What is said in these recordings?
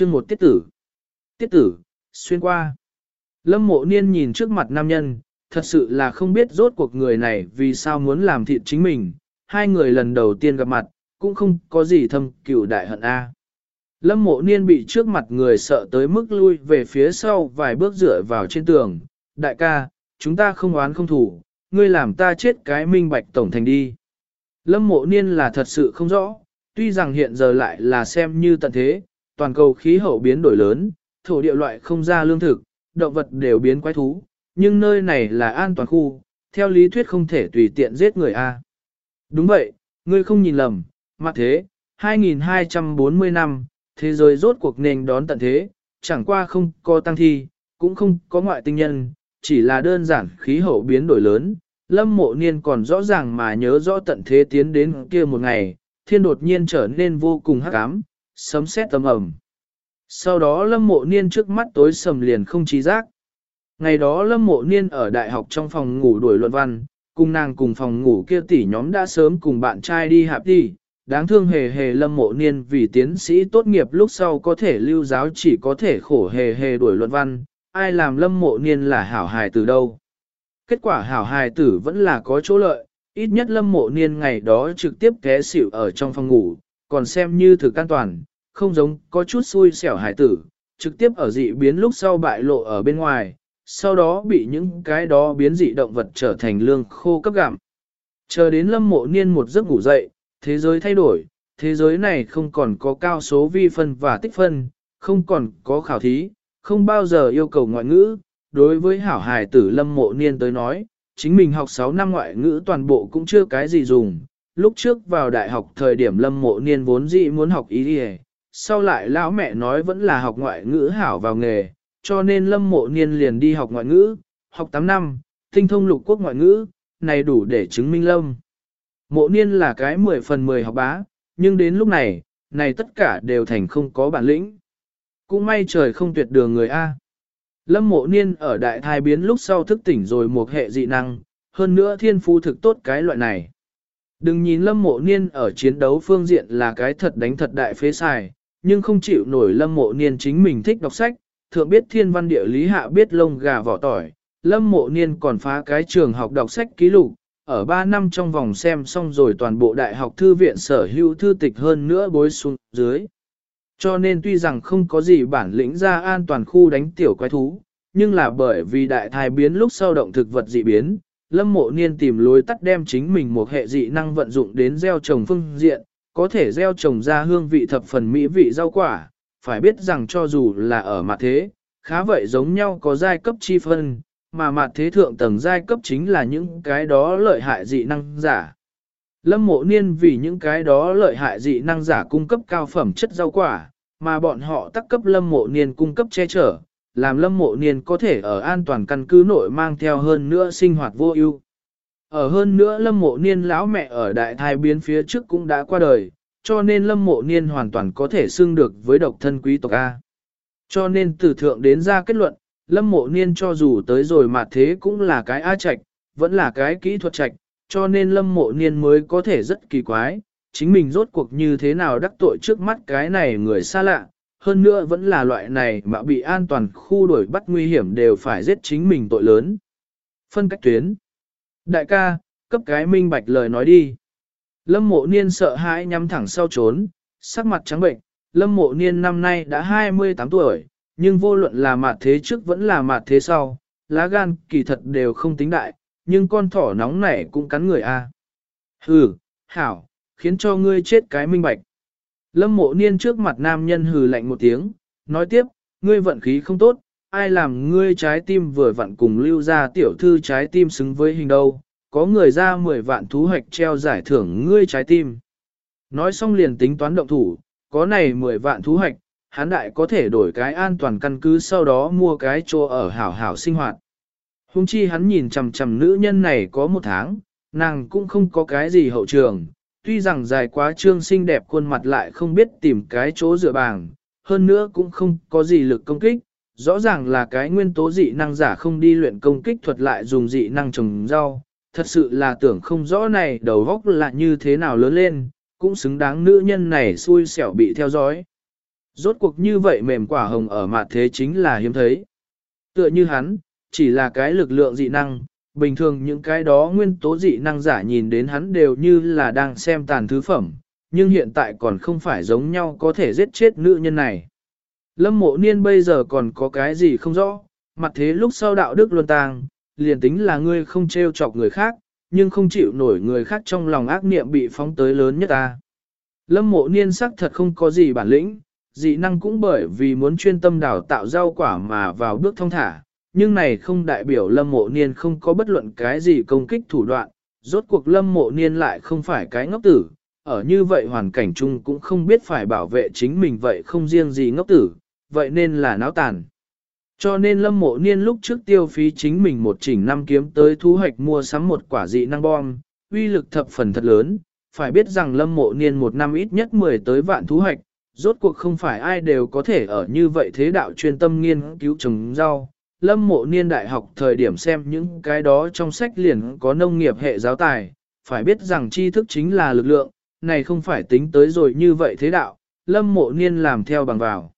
chương một tiết tử. Tiết tử, xuyên qua. Lâm mộ niên nhìn trước mặt nam nhân, thật sự là không biết rốt cuộc người này vì sao muốn làm thịt chính mình. Hai người lần đầu tiên gặp mặt, cũng không có gì thâm cửu đại hận A. Lâm mộ niên bị trước mặt người sợ tới mức lui về phía sau vài bước dựa vào trên tường. Đại ca, chúng ta không oán không thủ, ngươi làm ta chết cái minh bạch tổng thành đi. Lâm mộ niên là thật sự không rõ, tuy rằng hiện giờ lại là xem như tận thế, toàn cầu khí hậu biến đổi lớn, thổ địa loại không ra lương thực, động vật đều biến quái thú, nhưng nơi này là an toàn khu, theo lý thuyết không thể tùy tiện giết người A. Đúng vậy, ngươi không nhìn lầm, mà thế, 2240 năm, thế giới rốt cuộc nền đón tận thế, chẳng qua không có tăng thi, cũng không có ngoại tinh nhân, chỉ là đơn giản khí hậu biến đổi lớn. Lâm mộ niên còn rõ ràng mà nhớ rõ tận thế tiến đến kia một ngày, thiên đột nhiên trở nên vô cùng hắc ám, sấm sét tầm ầm. Sau đó lâm mộ niên trước mắt tối sầm liền không trí giác. Ngày đó lâm mộ niên ở đại học trong phòng ngủ đuổi luận văn, cùng nàng cùng phòng ngủ kia tỷ nhóm đã sớm cùng bạn trai đi hạp đi, đáng thương hề hề lâm mộ niên vì tiến sĩ tốt nghiệp lúc sau có thể lưu giáo chỉ có thể khổ hề hề đuổi luận văn, ai làm lâm mộ niên là hảo hài từ đâu. Kết quả hảo hài tử vẫn là có chỗ lợi, ít nhất lâm mộ niên ngày đó trực tiếp té xỉu ở trong phòng ngủ, còn xem như thực an toàn, không giống có chút xui xẻo hải tử, trực tiếp ở dị biến lúc sau bại lộ ở bên ngoài, sau đó bị những cái đó biến dị động vật trở thành lương khô cấp gặm. Chờ đến lâm mộ niên một giấc ngủ dậy, thế giới thay đổi, thế giới này không còn có cao số vi phân và tích phân, không còn có khảo thí, không bao giờ yêu cầu ngoại ngữ. Đối với hảo hài tử lâm mộ niên tới nói, chính mình học 6 năm ngoại ngữ toàn bộ cũng chưa cái gì dùng. Lúc trước vào đại học thời điểm lâm mộ niên vốn dĩ muốn học ý đi sau lại lão mẹ nói vẫn là học ngoại ngữ hảo vào nghề, cho nên lâm mộ niên liền đi học ngoại ngữ, học 8 năm, tinh thông lục quốc ngoại ngữ, này đủ để chứng minh lâm. Mộ niên là cái 10 phần 10 học bá, nhưng đến lúc này, này tất cả đều thành không có bản lĩnh. Cũng may trời không tuyệt đường người A. Lâm mộ niên ở đại thai biến lúc sau thức tỉnh rồi một hệ dị năng, hơn nữa thiên phu thực tốt cái loại này. Đừng nhìn lâm mộ niên ở chiến đấu phương diện là cái thật đánh thật đại phế xài, nhưng không chịu nổi lâm mộ niên chính mình thích đọc sách, thượng biết thiên văn địa lý hạ biết lông gà vỏ tỏi. Lâm mộ niên còn phá cái trường học đọc sách ký lục, ở 3 năm trong vòng xem xong rồi toàn bộ đại học thư viện sở hữu thư tịch hơn nữa bối xuống dưới. Cho nên tuy rằng không có gì bản lĩnh ra an toàn khu đánh tiểu quái thú, nhưng là bởi vì đại thai biến lúc sau động thực vật dị biến, lâm mộ niên tìm lối tắt đem chính mình một hệ dị năng vận dụng đến gieo trồng phương diện, có thể gieo trồng ra hương vị thập phần mỹ vị rau quả, phải biết rằng cho dù là ở mặt thế, khá vậy giống nhau có giai cấp chi phân, mà mặt thế thượng tầng giai cấp chính là những cái đó lợi hại dị năng giả. Lâm mộ niên vì những cái đó lợi hại dị năng giả cung cấp cao phẩm chất rau quả, mà bọn họ tắc cấp lâm mộ niên cung cấp che chở, làm lâm mộ niên có thể ở an toàn căn cứ nội mang theo hơn nữa sinh hoạt vô ưu. Ở hơn nữa lâm mộ niên lão mẹ ở đại thai biến phía trước cũng đã qua đời, cho nên lâm mộ niên hoàn toàn có thể xưng được với độc thân quý tộc A. Cho nên từ thượng đến ra kết luận, lâm mộ niên cho dù tới rồi mà thế cũng là cái A trạch, vẫn là cái kỹ thuật trạch, cho nên lâm mộ niên mới có thể rất kỳ quái, chính mình rốt cuộc như thế nào đắc tội trước mắt cái này người xa lạ, hơn nữa vẫn là loại này mà bị an toàn khu đuổi bắt nguy hiểm đều phải giết chính mình tội lớn. Phân cách tuyến Đại ca, cấp cái minh bạch lời nói đi. Lâm mộ niên sợ hãi nhắm thẳng sau trốn, sắc mặt trắng bệnh. Lâm mộ niên năm nay đã 28 tuổi, nhưng vô luận là mặt thế trước vẫn là mặt thế sau, lá gan kỳ thật đều không tính đại, nhưng con thỏ nóng nảy cũng cắn người a. Hừ, hảo, khiến cho ngươi chết cái minh bạch. Lâm mộ niên trước mặt nam nhân hừ lạnh một tiếng, nói tiếp, ngươi vận khí không tốt, ai làm ngươi trái tim vừa vặn cùng lưu ra tiểu thư trái tim xứng với hình đâu, có người ra 10 vạn thú hoạch treo giải thưởng ngươi trái tim. Nói xong liền tính toán động thủ, có này 10 vạn thú hoạch, hắn đại có thể đổi cái an toàn căn cứ sau đó mua cái chỗ ở hảo hảo sinh hoạt. Hùng chi hắn nhìn chằm chằm nữ nhân này có một tháng, nàng cũng không có cái gì hậu trường, tuy rằng dài quá trương xinh đẹp khuôn mặt lại không biết tìm cái chỗ dựa bàng, hơn nữa cũng không có gì lực công kích, rõ ràng là cái nguyên tố dị năng giả không đi luyện công kích thuật lại dùng dị năng trồng rau, thật sự là tưởng không rõ này đầu góc là như thế nào lớn lên, cũng xứng đáng nữ nhân này xui xẻo bị theo dõi. Rốt cuộc như vậy mềm quả hồng ở mặt thế chính là hiếm thấy. Tựa như hắn, chỉ là cái lực lượng dị năng, bình thường những cái đó nguyên tố dị năng giả nhìn đến hắn đều như là đang xem tàn thứ phẩm, nhưng hiện tại còn không phải giống nhau có thể giết chết nữ nhân này. Lâm mộ niên bây giờ còn có cái gì không rõ, mặt thế lúc sau đạo đức luân tàng, liền tính là ngươi không trêu chọc người khác, nhưng không chịu nổi người khác trong lòng ác niệm bị phóng tới lớn nhất ta. Lâm mộ niên sắc thật không có gì bản lĩnh, dị năng cũng bởi vì muốn chuyên tâm đào tạo rau quả mà vào bước thông thả, nhưng này không đại biểu lâm mộ niên không có bất luận cái gì công kích thủ đoạn, rốt cuộc lâm mộ niên lại không phải cái ngốc tử, ở như vậy hoàn cảnh chung cũng không biết phải bảo vệ chính mình vậy không riêng gì ngốc tử, vậy nên là náo tàn. Cho nên lâm mộ niên lúc trước tiêu phí chính mình một chỉnh năm kiếm tới thu hoạch mua sắm một quả dị năng bom, uy lực thập phần thật lớn, phải biết rằng lâm mộ niên một năm ít nhất 10 tới vạn thu hoạch, rốt cuộc không phải ai đều có thể ở như vậy thế đạo chuyên tâm nghiên cứu trồng rau. Lâm mộ niên đại học thời điểm xem những cái đó trong sách liền có nông nghiệp hệ giáo tài, phải biết rằng tri thức chính là lực lượng, này không phải tính tới rồi như vậy thế đạo, lâm mộ niên làm theo bằng vào.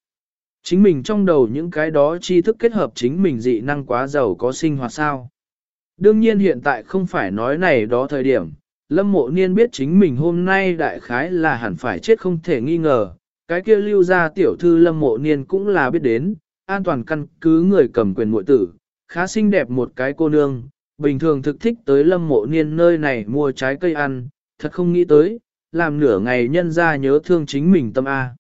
Chính mình trong đầu những cái đó tri thức kết hợp chính mình dị năng quá giàu có sinh hoạt sao. Đương nhiên hiện tại không phải nói này đó thời điểm, lâm mộ niên biết chính mình hôm nay đại khái là hẳn phải chết không thể nghi ngờ, cái kia lưu ra tiểu thư lâm mộ niên cũng là biết đến, an toàn căn cứ người cầm quyền mội tử, khá xinh đẹp một cái cô nương, bình thường thực thích tới lâm mộ niên nơi này mua trái cây ăn, thật không nghĩ tới, làm nửa ngày nhân ra nhớ thương chính mình tâm A.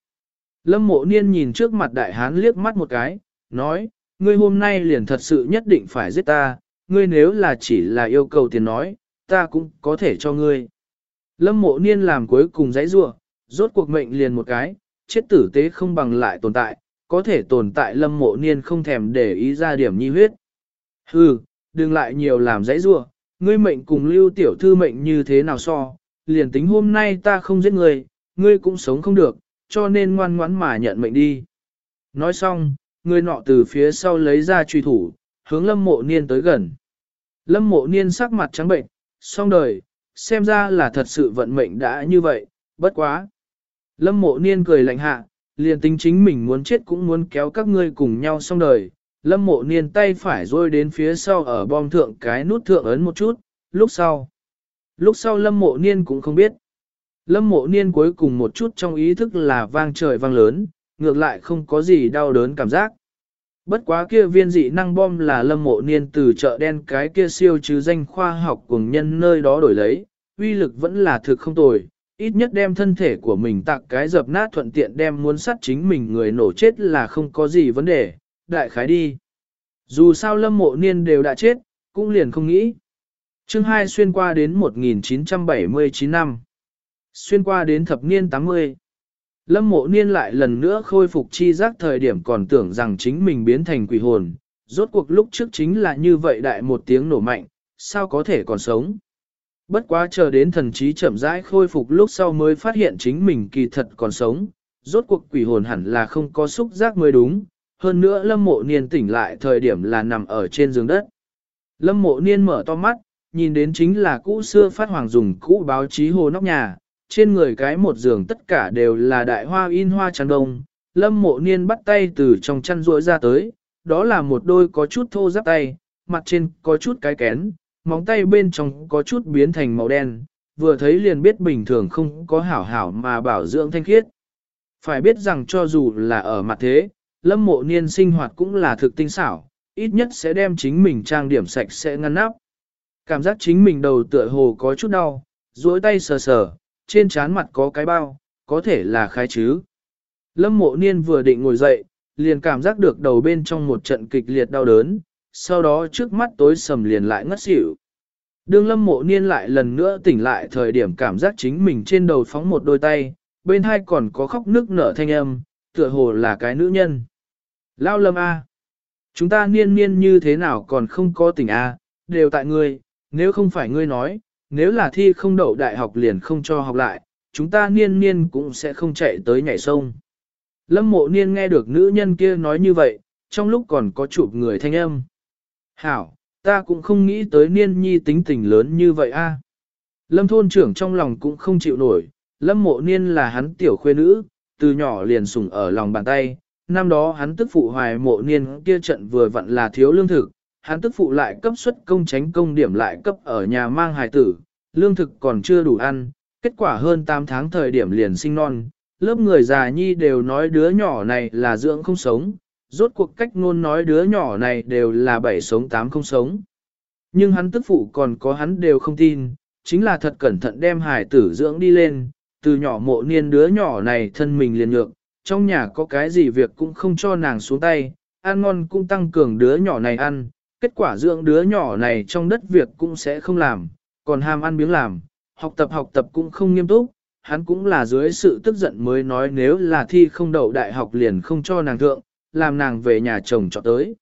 Lâm mộ niên nhìn trước mặt đại hán liếc mắt một cái, nói, ngươi hôm nay liền thật sự nhất định phải giết ta, ngươi nếu là chỉ là yêu cầu tiền nói, ta cũng có thể cho ngươi. Lâm mộ niên làm cuối cùng dãy rua, rốt cuộc mệnh liền một cái, chết tử tế không bằng lại tồn tại, có thể tồn tại lâm mộ niên không thèm để ý ra điểm nhi huyết. Hừ, đừng lại nhiều làm dãy rua, ngươi mệnh cùng lưu tiểu thư mệnh như thế nào so, liền tính hôm nay ta không giết ngươi, ngươi cũng sống không được, cho nên ngoan ngoãn mà nhận mệnh đi. Nói xong, người nọ từ phía sau lấy ra truy thủ, hướng lâm mộ niên tới gần. Lâm mộ niên sắc mặt trắng bệnh, xong đời, xem ra là thật sự vận mệnh đã như vậy, bất quá. Lâm mộ niên cười lạnh hạ, liền tính chính mình muốn chết cũng muốn kéo các ngươi cùng nhau xong đời. Lâm mộ niên tay phải rôi đến phía sau ở bom thượng cái nút thượng ấn một chút, lúc sau. Lúc sau lâm mộ niên cũng không biết. Lâm mộ niên cuối cùng một chút trong ý thức là vang trời vang lớn, ngược lại không có gì đau đớn cảm giác. Bất quá kia viên dị năng bom là lâm mộ niên từ chợ đen cái kia siêu chứ danh khoa học cùng nhân nơi đó đổi lấy, uy lực vẫn là thực không tồi, ít nhất đem thân thể của mình tặng cái dập nát thuận tiện đem muốn sát chính mình người nổ chết là không có gì vấn đề, đại khái đi. Dù sao lâm mộ niên đều đã chết, cũng liền không nghĩ. Chương 2 xuyên qua đến 1979 năm. Xuyên qua đến thập niên 80. Lâm mộ niên lại lần nữa khôi phục chi giác thời điểm còn tưởng rằng chính mình biến thành quỷ hồn, rốt cuộc lúc trước chính là như vậy đại một tiếng nổ mạnh, sao có thể còn sống. Bất quá chờ đến thần trí chậm rãi khôi phục lúc sau mới phát hiện chính mình kỳ thật còn sống, rốt cuộc quỷ hồn hẳn là không có xúc giác mới đúng, hơn nữa lâm mộ niên tỉnh lại thời điểm là nằm ở trên giường đất. Lâm mộ niên mở to mắt, nhìn đến chính là cũ xưa phát hoàng dùng cũ báo chí hồ nóc nhà, trên người cái một giường tất cả đều là đại hoa in hoa trắng đông. Lâm mộ niên bắt tay từ trong chăn ruỗi ra tới, đó là một đôi có chút thô giáp tay, mặt trên có chút cái kén, móng tay bên trong có chút biến thành màu đen, vừa thấy liền biết bình thường không có hảo hảo mà bảo dưỡng thanh khiết. Phải biết rằng cho dù là ở mặt thế, lâm mộ niên sinh hoạt cũng là thực tinh xảo, ít nhất sẽ đem chính mình trang điểm sạch sẽ ngăn nắp. Cảm giác chính mình đầu tựa hồ có chút đau, duỗi tay sờ sờ, trên trán mặt có cái bao, có thể là khai chứ. Lâm mộ niên vừa định ngồi dậy, liền cảm giác được đầu bên trong một trận kịch liệt đau đớn, sau đó trước mắt tối sầm liền lại ngất xỉu. Đường lâm mộ niên lại lần nữa tỉnh lại thời điểm cảm giác chính mình trên đầu phóng một đôi tay, bên hai còn có khóc nước nở thanh âm, tựa hồ là cái nữ nhân. Lao lâm A. Chúng ta niên niên như thế nào còn không có tỉnh A, đều tại ngươi, nếu không phải ngươi nói, nếu là thi không đậu đại học liền không cho học lại, chúng ta niên niên cũng sẽ không chạy tới nhảy sông. Lâm mộ niên nghe được nữ nhân kia nói như vậy, trong lúc còn có chụp người thanh âm. Hảo, ta cũng không nghĩ tới niên nhi tính tình lớn như vậy a. Lâm thôn trưởng trong lòng cũng không chịu nổi, lâm mộ niên là hắn tiểu khuê nữ, từ nhỏ liền sủng ở lòng bàn tay. Năm đó hắn tức phụ hoài mộ niên kia trận vừa vặn là thiếu lương thực, hắn tức phụ lại cấp suất công tránh công điểm lại cấp ở nhà mang hài tử, lương thực còn chưa đủ ăn, kết quả hơn 8 tháng thời điểm liền sinh non, lớp người già nhi đều nói đứa nhỏ này là dưỡng không sống, rốt cuộc cách ngôn nói đứa nhỏ này đều là bảy sống tám không sống. Nhưng hắn tức phụ còn có hắn đều không tin, chính là thật cẩn thận đem hài tử dưỡng đi lên, từ nhỏ mộ niên đứa nhỏ này thân mình liền nhược, trong nhà có cái gì việc cũng không cho nàng xuống tay, ăn ngon cũng tăng cường đứa nhỏ này ăn, kết quả dưỡng đứa nhỏ này trong đất việc cũng sẽ không làm, còn ham ăn biếng làm, học tập học tập cũng không nghiêm túc, hắn cũng là dưới sự tức giận mới nói nếu là thi không đậu đại học liền không cho nàng thượng, làm nàng về nhà chồng cho tới.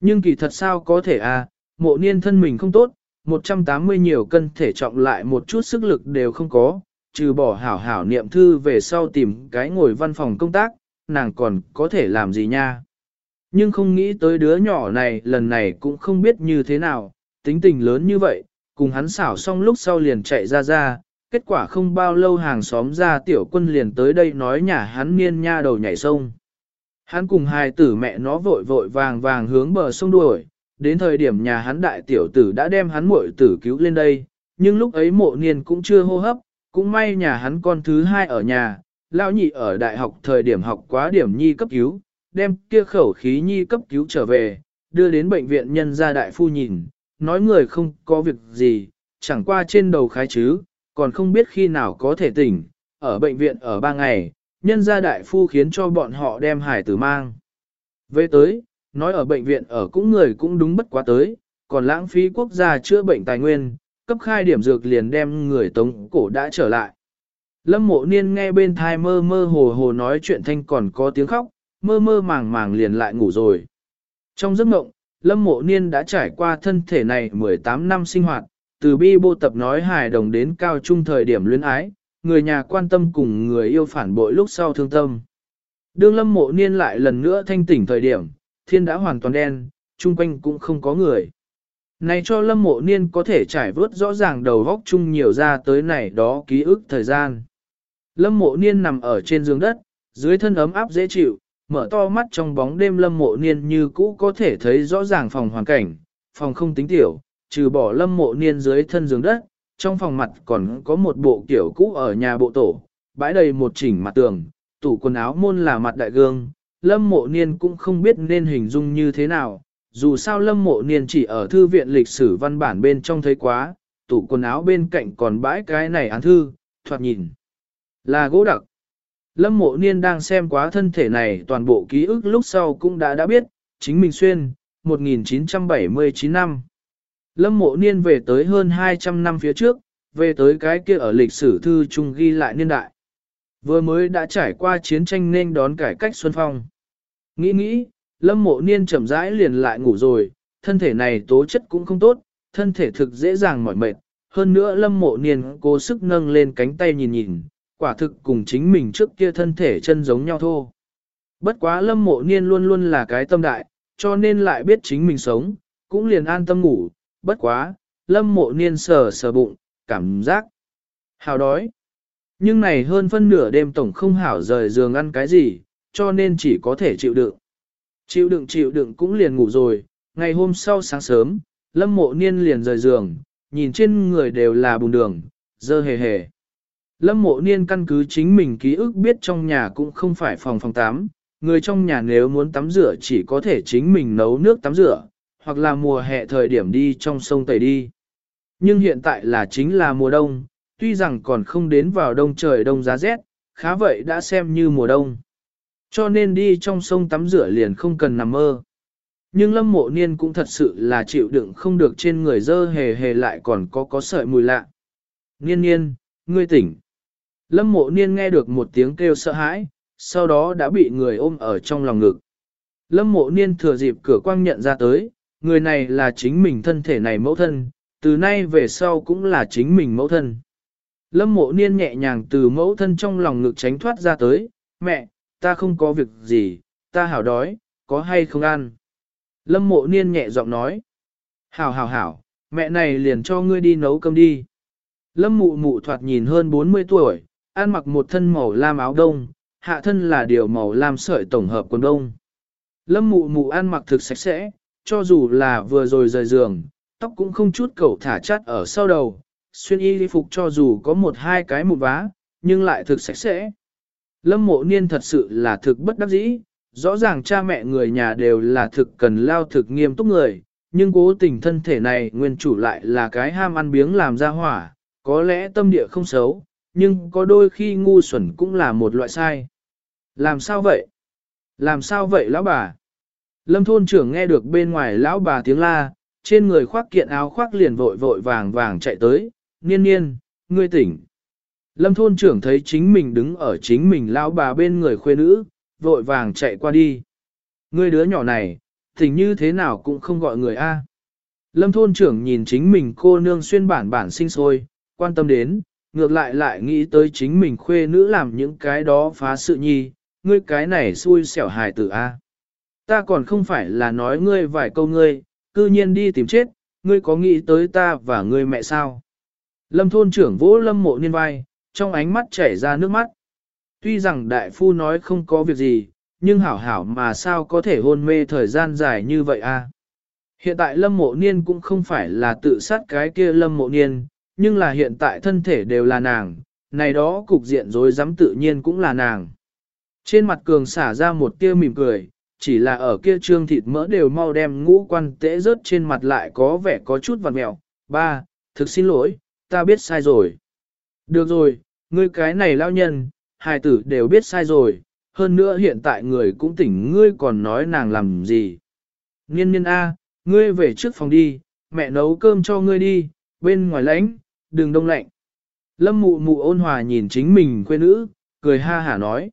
Nhưng kỳ thật sao có thể à, mộ niên thân mình không tốt, 180 nhiều cân thể trọng lại một chút sức lực đều không có, trừ bỏ hảo hảo niệm thư về sau tìm cái ngồi văn phòng công tác, nàng còn có thể làm gì nha. Nhưng không nghĩ tới đứa nhỏ này lần này cũng không biết như thế nào, tính tình lớn như vậy, cùng hắn xảo xong lúc sau liền chạy ra ra, kết quả không bao lâu hàng xóm ra tiểu quân liền tới đây nói nhà hắn niên nha đầu nhảy sông. Hắn cùng hai tử mẹ nó vội vội vàng vàng hướng bờ sông đuổi, đến thời điểm nhà hắn đại tiểu tử đã đem hắn muội tử cứu lên đây, nhưng lúc ấy mộ niên cũng chưa hô hấp, cũng may nhà hắn con thứ hai ở nhà, lão nhị ở đại học thời điểm học quá điểm nhi cấp cứu, đem kia khẩu khí nhi cấp cứu trở về, đưa đến bệnh viện nhân gia đại phu nhìn, nói người không có việc gì, chẳng qua trên đầu khái chứ, còn không biết khi nào có thể tỉnh, ở bệnh viện ở ba ngày, nhân gia đại phu khiến cho bọn họ đem hải tử mang. Về tới, nói ở bệnh viện ở cũng người cũng đúng bất quá tới, còn lãng phí quốc gia chữa bệnh tài nguyên, cấp khai điểm dược liền đem người tống cổ đã trở lại. Lâm mộ niên nghe bên thai mơ mơ hồ hồ nói chuyện thanh còn có tiếng khóc, mơ mơ màng màng liền lại ngủ rồi. Trong giấc mộng, Lâm mộ niên đã trải qua thân thể này 18 năm sinh hoạt, từ bi bô tập nói hài đồng đến cao trung thời điểm luyến ái, người nhà quan tâm cùng người yêu phản bội lúc sau thương tâm. Đương lâm mộ niên lại lần nữa thanh tỉnh thời điểm, thiên đã hoàn toàn đen, chung quanh cũng không có người. Này cho lâm mộ niên có thể trải vớt rõ ràng đầu góc chung nhiều ra tới này đó ký ức thời gian. Lâm mộ niên nằm ở trên giường đất, dưới thân ấm áp dễ chịu, mở to mắt trong bóng đêm lâm mộ niên như cũ có thể thấy rõ ràng phòng hoàn cảnh, phòng không tính tiểu, trừ bỏ lâm mộ niên dưới thân giường đất, trong phòng mặt còn có một bộ kiểu cũ ở nhà bộ tổ, bãi đầy một chỉnh mặt tường, tủ quần áo môn là mặt đại gương, lâm mộ niên cũng không biết nên hình dung như thế nào, dù sao lâm mộ niên chỉ ở thư viện lịch sử văn bản bên trong thấy quá, tủ quần áo bên cạnh còn bãi cái này án thư, thoạt nhìn là gỗ đặc. Lâm mộ niên đang xem quá thân thể này toàn bộ ký ức lúc sau cũng đã đã biết, chính mình xuyên, 1979 năm. Lâm mộ niên về tới hơn 200 năm phía trước, về tới cái kia ở lịch sử thư chung ghi lại niên đại. Vừa mới đã trải qua chiến tranh nên đón cải cách Xuân Phong. Nghĩ nghĩ, lâm mộ niên chậm rãi liền lại ngủ rồi, thân thể này tố chất cũng không tốt, thân thể thực dễ dàng mỏi mệt. Hơn nữa lâm mộ niên cố sức nâng lên cánh tay nhìn nhìn, quả thực cùng chính mình trước kia thân thể chân giống nhau thô. Bất quá lâm mộ niên luôn luôn là cái tâm đại, cho nên lại biết chính mình sống, cũng liền an tâm ngủ, bất quá, lâm mộ niên sờ sờ bụng, cảm giác hào đói. Nhưng này hơn phân nửa đêm tổng không hảo rời giường ăn cái gì, cho nên chỉ có thể chịu đựng. Chịu đựng chịu đựng cũng liền ngủ rồi, ngày hôm sau sáng sớm, lâm mộ niên liền rời giường, nhìn trên người đều là bùn đường, dơ hề hề. Lâm mộ niên căn cứ chính mình ký ức biết trong nhà cũng không phải phòng phòng tắm, người trong nhà nếu muốn tắm rửa chỉ có thể chính mình nấu nước tắm rửa, hoặc là mùa hè thời điểm đi trong sông tẩy đi. Nhưng hiện tại là chính là mùa đông, tuy rằng còn không đến vào đông trời đông giá rét, khá vậy đã xem như mùa đông. Cho nên đi trong sông tắm rửa liền không cần nằm mơ. Nhưng lâm mộ niên cũng thật sự là chịu đựng không được trên người dơ hề hề lại còn có có sợi mùi lạ. Niên niên, ngươi tỉnh. Lâm mộ niên nghe được một tiếng kêu sợ hãi, sau đó đã bị người ôm ở trong lòng ngực. Lâm mộ niên thừa dịp cửa quang nhận ra tới, người này là chính mình thân thể này mẫu thân, từ nay về sau cũng là chính mình mẫu thân. Lâm mộ niên nhẹ nhàng từ mẫu thân trong lòng ngực tránh thoát ra tới, mẹ, ta không có việc gì, ta hảo đói, có hay không ăn. Lâm mộ niên nhẹ giọng nói, hảo hảo hảo, mẹ này liền cho ngươi đi nấu cơm đi. Lâm mụ mụ thoạt nhìn hơn 40 tuổi, ăn mặc một thân màu lam áo đông, hạ thân là điều màu lam sợi tổng hợp quần đông. Lâm mụ mụ ăn mặc thực sạch sẽ, cho dù là vừa rồi rời giường, tóc cũng không chút cầu thả chắt ở sau đầu, xuyên y phục cho dù có một hai cái một vá, nhưng lại thực sạch sẽ. Lâm mộ niên thật sự là thực bất đắc dĩ, rõ ràng cha mẹ người nhà đều là thực cần lao thực nghiêm túc người, nhưng cố tình thân thể này nguyên chủ lại là cái ham ăn biếng làm ra hỏa, có lẽ tâm địa không xấu, nhưng có đôi khi ngu xuẩn cũng là một loại sai. Làm sao vậy? Làm sao vậy lão bà? Lâm thôn trưởng nghe được bên ngoài lão bà tiếng la, trên người khoác kiện áo khoác liền vội vội vàng vàng chạy tới, niên niên, ngươi tỉnh. Lâm thôn trưởng thấy chính mình đứng ở chính mình lão bà bên người khuê nữ, vội vàng chạy qua đi. Ngươi đứa nhỏ này, tỉnh như thế nào cũng không gọi người A. Lâm thôn trưởng nhìn chính mình cô nương xuyên bản bản sinh sôi, quan tâm đến, ngược lại lại nghĩ tới chính mình khuê nữ làm những cái đó phá sự nhi, ngươi cái này xui xẻo hài tử A. Ta còn không phải là nói ngươi vài câu ngươi, cư nhiên đi tìm chết, ngươi có nghĩ tới ta và ngươi mẹ sao? Lâm thôn trưởng vỗ lâm mộ niên vai, trong ánh mắt chảy ra nước mắt. Tuy rằng đại phu nói không có việc gì, nhưng hảo hảo mà sao có thể hôn mê thời gian dài như vậy a? Hiện tại lâm mộ niên cũng không phải là tự sát cái kia lâm mộ niên, nhưng là hiện tại thân thể đều là nàng, này đó cục diện rối rắm tự nhiên cũng là nàng. Trên mặt cường xả ra một tia mỉm cười, chỉ là ở kia trương thịt mỡ đều mau đem ngũ quan tễ rớt trên mặt lại có vẻ có chút vặt mẹo. Ba, thực xin lỗi, ta biết sai rồi. Được rồi, ngươi cái này lao nhân, hai tử đều biết sai rồi, hơn nữa hiện tại người cũng tỉnh ngươi còn nói nàng làm gì. Niên niên A, ngươi về trước phòng đi, mẹ nấu cơm cho ngươi đi, bên ngoài lạnh, đừng đông lạnh. Lâm mụ mụ ôn hòa nhìn chính mình quê nữ, cười ha hả nói.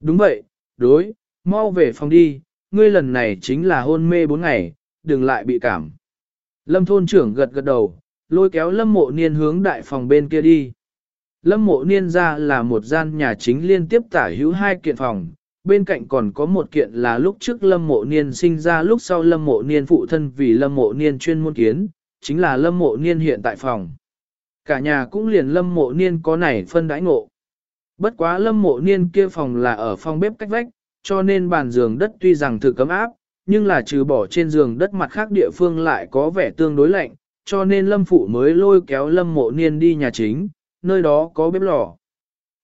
Đúng vậy, đối, mau về phòng đi, ngươi lần này chính là hôn mê bốn ngày, đừng lại bị cảm. Lâm thôn trưởng gật gật đầu, lôi kéo lâm mộ niên hướng đại phòng bên kia đi. Lâm mộ niên ra là một gian nhà chính liên tiếp tả hữu hai kiện phòng, bên cạnh còn có một kiện là lúc trước lâm mộ niên sinh ra lúc sau lâm mộ niên phụ thân vì lâm mộ niên chuyên môn kiến, chính là lâm mộ niên hiện tại phòng. Cả nhà cũng liền lâm mộ niên có nảy phân đãi ngộ. Bất quá lâm mộ niên kia phòng là ở phòng bếp cách vách, cho nên bàn giường đất tuy rằng thử cấm áp, nhưng là trừ bỏ trên giường đất mặt khác địa phương lại có vẻ tương đối lạnh, cho nên lâm phụ mới lôi kéo lâm mộ niên đi nhà chính, nơi đó có bếp lò.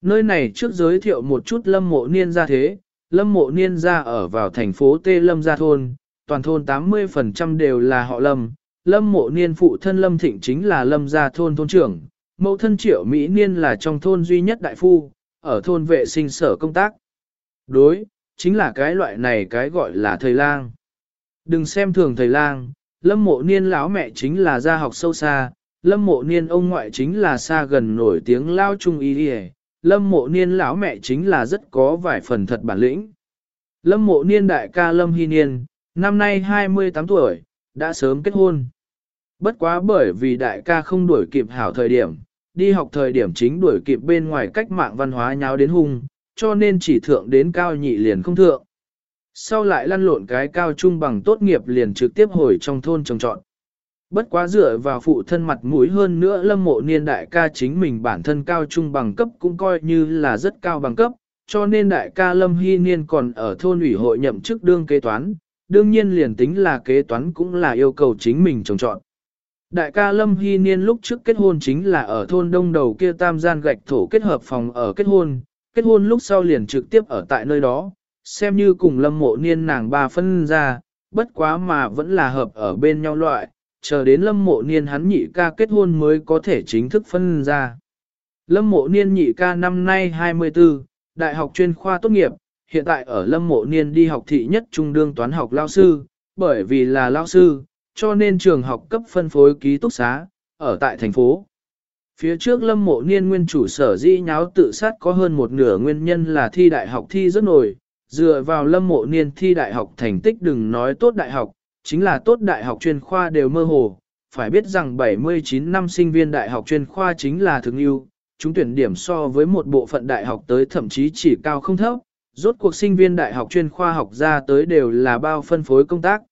Nơi này trước giới thiệu một chút lâm mộ niên ra thế, lâm mộ niên ra ở vào thành phố Tê Lâm Gia Thôn, toàn thôn 80% đều là họ lâm, lâm mộ niên phụ thân lâm thịnh chính là lâm gia thôn thôn trưởng, mẫu thân triệu Mỹ niên là trong thôn duy nhất đại phu, ở thôn vệ sinh sở công tác. Đối, chính là cái loại này cái gọi là thầy lang. Đừng xem thường thầy lang, lâm mộ niên lão mẹ chính là gia học sâu xa, lâm mộ niên ông ngoại chính là xa gần nổi tiếng lao trung y đi lâm mộ niên lão mẹ chính là rất có vài phần thật bản lĩnh. Lâm mộ niên đại ca lâm hy niên, năm nay 28 tuổi, đã sớm kết hôn. Bất quá bởi vì đại ca không đuổi kịp hảo thời điểm, đi học thời điểm chính đuổi kịp bên ngoài cách mạng văn hóa nháo đến hung, cho nên chỉ thượng đến cao nhị liền không thượng. Sau lại lăn lộn cái cao trung bằng tốt nghiệp liền trực tiếp hồi trong thôn trồng trọn. Bất quá dựa vào phụ thân mặt mũi hơn nữa lâm mộ niên đại ca chính mình bản thân cao trung bằng cấp cũng coi như là rất cao bằng cấp, cho nên đại ca lâm hy niên còn ở thôn ủy hội nhậm chức đương kế toán, đương nhiên liền tính là kế toán cũng là yêu cầu chính mình trồng trọn. Đại ca Lâm Hy Niên lúc trước kết hôn chính là ở thôn đông đầu kia tam gian gạch thổ kết hợp phòng ở kết hôn, kết hôn lúc sau liền trực tiếp ở tại nơi đó, xem như cùng Lâm Mộ Niên nàng ba phân ra, bất quá mà vẫn là hợp ở bên nhau loại, chờ đến Lâm Mộ Niên hắn nhị ca kết hôn mới có thể chính thức phân ra. Lâm Mộ Niên nhị ca năm nay 24, đại học chuyên khoa tốt nghiệp, hiện tại ở Lâm Mộ Niên đi học thị nhất trung đương toán học lao sư, bởi vì là lao sư, cho nên trường học cấp phân phối ký túc xá, ở tại thành phố. Phía trước lâm mộ niên nguyên chủ sở di nháo tự sát có hơn một nửa nguyên nhân là thi đại học thi rất nổi, dựa vào lâm mộ niên thi đại học thành tích đừng nói tốt đại học, chính là tốt đại học chuyên khoa đều mơ hồ. Phải biết rằng 79 năm sinh viên đại học chuyên khoa chính là thường ưu, chúng tuyển điểm so với một bộ phận đại học tới thậm chí chỉ cao không thấp, rốt cuộc sinh viên đại học chuyên khoa học ra tới đều là bao phân phối công tác.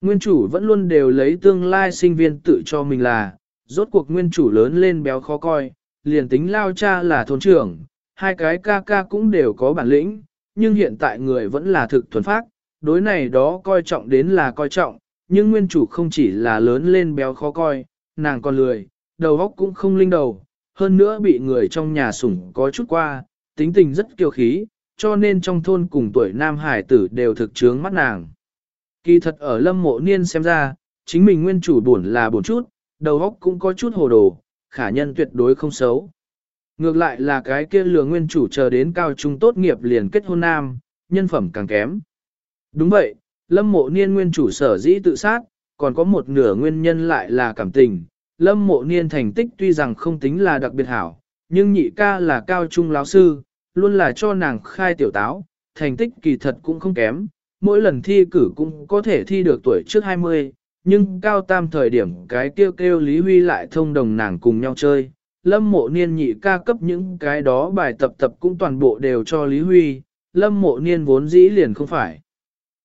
Nguyên chủ vẫn luôn đều lấy tương lai sinh viên tự cho mình là, rốt cuộc nguyên chủ lớn lên béo khó coi, liền tính lao cha là thôn trưởng, hai cái ca ca cũng đều có bản lĩnh, nhưng hiện tại người vẫn là thực thuần phát, đối này đó coi trọng đến là coi trọng, nhưng nguyên chủ không chỉ là lớn lên béo khó coi, nàng còn lười, đầu óc cũng không linh đầu, hơn nữa bị người trong nhà sủng có chút qua, tính tình rất kiêu khí, cho nên trong thôn cùng tuổi nam hải tử đều thực chướng mắt nàng. Kỳ thật ở lâm mộ niên xem ra, chính mình nguyên chủ buồn là buồn chút, đầu óc cũng có chút hồ đồ, khả nhân tuyệt đối không xấu. Ngược lại là cái kia lừa nguyên chủ chờ đến cao trung tốt nghiệp liền kết hôn nam, nhân phẩm càng kém. Đúng vậy, lâm mộ niên nguyên chủ sở dĩ tự sát, còn có một nửa nguyên nhân lại là cảm tình. Lâm mộ niên thành tích tuy rằng không tính là đặc biệt hảo, nhưng nhị ca là cao trung lão sư, luôn là cho nàng khai tiểu táo, thành tích kỳ thật cũng không kém, mỗi lần thi cử cũng có thể thi được tuổi trước 20, nhưng cao tam thời điểm cái kêu kêu Lý Huy lại thông đồng nàng cùng nhau chơi. Lâm mộ niên nhị ca cấp những cái đó bài tập tập cũng toàn bộ đều cho Lý Huy, lâm mộ niên vốn dĩ liền không phải.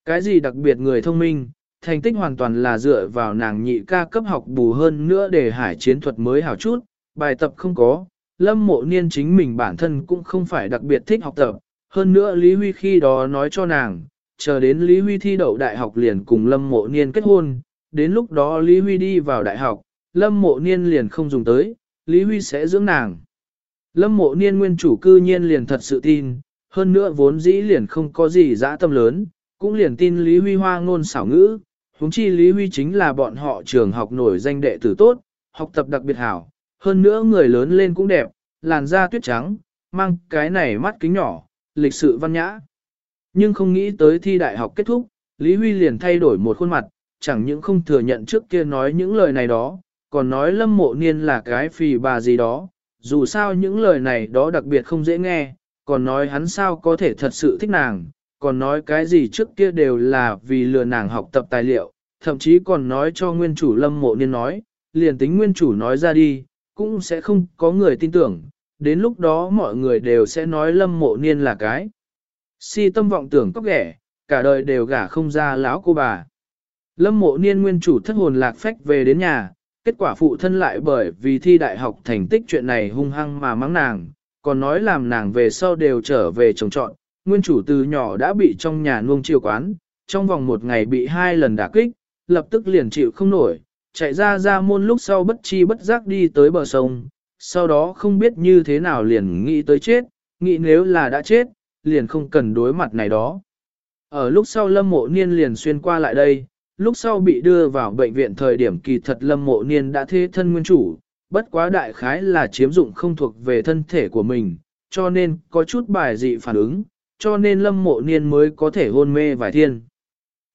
Cái gì đặc biệt người thông minh, thành tích hoàn toàn là dựa vào nàng nhị ca cấp học bù hơn nữa để hải chiến thuật mới hảo chút, bài tập không có, lâm mộ niên chính mình bản thân cũng không phải đặc biệt thích học tập, hơn nữa Lý Huy khi đó nói cho nàng, chờ đến Lý Huy thi đậu đại học liền cùng lâm mộ niên kết hôn, đến lúc đó Lý Huy đi vào đại học, lâm mộ niên liền không dùng tới, Lý Huy sẽ dưỡng nàng. Lâm mộ niên nguyên chủ cư nhiên liền thật sự tin, hơn nữa vốn dĩ liền không có gì dã tâm lớn, cũng liền tin Lý Huy hoa ngôn xảo ngữ, huống chi Lý Huy chính là bọn họ trường học nổi danh đệ tử tốt, học tập đặc biệt hảo, hơn nữa người lớn lên cũng đẹp, làn da tuyết trắng, mang cái này mắt kính nhỏ, lịch sự văn nhã. Nhưng không nghĩ tới thi đại học kết thúc, Lý Huy liền thay đổi một khuôn mặt, chẳng những không thừa nhận trước kia nói những lời này đó, còn nói lâm mộ niên là cái phì bà gì đó, dù sao những lời này đó đặc biệt không dễ nghe, còn nói hắn sao có thể thật sự thích nàng, còn nói cái gì trước kia đều là vì lừa nàng học tập tài liệu, thậm chí còn nói cho nguyên chủ lâm mộ niên nói, liền tính nguyên chủ nói ra đi, cũng sẽ không có người tin tưởng, đến lúc đó mọi người đều sẽ nói lâm mộ niên là cái. Si tâm vọng tưởng cóc ghẻ, cả đời đều gả không ra lão cô bà. Lâm mộ niên nguyên chủ thất hồn lạc phách về đến nhà, kết quả phụ thân lại bởi vì thi đại học thành tích chuyện này hung hăng mà mắng nàng, còn nói làm nàng về sau đều trở về trồng trọn. Nguyên chủ từ nhỏ đã bị trong nhà nuông chiều quán, trong vòng một ngày bị hai lần đả kích, lập tức liền chịu không nổi, chạy ra ra môn lúc sau bất chi bất giác đi tới bờ sông, sau đó không biết như thế nào liền nghĩ tới chết, nghĩ nếu là đã chết, liền không cần đối mặt này đó. Ở lúc sau lâm mộ niên liền xuyên qua lại đây, lúc sau bị đưa vào bệnh viện thời điểm kỳ thật lâm mộ niên đã thế thân nguyên chủ, bất quá đại khái là chiếm dụng không thuộc về thân thể của mình, cho nên có chút bài dị phản ứng, cho nên lâm mộ niên mới có thể hôn mê vài thiên.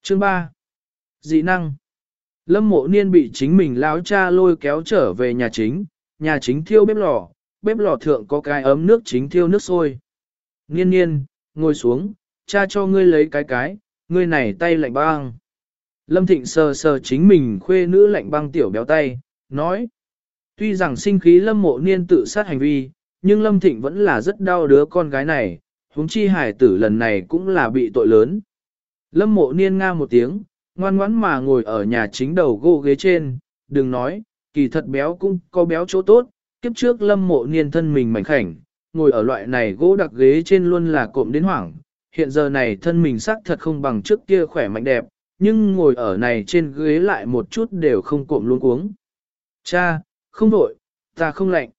Chương 3. Dị năng Lâm mộ niên bị chính mình lão cha lôi kéo trở về nhà chính, nhà chính thiêu bếp lò, bếp lò thượng có cái ấm nước chính thiêu nước sôi. Niên niên, ngồi xuống, cha cho ngươi lấy cái cái, ngươi này tay lạnh băng. Lâm Thịnh sờ sờ chính mình khuê nữ lạnh băng tiểu béo tay, nói. Tuy rằng sinh khí Lâm Mộ Niên tự sát hành vi, nhưng Lâm Thịnh vẫn là rất đau đứa con gái này, huống chi hải tử lần này cũng là bị tội lớn. Lâm Mộ Niên nga một tiếng, ngoan ngoãn mà ngồi ở nhà chính đầu gỗ ghế trên, đừng nói, kỳ thật béo cũng có béo chỗ tốt, kiếp trước Lâm Mộ Niên thân mình mảnh khảnh, ngồi ở loại này gỗ đặc ghế trên luôn là cộm đến hoảng, hiện giờ này thân mình sắc thật không bằng trước kia khỏe mạnh đẹp, nhưng ngồi ở này trên ghế lại một chút đều không cộm luôn cuống. Cha, không vội, ta không lạnh.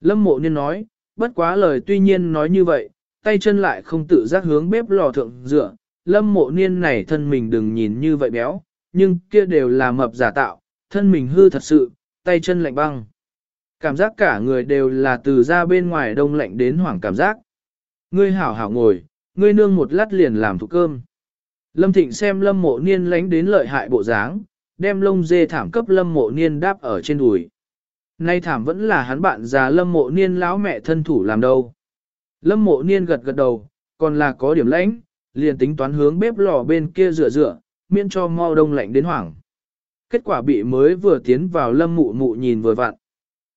Lâm mộ niên nói, bất quá lời tuy nhiên nói như vậy, tay chân lại không tự giác hướng bếp lò thượng dựa. Lâm mộ niên này thân mình đừng nhìn như vậy béo, nhưng kia đều là mập giả tạo, thân mình hư thật sự, tay chân lạnh băng. Cảm giác cả người đều là từ ra bên ngoài đông lạnh đến hoảng cảm giác. Ngươi hảo hảo ngồi, ngươi nương một lát liền làm thủ cơm. Lâm Thịnh xem Lâm Mộ Niên lánh đến lợi hại bộ dáng, đem lông dê thảm cấp Lâm Mộ Niên đáp ở trên đùi. Nay thảm vẫn là hắn bạn già Lâm Mộ Niên lão mẹ thân thủ làm đâu. Lâm Mộ Niên gật gật đầu, còn là có điểm lãnh, liền tính toán hướng bếp lò bên kia rửa rửa, miễn cho mau đông lạnh đến hoảng. Kết quả bị mới vừa tiến vào Lâm Mụ Mụ nhìn vừa vặn.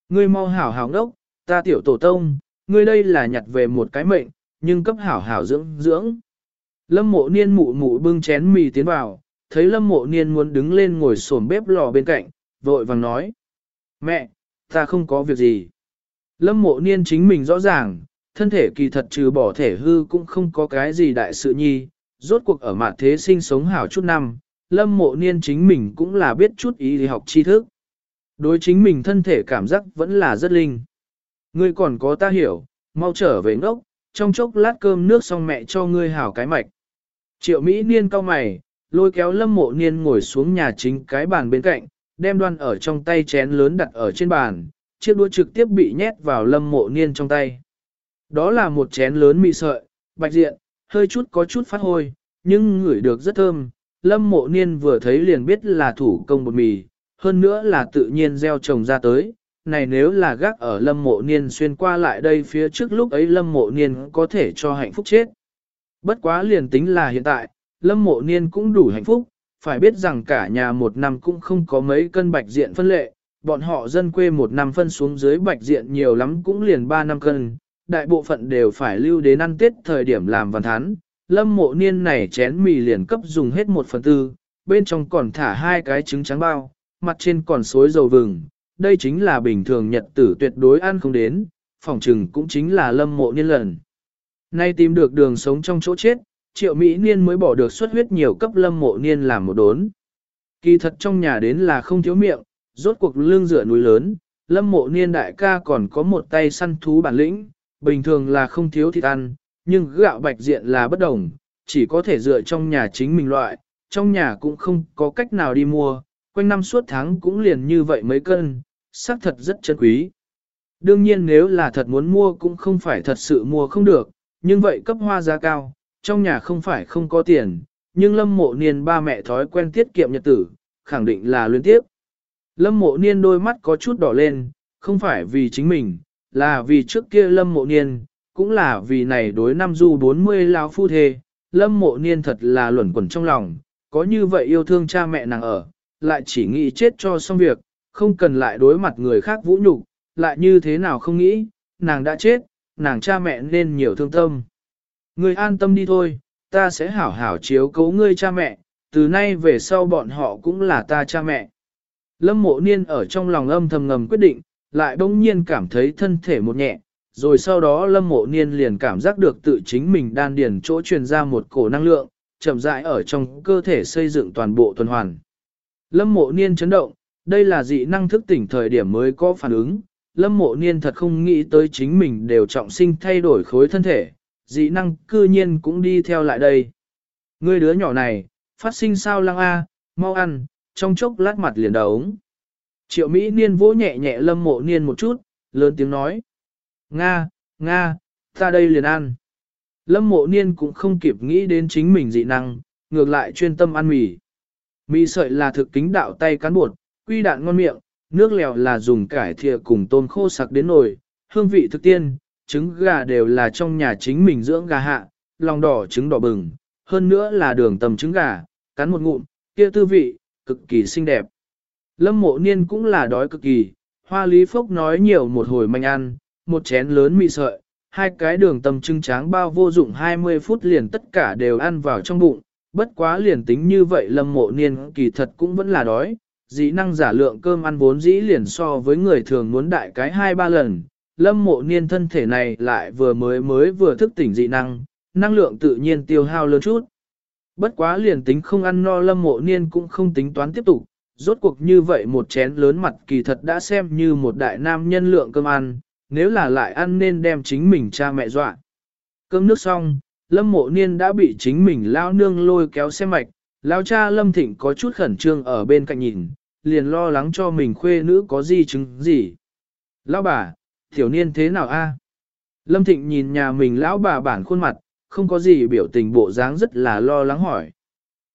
Ngươi mau hảo hảo ngốc, ta tiểu tổ tông, ngươi đây là nhặt về một cái mệnh, nhưng cấp hảo hảo dưỡng dưỡng. Lâm mộ niên mụ mụ bưng chén mì tiến vào, thấy lâm mộ niên muốn đứng lên ngồi sồn bếp lò bên cạnh, vội vàng nói. Mẹ, ta không có việc gì. Lâm mộ niên chính mình rõ ràng, thân thể kỳ thật trừ bỏ thể hư cũng không có cái gì đại sự nhi, rốt cuộc ở mặt thế sinh sống hảo chút năm, lâm mộ niên chính mình cũng là biết chút ý học tri thức. Đối chính mình thân thể cảm giác vẫn là rất linh. Ngươi còn có ta hiểu, mau trở về ngốc, trong chốc lát cơm nước xong mẹ cho ngươi hảo cái mạch. Triệu Mỹ Niên cau mày, lôi kéo lâm mộ niên ngồi xuống nhà chính cái bàn bên cạnh, đem đoan ở trong tay chén lớn đặt ở trên bàn, chiếc đũa trực tiếp bị nhét vào lâm mộ niên trong tay. Đó là một chén lớn mì sợi, bạch diện, hơi chút có chút phát hôi, nhưng ngửi được rất thơm. Lâm mộ niên vừa thấy liền biết là thủ công bột mì, hơn nữa là tự nhiên gieo trồng ra tới. Này nếu là gác ở lâm mộ niên xuyên qua lại đây phía trước lúc ấy lâm mộ niên có thể cho hạnh phúc chết. Bất quá liền tính là hiện tại, lâm mộ niên cũng đủ hạnh phúc, phải biết rằng cả nhà một năm cũng không có mấy cân bạch diện phân lệ, bọn họ dân quê một năm phân xuống dưới bạch diện nhiều lắm cũng liền ba năm cân, đại bộ phận đều phải lưu đến ăn tết thời điểm làm văn thán. Lâm mộ niên này chén mì liền cấp dùng hết một phần tư, bên trong còn thả hai cái trứng trắng bao, mặt trên còn xối dầu vừng, đây chính là bình thường nhật tử tuyệt đối ăn không đến, phòng trừng cũng chính là lâm mộ niên lần. Nay tìm được đường sống trong chỗ chết, triệu Mỹ niên mới bỏ được xuất huyết nhiều cấp lâm mộ niên làm một đốn. Kỳ thật trong nhà đến là không thiếu miệng, rốt cuộc lương rửa núi lớn, lâm mộ niên đại ca còn có một tay săn thú bản lĩnh, bình thường là không thiếu thịt ăn, nhưng gạo bạch diện là bất đồng, chỉ có thể dựa trong nhà chính mình loại, trong nhà cũng không có cách nào đi mua, quanh năm suốt tháng cũng liền như vậy mấy cân, xác thật rất chân quý. Đương nhiên nếu là thật muốn mua cũng không phải thật sự mua không được, nhưng vậy cấp hoa giá cao, trong nhà không phải không có tiền, nhưng lâm mộ niên ba mẹ thói quen tiết kiệm nhật tử, khẳng định là luyến tiếp. Lâm mộ niên đôi mắt có chút đỏ lên, không phải vì chính mình, là vì trước kia lâm mộ niên, cũng là vì này đối năm du 40 lao phu thê, lâm mộ niên thật là luẩn quẩn trong lòng, có như vậy yêu thương cha mẹ nàng ở, lại chỉ nghĩ chết cho xong việc, không cần lại đối mặt người khác vũ nhục, lại như thế nào không nghĩ, nàng đã chết, nàng cha mẹ nên nhiều thương tâm. Ngươi an tâm đi thôi, ta sẽ hảo hảo chiếu cố ngươi cha mẹ, từ nay về sau bọn họ cũng là ta cha mẹ. Lâm mộ niên ở trong lòng âm thầm ngầm quyết định, lại bỗng nhiên cảm thấy thân thể một nhẹ, rồi sau đó lâm mộ niên liền cảm giác được tự chính mình đan điền chỗ truyền ra một cổ năng lượng, chậm rãi ở trong cơ thể xây dựng toàn bộ tuần hoàn. Lâm mộ niên chấn động, đây là dị năng thức tỉnh thời điểm mới có phản ứng, lâm mộ niên thật không nghĩ tới chính mình đều trọng sinh thay đổi khối thân thể, dị năng cư nhiên cũng đi theo lại đây. Ngươi đứa nhỏ này, phát sinh sao lăng a, mau ăn, trong chốc lát mặt liền đống. Triệu Mỹ Niên vỗ nhẹ nhẹ lâm mộ niên một chút, lớn tiếng nói. Nga, Nga, ta đây liền ăn. Lâm mộ niên cũng không kịp nghĩ đến chính mình dị năng, ngược lại chuyên tâm ăn mì. Mì sợi là thực kính đạo tay cán bột, quy đạn ngon miệng, nước lèo là dùng cải thìa cùng tôm khô sặc đến nồi, hương vị thực tiên, trứng gà đều là trong nhà chính mình dưỡng gà hạ, lòng đỏ trứng đỏ bừng, hơn nữa là đường tầm trứng gà, cắn một ngụm, kia tư vị, cực kỳ xinh đẹp. Lâm mộ niên cũng là đói cực kỳ, hoa lý phốc nói nhiều một hồi manh ăn, một chén lớn mì sợi, hai cái đường tầm trứng tráng bao vô dụng 20 phút liền tất cả đều ăn vào trong bụng, bất quá liền tính như vậy lâm mộ niên kỳ thật cũng vẫn là đói, dĩ năng giả lượng cơm ăn vốn dĩ liền so với người thường muốn đại cái hai ba lần, lâm mộ niên thân thể này lại vừa mới mới vừa thức tỉnh dị năng, năng lượng tự nhiên tiêu hao lớn chút. Bất quá liền tính không ăn no lâm mộ niên cũng không tính toán tiếp tục, rốt cuộc như vậy một chén lớn mặt kỳ thật đã xem như một đại nam nhân lượng cơm ăn, nếu là lại ăn nên đem chính mình cha mẹ dọa. Cơm nước xong, lâm mộ niên đã bị chính mình lao nương lôi kéo xe mạch, lao cha lâm thịnh có chút khẩn trương ở bên cạnh nhìn, liền lo lắng cho mình khuê nữ có di chứng gì. Lão bà, tiểu niên thế nào a? Lâm thịnh nhìn nhà mình lão bà bản khuôn mặt, không có gì biểu tình bộ dáng rất là lo lắng hỏi.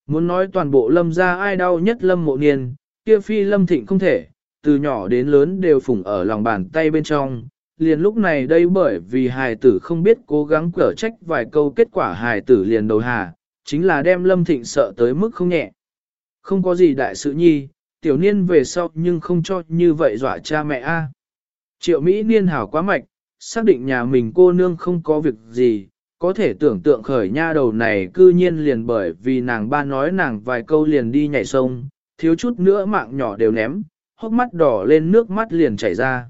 Muốn nói toàn bộ lâm ra ai đau nhất lâm mộ niên, kia phi lâm thịnh không thể, từ nhỏ đến lớn đều phủng ở lòng bàn tay bên trong. Liền lúc này đây bởi vì hài tử không biết cố gắng cở trách vài câu kết quả hài tử liền đầu hà, chính là đem lâm thịnh sợ tới mức không nhẹ. Không có gì đại sự nhi, tiểu niên về sau nhưng không cho như vậy dọa cha mẹ a. Triệu Mỹ niên hảo quá mạch, xác định nhà mình cô nương không có việc gì, có thể tưởng tượng khởi nha đầu này cư nhiên liền bởi vì nàng ba nói nàng vài câu liền đi nhảy sông, thiếu chút nữa mạng nhỏ đều ném, hốc mắt đỏ lên nước mắt liền chảy ra.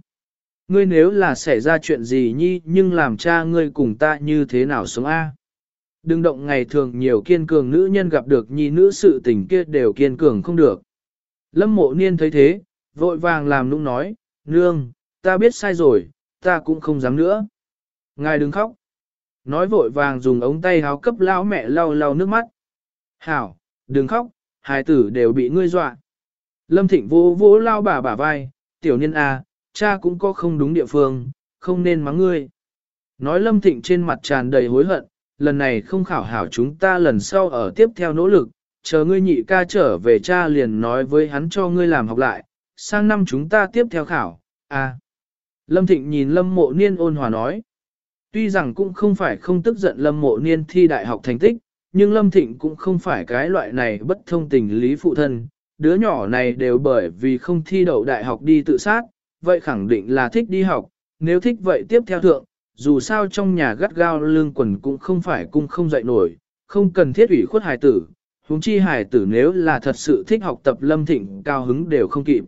Ngươi nếu là xảy ra chuyện gì nhi nhưng làm cha ngươi cùng ta như thế nào sống a? Đừng động ngày thường nhiều kiên cường nữ nhân gặp được nhi nữ sự tình kia đều kiên cường không được. Lâm mộ niên thấy thế, vội vàng làm nũng nói, nương, ta biết sai rồi, ta cũng không dám nữa. Ngài đừng khóc. Nói vội vàng dùng ống tay háo cấp lão mẹ lau lau nước mắt. Hảo, đừng khóc, hai tử đều bị ngươi dọa. Lâm Thịnh vô vô lao bà bả vai, tiểu niên à, cha cũng có không đúng địa phương, không nên mắng ngươi. Nói Lâm Thịnh trên mặt tràn đầy hối hận, lần này không khảo hảo chúng ta lần sau ở tiếp theo nỗ lực, chờ ngươi nhị ca trở về cha liền nói với hắn cho ngươi làm học lại, sang năm chúng ta tiếp theo khảo, à. Lâm Thịnh nhìn Lâm Mộ Niên ôn hòa nói. Tuy rằng cũng không phải không tức giận Lâm Mộ Niên thi đại học thành tích, nhưng Lâm Thịnh cũng không phải cái loại này bất thông tình lý phụ thân. Đứa nhỏ này đều bởi vì không thi đậu đại học đi tự sát, vậy khẳng định là thích đi học, nếu thích vậy tiếp theo thượng, dù sao trong nhà gắt gao lương quần cũng không phải cung không dậy nổi, không cần thiết ủy khuất hài tử, huống chi hài tử nếu là thật sự thích học tập Lâm Thịnh cao hứng đều không kịp.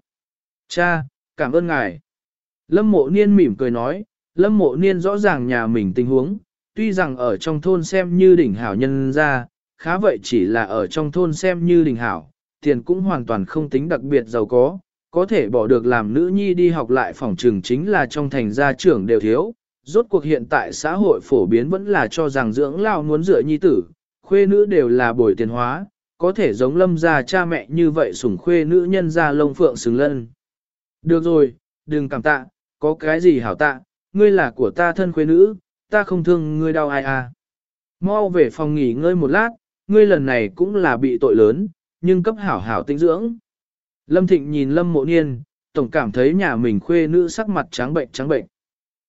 Cha, cảm ơn ngài. Lâm mộ niên mỉm cười nói, lâm mộ niên rõ ràng nhà mình tình huống, tuy rằng ở trong thôn xem như đỉnh hảo nhân ra, khá vậy chỉ là ở trong thôn xem như đỉnh hảo, tiền cũng hoàn toàn không tính đặc biệt giàu có, có thể bỏ được làm nữ nhi đi học lại phòng trường chính là trong thành gia trưởng đều thiếu. Rốt cuộc hiện tại xã hội phổ biến vẫn là cho rằng dưỡng lao muốn dựa nhi tử, khuê nữ đều là bồi tiền hóa, có thể giống lâm gia cha mẹ như vậy sủng khuê nữ nhân ra lông phượng xứng lân. Được rồi, đừng cảm tạ, có cái gì hảo tạ, ngươi là của ta thân khuê nữ, ta không thương ngươi đau ai à. Mau về phòng nghỉ ngơi một lát, ngươi lần này cũng là bị tội lớn, nhưng cấp hảo hảo tinh dưỡng. Lâm Thịnh nhìn Lâm Mộ Niên, tổng cảm thấy nhà mình khuê nữ sắc mặt trắng bệnh trắng bệnh.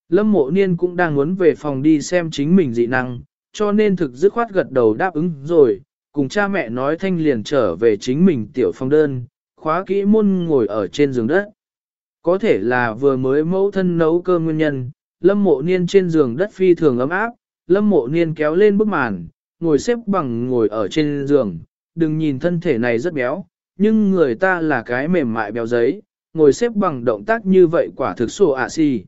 Lâm Mộ Niên cũng đang muốn về phòng đi xem chính mình dị năng, cho nên thực dứt khoát gật đầu đáp ứng rồi, cùng cha mẹ nói thanh liền trở về chính mình tiểu phòng đơn, khóa kỹ môn ngồi ở trên giường đất. Có thể là vừa mới mẫu thân nấu cơm nguyên nhân, lâm mộ niên trên giường đất phi thường ấm áp, lâm mộ niên kéo lên bức màn, ngồi xếp bằng ngồi ở trên giường, đừng nhìn thân thể này rất béo, nhưng người ta là cái mềm mại béo giấy, ngồi xếp bằng động tác như vậy quả thực sổ ạ si.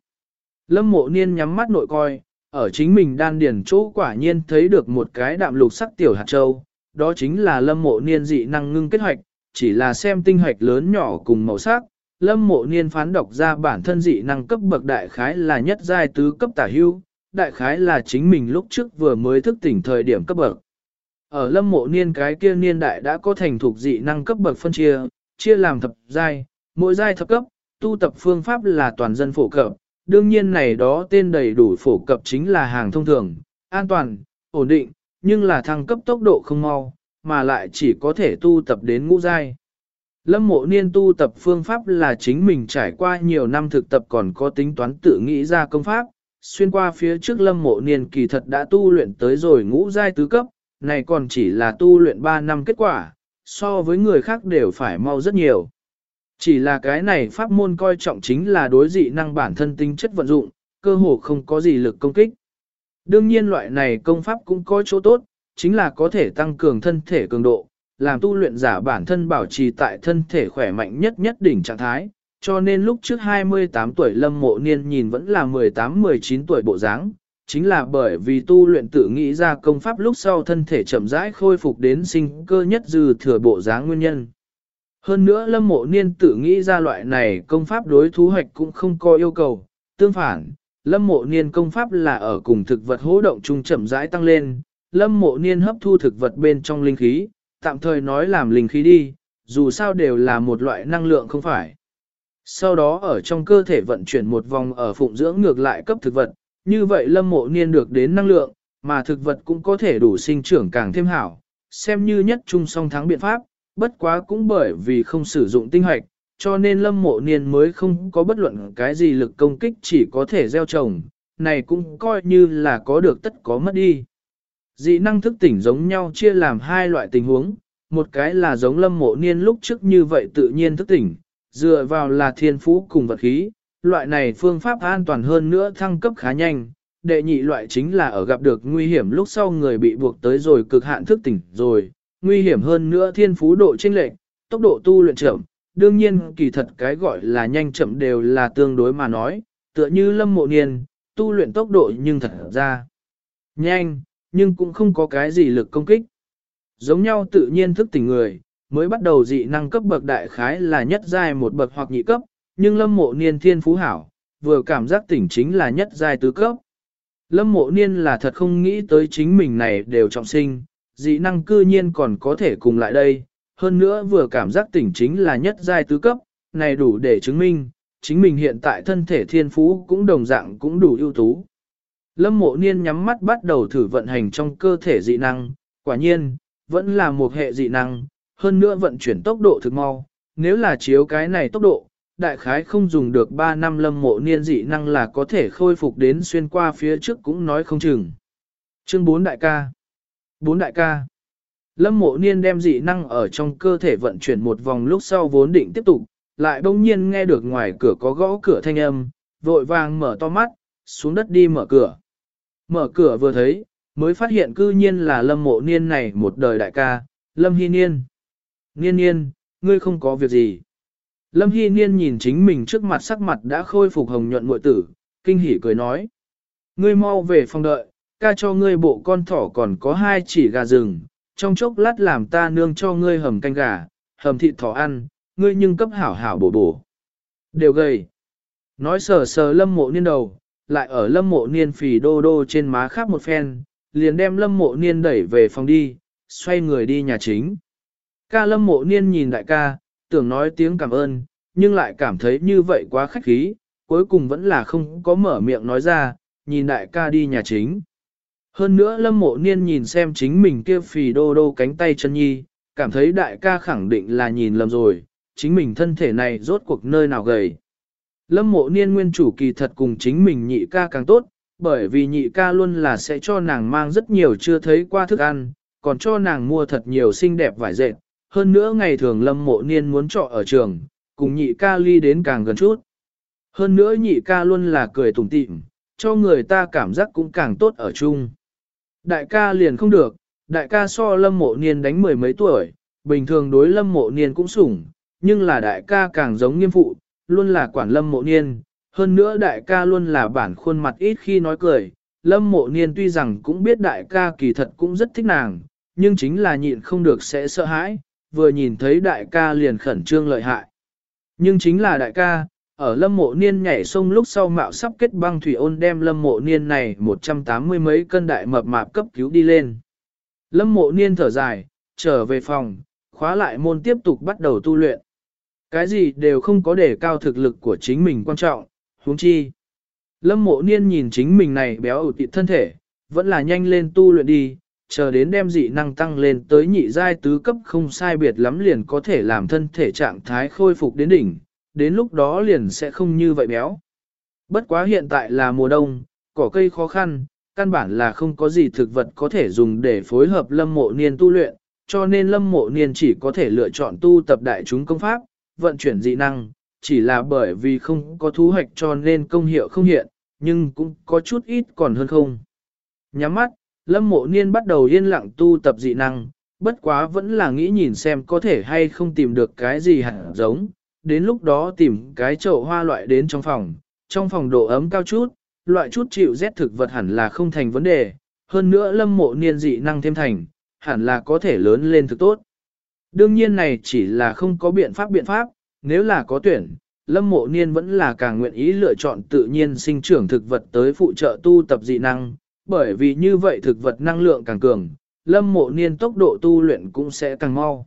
Lâm mộ niên nhắm mắt nội coi, ở chính mình đan điền chỗ quả nhiên thấy được một cái đạm lục sắc tiểu hạt châu, đó chính là lâm mộ niên dị năng ngưng kết hoạch, chỉ là xem tinh hoạch lớn nhỏ cùng màu sắc, lâm mộ niên phán đọc ra bản thân dị năng cấp bậc đại khái là nhất giai tứ cấp tả hưu, đại khái là chính mình lúc trước vừa mới thức tỉnh thời điểm cấp bậc. Ở lâm mộ niên cái kia niên đại đã có thành thuộc dị năng cấp bậc phân chia, chia làm thập giai, mỗi giai thập cấp, tu tập phương pháp là toàn dân phổ cập, đương nhiên này đó tên đầy đủ phổ cập chính là hàng thông thường, an toàn, ổn định, nhưng là thăng cấp tốc độ không mau, mà lại chỉ có thể tu tập đến ngũ giai. Lâm mộ niên tu tập phương pháp là chính mình trải qua nhiều năm thực tập còn có tính toán tự nghĩ ra công pháp, xuyên qua phía trước lâm mộ niên kỳ thật đã tu luyện tới rồi ngũ giai tứ cấp, này còn chỉ là tu luyện 3 năm kết quả, so với người khác đều phải mau rất nhiều. Chỉ là cái này pháp môn coi trọng chính là đối dị năng bản thân tính chất vận dụng, cơ hồ không có gì lực công kích. Đương nhiên loại này công pháp cũng có chỗ tốt, chính là có thể tăng cường thân thể cường độ, làm tu luyện giả bản thân bảo trì tại thân thể khỏe mạnh nhất nhất đỉnh trạng thái, cho nên lúc trước 28 tuổi lâm mộ niên nhìn vẫn là 18-19 tuổi bộ dáng, chính là bởi vì tu luyện tự nghĩ ra công pháp lúc sau thân thể chậm rãi khôi phục đến sinh cơ nhất dư thừa bộ dáng nguyên nhân. Hơn nữa lâm mộ niên tự nghĩ ra loại này công pháp đối thú hoạch cũng không có yêu cầu, tương phản, lâm mộ niên công pháp là ở cùng thực vật hỗ động chung chậm rãi tăng lên, lâm mộ niên hấp thu thực vật bên trong linh khí, tạm thời nói làm linh khí đi, dù sao đều là một loại năng lượng không phải. Sau đó ở trong cơ thể vận chuyển một vòng ở phụng dưỡng ngược lại cấp thực vật, như vậy lâm mộ niên được đến năng lượng, mà thực vật cũng có thể đủ sinh trưởng càng thêm hảo, xem như nhất trung song thắng biện pháp, bất quá cũng bởi vì không sử dụng tinh hoạch, cho nên lâm mộ niên mới không có bất luận cái gì lực công kích chỉ có thể gieo trồng, này cũng coi như là có được tất có mất đi. Dị năng thức tỉnh giống nhau chia làm hai loại tình huống, một cái là giống lâm mộ niên lúc trước như vậy tự nhiên thức tỉnh, dựa vào là thiên phú cùng vật khí, loại này phương pháp an toàn hơn nữa thăng cấp khá nhanh. Đệ nhị loại chính là ở gặp được nguy hiểm lúc sau người bị buộc tới rồi cực hạn thức tỉnh rồi, nguy hiểm hơn nữa thiên phú độ chênh lệch, tốc độ tu luyện chậm. Đương nhiên kỳ thật cái gọi là nhanh chậm đều là tương đối mà nói, tựa như lâm mộ niên, tu luyện tốc độ nhưng thật ra nhanh, nhưng cũng không có cái gì lực công kích. Giống nhau tự nhiên thức tỉnh người, mới bắt đầu dị năng cấp bậc đại khái là nhất giai một bậc hoặc nhị cấp, nhưng lâm mộ niên thiên phú hảo, vừa cảm giác tỉnh chính là nhất giai tứ cấp. Lâm mộ niên là thật không nghĩ tới chính mình này đều trọng sinh, dị năng cư nhiên còn có thể cùng lại đây, hơn nữa vừa cảm giác tỉnh chính là nhất giai tứ cấp, này đủ để chứng minh, chính mình hiện tại thân thể thiên phú cũng đồng dạng cũng đủ ưu tú. Lâm mộ niên nhắm mắt bắt đầu thử vận hành trong cơ thể dị năng, quả nhiên, vẫn là một hệ dị năng, hơn nữa vận chuyển tốc độ thực mau, nếu là chiếu cái này tốc độ, đại khái không dùng được 3 năm lâm mộ niên dị năng là có thể khôi phục đến xuyên qua phía trước cũng nói không chừng. Chương 4 đại ca 4 đại ca Lâm mộ niên đem dị năng ở trong cơ thể vận chuyển một vòng lúc sau vốn định tiếp tục, lại bỗng nhiên nghe được ngoài cửa có gõ cửa thanh âm, vội vàng mở to mắt, xuống đất đi mở cửa. Mở cửa vừa thấy, mới phát hiện cư nhiên là lâm mộ niên này một đời đại ca, lâm hy niên. Niên niên, ngươi không có việc gì. Lâm hy niên nhìn chính mình trước mặt sắc mặt đã khôi phục hồng nhuận muội tử, kinh hỉ cười nói. Ngươi mau về phòng đợi, ca cho ngươi bộ con thỏ còn có hai chỉ gà rừng, trong chốc lát làm ta nương cho ngươi hầm canh gà, hầm thịt thỏ ăn, ngươi nhưng cấp hảo hảo bổ bổ. Đều gầy. Nói sờ sờ lâm mộ niên đầu, lại ở lâm mộ niên phì đô đô trên má khác một phen, liền đem lâm mộ niên đẩy về phòng đi, xoay người đi nhà chính. Ca lâm mộ niên nhìn đại ca, tưởng nói tiếng cảm ơn, nhưng lại cảm thấy như vậy quá khách khí, cuối cùng vẫn là không có mở miệng nói ra, nhìn đại ca đi nhà chính. Hơn nữa lâm mộ niên nhìn xem chính mình kia phì đô đô cánh tay chân nhi, cảm thấy đại ca khẳng định là nhìn lầm rồi, chính mình thân thể này rốt cuộc nơi nào gầy. Lâm mộ niên nguyên chủ kỳ thật cùng chính mình nhị ca càng tốt, bởi vì nhị ca luôn là sẽ cho nàng mang rất nhiều chưa thấy qua thức ăn, còn cho nàng mua thật nhiều xinh đẹp vải dệt. Hơn nữa ngày thường lâm mộ niên muốn trọ ở trường, cùng nhị ca ly đến càng gần chút. Hơn nữa nhị ca luôn là cười tủm tỉm, cho người ta cảm giác cũng càng tốt ở chung. Đại ca liền không được, đại ca so lâm mộ niên đánh mười mấy tuổi, bình thường đối lâm mộ niên cũng sủng, nhưng là đại ca càng giống nghiêm phụ, luôn là quản lâm mộ niên, hơn nữa đại ca luôn là bản khuôn mặt ít khi nói cười. Lâm mộ niên tuy rằng cũng biết đại ca kỳ thật cũng rất thích nàng, nhưng chính là nhịn không được sẽ sợ hãi, vừa nhìn thấy đại ca liền khẩn trương lợi hại. Nhưng chính là đại ca, ở lâm mộ niên nhảy sông lúc sau mạo sắp kết băng thủy ôn đem lâm mộ niên này 180 mấy cân đại mập mạp cấp cứu đi lên. Lâm mộ niên thở dài, trở về phòng, khóa lại môn tiếp tục bắt đầu tu luyện. Cái gì đều không có để cao thực lực của chính mình quan trọng, huống chi. Lâm mộ niên nhìn chính mình này béo ủ tịt thân thể, vẫn là nhanh lên tu luyện đi, chờ đến đem dị năng tăng lên tới nhị giai tứ cấp không sai biệt lắm liền có thể làm thân thể trạng thái khôi phục đến đỉnh, đến lúc đó liền sẽ không như vậy béo. Bất quá hiện tại là mùa đông, cỏ cây khó khăn, căn bản là không có gì thực vật có thể dùng để phối hợp lâm mộ niên tu luyện, cho nên lâm mộ niên chỉ có thể lựa chọn tu tập đại chúng công pháp, vận chuyển dị năng, chỉ là bởi vì không có thu hoạch cho nên công hiệu không hiện, nhưng cũng có chút ít còn hơn không. Nhắm mắt, lâm mộ niên bắt đầu yên lặng tu tập dị năng, bất quá vẫn là nghĩ nhìn xem có thể hay không tìm được cái gì hẳn giống, đến lúc đó tìm cái chậu hoa loại đến trong phòng, trong phòng độ ấm cao chút, loại chút chịu rét thực vật hẳn là không thành vấn đề, hơn nữa lâm mộ niên dị năng thêm thành, hẳn là có thể lớn lên thực tốt. Đương nhiên này chỉ là không có biện pháp biện pháp, nếu là có tuyển, lâm mộ niên vẫn là càng nguyện ý lựa chọn tự nhiên sinh trưởng thực vật tới phụ trợ tu tập dị năng, bởi vì như vậy thực vật năng lượng càng cường, lâm mộ niên tốc độ tu luyện cũng sẽ càng mau.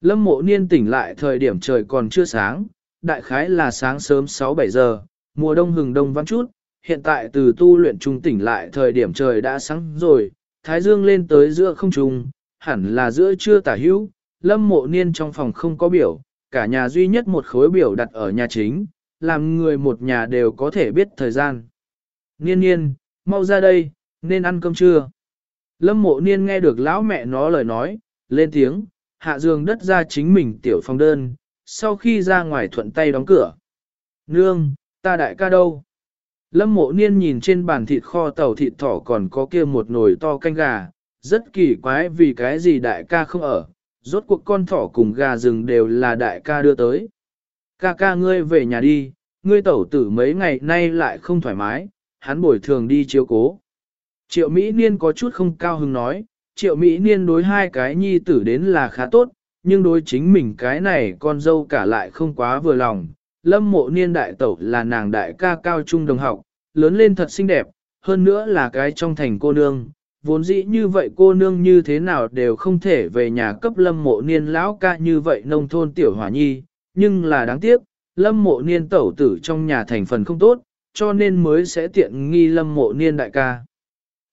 Lâm mộ niên tỉnh lại thời điểm trời còn chưa sáng, đại khái là sáng sớm 6-7 giờ, mùa đông hừng đông vắng chút, hiện tại từ tu luyện trung tỉnh lại thời điểm trời đã sáng rồi, thái dương lên tới giữa không trung, hẳn là giữa trưa tả hữu, lâm mộ niên trong phòng không có biểu, cả nhà duy nhất một khối biểu đặt ở nhà chính, làm người một nhà đều có thể biết thời gian. Niên niên, mau ra đây, nên ăn cơm trưa. Lâm mộ niên nghe được lão mẹ nó lời nói, lên tiếng, hạ giường đất ra chính mình tiểu phòng đơn, sau khi ra ngoài thuận tay đóng cửa. Nương, ta đại ca đâu? Lâm mộ niên nhìn trên bàn thịt kho tàu thịt thỏ còn có kia một nồi to canh gà, rất kỳ quái vì cái gì đại ca không ở, rốt cuộc con thỏ cùng gà rừng đều là đại ca đưa tới. Ca ca ngươi về nhà đi, ngươi tẩu tử mấy ngày nay lại không thoải mái, hắn bồi thường đi chiếu cố. Triệu Mỹ Niên có chút không cao hứng nói, Triệu Mỹ Niên đối hai cái nhi tử đến là khá tốt, nhưng đối chính mình cái này con dâu cả lại không quá vừa lòng. Lâm mộ niên đại tẩu là nàng đại ca cao trung đồng học, lớn lên thật xinh đẹp, hơn nữa là cái trong thành cô nương. Vốn dĩ như vậy cô nương như thế nào đều không thể về nhà cấp lâm mộ niên lão ca như vậy nông thôn tiểu hỏa nhi, nhưng là đáng tiếc, lâm mộ niên tẩu tử trong nhà thành phần không tốt, cho nên mới sẽ tiện nghi lâm mộ niên đại ca.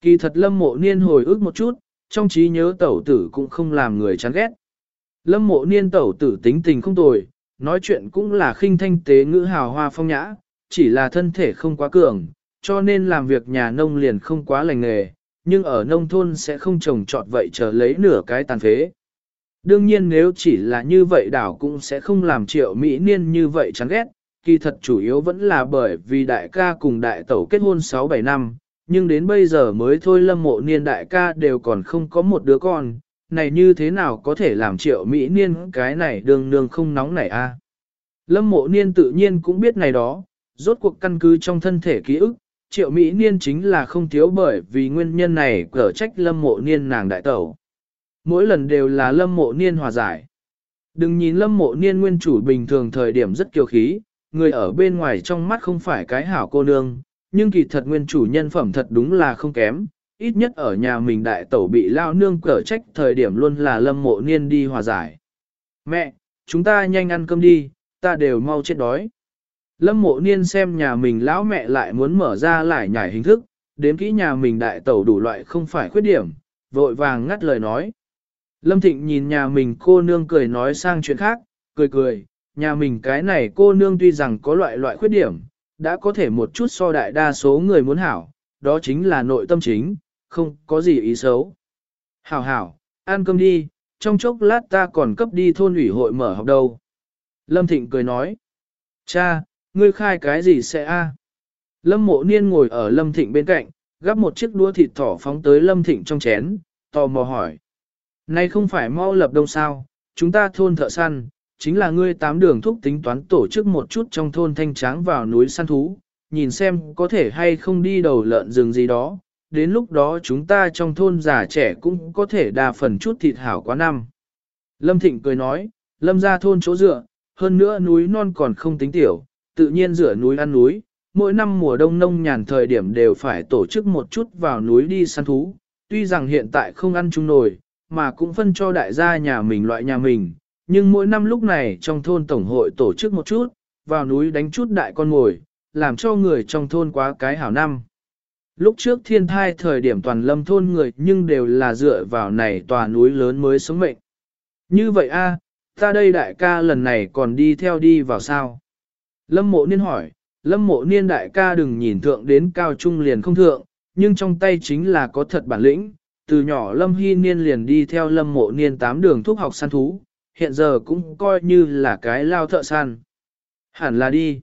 Kỳ thật lâm mộ niên hồi ức một chút, trong trí nhớ tẩu tử cũng không làm người chán ghét. Lâm mộ niên tẩu tử tính tình không tồi, nói chuyện cũng là khinh thanh tế ngữ hào hoa phong nhã, chỉ là thân thể không quá cường, cho nên làm việc nhà nông liền không quá lành nghề, nhưng ở nông thôn sẽ không trồng trọt vậy chờ lấy nửa cái tàn phế. Đương nhiên nếu chỉ là như vậy đảo cũng sẽ không làm triệu Mỹ niên như vậy chán ghét, kỳ thật chủ yếu vẫn là bởi vì đại ca cùng đại tẩu kết hôn 6-7 năm, nhưng đến bây giờ mới thôi lâm mộ niên đại ca đều còn không có một đứa con, này như thế nào có thể làm triệu Mỹ niên cái này đường nương không nóng này a Lâm mộ niên tự nhiên cũng biết này đó, rốt cuộc căn cứ trong thân thể ký ức, triệu Mỹ niên chính là không thiếu bởi vì nguyên nhân này cở trách lâm mộ niên nàng đại tẩu. Mỗi lần đều là lâm mộ niên hòa giải. Đừng nhìn lâm mộ niên nguyên chủ bình thường thời điểm rất kiêu khí, người ở bên ngoài trong mắt không phải cái hảo cô nương, nhưng kỳ thật nguyên chủ nhân phẩm thật đúng là không kém, ít nhất ở nhà mình đại tẩu bị lao nương cở trách thời điểm luôn là lâm mộ niên đi hòa giải. Mẹ, chúng ta nhanh ăn cơm đi, ta đều mau chết đói. Lâm mộ niên xem nhà mình lão mẹ lại muốn mở ra lại nhảy hình thức, đến kỹ nhà mình đại tẩu đủ loại không phải khuyết điểm, vội vàng ngắt lời nói. Lâm Thịnh nhìn nhà mình cô nương cười nói sang chuyện khác, cười cười, nhà mình cái này cô nương tuy rằng có loại loại khuyết điểm, đã có thể một chút so đại đa số người muốn hảo, đó chính là nội tâm chính, không có gì ý xấu. Hảo hảo, ăn cơm đi, trong chốc lát ta còn cấp đi thôn ủy hội mở học đâu. Lâm Thịnh cười nói, cha, ngươi khai cái gì sẽ a? Lâm mộ niên ngồi ở Lâm Thịnh bên cạnh, gắp một chiếc đũa thịt thỏ phóng tới Lâm Thịnh trong chén, tò mò hỏi. Này không phải mau lập đông sao, chúng ta thôn thợ săn, chính là ngươi tám đường thúc tính toán tổ chức một chút trong thôn thanh tráng vào núi săn thú, nhìn xem có thể hay không đi đầu lợn rừng gì đó, đến lúc đó chúng ta trong thôn già trẻ cũng có thể đa phần chút thịt hảo quá năm. Lâm Thịnh cười nói, Lâm ra thôn chỗ dựa, hơn nữa núi non còn không tính tiểu, tự nhiên rửa núi ăn núi, mỗi năm mùa đông nông nhàn thời điểm đều phải tổ chức một chút vào núi đi săn thú, tuy rằng hiện tại không ăn chung nồi mà cũng phân cho đại gia nhà mình loại nhà mình, nhưng mỗi năm lúc này trong thôn tổng hội tổ chức một chút, vào núi đánh chút đại con ngồi làm cho người trong thôn quá cái hảo năm. Lúc trước thiên thai thời điểm toàn lâm thôn người nhưng đều là dựa vào này tòa núi lớn mới sống mệnh. Như vậy a, ta đây đại ca lần này còn đi theo đi vào sao? Lâm mộ niên hỏi, lâm mộ niên đại ca đừng nhìn thượng đến cao trung liền không thượng, nhưng trong tay chính là có thật bản lĩnh. Từ nhỏ lâm hy niên liền đi theo lâm mộ niên tám đường thúc học săn thú, hiện giờ cũng coi như là cái lao thợ săn. Hẳn là đi.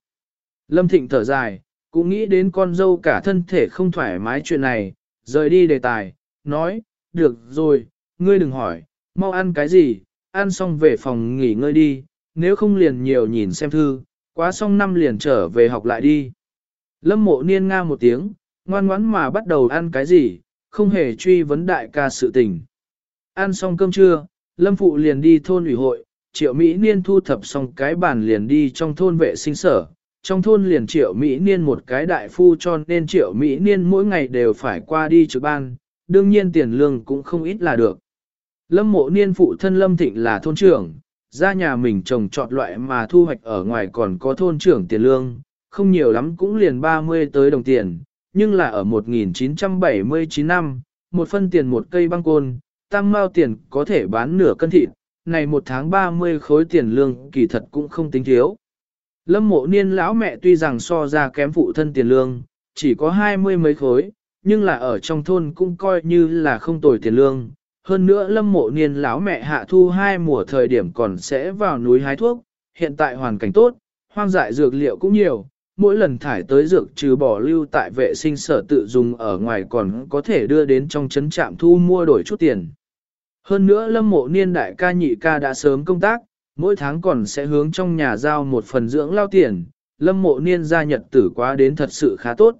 Lâm Thịnh thở dài, cũng nghĩ đến con dâu cả thân thể không thoải mái chuyện này, rời đi đề tài, nói, được rồi, ngươi đừng hỏi, mau ăn cái gì, ăn xong về phòng nghỉ ngơi đi, nếu không liền nhiều nhìn xem thư, quá xong năm liền trở về học lại đi. Lâm mộ niên nga một tiếng, ngoan ngoãn mà bắt đầu ăn cái gì, không hề truy vấn đại ca sự tình. Ăn xong cơm trưa, Lâm Phụ liền đi thôn ủy hội, Triệu Mỹ Niên thu thập xong cái bàn liền đi trong thôn vệ sinh sở. Trong thôn liền Triệu Mỹ Niên một cái đại phu cho nên Triệu Mỹ Niên mỗi ngày đều phải qua đi trực ban, đương nhiên tiền lương cũng không ít là được. Lâm mộ niên phụ thân Lâm Thịnh là thôn trưởng, ra nhà mình trồng trọt loại mà thu hoạch ở ngoài còn có thôn trưởng tiền lương, không nhiều lắm cũng liền 30 tới đồng tiền, nhưng là ở 1979 năm, một phân tiền một cây băng côn, tam mao tiền có thể bán nửa cân thịt, này một tháng 30 khối tiền lương kỳ thật cũng không tính thiếu. Lâm mộ niên lão mẹ tuy rằng so ra kém phụ thân tiền lương, chỉ có hai mươi mấy khối, nhưng là ở trong thôn cũng coi như là không tồi tiền lương. Hơn nữa lâm mộ niên lão mẹ hạ thu hai mùa thời điểm còn sẽ vào núi hái thuốc, hiện tại hoàn cảnh tốt, hoang dại dược liệu cũng nhiều, mỗi lần thải tới dược trừ bỏ lưu tại vệ sinh sở tự dùng ở ngoài còn có thể đưa đến trong trấn trạm thu mua đổi chút tiền. Hơn nữa lâm mộ niên đại ca nhị ca đã sớm công tác, mỗi tháng còn sẽ hướng trong nhà giao một phần dưỡng lao tiền, lâm mộ niên gia nhật tử quá đến thật sự khá tốt.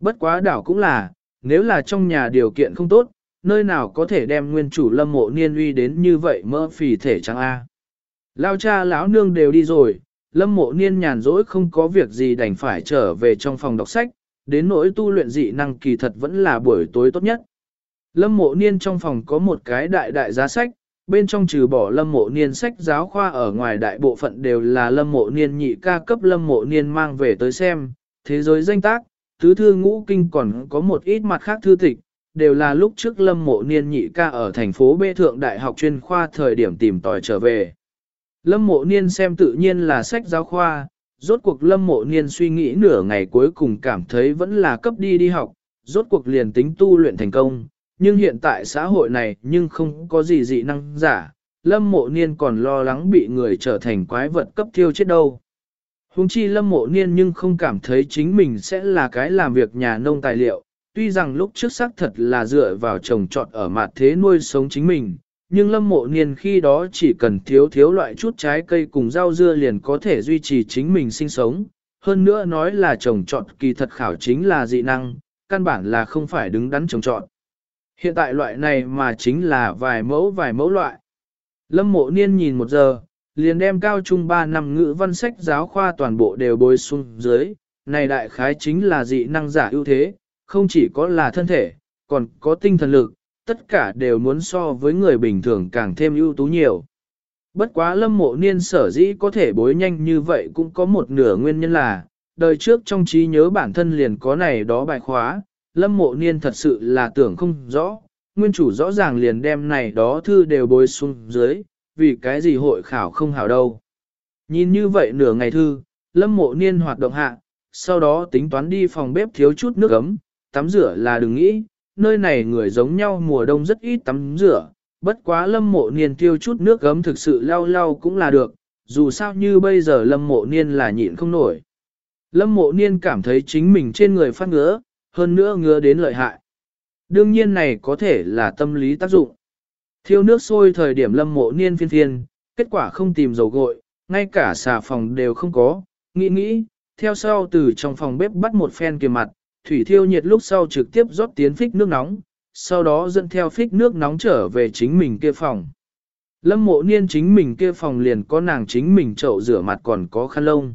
Bất quá đảo cũng là, nếu là trong nhà điều kiện không tốt, nơi nào có thể đem nguyên chủ lâm mộ niên uy đến như vậy mơ phì thể chẳng a. Lao cha lão nương đều đi rồi, lâm mộ niên nhàn rỗi không có việc gì đành phải trở về trong phòng đọc sách, đến nỗi tu luyện dị năng kỳ thật vẫn là buổi tối tốt nhất. Lâm mộ niên trong phòng có một cái đại đại giá sách, bên trong trừ bỏ lâm mộ niên sách giáo khoa ở ngoài đại bộ phận đều là lâm mộ niên nhị ca cấp lâm mộ niên mang về tới xem, thế giới danh tác, tứ thư ngũ kinh còn có một ít mặt khác thư tịch, đều là lúc trước lâm mộ niên nhị ca ở thành phố Bê Thượng Đại học chuyên khoa thời điểm tìm tòi trở về. Lâm mộ niên xem tự nhiên là sách giáo khoa, rốt cuộc lâm mộ niên suy nghĩ nửa ngày cuối cùng cảm thấy vẫn là cấp đi đi học, rốt cuộc liền tính tu luyện thành công, nhưng hiện tại xã hội này nhưng không có gì dị năng giả, lâm mộ niên còn lo lắng bị người trở thành quái vật cấp thiêu chết đâu. Hùng chi lâm mộ niên nhưng không cảm thấy chính mình sẽ là cái làm việc nhà nông tài liệu, tuy rằng lúc trước xác thật là dựa vào trồng trọt ở mặt thế nuôi sống chính mình, nhưng lâm mộ niên khi đó chỉ cần thiếu thiếu loại chút trái cây cùng rau dưa liền có thể duy trì chính mình sinh sống. Hơn nữa nói là trồng trọt kỳ thật khảo chính là dị năng, căn bản là không phải đứng đắn trồng trọt. Hiện tại loại này mà chính là vài mẫu vài mẫu loại. Lâm mộ niên nhìn một giờ, liền đem cao trung 3 năm ngữ văn sách giáo khoa toàn bộ đều bôi xuống dưới. Này đại khái chính là dị năng giả ưu thế, không chỉ có là thân thể, còn có tinh thần lực, tất cả đều muốn so với người bình thường càng thêm ưu tú nhiều. Bất quá lâm mộ niên sở dĩ có thể bối nhanh như vậy cũng có một nửa nguyên nhân là, đời trước trong trí nhớ bản thân liền có này đó bài khóa, lâm mộ niên thật sự là tưởng không rõ, nguyên chủ rõ ràng liền đem này đó thư đều bôi xuống dưới, vì cái gì hội khảo không hảo đâu. Nhìn như vậy nửa ngày thư, lâm mộ niên hoạt động hạ, sau đó tính toán đi phòng bếp thiếu chút nước ấm, tắm rửa là đừng nghĩ, nơi này người giống nhau mùa đông rất ít tắm rửa, bất quá lâm mộ niên tiêu chút nước ấm thực sự lau lau cũng là được, dù sao như bây giờ lâm mộ niên là nhịn không nổi. Lâm mộ niên cảm thấy chính mình trên người phát ngứa, hơn nữa ngứa đến lợi hại. Đương nhiên này có thể là tâm lý tác dụng. Thiêu nước sôi thời điểm lâm mộ niên phiên phiên, kết quả không tìm dầu gội, ngay cả xà phòng đều không có, nghĩ nghĩ, theo sau từ trong phòng bếp bắt một phen kiềm mặt, thủy thiêu nhiệt lúc sau trực tiếp rót tiến phích nước nóng, sau đó dẫn theo phích nước nóng trở về chính mình kia phòng. Lâm mộ niên chính mình kia phòng liền có nàng chính mình chậu rửa mặt còn có khăn lông.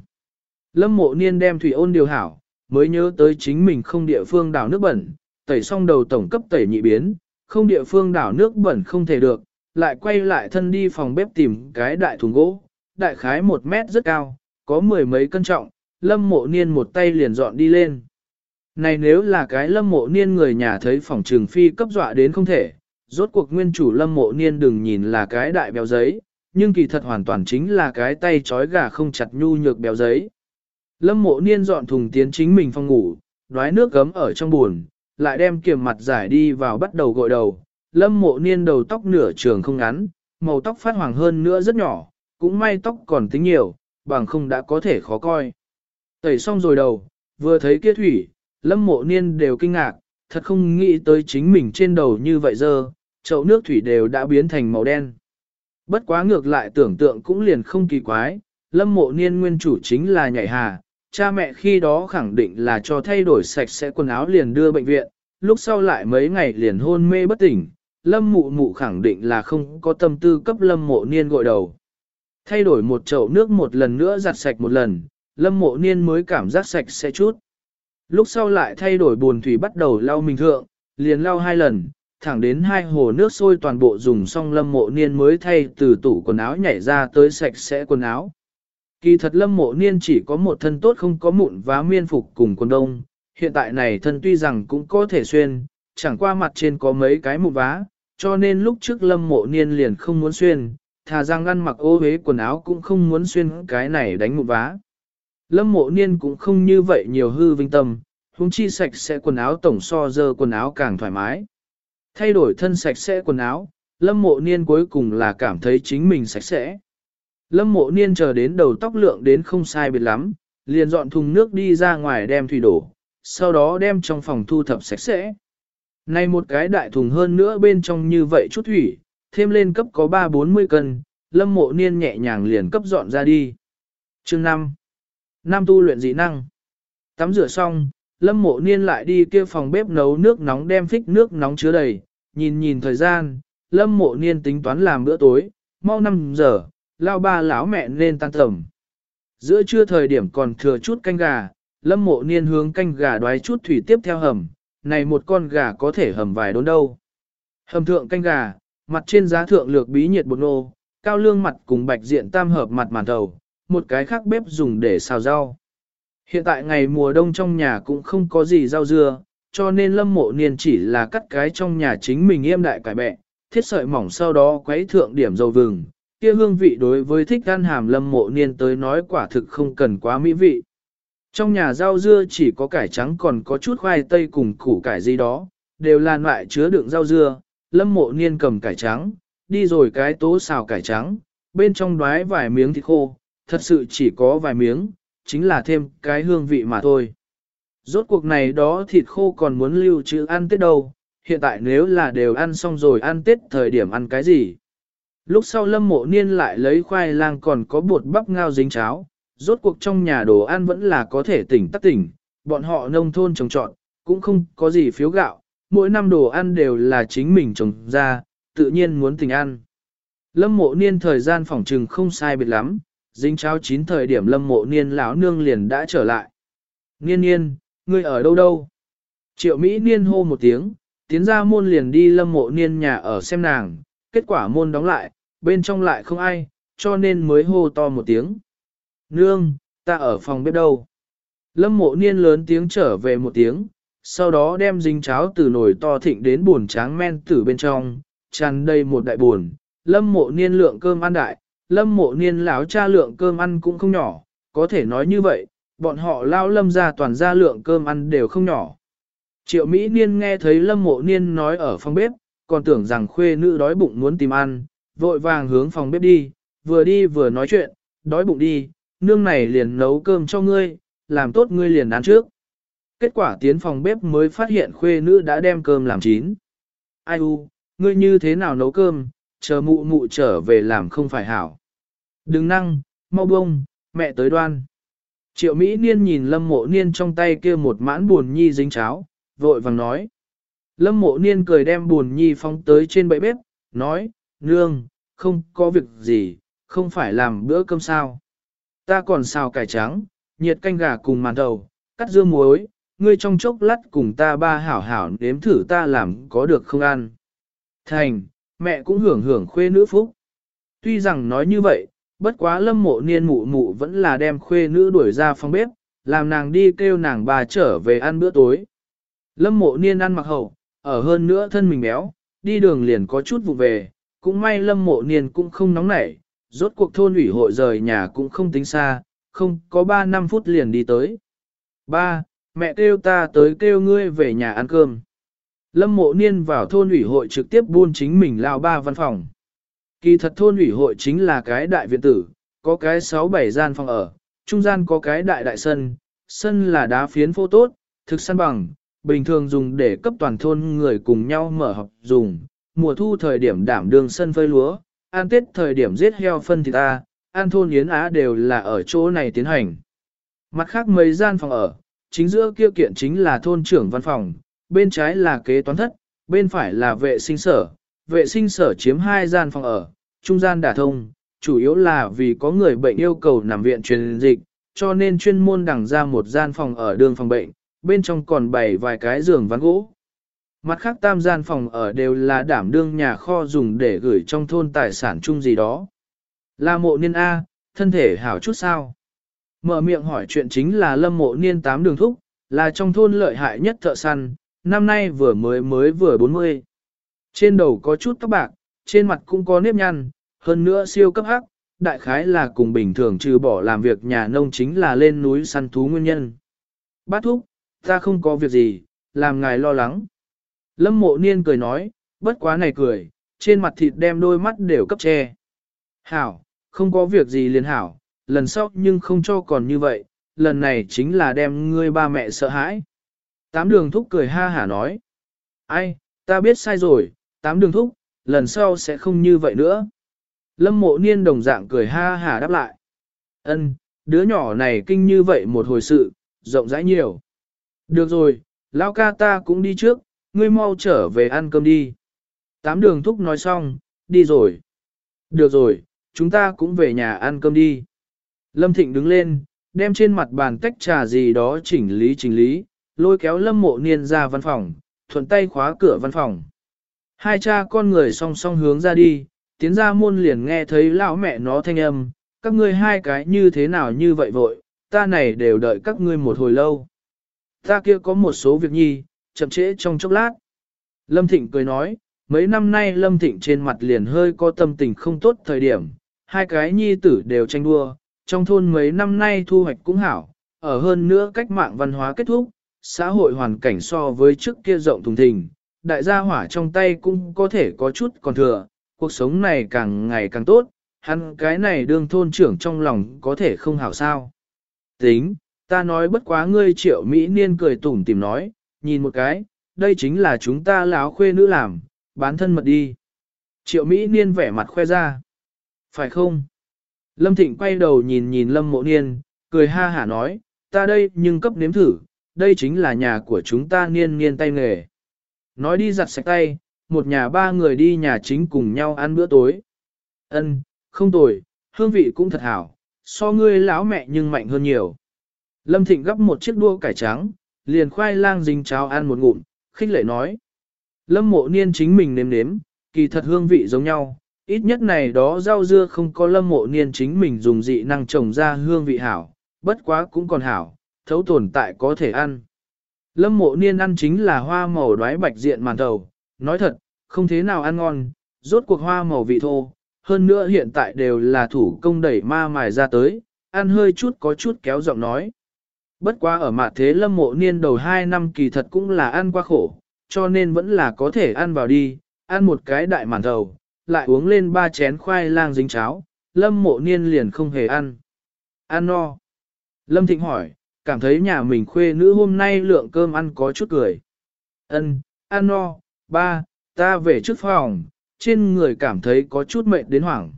Lâm mộ niên đem thủy ôn điều hảo, mới nhớ tới chính mình không địa phương đảo nước bẩn, tẩy xong đầu tổng cấp tẩy nhị biến, không địa phương đảo nước bẩn không thể được, lại quay lại thân đi phòng bếp tìm cái đại thùng gỗ, đại khái một mét rất cao, có mười mấy cân trọng, lâm mộ niên một tay liền dọn đi lên. Này nếu là cái lâm mộ niên người nhà thấy phòng trường phi cấp dọa đến không thể, rốt cuộc nguyên chủ lâm mộ niên đừng nhìn là cái đại béo giấy, nhưng kỳ thật hoàn toàn chính là cái tay trói gà không chặt nhu nhược béo giấy. Lâm mộ niên dọn thùng tiến chính mình phòng ngủ, đoái nước gấm ở trong buồn, lại đem kiềm mặt giải đi vào bắt đầu gội đầu. Lâm mộ niên đầu tóc nửa trường không ngắn, màu tóc phát hoàng hơn nữa rất nhỏ, cũng may tóc còn tính nhiều, bằng không đã có thể khó coi. Tẩy xong rồi đầu, vừa thấy kia thủy, lâm mộ niên đều kinh ngạc, thật không nghĩ tới chính mình trên đầu như vậy giờ, chậu nước thủy đều đã biến thành màu đen. Bất quá ngược lại tưởng tượng cũng liền không kỳ quái, lâm mộ niên nguyên chủ chính là nhảy hà, cha mẹ khi đó khẳng định là cho thay đổi sạch sẽ quần áo liền đưa bệnh viện, lúc sau lại mấy ngày liền hôn mê bất tỉnh, lâm mụ mụ khẳng định là không có tâm tư cấp lâm mộ niên gội đầu. Thay đổi một chậu nước một lần nữa giặt sạch một lần, lâm mộ niên mới cảm giác sạch sẽ chút. Lúc sau lại thay đổi buồn thủy bắt đầu lau mình thượng, liền lau hai lần, thẳng đến hai hồ nước sôi toàn bộ dùng xong lâm mộ niên mới thay từ tủ quần áo nhảy ra tới sạch sẽ quần áo. Kỳ thật lâm mộ niên chỉ có một thân tốt không có mụn vá miên phục cùng quần đông, hiện tại này thân tuy rằng cũng có thể xuyên, chẳng qua mặt trên có mấy cái mụn vá, cho nên lúc trước lâm mộ niên liền không muốn xuyên, thà rằng ăn mặc ô hế quần áo cũng không muốn xuyên cái này đánh mụn vá. Lâm mộ niên cũng không như vậy nhiều hư vinh tâm, huống chi sạch sẽ quần áo tổng so dơ quần áo càng thoải mái. Thay đổi thân sạch sẽ quần áo, lâm mộ niên cuối cùng là cảm thấy chính mình sạch sẽ. Lâm mộ niên chờ đến đầu tóc lượng đến không sai biệt lắm, liền dọn thùng nước đi ra ngoài đem thủy đổ, sau đó đem trong phòng thu thập sạch sẽ. Này một cái đại thùng hơn nữa bên trong như vậy chút thủy, thêm lên cấp có 3-40 cân, lâm mộ niên nhẹ nhàng liền cấp dọn ra đi. Chương 5 Nam tu luyện dị năng. Tắm rửa xong, lâm mộ niên lại đi kia phòng bếp nấu nước nóng đem phích nước nóng chứa đầy, nhìn nhìn thời gian, lâm mộ niên tính toán làm bữa tối, mau 5 giờ, lao ba lão mẹ nên tan tầm. Giữa trưa thời điểm còn thừa chút canh gà, lâm mộ niên hướng canh gà đoái chút thủy tiếp theo hầm, này một con gà có thể hầm vài đốn đâu. Hầm thượng canh gà, mặt trên giá thượng lược bí nhiệt bột nô, cao lương mặt cùng bạch diện tam hợp mặt màn thầu, một cái khác bếp dùng để xào rau. Hiện tại ngày mùa đông trong nhà cũng không có gì rau dưa, cho nên lâm mộ niên chỉ là cắt cái trong nhà chính mình yêm đại cải bẹ, thiết sợi mỏng sau đó quấy thượng điểm dầu vừng, kia hương vị đối với thích ăn hàm lâm mộ niên tới nói quả thực không cần quá mỹ vị. Trong nhà rau dưa chỉ có cải trắng còn có chút khoai tây cùng củ cải gì đó, đều là loại chứa đựng rau dưa, lâm mộ niên cầm cải trắng, đi rồi cái tố xào cải trắng, bên trong đoái vài miếng thịt khô, thật sự chỉ có vài miếng, chính là thêm cái hương vị mà thôi. Rốt cuộc này đó thịt khô còn muốn lưu trữ ăn tết đâu, hiện tại nếu là đều ăn xong rồi ăn tết thời điểm ăn cái gì. Lúc sau lâm mộ niên lại lấy khoai lang còn có bột bắp ngao dính cháo, rốt cuộc trong nhà đồ ăn vẫn là có thể tỉnh tắc tỉnh, bọn họ nông thôn trồng trọt cũng không có gì phiếu gạo, mỗi năm đồ ăn đều là chính mình trồng ra, tự nhiên muốn tỉnh ăn. Lâm mộ niên thời gian phỏng trừng không sai biệt lắm, dính cháo chín thời điểm lâm mộ niên lão nương liền đã trở lại. Niên niên, ngươi ở đâu đâu? Triệu Mỹ niên hô một tiếng, tiến ra môn liền đi lâm mộ niên nhà ở xem nàng, kết quả môn đóng lại, bên trong lại không ai, cho nên mới hô to một tiếng. Nương, ta ở phòng bếp đâu? Lâm mộ niên lớn tiếng trở về một tiếng, sau đó đem dính cháo từ nồi to thịnh đến buồn tráng men tử bên trong, tràn đầy một đại buồn. Lâm mộ niên lượng cơm ăn đại, lâm mộ niên lão cha lượng cơm ăn cũng không nhỏ, có thể nói như vậy, bọn họ lao lâm ra toàn ra lượng cơm ăn đều không nhỏ. Triệu Mỹ Niên nghe thấy lâm mộ niên nói ở phòng bếp, còn tưởng rằng khuê nữ đói bụng muốn tìm ăn, vội vàng hướng phòng bếp đi, vừa đi vừa nói chuyện, đói bụng đi, nương này liền nấu cơm cho ngươi, làm tốt ngươi liền ăn trước. Kết quả tiến phòng bếp mới phát hiện khuê nữ đã đem cơm làm chín. Ai u, ngươi như thế nào nấu cơm, chờ mụ mụ trở về làm không phải hảo. Đừng năng, mau bông, mẹ tới đoan. Triệu Mỹ Niên nhìn Lâm Mộ Niên trong tay kia một mãn buồn nhi dính cháo, vội vàng nói. Lâm Mộ Niên cười đem buồn nhi phóng tới trên bẫy bếp, nói, nương, không có việc gì, không phải làm bữa cơm sao. Ta còn xào cải trắng, nhiệt canh gà cùng màn đầu, cắt dưa muối, ngươi trong chốc lát cùng ta ba hảo hảo nếm thử ta làm có được không ăn. Thành, mẹ cũng hưởng hưởng khuê nữ phúc. Tuy rằng nói như vậy, bất quá lâm mộ niên mụ mụ vẫn là đem khuê nữ đuổi ra phòng bếp, làm nàng đi kêu nàng bà trở về ăn bữa tối. Lâm mộ niên ăn mặc hậu, ở hơn nữa thân mình béo, đi đường liền có chút vụ về, cũng may lâm mộ niên cũng không nóng nảy, rốt cuộc thôn ủy hội rời nhà cũng không tính xa, không có 3 năm phút liền đi tới. Ba, mẹ kêu ta tới kêu ngươi về nhà ăn cơm. Lâm mộ niên vào thôn ủy hội trực tiếp buôn chính mình lao ba văn phòng. Kỳ thật thôn ủy hội chính là cái đại viện tử, có cái 6-7 gian phòng ở, trung gian có cái đại đại sân, sân là đá phiến phô tốt, thực săn bằng, bình thường dùng để cấp toàn thôn người cùng nhau mở học dùng, mùa thu thời điểm đảm đường sân phơi lúa, an tết thời điểm giết heo phân thịt ta, an thôn yến á đều là ở chỗ này tiến hành. Mặt khác mấy gian phòng ở, chính giữa kia kiện chính là thôn trưởng văn phòng, bên trái là kế toán thất, bên phải là vệ sinh sở, vệ sinh sở chiếm hai gian phòng ở, trung gian đả thông, chủ yếu là vì có người bệnh yêu cầu nằm viện truyền dịch, cho nên chuyên môn đẳng ra một gian phòng ở đường phòng bệnh, bên trong còn bày vài cái giường ván gỗ. Mặt khác tam gian phòng ở đều là đảm đương nhà kho dùng để gửi trong thôn tài sản chung gì đó. Là mộ niên A, thân thể hảo chút sao? Mở miệng hỏi chuyện chính là lâm mộ niên tám đường thúc, là trong thôn lợi hại nhất thợ săn, năm nay vừa mới mới vừa 40. Trên đầu có chút tóc bạc, trên mặt cũng có nếp nhăn, hơn nữa siêu cấp hắc, đại khái là cùng bình thường trừ bỏ làm việc nhà nông chính là lên núi săn thú nguyên nhân. Bát thúc, ta không có việc gì, làm ngài lo lắng. Lâm mộ niên cười nói, bất quá này cười, trên mặt thịt đem đôi mắt đều cấp che. Hảo, không có việc gì liền hảo, lần sau nhưng không cho còn như vậy, lần này chính là đem ngươi ba mẹ sợ hãi. Tám đường thúc cười ha hả nói. Ai, ta biết sai rồi, tám đường thúc, lần sau sẽ không như vậy nữa. Lâm mộ niên đồng dạng cười ha hả đáp lại. Ân, đứa nhỏ này kinh như vậy một hồi sự, rộng rãi nhiều. Được rồi, lão ca ta cũng đi trước, ngươi mau trở về ăn cơm đi. Tám đường thúc nói xong, đi rồi. Được rồi, chúng ta cũng về nhà ăn cơm đi. Lâm Thịnh đứng lên, đem trên mặt bàn tách trà gì đó chỉnh lý chỉnh lý, lôi kéo Lâm Mộ Niên ra văn phòng, thuận tay khóa cửa văn phòng. Hai cha con người song song hướng ra đi, tiến ra môn liền nghe thấy lão mẹ nó thanh âm, các ngươi hai cái như thế nào như vậy vội, ta này đều đợi các ngươi một hồi lâu. Ta kia có một số việc nhi, chậm trễ trong chốc lát. Lâm Thịnh cười nói, mấy năm nay Lâm Thịnh trên mặt liền hơi có tâm tình không tốt thời điểm, hai cái nhi tử đều tranh đua, trong thôn mấy năm nay thu hoạch cũng hảo, ở hơn nữa cách mạng văn hóa kết thúc, xã hội hoàn cảnh so với trước kia rộng thùng thình, đại gia hỏa trong tay cũng có thể có chút còn thừa, cuộc sống này càng ngày càng tốt, hắn cái này đương thôn trưởng trong lòng có thể không hảo sao. Tính, ta nói bất quá ngươi triệu Mỹ Niên cười tủm tìm nói, nhìn một cái, đây chính là chúng ta láo khuê nữ làm, bán thân mật đi. Triệu Mỹ Niên vẻ mặt khoe ra. Phải không? Lâm Thịnh quay đầu nhìn nhìn Lâm Mộ Niên, cười ha hả nói, ta đây nhưng cấp nếm thử, đây chính là nhà của chúng ta niên niên tay nghề. Nói đi giặt sạch tay, một nhà ba người đi nhà chính cùng nhau ăn bữa tối. Ân, không tồi, hương vị cũng thật hảo, so ngươi lão mẹ nhưng mạnh hơn nhiều. Lâm Thịnh gấp một chiếc đua cải trắng, liền khoai lang dính cháo ăn một ngụm, khích lệ nói. Lâm mộ niên chính mình nếm nếm, kỳ thật hương vị giống nhau, ít nhất này đó rau dưa không có lâm mộ niên chính mình dùng dị năng trồng ra hương vị hảo, bất quá cũng còn hảo, thấu tồn tại có thể ăn. Lâm mộ niên ăn chính là hoa màu đoái bạch diện màn đầu, nói thật, không thế nào ăn ngon, rốt cuộc hoa màu vị thô, hơn nữa hiện tại đều là thủ công đẩy ma mài ra tới, ăn hơi chút có chút kéo giọng nói. Bất quá ở mặt thế lâm mộ niên đầu 2 năm kỳ thật cũng là ăn qua khổ, cho nên vẫn là có thể ăn vào đi, ăn một cái đại màn thầu, lại uống lên ba chén khoai lang dính cháo, lâm mộ niên liền không hề ăn. Ăn no. Lâm Thịnh hỏi, cảm thấy nhà mình khuê nữ hôm nay lượng cơm ăn có chút cười. Ân, ăn no, ba, ta về trước phòng, trên người cảm thấy có chút mệt đến hoảng.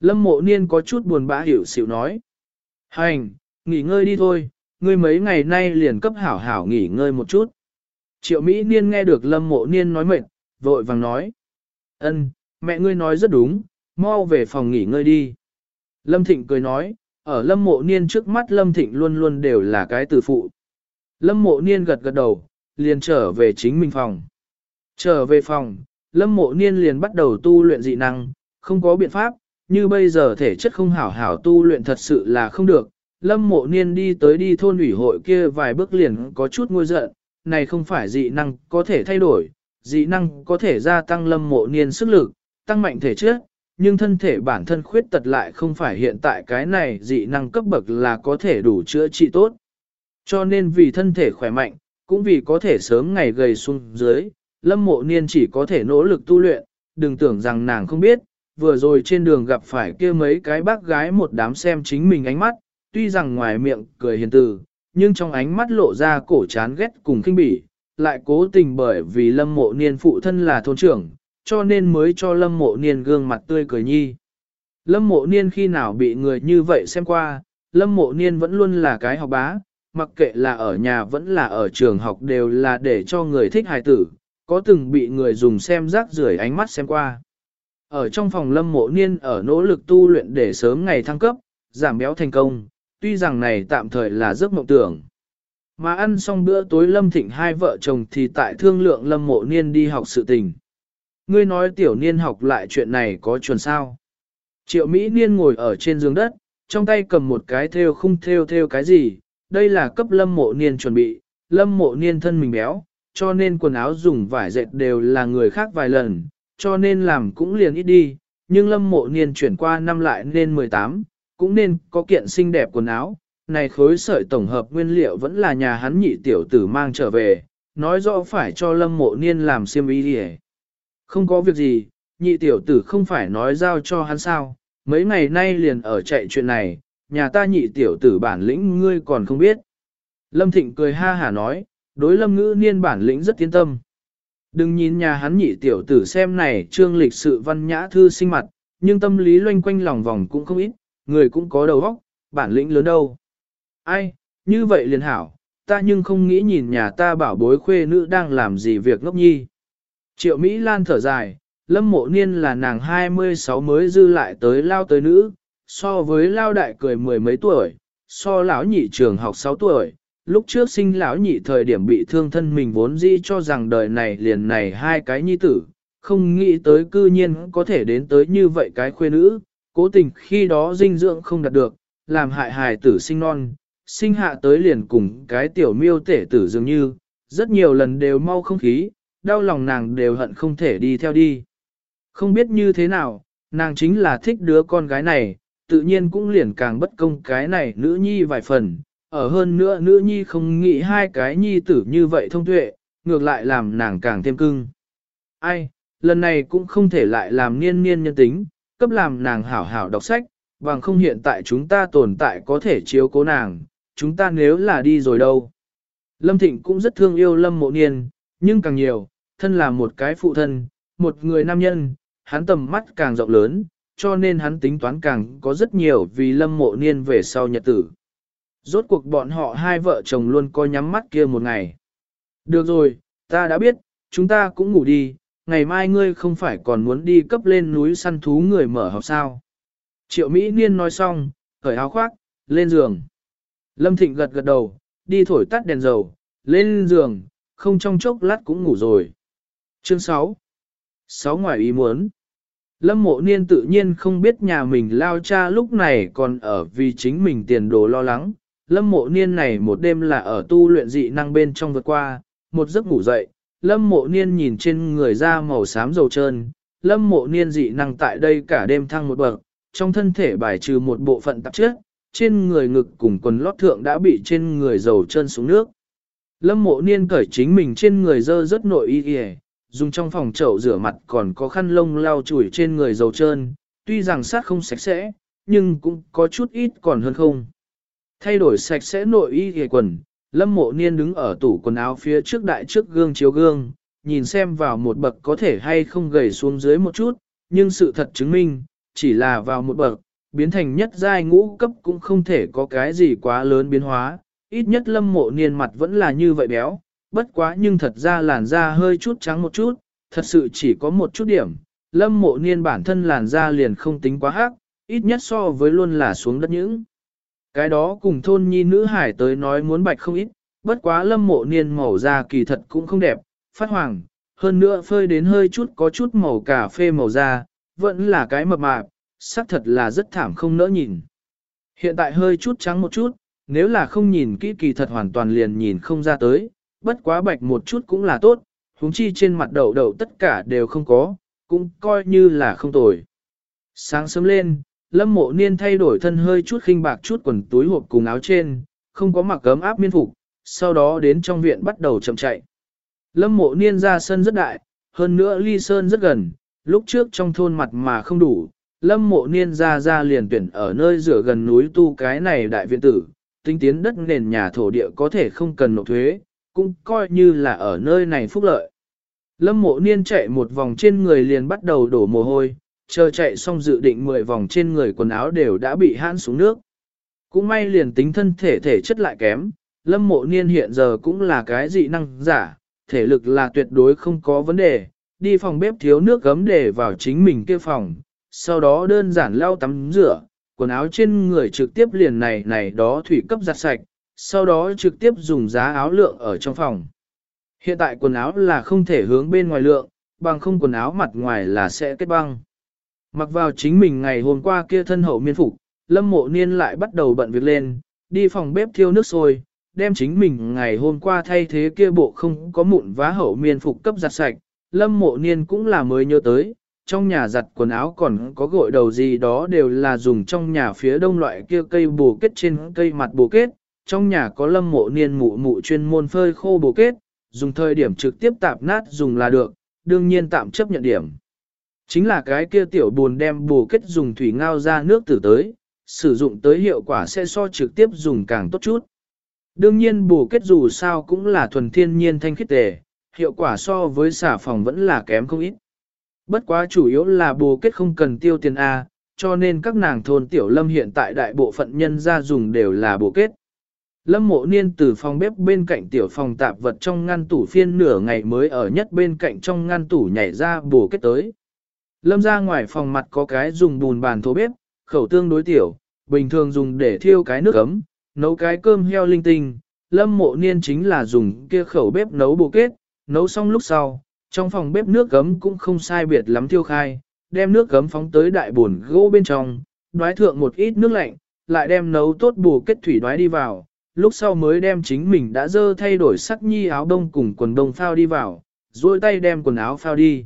Lâm mộ niên có chút buồn bã hiểu xỉu nói. Hành, nghỉ ngơi đi thôi, ngươi mấy ngày nay liền cấp hảo hảo nghỉ ngơi một chút. Triệu Mỹ niên nghe được lâm mộ niên nói mệt, vội vàng nói. Ân, mẹ ngươi nói rất đúng, mau về phòng nghỉ ngơi đi. Lâm Thịnh cười nói, ở lâm mộ niên trước mắt lâm thịnh luôn luôn đều là cái từ phụ. Lâm mộ niên gật gật đầu, liền trở về chính mình phòng. Trở về phòng, lâm mộ niên liền bắt đầu tu luyện dị năng, không có biện pháp, như bây giờ thể chất không hảo hảo tu luyện thật sự là không được. Lâm mộ niên đi tới đi thôn ủy hội kia vài bước liền có chút ngôi giận, này không phải dị năng có thể thay đổi, dị năng có thể gia tăng lâm mộ niên sức lực, tăng mạnh thể chất, nhưng thân thể bản thân khuyết tật lại không phải hiện tại cái này dị năng cấp bậc là có thể đủ chữa trị tốt. Cho nên vì thân thể khỏe mạnh, cũng vì có thể sớm ngày gầy xuống dưới, lâm mộ niên chỉ có thể nỗ lực tu luyện, đừng tưởng rằng nàng không biết, vừa rồi trên đường gặp phải kia mấy cái bác gái một đám xem chính mình ánh mắt, tuy rằng ngoài miệng cười hiền từ, nhưng trong ánh mắt lộ ra cổ chán ghét cùng kinh bỉ, lại cố tình bởi vì lâm mộ niên phụ thân là thôn trưởng, cho nên mới cho lâm mộ niên gương mặt tươi cười nhi. Lâm mộ niên khi nào bị người như vậy xem qua, lâm mộ niên vẫn luôn là cái học bá, mặc kệ là ở nhà vẫn là ở trường học đều là để cho người thích hài tử, có từng bị người dùng xem rác rưởi ánh mắt xem qua. Ở trong phòng lâm mộ niên ở nỗ lực tu luyện để sớm ngày thăng cấp, giảm béo thành công, tuy rằng này tạm thời là giấc mộng tưởng. Mà ăn xong bữa tối lâm thịnh hai vợ chồng thì tại thương lượng lâm mộ niên đi học sự tình. Ngươi nói tiểu niên học lại chuyện này có chuẩn sao? Triệu Mỹ niên ngồi ở trên giường đất, trong tay cầm một cái theo không theo theo cái gì, đây là cấp lâm mộ niên chuẩn bị, lâm mộ niên thân mình béo, cho nên quần áo dùng vải dệt đều là người khác vài lần, cho nên làm cũng liền ít đi, nhưng lâm mộ niên chuyển qua năm lại nên 18, cũng nên có kiện xinh đẹp quần áo, này khối sợi tổng hợp nguyên liệu vẫn là nhà hắn nhị tiểu tử mang trở về, nói rõ phải cho lâm mộ niên làm xiêm y đi không có việc gì, nhị tiểu tử không phải nói giao cho hắn sao, mấy ngày nay liền ở chạy chuyện này, nhà ta nhị tiểu tử bản lĩnh ngươi còn không biết. Lâm Thịnh cười ha hả nói, đối lâm ngữ niên bản lĩnh rất tiến tâm. Đừng nhìn nhà hắn nhị tiểu tử xem này trương lịch sự văn nhã thư sinh mặt, nhưng tâm lý loanh quanh lòng vòng cũng không ít, người cũng có đầu óc, bản lĩnh lớn đâu. Ai, như vậy liền hảo, ta nhưng không nghĩ nhìn nhà ta bảo bối khuê nữ đang làm gì việc ngốc nhi. Triệu Mỹ Lan thở dài, lâm mộ niên là nàng 26 mới dư lại tới lao tới nữ, so với lao đại cười mười mấy tuổi, so lão nhị trường học 6 tuổi. Lúc trước sinh lão nhị thời điểm bị thương thân mình vốn dĩ cho rằng đời này liền này hai cái nhi tử, không nghĩ tới cư nhiên có thể đến tới như vậy cái khuê nữ, cố tình khi đó dinh dưỡng không đạt được, làm hại hài tử sinh non, sinh hạ tới liền cùng cái tiểu miêu tể tử dường như, rất nhiều lần đều mau không khí, đau lòng nàng đều hận không thể đi theo đi. Không biết như thế nào, nàng chính là thích đứa con gái này, tự nhiên cũng liền càng bất công cái này nữ nhi vài phần, ở hơn nữa nữ nhi không nghĩ hai cái nhi tử như vậy thông tuệ, ngược lại làm nàng càng thêm cưng. Ai, lần này cũng không thể lại làm niên niên nhân tính, cấp làm nàng hảo hảo đọc sách, bằng không hiện tại chúng ta tồn tại có thể chiếu cố nàng, chúng ta nếu là đi rồi đâu. Lâm Thịnh cũng rất thương yêu Lâm Mộ Niên, nhưng càng nhiều, thân là một cái phụ thân, một người nam nhân, hắn tầm mắt càng rộng lớn, cho nên hắn tính toán càng có rất nhiều vì Lâm Mộ Niên về sau nhật tử. Rốt cuộc bọn họ hai vợ chồng luôn coi nhắm mắt kia một ngày. Được rồi, ta đã biết, chúng ta cũng ngủ đi, ngày mai ngươi không phải còn muốn đi cấp lên núi săn thú người mở học sao. Triệu Mỹ Niên nói xong, cởi áo khoác, lên giường. Lâm Thịnh gật gật đầu, đi thổi tắt đèn dầu, lên giường, không trong chốc lát cũng ngủ rồi. Chương 6 6 ngoài ý muốn Lâm mộ niên tự nhiên không biết nhà mình lao cha lúc này còn ở vì chính mình tiền đồ lo lắng. Lâm mộ niên này một đêm là ở tu luyện dị năng bên trong vượt qua, một giấc ngủ dậy, lâm mộ niên nhìn trên người da màu xám dầu trơn, lâm mộ niên dị năng tại đây cả đêm thăng một bậc, trong thân thể bài trừ một bộ phận tạp chất, trên người ngực cùng quần lót thượng đã bị trên người dầu trơn xuống nước. Lâm mộ niên cởi chính mình trên người dơ rất nội y kìa, dùng trong phòng chậu rửa mặt còn có khăn lông lau chùi trên người dầu trơn, tuy rằng sát không sạch sẽ, nhưng cũng có chút ít còn hơn không. Thay đổi sạch sẽ nội y y quần, lâm mộ niên đứng ở tủ quần áo phía trước đại trước gương chiếu gương, nhìn xem vào một bậc có thể hay không gầy xuống dưới một chút, nhưng sự thật chứng minh, chỉ là vào một bậc, biến thành nhất giai ngũ cấp cũng không thể có cái gì quá lớn biến hóa, ít nhất lâm mộ niên mặt vẫn là như vậy béo, bất quá nhưng thật ra làn da hơi chút trắng một chút, thật sự chỉ có một chút điểm, lâm mộ niên bản thân làn da liền không tính quá hắc, ít nhất so với luôn là xuống đất những. Cái đó cùng thôn nhi nữ hải tới nói muốn bạch không ít, bất quá lâm mộ niên màu da kỳ thật cũng không đẹp, phát hoàng, hơn nữa phơi đến hơi chút có chút màu cà phê màu da, vẫn là cái mập mạp, xác thật là rất thảm không nỡ nhìn. Hiện tại hơi chút trắng một chút, nếu là không nhìn kỹ kỳ thật hoàn toàn liền nhìn không ra tới, bất quá bạch một chút cũng là tốt, huống chi trên mặt đậu đậu tất cả đều không có, cũng coi như là không tồi. Sáng sớm lên, lâm mộ niên thay đổi thân hơi chút khinh bạc chút quần túi hộp cùng áo trên, không có mặc ấm áp miên phục, sau đó đến trong viện bắt đầu chậm chạy. Lâm mộ niên ra sân rất đại, hơn nữa ly sơn rất gần, lúc trước trong thôn mặt mà không đủ, lâm mộ niên ra ra liền tuyển ở nơi rửa gần núi tu cái này đại viện tử, tinh tiến đất nền nhà thổ địa có thể không cần nộp thuế, cũng coi như là ở nơi này phúc lợi. Lâm mộ niên chạy một vòng trên người liền bắt đầu đổ mồ hôi, chờ chạy xong dự định 10 vòng trên người quần áo đều đã bị hãn xuống nước. Cũng may liền tính thân thể thể chất lại kém, lâm mộ niên hiện giờ cũng là cái dị năng giả, thể lực là tuyệt đối không có vấn đề, đi phòng bếp thiếu nước gấm để vào chính mình kia phòng, sau đó đơn giản lau tắm rửa, quần áo trên người trực tiếp liền này này đó thủy cấp giặt sạch, sau đó trực tiếp dùng giá áo lượng ở trong phòng. Hiện tại quần áo là không thể hướng bên ngoài lượng, bằng không quần áo mặt ngoài là sẽ kết băng. Mặc vào chính mình ngày hôm qua kia thân hậu miên phục, lâm mộ niên lại bắt đầu bận việc lên, đi phòng bếp thiêu nước sôi, đem chính mình ngày hôm qua thay thế kia bộ không có mụn vá hậu miên phục cấp giặt sạch, lâm mộ niên cũng là mới nhớ tới, trong nhà giặt quần áo còn có gội đầu gì đó đều là dùng trong nhà phía đông loại kia cây bồ kết trên cây mặt bồ kết, trong nhà có lâm mộ niên mụ mụ chuyên môn phơi khô bồ kết, dùng thời điểm trực tiếp tạp nát dùng là được, đương nhiên tạm chấp nhận điểm. Chính là cái kia tiểu buồn đem bù kết dùng thủy ngao ra nước tử tới, sử dụng tới hiệu quả sẽ so trực tiếp dùng càng tốt chút. Đương nhiên bù kết dù sao cũng là thuần thiên nhiên thanh khiết tề, hiệu quả so với xả phòng vẫn là kém không ít. Bất quá chủ yếu là bù kết không cần tiêu tiền A, cho nên các nàng thôn tiểu lâm hiện tại đại bộ phận nhân gia dùng đều là bù kết. Lâm mộ niên từ phòng bếp bên cạnh tiểu phòng tạp vật trong ngăn tủ phiên nửa ngày mới ở nhất bên cạnh trong ngăn tủ nhảy ra bù kết tới. Lâm ra ngoài phòng mặt có cái dùng bùn bàn thố bếp, khẩu tương đối tiểu, bình thường dùng để thiêu cái nước ấm, nấu cái cơm heo linh tinh. Lâm mộ niên chính là dùng kia khẩu bếp nấu bộ kết, nấu xong lúc sau, trong phòng bếp nước gấm cũng không sai biệt lắm thiêu khai, đem nước gấm phóng tới đại bồn gỗ bên trong, đoái thượng một ít nước lạnh, lại đem nấu tốt bù kết thủy đoái đi vào, lúc sau mới đem chính mình đã dơ thay đổi sắc nhi áo đông cùng quần đông phao đi vào, duỗi tay đem quần áo phao đi.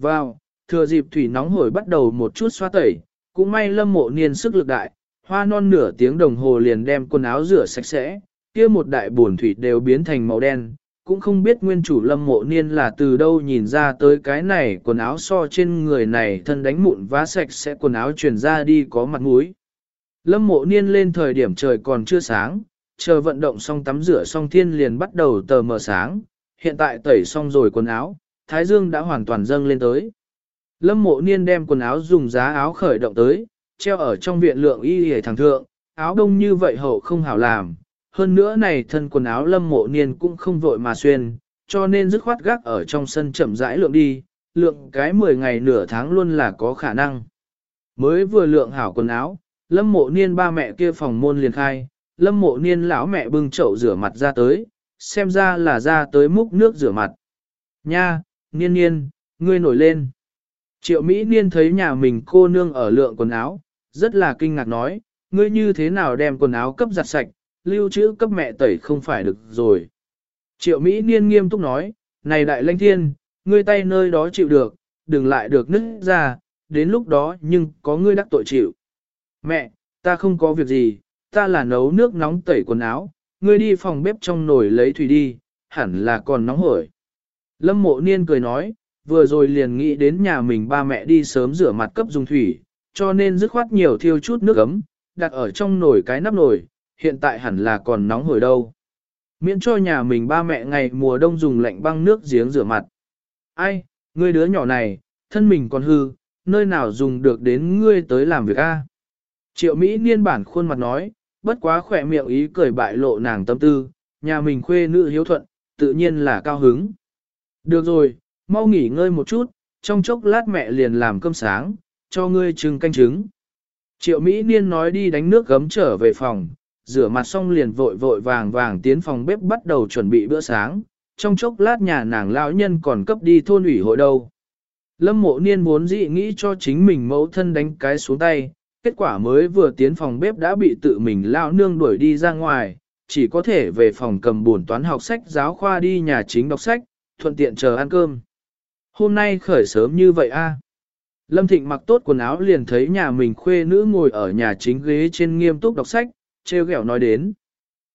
Vào, thừa dịp thủy nóng hổi bắt đầu một chút xoa tẩy, cũng may lâm mộ niên sức lực đại, hoa non nửa tiếng đồng hồ liền đem quần áo rửa sạch sẽ, kia một đại buồn thủy đều biến thành màu đen, cũng không biết nguyên chủ lâm mộ niên là từ đâu nhìn ra tới cái này quần áo so trên người này thân đánh mụn vá sạch sẽ quần áo truyền ra đi có mặt mũi. Lâm mộ niên lên thời điểm trời còn chưa sáng, chờ vận động xong tắm rửa xong thiên liền bắt đầu tờ mờ sáng, hiện tại tẩy xong rồi quần áo, thái dương đã hoàn toàn dâng lên tới. Lâm mộ niên đem quần áo dùng giá áo khởi động tới, treo ở trong viện lượng y hề thẳng thượng, áo đông như vậy hậu không hảo làm, hơn nữa này thân quần áo lâm mộ niên cũng không vội mà xuyên, cho nên dứt khoát gác ở trong sân chậm rãi lượng đi, lượng cái 10 ngày nửa tháng luôn là có khả năng. Mới vừa lượng hảo quần áo, lâm mộ niên ba mẹ kia phòng môn liền khai, lâm mộ niên lão mẹ bưng chậu rửa mặt ra tới, xem ra là ra tới múc nước rửa mặt. Nha, niên niên, ngươi nổi lên. Triệu Mỹ niên thấy nhà mình cô nương ở lượng quần áo, rất là kinh ngạc nói, ngươi như thế nào đem quần áo cấp giặt sạch, lưu trữ cấp mẹ tẩy không phải được rồi. Triệu Mỹ niên nghiêm túc nói, này đại lãnh thiên, ngươi tay nơi đó chịu được, đừng lại được nứt ra, đến lúc đó nhưng có ngươi đắc tội chịu. Mẹ, ta không có việc gì, ta là nấu nước nóng tẩy quần áo, ngươi đi phòng bếp trong nồi lấy thủy đi, hẳn là còn nóng hổi. Lâm mộ niên cười nói, vừa rồi liền nghĩ đến nhà mình ba mẹ đi sớm rửa mặt cấp dùng thủy, cho nên dứt khoát nhiều thiêu chút nước ấm, đặt ở trong nồi cái nắp nồi, hiện tại hẳn là còn nóng hổi đâu. Miễn cho nhà mình ba mẹ ngày mùa đông dùng lạnh băng nước giếng rửa mặt. Ai, ngươi đứa nhỏ này, thân mình còn hư, nơi nào dùng được đến ngươi tới làm việc a? Triệu Mỹ niên bản khuôn mặt nói, bất quá khỏe miệng ý cười bại lộ nàng tâm tư, nhà mình khuê nữ hiếu thuận, tự nhiên là cao hứng. Được rồi, mau nghỉ ngơi một chút, trong chốc lát mẹ liền làm cơm sáng, cho ngươi trưng canh trứng. Triệu Mỹ Niên nói đi đánh nước gấm trở về phòng, rửa mặt xong liền vội vội vàng vàng tiến phòng bếp bắt đầu chuẩn bị bữa sáng, trong chốc lát nhà nàng lão nhân còn cấp đi thôn ủy hội đâu. Lâm mộ niên muốn dị nghĩ cho chính mình mẫu thân đánh cái xuống tay, kết quả mới vừa tiến phòng bếp đã bị tự mình lão nương đuổi đi ra ngoài, chỉ có thể về phòng cầm buồn toán học sách giáo khoa đi nhà chính đọc sách, thuận tiện chờ ăn cơm. Hôm nay khởi sớm như vậy a. Lâm Thịnh mặc tốt quần áo liền thấy nhà mình khuê nữ ngồi ở nhà chính ghế trên nghiêm túc đọc sách, treo ghẹo nói đến.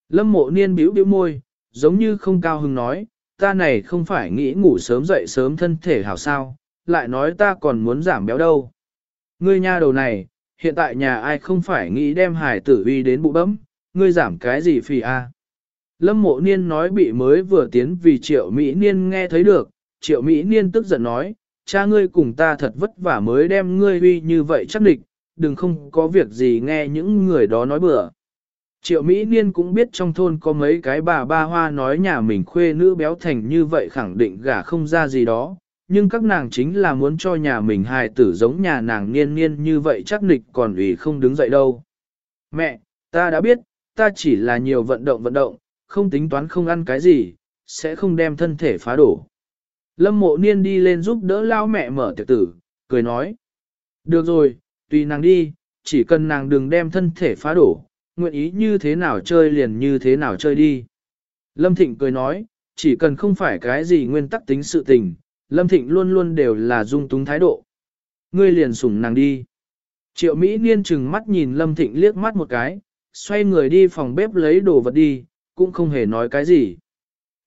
Lâm mộ niên bĩu bĩu môi, giống như không cao hứng nói, ta này không phải nghĩ ngủ sớm dậy sớm thân thể hảo sao, lại nói ta còn muốn giảm béo đâu. Ngươi nha đầu này, hiện tại nhà ai không phải nghĩ đem hải tử uy đến bụ bấm, ngươi giảm cái gì phì a? Lâm mộ niên nói bị mới vừa tiến vì triệu Mỹ niên nghe thấy được, triệu Mỹ niên tức giận nói, cha ngươi cùng ta thật vất vả mới đem ngươi huy như vậy chắc địch, đừng không có việc gì nghe những người đó nói bừa. Triệu Mỹ Niên cũng biết trong thôn có mấy cái bà ba hoa nói nhà mình khuê nữ béo thành như vậy khẳng định gả không ra gì đó, nhưng các nàng chính là muốn cho nhà mình hài tử giống nhà nàng niên niên như vậy chắc nịch còn ủy không đứng dậy đâu. Mẹ, ta đã biết, ta chỉ là nhiều vận động vận động, không tính toán không ăn cái gì, sẽ không đem thân thể phá đổ. Lâm mộ niên đi lên giúp đỡ lao mẹ mở tiệc tử, cười nói. Được rồi, tùy nàng đi, chỉ cần nàng đừng đem thân thể phá đổ, nguyện ý như thế nào chơi liền như thế nào chơi đi. Lâm Thịnh cười nói, chỉ cần không phải cái gì nguyên tắc tính sự tình, Lâm Thịnh luôn luôn đều là dung túng thái độ. Ngươi liền sủng nàng đi. Triệu Mỹ Niên chừng mắt nhìn Lâm Thịnh liếc mắt một cái, xoay người đi phòng bếp lấy đồ vật đi, cũng không hề nói cái gì.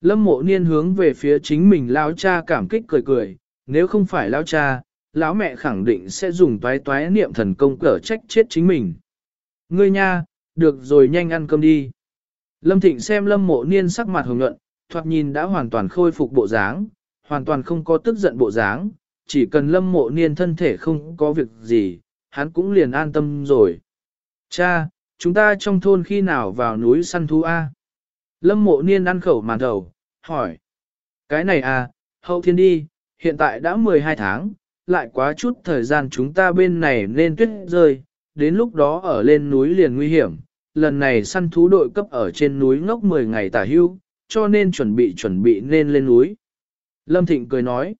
Lâm mộ niên hướng về phía chính mình lao cha cảm kích cười cười, nếu không phải lao cha, lão mẹ khẳng định sẽ dùng toái toái niệm thần công cở trách chết chính mình. Ngươi nha, được rồi nhanh ăn cơm đi. Lâm Thịnh xem Lâm Mộ Niên sắc mặt hồng nhuận, thoạt nhìn đã hoàn toàn khôi phục bộ dáng, hoàn toàn không có tức giận bộ dáng, chỉ cần Lâm Mộ Niên thân thể không có việc gì, hắn cũng liền an tâm rồi. Cha, chúng ta trong thôn khi nào vào núi săn thú A? Lâm mộ niên ăn khẩu màn đầu, hỏi. Cái này à, hậu thiên đi, hiện tại đã 12 tháng, lại quá chút thời gian chúng ta bên này nên tuyết rơi, đến lúc đó ở lên núi liền nguy hiểm. Lần này săn thú đội cấp ở trên núi ngốc 10 ngày tả hưu, cho nên chuẩn bị chuẩn bị nên lên núi. Lâm Thịnh cười nói.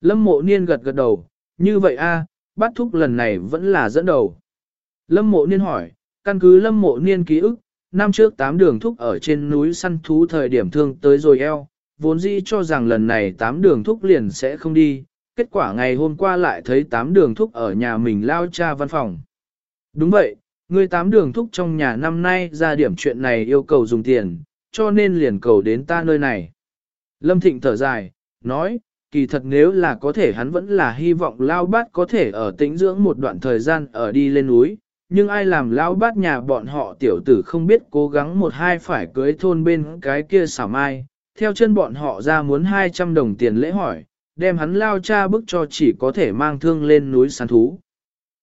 Lâm mộ niên gật gật đầu, như vậy a, bắt thúc lần này vẫn là dẫn đầu. Lâm mộ niên hỏi, căn cứ lâm mộ niên ký ức, năm trước tám đường thúc ở trên núi săn thú thời điểm thương tới rồi eo, vốn dĩ cho rằng lần này tám đường thúc liền sẽ không đi, kết quả ngày hôm qua lại thấy tám đường thúc ở nhà mình lao cha văn phòng. Đúng vậy, người tám đường thúc trong nhà năm nay ra điểm chuyện này yêu cầu dùng tiền, cho nên liền cầu đến ta nơi này. Lâm Thịnh thở dài, nói, kỳ thật nếu là có thể hắn vẫn là hy vọng lao bát có thể ở tĩnh dưỡng một đoạn thời gian ở đi lên núi, nhưng ai làm lão bát nhà bọn họ tiểu tử không biết cố gắng một hai phải cưới thôn bên cái kia xảo mai, theo chân bọn họ ra muốn 200 đồng tiền lễ hỏi, đem hắn lao cha bức cho chỉ có thể mang thương lên núi săn thú.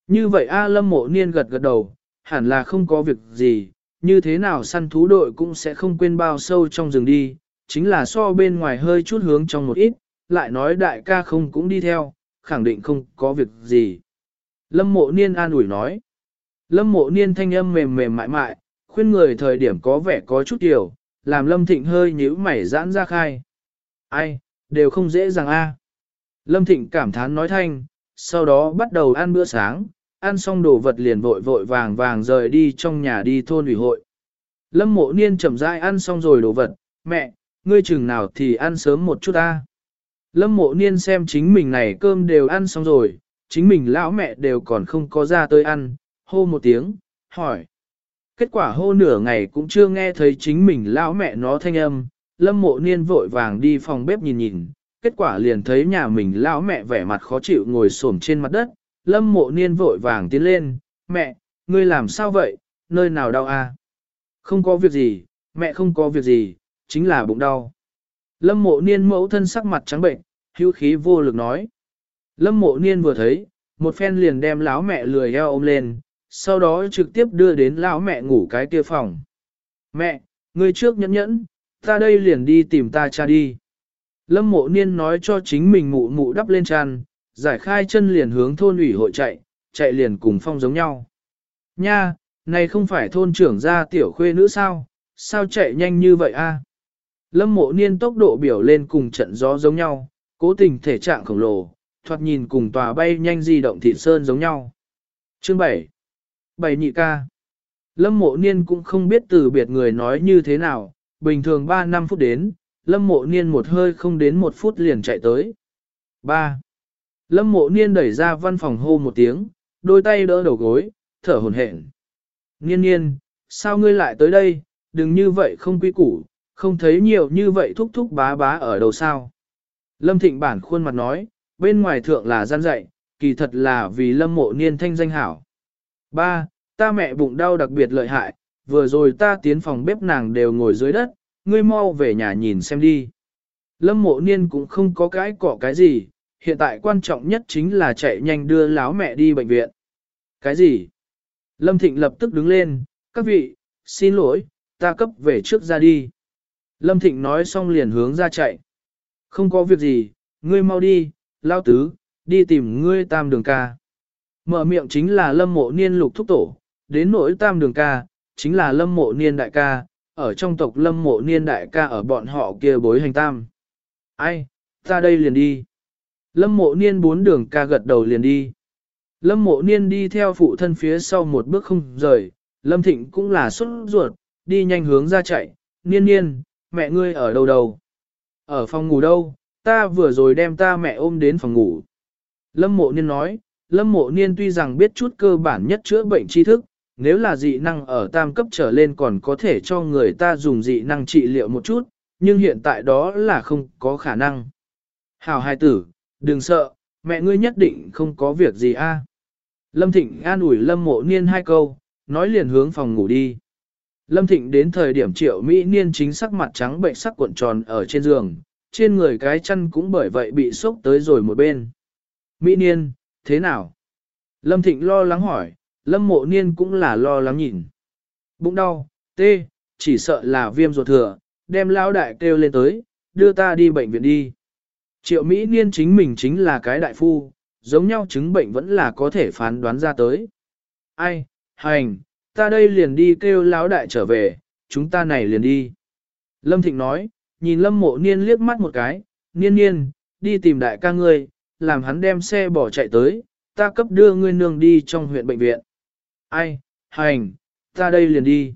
Như vậy A Lâm mộ niên gật gật đầu, hẳn là không có việc gì, như thế nào săn thú đội cũng sẽ không quên bao sâu trong rừng đi, chính là so bên ngoài hơi chút hướng trong một ít, lại nói đại ca không cũng đi theo, khẳng định không có việc gì. Lâm mộ niên an ủi nói. Lâm mộ niên thanh âm mềm mềm mại mại, khuyên người thời điểm có vẻ có chút tiểu, làm lâm thịnh hơi nhíu mày giãn ra khai. Ai, đều không dễ dàng a. Lâm thịnh cảm thán nói thanh, sau đó bắt đầu ăn bữa sáng, ăn xong đồ vật liền vội vội vàng vàng rời đi trong nhà đi thôn ủy hội. Lâm mộ niên chậm rãi ăn xong rồi đồ vật, mẹ, ngươi chừng nào thì ăn sớm một chút ta. Lâm mộ niên xem chính mình này cơm đều ăn xong rồi, chính mình lão mẹ đều còn không có ra tới ăn, hô một tiếng, hỏi. Kết quả hô nửa ngày cũng chưa nghe thấy chính mình lão mẹ nó thanh âm, lâm mộ niên vội vàng đi phòng bếp nhìn nhìn, kết quả liền thấy nhà mình lão mẹ vẻ mặt khó chịu ngồi xổm trên mặt đất, lâm mộ niên vội vàng tiến lên, mẹ, ngươi làm sao vậy, nơi nào đau à? Không có việc gì, mẹ không có việc gì, chính là bụng đau. Lâm mộ niên mẫu thân sắc mặt trắng bệnh, hữu khí vô lực nói. Lâm mộ niên vừa thấy, một phen liền đem lão mẹ lười eo ôm lên, sau đó trực tiếp đưa đến lão mẹ ngủ cái kia phòng. Mẹ, ngươi trước nhẫn nhẫn, ta đây liền đi tìm ta cha đi. Lâm mộ niên nói cho chính mình mụ mụ đắp lên tràn, giải khai chân liền hướng thôn ủy hội chạy, chạy liền cùng phong giống nhau. Nha, này không phải thôn trưởng gia tiểu khuê nữ sao, sao chạy nhanh như vậy a? Lâm mộ niên tốc độ biểu lên cùng trận gió giống nhau, cố tình thể trạng khổng lồ, thoạt nhìn cùng tòa bay nhanh di động thị sơn giống nhau. Chương 7 Bảy nhị ca Lâm mộ niên cũng không biết từ biệt người nói như thế nào, bình thường 3 năm phút đến, lâm mộ niên một hơi không đến một phút liền chạy tới. 3. Lâm mộ niên đẩy ra văn phòng hô một tiếng, đôi tay đỡ đầu gối, thở hồn hển. Niên niên, sao ngươi lại tới đây, đừng như vậy không quý củ, không thấy nhiều như vậy thúc thúc bá bá ở đầu sao. Lâm Thịnh bản khuôn mặt nói, bên ngoài thượng là gian dạy, kỳ thật là vì lâm mộ niên thanh danh hảo. Ba, ta mẹ bụng đau đặc biệt lợi hại, vừa rồi ta tiến phòng bếp nàng đều ngồi dưới đất, ngươi mau về nhà nhìn xem đi. Lâm mộ niên cũng không có cái cọ cái gì, hiện tại quan trọng nhất chính là chạy nhanh đưa láo mẹ đi bệnh viện. Cái gì? Lâm Thịnh lập tức đứng lên, các vị, xin lỗi, ta cấp về trước ra đi. Lâm Thịnh nói xong liền hướng ra chạy. Không có việc gì, ngươi mau đi, lao tứ, đi tìm ngươi tam đường ca. Mở miệng chính là lâm mộ niên lục thúc tổ, đến nỗi tam đường ca, chính là lâm mộ niên đại ca, ở trong tộc lâm mộ niên đại ca ở bọn họ kia bối hành tam. Ai, ta đây liền đi. Lâm mộ niên bốn đường ca gật đầu liền đi. Lâm mộ niên đi theo phụ thân phía sau một bước không rời, lâm thịnh cũng là xuất ruột, đi nhanh hướng ra chạy, niên niên, mẹ ngươi ở đâu đâu? Ở phòng ngủ đâu, ta vừa rồi đem ta mẹ ôm đến phòng ngủ. Lâm mộ niên nói, lâm mộ niên tuy rằng biết chút cơ bản nhất chữa bệnh tri thức, nếu là dị năng ở tam cấp trở lên còn có thể cho người ta dùng dị năng trị liệu một chút, nhưng hiện tại đó là không có khả năng. Hảo Hai tử, đừng sợ, mẹ ngươi nhất định không có việc gì a. Lâm Thịnh an ủi Lâm Mộ Niên hai câu, nói liền hướng phòng ngủ đi. Lâm Thịnh đến thời điểm triệu Mỹ Niên chính sắc mặt trắng bệnh sắc cuộn tròn ở trên giường, trên người cái chân cũng bởi vậy bị sốc tới rồi một bên. Mỹ Niên, thế nào? Lâm Thịnh lo lắng hỏi, Lâm mộ niên cũng là lo lắng nhìn. Bụng đau, tê, chỉ sợ là viêm ruột thừa, đem lão đại kêu lên tới, đưa ta đi bệnh viện đi. Triệu Mỹ niên chính mình chính là cái đại phu, giống nhau chứng bệnh vẫn là có thể phán đoán ra tới. Ai, hành, ta đây liền đi kêu lão đại trở về, chúng ta này liền đi. Lâm Thịnh nói, nhìn Lâm mộ niên liếc mắt một cái, niên niên, đi tìm đại ca ngươi, làm hắn đem xe bỏ chạy tới, ta cấp đưa ngươi nương đi trong huyện bệnh viện. Ai, hành, ta đây liền đi.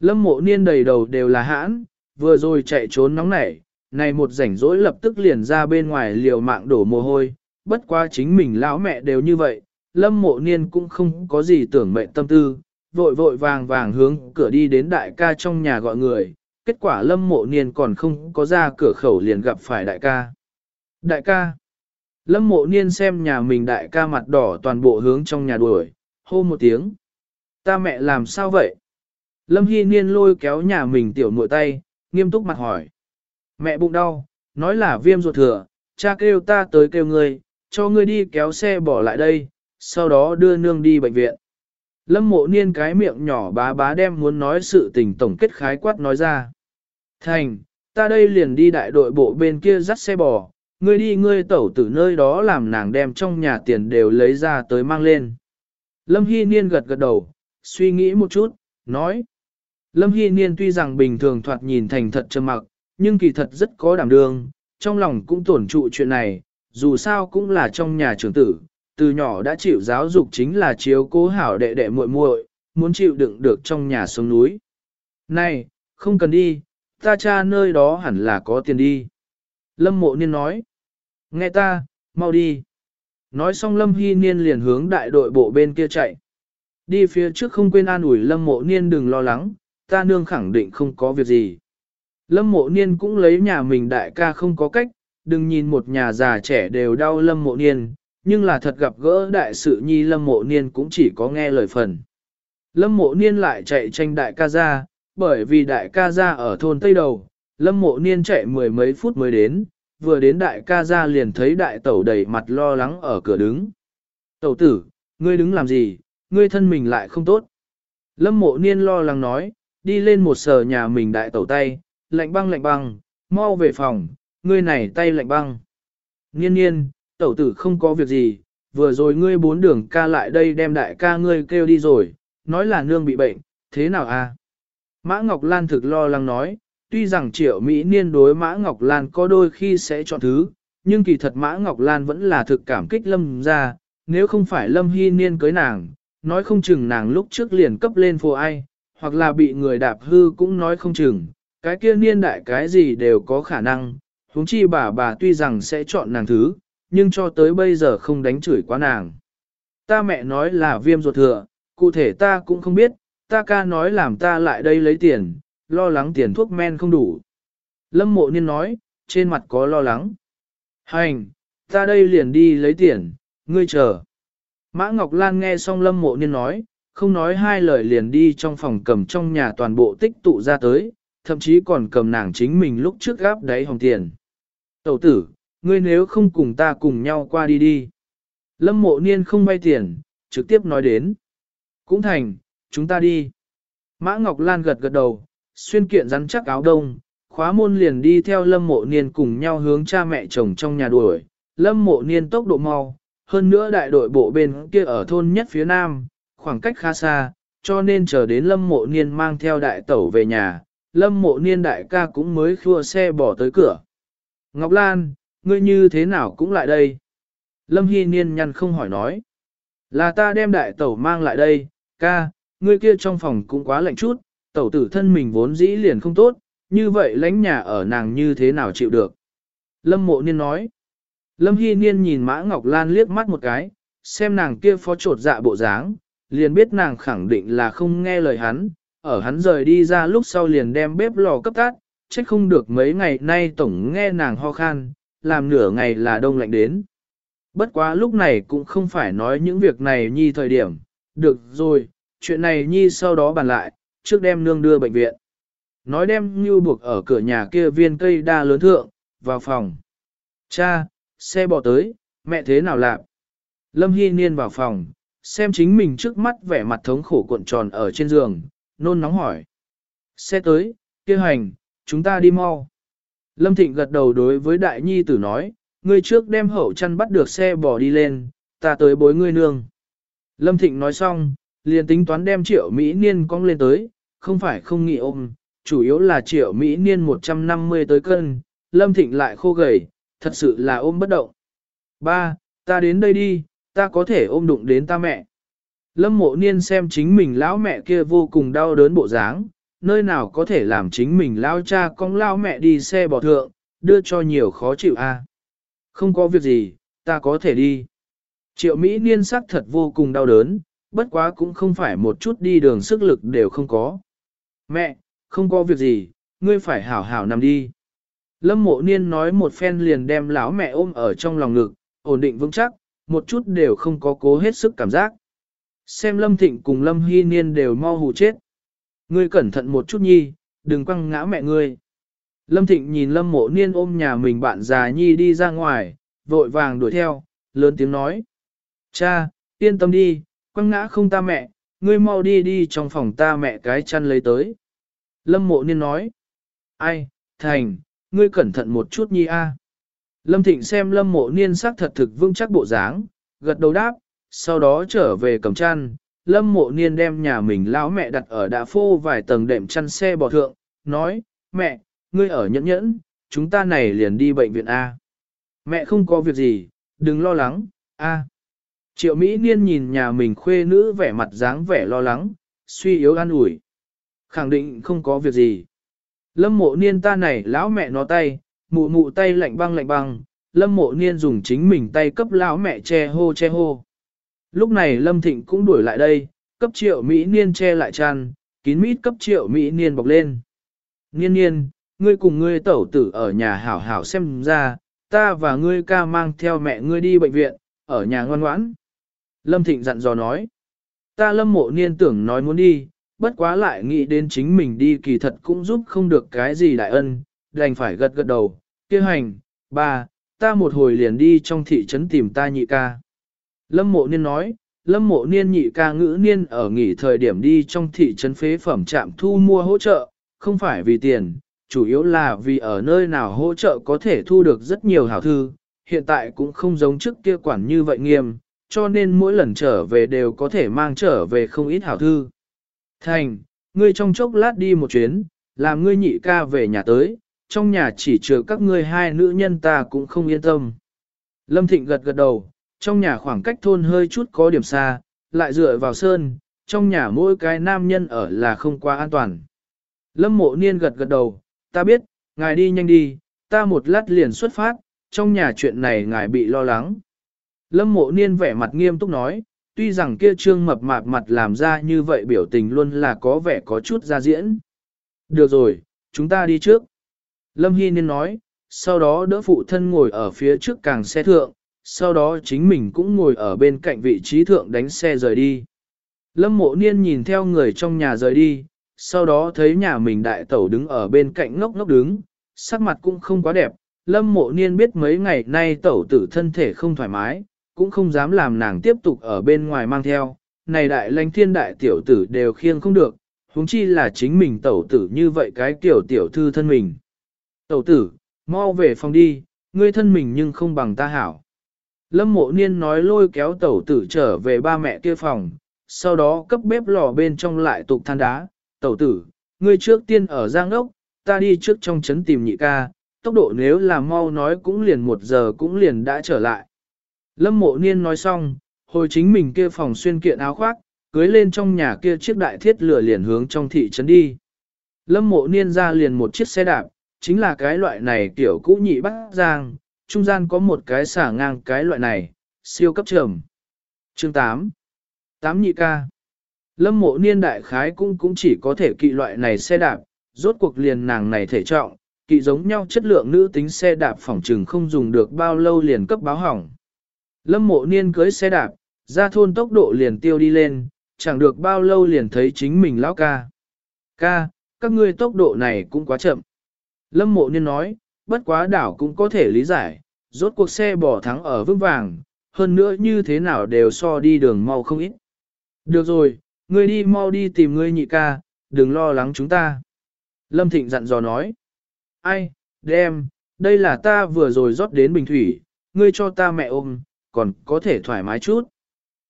Lâm mộ niên đầy đầu đều là hãn, vừa rồi chạy trốn nóng nảy, này một rảnh rỗi lập tức liền ra bên ngoài liều mạng đổ mồ hôi, bất quá chính mình lão mẹ đều như vậy, lâm mộ niên cũng không có gì tưởng mệnh tâm tư, vội vội vàng vàng hướng cửa đi đến đại ca trong nhà gọi người, kết quả lâm mộ niên còn không có ra cửa khẩu liền gặp phải đại ca. Đại ca, lâm mộ niên xem nhà mình đại ca mặt đỏ toàn bộ hướng trong nhà đuổi, hô một tiếng. Ta mẹ làm sao vậy? Lâm Hy Niên lôi kéo nhà mình tiểu muội tay, nghiêm túc mặt hỏi. Mẹ bụng đau, nói là viêm ruột thừa, cha kêu ta tới kêu ngươi, cho ngươi đi kéo xe bỏ lại đây, sau đó đưa nương đi bệnh viện. Lâm mộ niên cái miệng nhỏ bá bá đem muốn nói sự tình tổng kết khái quát nói ra. Thành, ta đây liền đi đại đội bộ bên kia dắt xe bò, ngươi đi ngươi tẩu tử nơi đó làm nàng đem trong nhà tiền đều lấy ra tới mang lên. Lâm Hy Niên gật gật đầu, suy nghĩ một chút, nói. Lâm Hy Niên tuy rằng bình thường thoạt nhìn thành thật trầm mặc, nhưng kỳ thật rất có đảm đương, trong lòng cũng tổn trụ chuyện này, dù sao cũng là trong nhà trưởng tử, từ nhỏ đã chịu giáo dục chính là chiếu cố hảo đệ đệ muội muội, muốn chịu đựng được trong nhà xuống núi. Này, không cần đi, ta cha nơi đó hẳn là có tiền đi. Lâm mộ niên nói, nghe ta, mau đi. Nói xong Lâm Hy Niên liền hướng đại đội bộ bên kia chạy. Đi phía trước không quên an ủi Lâm mộ niên đừng lo lắng, ta nương khẳng định không có việc gì. Lâm mộ niên cũng lấy nhà mình đại ca không có cách, đừng nhìn một nhà già trẻ đều đau lâm mộ niên, nhưng là thật gặp gỡ đại sự nhi lâm mộ niên cũng chỉ có nghe lời phần. Lâm mộ niên lại chạy tranh đại ca ra, bởi vì đại ca ra ở thôn Tây Đầu, lâm mộ niên chạy mười mấy phút mới đến, vừa đến đại ca ra liền thấy đại tẩu đầy mặt lo lắng ở cửa đứng. Tẩu tử, ngươi đứng làm gì, ngươi thân mình lại không tốt. Lâm mộ niên lo lắng nói, đi lên một sờ nhà mình đại tẩu tay, lạnh băng lạnh băng, mau về phòng, ngươi này tay lạnh băng. Niên niên, tẩu tử không có việc gì, vừa rồi ngươi bốn đường ca lại đây đem đại ca ngươi kêu đi rồi, nói là nương bị bệnh, thế nào? À? Mã Ngọc Lan thực lo lắng nói, tuy rằng triệu Mỹ niên đối Mã Ngọc Lan có đôi khi sẽ chọn thứ, nhưng kỳ thật Mã Ngọc Lan vẫn là thực cảm kích Lâm ra, nếu không phải Lâm Hy niên cưới nàng, nói không chừng nàng lúc trước liền cấp lên phù ai, hoặc là bị người đạp hư cũng nói không chừng, cái kia niên đại cái gì đều có khả năng, huống chi bà bà tuy rằng sẽ chọn nàng thứ, nhưng cho tới bây giờ không đánh chửi quá nàng. Ta mẹ nói là viêm ruột thừa, cụ thể ta cũng không biết, ta ca nói làm ta lại đây lấy tiền, lo lắng tiền thuốc men không đủ. Lâm mộ niên nói, trên mặt có lo lắng. Hành, ta đây liền đi lấy tiền, ngươi chờ. Mã Ngọc Lan nghe xong Lâm mộ niên nói, không nói hai lời liền đi trong phòng cầm trong nhà toàn bộ tích tụ ra tới, thậm chí còn cầm nàng chính mình lúc trước gáp đáy hồng tiền. Tẩu tử, ngươi nếu không cùng ta cùng nhau qua đi đi. Lâm mộ niên không vay tiền, trực tiếp nói đến. Cũng thành, chúng ta đi. Mã Ngọc Lan gật gật đầu, xuyên kiện rắn chắc áo đông, khóa môn liền đi theo lâm mộ niên cùng nhau hướng cha mẹ chồng trong nhà đuổi. Lâm mộ niên tốc độ mau, hơn nữa đại đội bộ bên kia ở thôn nhất phía nam, khoảng cách khá xa, cho nên chờ đến lâm mộ niên mang theo đại tẩu về nhà, lâm mộ niên đại ca cũng mới khua xe bỏ tới cửa. Ngọc Lan, ngươi như thế nào cũng lại đây? Lâm Hy niên nhăn không hỏi nói. Là ta đem đại tẩu mang lại đây, ca, ngươi kia trong phòng cũng quá lạnh chút, tẩu tử thân mình vốn dĩ liền không tốt, như vậy lãnh nhà ở nàng như thế nào chịu được? Lâm mộ niên nói. Lâm Hy niên nhìn Mã Ngọc Lan liếc mắt một cái, xem nàng kia phó trột dạ bộ dáng, liền biết nàng khẳng định là không nghe lời hắn, ở hắn rời đi ra lúc sau liền đem bếp lò cấp tát, trách không được mấy ngày nay tổng nghe nàng ho khan, làm nửa ngày là đông lạnh đến. Bất quá lúc này cũng không phải nói những việc này nhi thời điểm, được rồi, chuyện này nhi sau đó bàn lại, trước đem nương đưa bệnh viện. Nói đem như buộc ở cửa nhà kia viên cây đa lớn thượng, vào phòng. Cha, xe bỏ tới, mẹ thế nào làm? Lâm Hy Niên vào phòng, xem chính mình trước mắt vẻ mặt thống khổ cuộn tròn ở trên giường, nôn nóng hỏi. Xe tới, kia hành, chúng ta đi mau. Lâm Thịnh gật đầu đối với đại nhi tử nói, ngươi trước đem hậu chăn bắt được xe bỏ đi lên, ta tới bối ngươi nương. Lâm Thịnh nói xong, liền tính toán đem triệu Mỹ Niên cong lên tới, không phải không nghĩ ôm, chủ yếu là triệu Mỹ Niên 150 tới cân, Lâm Thịnh lại khô gầy, thật sự là ôm bất động. Ba, ta đến đây đi, ta có thể ôm đụng đến ta mẹ. Lâm mộ niên xem chính mình lão mẹ kia vô cùng đau đớn bộ dáng, nơi nào có thể làm chính mình lao cha con lao mẹ đi xe bỏ thượng, đưa cho nhiều khó chịu a. Không có việc gì, ta có thể đi. Triệu Mỹ niên sắc thật vô cùng đau đớn, bất quá cũng không phải một chút đi đường sức lực đều không có. Mẹ, không có việc gì, ngươi phải hảo hảo nằm đi. Lâm mộ niên nói một phen liền đem lão mẹ ôm ở trong lòng ngực, ổn định vững chắc, một chút đều không có cố hết sức cảm giác. Xem Lâm Thịnh cùng Lâm Hy Niên đều mau hù chết. Ngươi cẩn thận một chút nhi, đừng quăng ngã mẹ ngươi. Lâm Thịnh nhìn Lâm Mộ Niên ôm nhà mình bạn già nhi đi ra ngoài, vội vàng đuổi theo, lớn tiếng nói. Cha, yên tâm đi, quăng ngã không ta mẹ, ngươi mau đi đi trong phòng ta mẹ cái chăn lấy tới. Lâm Mộ Niên nói. Ai, Thành, ngươi cẩn thận một chút nhi a. Lâm Thịnh xem Lâm Mộ Niên sắc thật thực vững chắc bộ dáng, gật đầu đáp, sau đó trở về cầm chăn, lâm mộ niên đem nhà mình lão mẹ đặt ở đã phô vài tầng đệm chăn xe bò thượng, nói, mẹ, ngươi ở nhẫn nhẫn, chúng ta này liền đi bệnh viện A. Mẹ không có việc gì, đừng lo lắng, A. Triệu Mỹ Niên nhìn nhà mình khuê nữ vẻ mặt dáng vẻ lo lắng, suy yếu an ủi. Khẳng định không có việc gì. Lâm mộ niên ta này lão mẹ nó tay, mụ mụ tay lạnh băng lạnh băng, lâm mộ niên dùng chính mình tay cấp lão mẹ che hô che hô. Lúc này Lâm Thịnh cũng đuổi lại đây, cấp triệu Mỹ Niên che lại chăn, kín mít cấp triệu Mỹ Niên bọc lên. Niên niên, ngươi cùng ngươi tẩu tử ở nhà hảo hảo xem ra, ta và ngươi ca mang theo mẹ ngươi đi bệnh viện, ở nhà ngoan ngoãn. Lâm Thịnh dặn dò nói, ta lâm mộ niên tưởng nói muốn đi, bất quá lại nghĩ đến chính mình đi kỳ thật cũng giúp không được cái gì đại ân, đành phải gật gật đầu, kêu hành, ba, ta một hồi liền đi trong thị trấn tìm ta nhị ca. Lâm mộ niên nói, lâm mộ niên nhị ca ngữ niên ở nghỉ thời điểm đi trong thị trấn phế phẩm trạm thu mua hỗ trợ, không phải vì tiền, chủ yếu là vì ở nơi nào hỗ trợ có thể thu được rất nhiều hảo thư, hiện tại cũng không giống trước kia quản như vậy nghiêm, cho nên mỗi lần trở về đều có thể mang trở về không ít hảo thư. Thành, ngươi trong chốc lát đi một chuyến, làm ngươi nhị ca về nhà tới, trong nhà chỉ trừ các ngươi hai nữ nhân ta cũng không yên tâm. Lâm Thịnh gật gật đầu, trong nhà khoảng cách thôn hơi chút có điểm xa, lại dựa vào sơn, trong nhà mỗi cái nam nhân ở là không quá an toàn. Lâm mộ niên gật gật đầu, ta biết, ngài đi nhanh đi, ta một lát liền xuất phát, trong nhà chuyện này ngài bị lo lắng. Lâm mộ niên vẻ mặt nghiêm túc nói, tuy rằng kia trương mập mạp mặt làm ra như vậy biểu tình luôn là có vẻ có chút ra diễn. Được rồi, chúng ta đi trước. Lâm Hy Niên nói, sau đó đỡ phụ thân ngồi ở phía trước càng xe thượng, sau đó chính mình cũng ngồi ở bên cạnh vị trí thượng đánh xe rời đi. Lâm mộ niên nhìn theo người trong nhà rời đi, sau đó thấy nhà mình đại tẩu đứng ở bên cạnh ngốc ngốc đứng, sắc mặt cũng không quá đẹp. Lâm mộ niên biết mấy ngày nay tẩu tử thân thể không thoải mái, cũng không dám làm nàng tiếp tục ở bên ngoài mang theo. Này đại lãnh thiên đại tiểu tử đều khiêng không được, huống chi là chính mình tẩu tử như vậy cái tiểu tiểu thư thân mình. Tẩu tử, mau về phòng đi, ngươi thân mình nhưng không bằng ta hảo. Lâm mộ niên nói lôi kéo tẩu tử trở về ba mẹ kia phòng, sau đó cấp bếp lò bên trong lại tục than đá. Tẩu tử, ngươi trước tiên ở Giang Đốc, ta đi trước trong trấn tìm nhị ca, tốc độ nếu là mau nói cũng liền một giờ cũng liền đã trở lại. Lâm mộ niên nói xong, hồi chính mình kia phòng xuyên kiện áo khoác, cưới lên trong nhà kia chiếc đại thiết lửa liền hướng trong thị trấn đi. Lâm mộ niên ra liền một chiếc xe đạp, chính là cái loại này kiểu cũ nhị bắt giang, trung gian có một cái xả ngang cái loại này, siêu cấp trầm. Chương 8 tám nhị ca Lâm mộ niên đại khái cũng cũng chỉ có thể kỵ loại này xe đạp, rốt cuộc liền nàng này thể trọng, kỵ giống nhau chất lượng nữ tính xe đạp phỏng trừng không dùng được bao lâu liền cấp báo hỏng. Lâm mộ niên cưới xe đạp, ra thôn tốc độ liền tiêu đi lên, chẳng được bao lâu liền thấy chính mình lão ca. Ca, các ngươi tốc độ này cũng quá chậm. Lâm mộ niên nói, bất quá đảo cũng có thể lý giải, rốt cuộc xe bỏ thắng ở vững vàng, hơn nữa như thế nào đều so đi đường mau không ít. Được rồi, ngươi đi mau đi tìm ngươi nhị ca, đừng lo lắng chúng ta. Lâm Thịnh dặn dò nói. Ai, đem, đây là ta vừa rồi rót đến bình thủy, ngươi cho ta mẹ ôm, còn có thể thoải mái chút.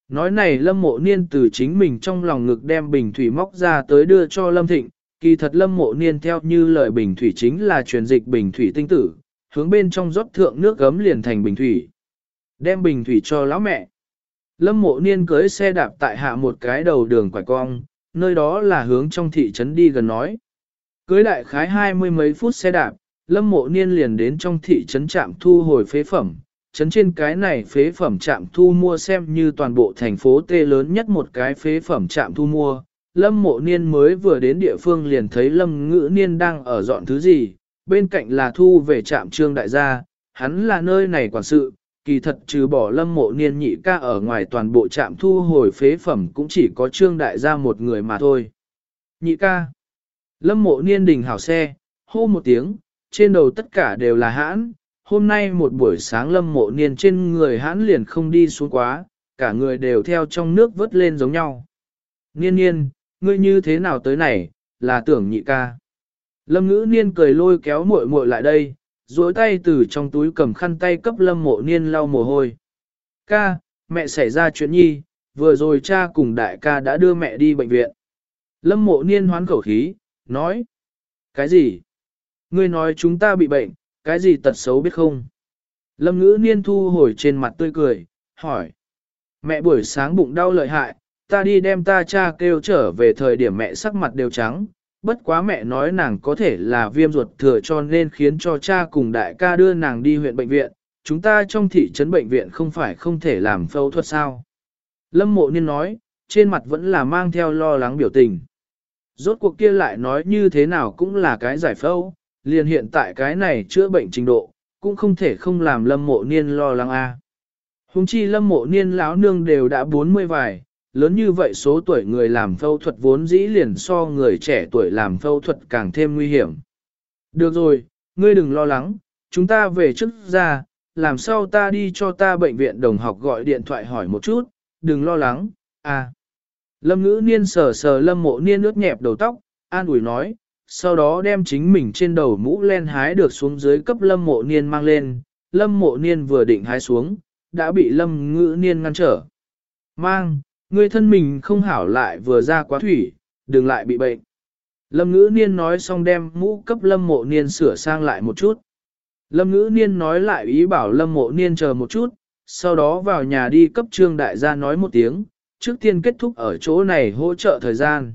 Nói này Lâm Mộ Niên từ chính mình trong lòng ngực đem bình thủy móc ra tới đưa cho Lâm Thịnh, kỳ thật Lâm Mộ Niên theo như lời bình thủy chính là truyền dịch bình thủy tinh tử, hướng bên trong rót thượng nước gấm liền thành bình thủy. Đem bình thủy cho lão mẹ. Lâm Mộ Niên cưới xe đạp tại hạ một cái đầu đường quải cong, nơi đó là hướng trong thị trấn đi gần nói. Cưới đại khái hai mươi mấy phút xe đạp, Lâm Mộ Niên liền đến trong thị trấn trạm thu hồi phế phẩm, chấn trên cái này phế phẩm trạm thu mua xem như toàn bộ thành phố tê lớn nhất một cái phế phẩm trạm thu mua. Lâm mộ niên mới vừa đến địa phương liền thấy lâm ngữ niên đang ở dọn thứ gì, bên cạnh là thu về trạm trương đại gia, hắn là nơi này quản sự, kỳ thật trừ bỏ lâm mộ niên nhị ca ở ngoài toàn bộ trạm thu hồi phế phẩm cũng chỉ có trương đại gia một người mà thôi. Nhị ca, lâm mộ niên đình hảo xe, hô một tiếng, trên đầu tất cả đều là hãn, hôm nay một buổi sáng lâm mộ niên trên người hãn liền không đi xuống quá, cả người đều theo trong nước vớt lên giống nhau. Niên niên, ngươi như thế nào tới này, là tưởng nhị ca. Lâm ngữ niên cười lôi kéo muội muội lại đây, duỗi tay từ trong túi cầm khăn tay cấp lâm mộ niên lau mồ hôi. Ca, mẹ xảy ra chuyện nhi, vừa rồi cha cùng đại ca đã đưa mẹ đi bệnh viện. Lâm mộ niên hoán khẩu khí, nói. Cái gì? Ngươi nói chúng ta bị bệnh, cái gì tật xấu biết không? Lâm ngữ niên thu hồi trên mặt tươi cười, hỏi. Mẹ buổi sáng bụng đau lợi hại, ta đi đem ta cha kêu trở về thời điểm mẹ sắc mặt đều trắng, bất quá mẹ nói nàng có thể là viêm ruột thừa cho nên khiến cho cha cùng đại ca đưa nàng đi huyện bệnh viện, chúng ta trong thị trấn bệnh viện không phải không thể làm phẫu thuật sao. Lâm mộ niên nói, trên mặt vẫn là mang theo lo lắng biểu tình. Rốt cuộc kia lại nói như thế nào cũng là cái giải phẫu, liền hiện tại cái này chữa bệnh trình độ, cũng không thể không làm lâm mộ niên lo lắng a. À. Hùng chi lâm mộ niên lão nương đều đã 40 vài, lớn như vậy số tuổi người làm phẫu thuật vốn dĩ liền so người trẻ tuổi làm phẫu thuật càng thêm nguy hiểm. Được rồi, ngươi đừng lo lắng, chúng ta về trước ra, làm sao ta đi cho ta bệnh viện đồng học gọi điện thoại hỏi một chút, đừng lo lắng, à. Lâm ngữ niên sờ sờ lâm mộ niên ướt nhẹp đầu tóc, an ủi nói, sau đó đem chính mình trên đầu mũ len hái được xuống dưới cấp lâm mộ niên mang lên, lâm mộ niên vừa định hái xuống, đã bị lâm ngữ niên ngăn trở. Mang, người thân mình không hảo lại vừa ra quá thủy, đừng lại bị bệnh. Lâm ngữ niên nói xong đem mũ cấp lâm mộ niên sửa sang lại một chút. Lâm ngữ niên nói lại ý bảo lâm mộ niên chờ một chút, sau đó vào nhà đi cấp trương đại gia nói một tiếng, trước tiên kết thúc ở chỗ này hỗ trợ thời gian.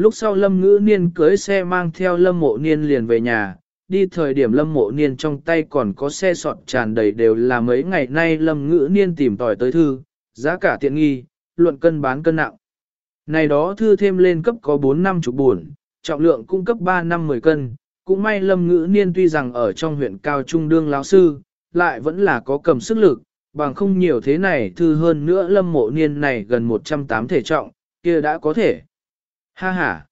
Lúc sau lâm ngữ niên cưới xe mang theo lâm mộ niên liền về nhà, đi thời điểm lâm mộ niên trong tay còn có xe sọt tràn đầy đều là mấy ngày nay lâm ngữ niên tìm tòi tới thư, giá cả tiện nghi, luận cân bán cân nặng. Này đó thư thêm lên cấp có 4 năm chục buồn, trọng lượng cung cấp 3 năm 10 cân, cũng may lâm ngữ niên tuy rằng ở trong huyện cao trung đương lão sư, lại vẫn là có cầm sức lực, bằng không nhiều thế này thư hơn nữa lâm mộ niên này gần 108 thể trọng, kia đã có thể. Ha ha!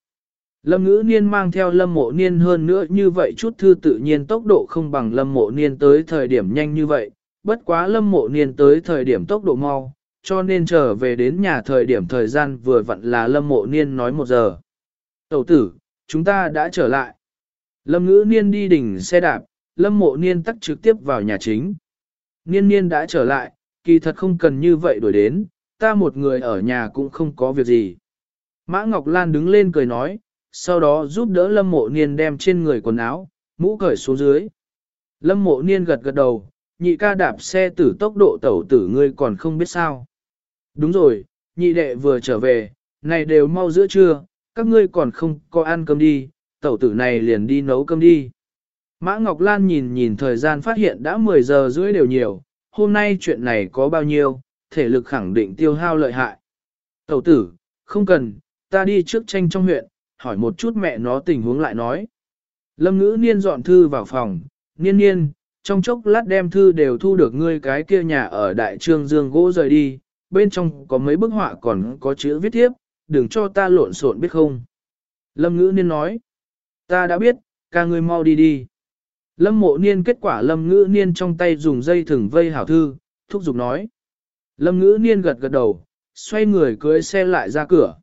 Lâm ngữ niên mang theo lâm mộ niên hơn nữa như vậy chút thư tự nhiên tốc độ không bằng lâm mộ niên tới thời điểm nhanh như vậy, bất quá lâm mộ niên tới thời điểm tốc độ mau, cho nên trở về đến nhà thời điểm thời gian vừa vặn là lâm mộ niên nói một giờ. Tẩu tử, chúng ta đã trở lại. Lâm ngữ niên đi đỉnh xe đạp, lâm mộ niên tắt trực tiếp vào nhà chính. Niên niên đã trở lại, kỳ thật không cần như vậy đuổi đến, ta một người ở nhà cũng không có việc gì. Mã Ngọc Lan đứng lên cười nói, sau đó giúp đỡ Lâm Mộ Niên đem trên người quần áo, mũ cởi xuống dưới. Lâm Mộ Niên gật gật đầu, nhị ca đạp xe tử tốc độ tẩu tử ngươi còn không biết sao. Đúng rồi, nhị đệ vừa trở về, này đều mau giữa trưa, các ngươi còn không có ăn cơm đi, tẩu tử này liền đi nấu cơm đi. Mã Ngọc Lan nhìn nhìn thời gian phát hiện đã 10 giờ rưỡi đều nhiều, hôm nay chuyện này có bao nhiêu, thể lực khẳng định tiêu hao lợi hại. Tẩu tử, không cần, ta đi trước tranh trong huyện, hỏi một chút mẹ nó tình huống lại nói. Lâm ngữ niên dọn thư vào phòng, niên niên, trong chốc lát đem thư đều thu được ngươi cái kia nhà ở đại trương dương gỗ rời đi, bên trong có mấy bức họa còn có chữ viết tiếp, đừng cho ta lộn xộn biết không. Lâm ngữ niên nói, ta đã biết, ca ngươi mau đi đi. Lâm mộ niên kết quả lâm ngữ niên trong tay dùng dây thừng vây hảo thư, thúc giục nói. Lâm ngữ niên gật gật đầu, xoay người cưới xe lại ra cửa.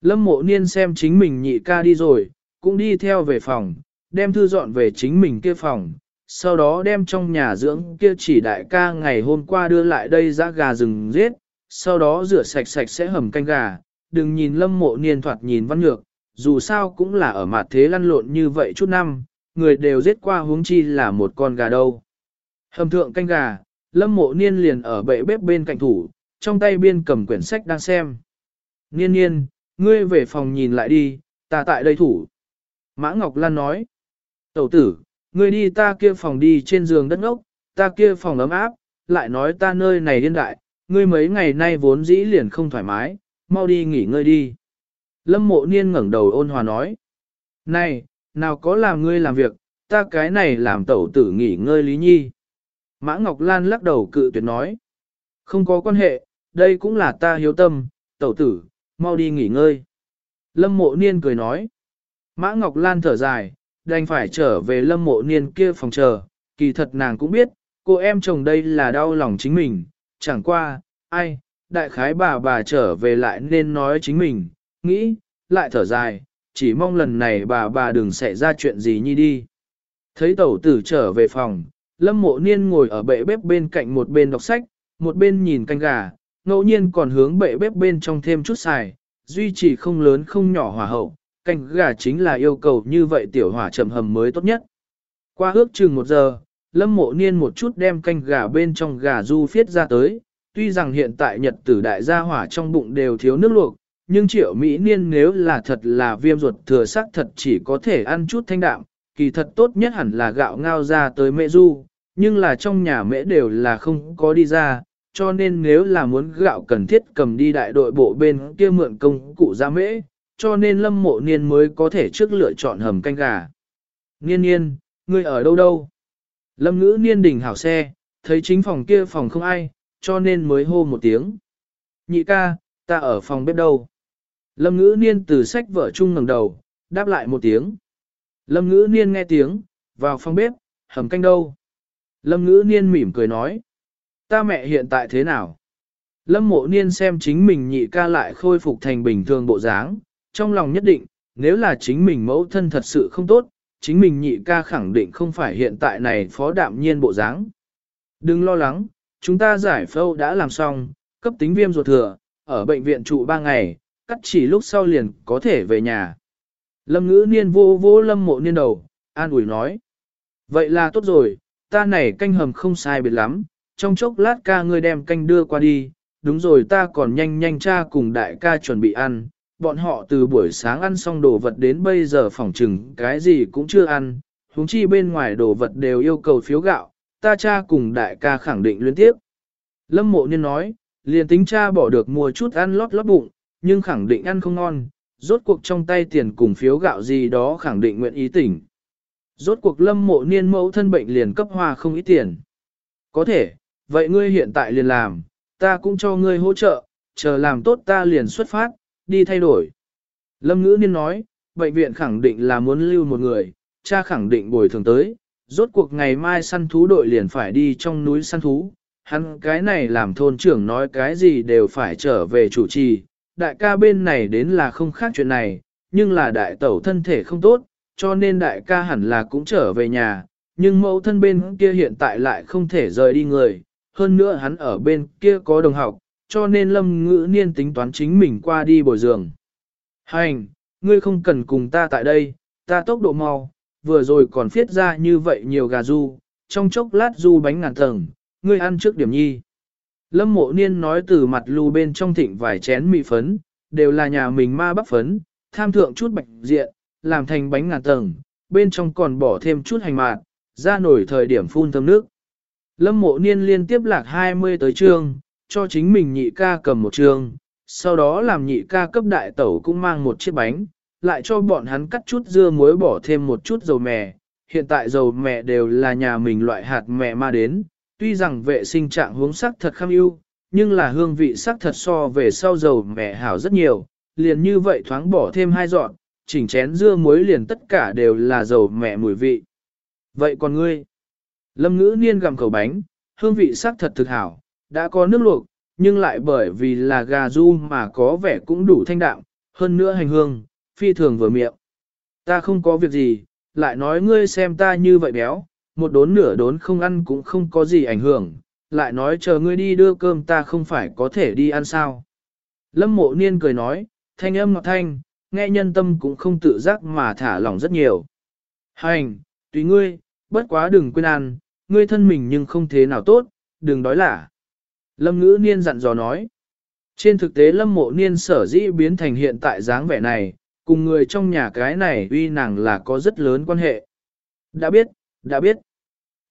Lâm mộ niên xem chính mình nhị ca đi rồi, cũng đi theo về phòng, đem thư dọn về chính mình kia phòng, sau đó đem trong nhà dưỡng kia chỉ đại ca ngày hôm qua đưa lại đây giã gà rừng giết, sau đó rửa sạch sạch sẽ hầm canh gà, đừng nhìn lâm mộ niên thoạt nhìn văn nhược, dù sao cũng là ở mặt thế lăn lộn như vậy chút năm, người đều giết qua huống chi là một con gà đâu. Hầm thượng canh gà, lâm mộ niên liền ở bệ bếp bên cạnh thủ, trong tay biên cầm quyển sách đang xem. Niên niên, ngươi về phòng nhìn lại đi, ta tại đây thủ. Mã Ngọc Lan nói, tẩu tử, ngươi đi ta kia phòng đi trên giường đất ngốc, ta kia phòng ấm áp, lại nói ta nơi này điên đại, ngươi mấy ngày nay vốn dĩ liền không thoải mái, mau đi nghỉ ngơi đi. Lâm mộ niên ngẩng đầu ôn hòa nói, này, nào có làm ngươi làm việc, ta cái này làm tẩu tử nghỉ ngơi lý nhi. Mã Ngọc Lan lắc đầu cự tuyệt nói, không có quan hệ, đây cũng là ta hiếu tâm, tẩu tử, mau đi nghỉ ngơi. Lâm mộ niên cười nói. Mã Ngọc Lan thở dài, đành phải trở về lâm mộ niên kia phòng chờ, kỳ thật nàng cũng biết, cô em chồng đây là đau lòng chính mình, chẳng qua, ai, đại khái bà bà trở về lại nên nói chính mình, nghĩ, lại thở dài, chỉ mong lần này bà bà đừng xảy ra chuyện gì nhi đi. Thấy tẩu tử trở về phòng, lâm mộ niên ngồi ở bệ bếp bên cạnh một bên đọc sách, một bên nhìn canh gà, ngẫu nhiên còn hướng bệ bếp bên trong thêm chút xài, duy trì không lớn không nhỏ hỏa hậu, canh gà chính là yêu cầu như vậy tiểu hỏa chậm hầm mới tốt nhất. Qua ước chừng một giờ, lâm mộ niên một chút đem canh gà bên trong gà du phiết ra tới, tuy rằng hiện tại nhật tử đại gia hỏa trong bụng đều thiếu nước luộc, nhưng triệu Mỹ niên nếu là thật là viêm ruột thừa sắc thật chỉ có thể ăn chút thanh đạm, kỳ thật tốt nhất hẳn là gạo ngao ra tới mẹ du, nhưng là trong nhà mẹ đều là không có đi ra, cho nên nếu là muốn gạo cần thiết cầm đi đại đội bộ bên kia mượn công cụ ra mễ, cho nên lâm mộ niên mới có thể trước lựa chọn hầm canh gà. Niên niên, ngươi ở đâu đâu? Lâm ngữ niên đỉnh hảo xe, thấy chính phòng kia phòng không ai, cho nên mới hô một tiếng. Nhị ca, ta ở phòng bếp đâu? Lâm ngữ niên từ sách vợ chung ngẩng đầu, đáp lại một tiếng. Lâm ngữ niên nghe tiếng, vào phòng bếp, hầm canh đâu? Lâm ngữ niên mỉm cười nói. Ta mẹ hiện tại thế nào? Lâm mộ niên xem chính mình nhị ca lại khôi phục thành bình thường bộ dáng, trong lòng nhất định, nếu là chính mình mẫu thân thật sự không tốt, chính mình nhị ca khẳng định không phải hiện tại này phó đạm nhiên bộ dáng. Đừng lo lắng, chúng ta giải phẫu đã làm xong, cấp tính viêm ruột thừa, ở bệnh viện trụ 3 ngày, cắt chỉ lúc sau liền có thể về nhà. Lâm ngữ niên vô vô lâm mộ niên đầu, an ủi nói. Vậy là tốt rồi, ta này canh hầm không sai biệt lắm, trong chốc lát ca ngươi đem canh đưa qua đi, đúng rồi ta còn nhanh nhanh cha cùng đại ca chuẩn bị ăn, bọn họ từ buổi sáng ăn xong đồ vật đến bây giờ phỏng chừng cái gì cũng chưa ăn, huống chi bên ngoài đồ vật đều yêu cầu phiếu gạo, ta cha cùng đại ca khẳng định liên tiếp. Lâm mộ niên nói, liền tính cha bỏ được mua chút ăn lót lót bụng, nhưng khẳng định ăn không ngon, rốt cuộc trong tay tiền cùng phiếu gạo gì đó khẳng định nguyện ý tỉnh. Rốt cuộc lâm mộ niên mẫu thân bệnh liền cấp hoa không ít tiền. Có thể, vậy ngươi hiện tại liền làm, ta cũng cho ngươi hỗ trợ, chờ làm tốt ta liền xuất phát, đi thay đổi. Lâm ngữ niên nói, bệnh viện khẳng định là muốn lưu một người, cha khẳng định bồi thường tới, rốt cuộc ngày mai săn thú đội liền phải đi trong núi săn thú. Hắn cái này làm thôn trưởng nói cái gì đều phải trở về chủ trì, đại ca bên này đến là không khác chuyện này, nhưng là đại tẩu thân thể không tốt, cho nên đại ca hẳn là cũng trở về nhà, nhưng mẫu thân bên kia hiện tại lại không thể rời đi người, hơn nữa hắn ở bên kia có đồng học, cho nên lâm ngữ niên tính toán chính mình qua đi bồi giường. Hành, ngươi không cần cùng ta tại đây, ta tốc độ mau, vừa rồi còn phiết ra như vậy nhiều gà du, trong chốc lát du bánh ngàn tầng, ngươi ăn trước điểm nhi. Lâm mộ niên nói từ mặt lưu bên trong thịnh vài chén mì phấn, đều là nhà mình ma bắp phấn, tham thượng chút bạch diện, làm thành bánh ngàn tầng, bên trong còn bỏ thêm chút hành mạt, ra nổi thời điểm phun thơm nước. Lâm mộ niên liên tiếp lạc 20 tới trương, cho chính mình nhị ca cầm một trương, sau đó làm nhị ca cấp đại tẩu cũng mang một chiếc bánh, lại cho bọn hắn cắt chút dưa muối bỏ thêm một chút dầu mè. Hiện tại dầu mè đều là nhà mình loại hạt mè ma đến, tuy rằng vệ sinh trạng hướng sắc thật kham ưu, nhưng là hương vị sắc thật so về sau dầu mè hảo rất nhiều, liền như vậy thoáng bỏ thêm hai dọn, chỉnh chén dưa muối liền tất cả đều là dầu mè mùi vị. Vậy còn ngươi? Lâm ngữ niên gặm khẩu bánh, hương vị sắc thật thực hảo, đã có nước luộc, nhưng lại bởi vì là gà du mà có vẻ cũng đủ thanh đạm, hơn nữa hành hương, phi thường vừa miệng. Ta không có việc gì, lại nói ngươi xem ta như vậy béo, một đốn nửa đốn không ăn cũng không có gì ảnh hưởng, lại nói chờ ngươi đi đưa cơm ta không phải có thể đi ăn sao. Lâm mộ niên cười nói, thanh âm ngọt thanh, nghe nhân tâm cũng không tự giác mà thả lỏng rất nhiều. Hành, tùy ngươi, bất quá đừng quên ăn, ngươi thân mình nhưng không thế nào tốt, đừng đói lả. Lâm ngữ niên dặn dò nói. Trên thực tế lâm mộ niên sở dĩ biến thành hiện tại dáng vẻ này, cùng người trong nhà cái này uy nàng là có rất lớn quan hệ. Đã biết, đã biết.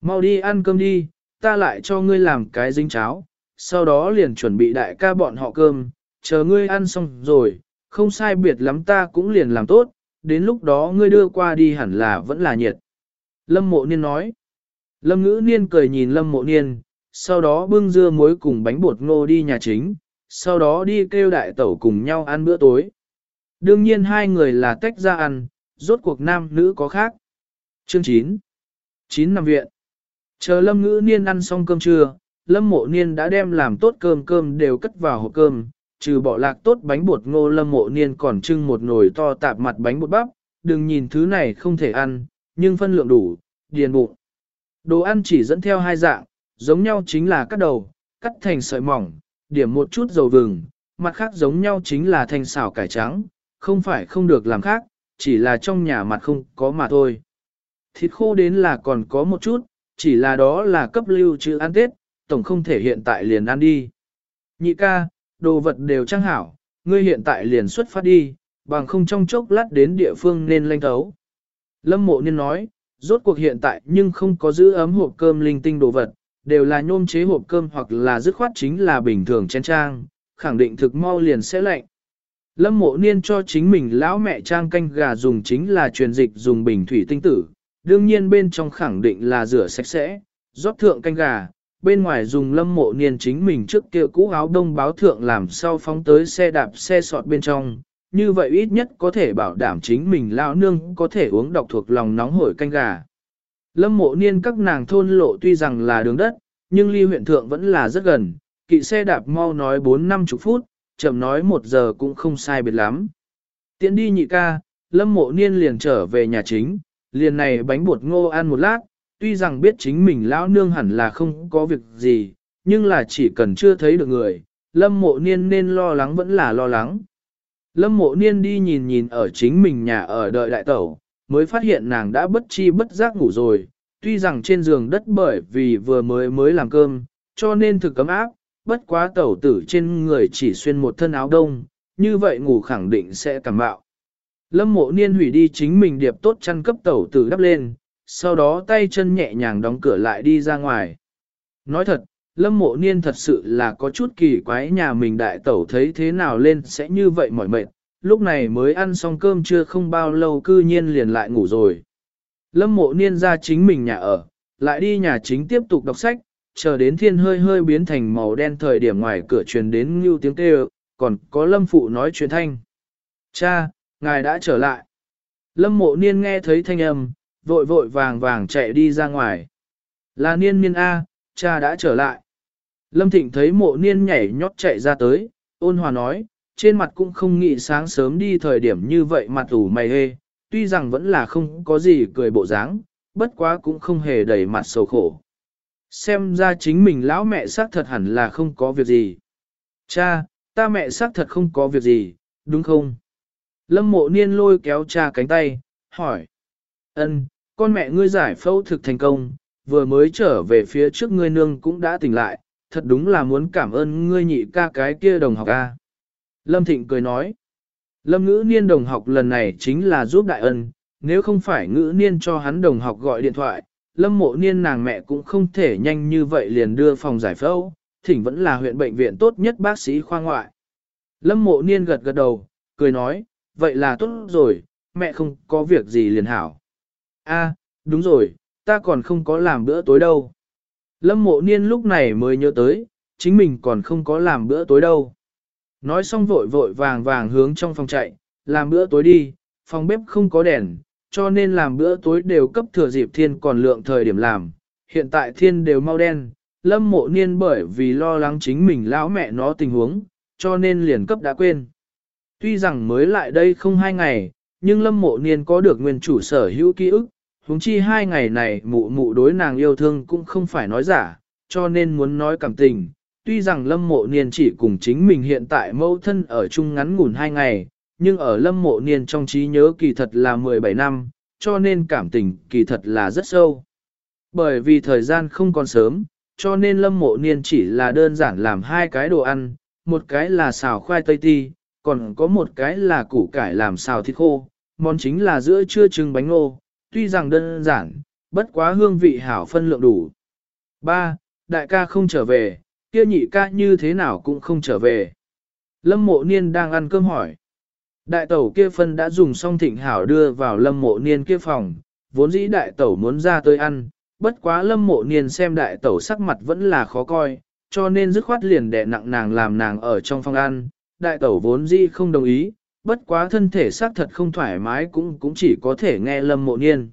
Mau đi ăn cơm đi, ta lại cho ngươi làm cái dính cháo, sau đó liền chuẩn bị đại ca bọn họ cơm, chờ ngươi ăn xong rồi, không sai biệt lắm ta cũng liền làm tốt, đến lúc đó ngươi đưa qua đi hẳn là vẫn là nhiệt. Lâm mộ niên nói. Lâm ngữ niên cười nhìn lâm mộ niên, sau đó bưng dưa muối cùng bánh bột ngô đi nhà chính, sau đó đi kêu đại tẩu cùng nhau ăn bữa tối. Đương nhiên hai người là tách ra ăn, rốt cuộc nam nữ có khác. Chương 9 9 năm viện Chờ lâm ngữ niên ăn xong cơm trưa, lâm mộ niên đã đem làm tốt cơm cơm đều cất vào hộp cơm, trừ bỏ lạc tốt bánh bột ngô lâm mộ niên còn trưng một nồi to tạp mặt bánh bột bắp, đừng nhìn thứ này không thể ăn, nhưng phân lượng đủ, điền bụng. Đồ ăn chỉ dẫn theo hai dạng, giống nhau chính là cắt đầu, cắt thành sợi mỏng, điểm một chút dầu vừng, mặt khác giống nhau chính là thành xào cải trắng, không phải không được làm khác, chỉ là trong nhà mặt không có mà thôi. Thịt khô đến là còn có một chút, chỉ là đó là cấp lưu trữ ăn Tết, tổng không thể hiện tại liền ăn đi. Nhị ca, đồ vật đều trang hảo, ngươi hiện tại liền xuất phát đi, bằng không trong chốc lát đến địa phương nên lanh thấu. Lâm mộ niên nói, rốt cuộc hiện tại nhưng không có giữ ấm hộp cơm linh tinh đồ vật, đều là nhôm chế hộp cơm hoặc là dứt khoát chính là bình thường chén trang, khẳng định thực mau liền sẽ lạnh. Lâm mộ niên cho chính mình lão mẹ trang canh gà dùng chính là truyền dịch dùng bình thủy tinh tử, đương nhiên bên trong khẳng định là rửa sạch sẽ, rót thượng canh gà, bên ngoài dùng lâm mộ niên chính mình trước kia cũ áo đông báo thượng làm sau phóng tới xe đạp xe sọt bên trong, như vậy ít nhất có thể bảo đảm chính mình lão nương có thể uống độc thuộc lòng nóng hổi canh gà. Lâm mộ niên các nàng thôn lộ tuy rằng là đường đất, nhưng ly huyện thượng vẫn là rất gần, kỵ xe đạp mau nói 4-50 phút, chậm nói 1 giờ cũng không sai biệt lắm. Tiện đi nhị ca, lâm mộ niên liền trở về nhà chính, liền này bánh bột ngô ăn một lát, tuy rằng biết chính mình lão nương hẳn là không có việc gì, nhưng là chỉ cần chưa thấy được người, lâm mộ niên nên lo lắng vẫn là lo lắng. Lâm mộ niên đi nhìn nhìn ở chính mình nhà ở đợi đại tẩu, mới phát hiện nàng đã bất chi bất giác ngủ rồi, tuy rằng trên giường đất bởi vì vừa mới mới làm cơm, cho nên thực cấm áp, bất quá tẩu tử trên người chỉ xuyên một thân áo đông, như vậy ngủ khẳng định sẽ cảm bạo. Lâm mộ niên hủy đi chính mình điệp tốt chăn cấp tẩu tử đắp lên, sau đó tay chân nhẹ nhàng đóng cửa lại đi ra ngoài. Nói thật, lâm mộ niên thật sự là có chút kỳ quái nhà mình đại tẩu thấy thế nào lên sẽ như vậy mỏi mệt, lúc này mới ăn xong cơm chưa không bao lâu cư nhiên liền lại ngủ rồi. Lâm mộ niên ra chính mình nhà ở, lại đi nhà chính tiếp tục đọc sách, chờ đến thiên hơi hơi biến thành màu đen thời điểm ngoài cửa truyền đến như tiếng kêu, còn có lâm phụ nói chuyện thanh. Cha, ngài đã trở lại. Lâm mộ niên nghe thấy thanh âm, vội vội vàng vàng chạy đi ra ngoài. Là niên niên A, cha đã trở lại. Lâm Thịnh thấy mộ niên nhảy nhót chạy ra tới, ôn hòa nói, trên mặt cũng không nghĩ sáng sớm đi thời điểm như vậy mặt ủ mày hê, tuy rằng vẫn là không có gì cười bộ dáng, bất quá cũng không hề đầy mặt sầu khổ. Xem ra chính mình lão mẹ xác thật hẳn là không có việc gì. Cha, ta mẹ xác thật không có việc gì, đúng không? Lâm mộ niên lôi kéo cha cánh tay, hỏi. ân, con mẹ ngươi giải phẫu thực thành công, vừa mới trở về phía trước ngươi nương cũng đã tỉnh lại, thật đúng là muốn cảm ơn ngươi nhị ca cái kia đồng học a. Lâm Thịnh cười nói. Lâm ngữ niên đồng học lần này chính là giúp đại ân, nếu không phải ngữ niên cho hắn đồng học gọi điện thoại, lâm mộ niên nàng mẹ cũng không thể nhanh như vậy liền đưa phòng giải phẫu, thỉnh vẫn là huyện bệnh viện tốt nhất bác sĩ khoa ngoại. Lâm mộ niên gật gật đầu, cười nói, vậy là tốt rồi, mẹ không có việc gì liền hảo. A, đúng rồi, ta còn không có làm bữa tối đâu. Lâm mộ niên lúc này mới nhớ tới, chính mình còn không có làm bữa tối đâu. Nói xong vội vội vàng vàng hướng trong phòng chạy, làm bữa tối đi, phòng bếp không có đèn, cho nên làm bữa tối đều cấp thừa dịp thiên còn lượng thời điểm làm. Hiện tại thiên đều mau đen, lâm mộ niên bởi vì lo lắng chính mình lão mẹ nó tình huống, cho nên liền cấp đã quên. Tuy rằng mới lại đây không hai ngày, nhưng lâm mộ niên có được nguyên chủ sở hữu ký ức, huống chi hai ngày này mụ mụ đối nàng yêu thương cũng không phải nói giả, cho nên muốn nói cảm tình. Tuy rằng lâm mộ niên chỉ cùng chính mình hiện tại mâu thân ở chung ngắn ngủn hai ngày, nhưng ở lâm mộ niên trong trí nhớ kỳ thật là 17 năm, cho nên cảm tình kỳ thật là rất sâu. Bởi vì thời gian không còn sớm, cho nên lâm mộ niên chỉ là đơn giản làm hai cái đồ ăn, một cái là xào khoai tây ti, còn có một cái là củ cải làm xào thịt khô, món chính là giữa trưa trứng bánh ngô, tuy rằng đơn giản, bất quá hương vị hảo phân lượng đủ. 3. Đại ca không trở về, kia nhị ca như thế nào cũng không trở về. Lâm mộ niên đang ăn cơm hỏi. Đại tẩu kia phân đã dùng xong thịnh hảo đưa vào lâm mộ niên kia phòng, vốn dĩ đại tẩu muốn ra tới ăn, bất quá lâm mộ niên xem đại tẩu sắc mặt vẫn là khó coi, cho nên dứt khoát liền đè nặng nàng làm nàng ở trong phòng ăn, đại tẩu vốn dĩ không đồng ý, bất quá thân thể xác thật không thoải mái cũng cũng chỉ có thể nghe lâm mộ niên.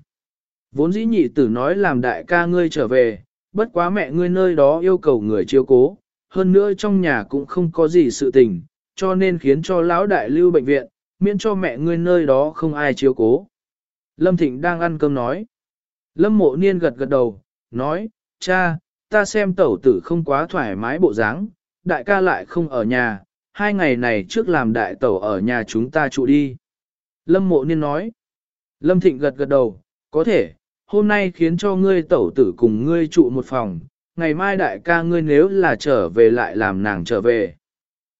Vốn dĩ nhị tử nói làm đại ca ngươi trở về, bất quá mẹ ngươi nơi đó yêu cầu người chiếu cố, hơn nữa trong nhà cũng không có gì sự tình, cho nên khiến cho lão đại lưu bệnh viện, miễn cho mẹ ngươi nơi đó không ai chiếu cố. Lâm Thịnh đang ăn cơm nói. Lâm mộ niên gật gật đầu, nói, cha, ta xem tẩu tử không quá thoải mái bộ dáng, đại ca lại không ở nhà, hai ngày này trước làm đại tẩu ở nhà chúng ta trụ đi. Lâm mộ niên nói, Lâm Thịnh gật gật đầu, có thể, hôm nay khiến cho ngươi tẩu tử cùng ngươi trụ một phòng, ngày mai đại ca ngươi nếu là trở về lại làm nàng trở về.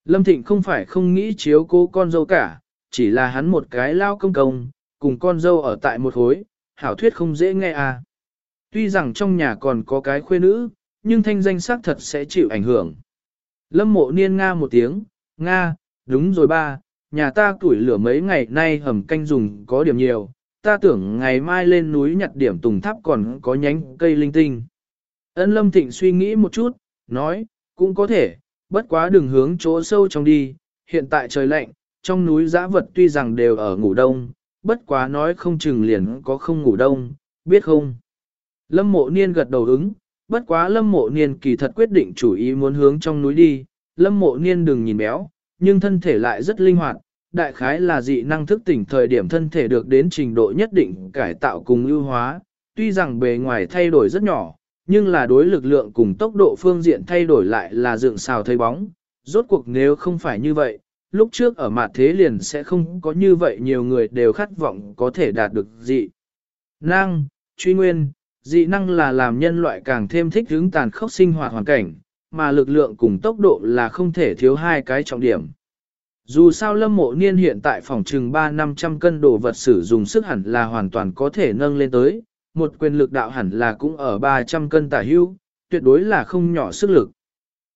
Lâm Thịnh không phải không nghĩ chiếu cố con dâu cả, chỉ là hắn một cái lao công công, cùng con dâu ở tại một hối, hảo thuyết không dễ nghe à. Tuy rằng trong nhà còn có cái khuê nữ, nhưng thanh danh xác thật sẽ chịu ảnh hưởng. Lâm mộ niên Nga một tiếng, Nga, đúng rồi ba, nhà ta tuổi lửa mấy ngày nay hầm canh dùng có điểm nhiều, ta tưởng ngày mai lên núi nhặt điểm tùng tháp còn có nhánh cây linh tinh. Ân lâm thịnh suy nghĩ một chút, nói, cũng có thể, bất quá đừng hướng chỗ sâu trong đi, hiện tại trời lạnh, trong núi giã vật tuy rằng đều ở ngủ đông, bất quá nói không chừng liền có không ngủ đông, biết không? Lâm mộ niên gật đầu ứng, bất quá lâm mộ niên kỳ thật quyết định chủ ý muốn hướng trong núi đi, lâm mộ niên đừng nhìn béo, nhưng thân thể lại rất linh hoạt, đại khái là dị năng thức tỉnh thời điểm thân thể được đến trình độ nhất định cải tạo cùng ưu hóa, tuy rằng bề ngoài thay đổi rất nhỏ, nhưng là đối lực lượng cùng tốc độ phương diện thay đổi lại là dựng xào thấy bóng, rốt cuộc nếu không phải như vậy, lúc trước ở mặt thế liền sẽ không có như vậy nhiều người đều khát vọng có thể đạt được dị. Năng, truy nguyên, dị năng là làm nhân loại càng thêm thích hướng tàn khốc sinh hoạt hoàn cảnh, mà lực lượng cùng tốc độ là không thể thiếu hai cái trọng điểm. Dù sao lâm mộ niên hiện tại phòng trừng 3-500 cân đồ vật sử dụng sức hẳn là hoàn toàn có thể nâng lên tới, một quyền lực đạo hẳn là cũng ở 300 cân tả hưu, tuyệt đối là không nhỏ sức lực.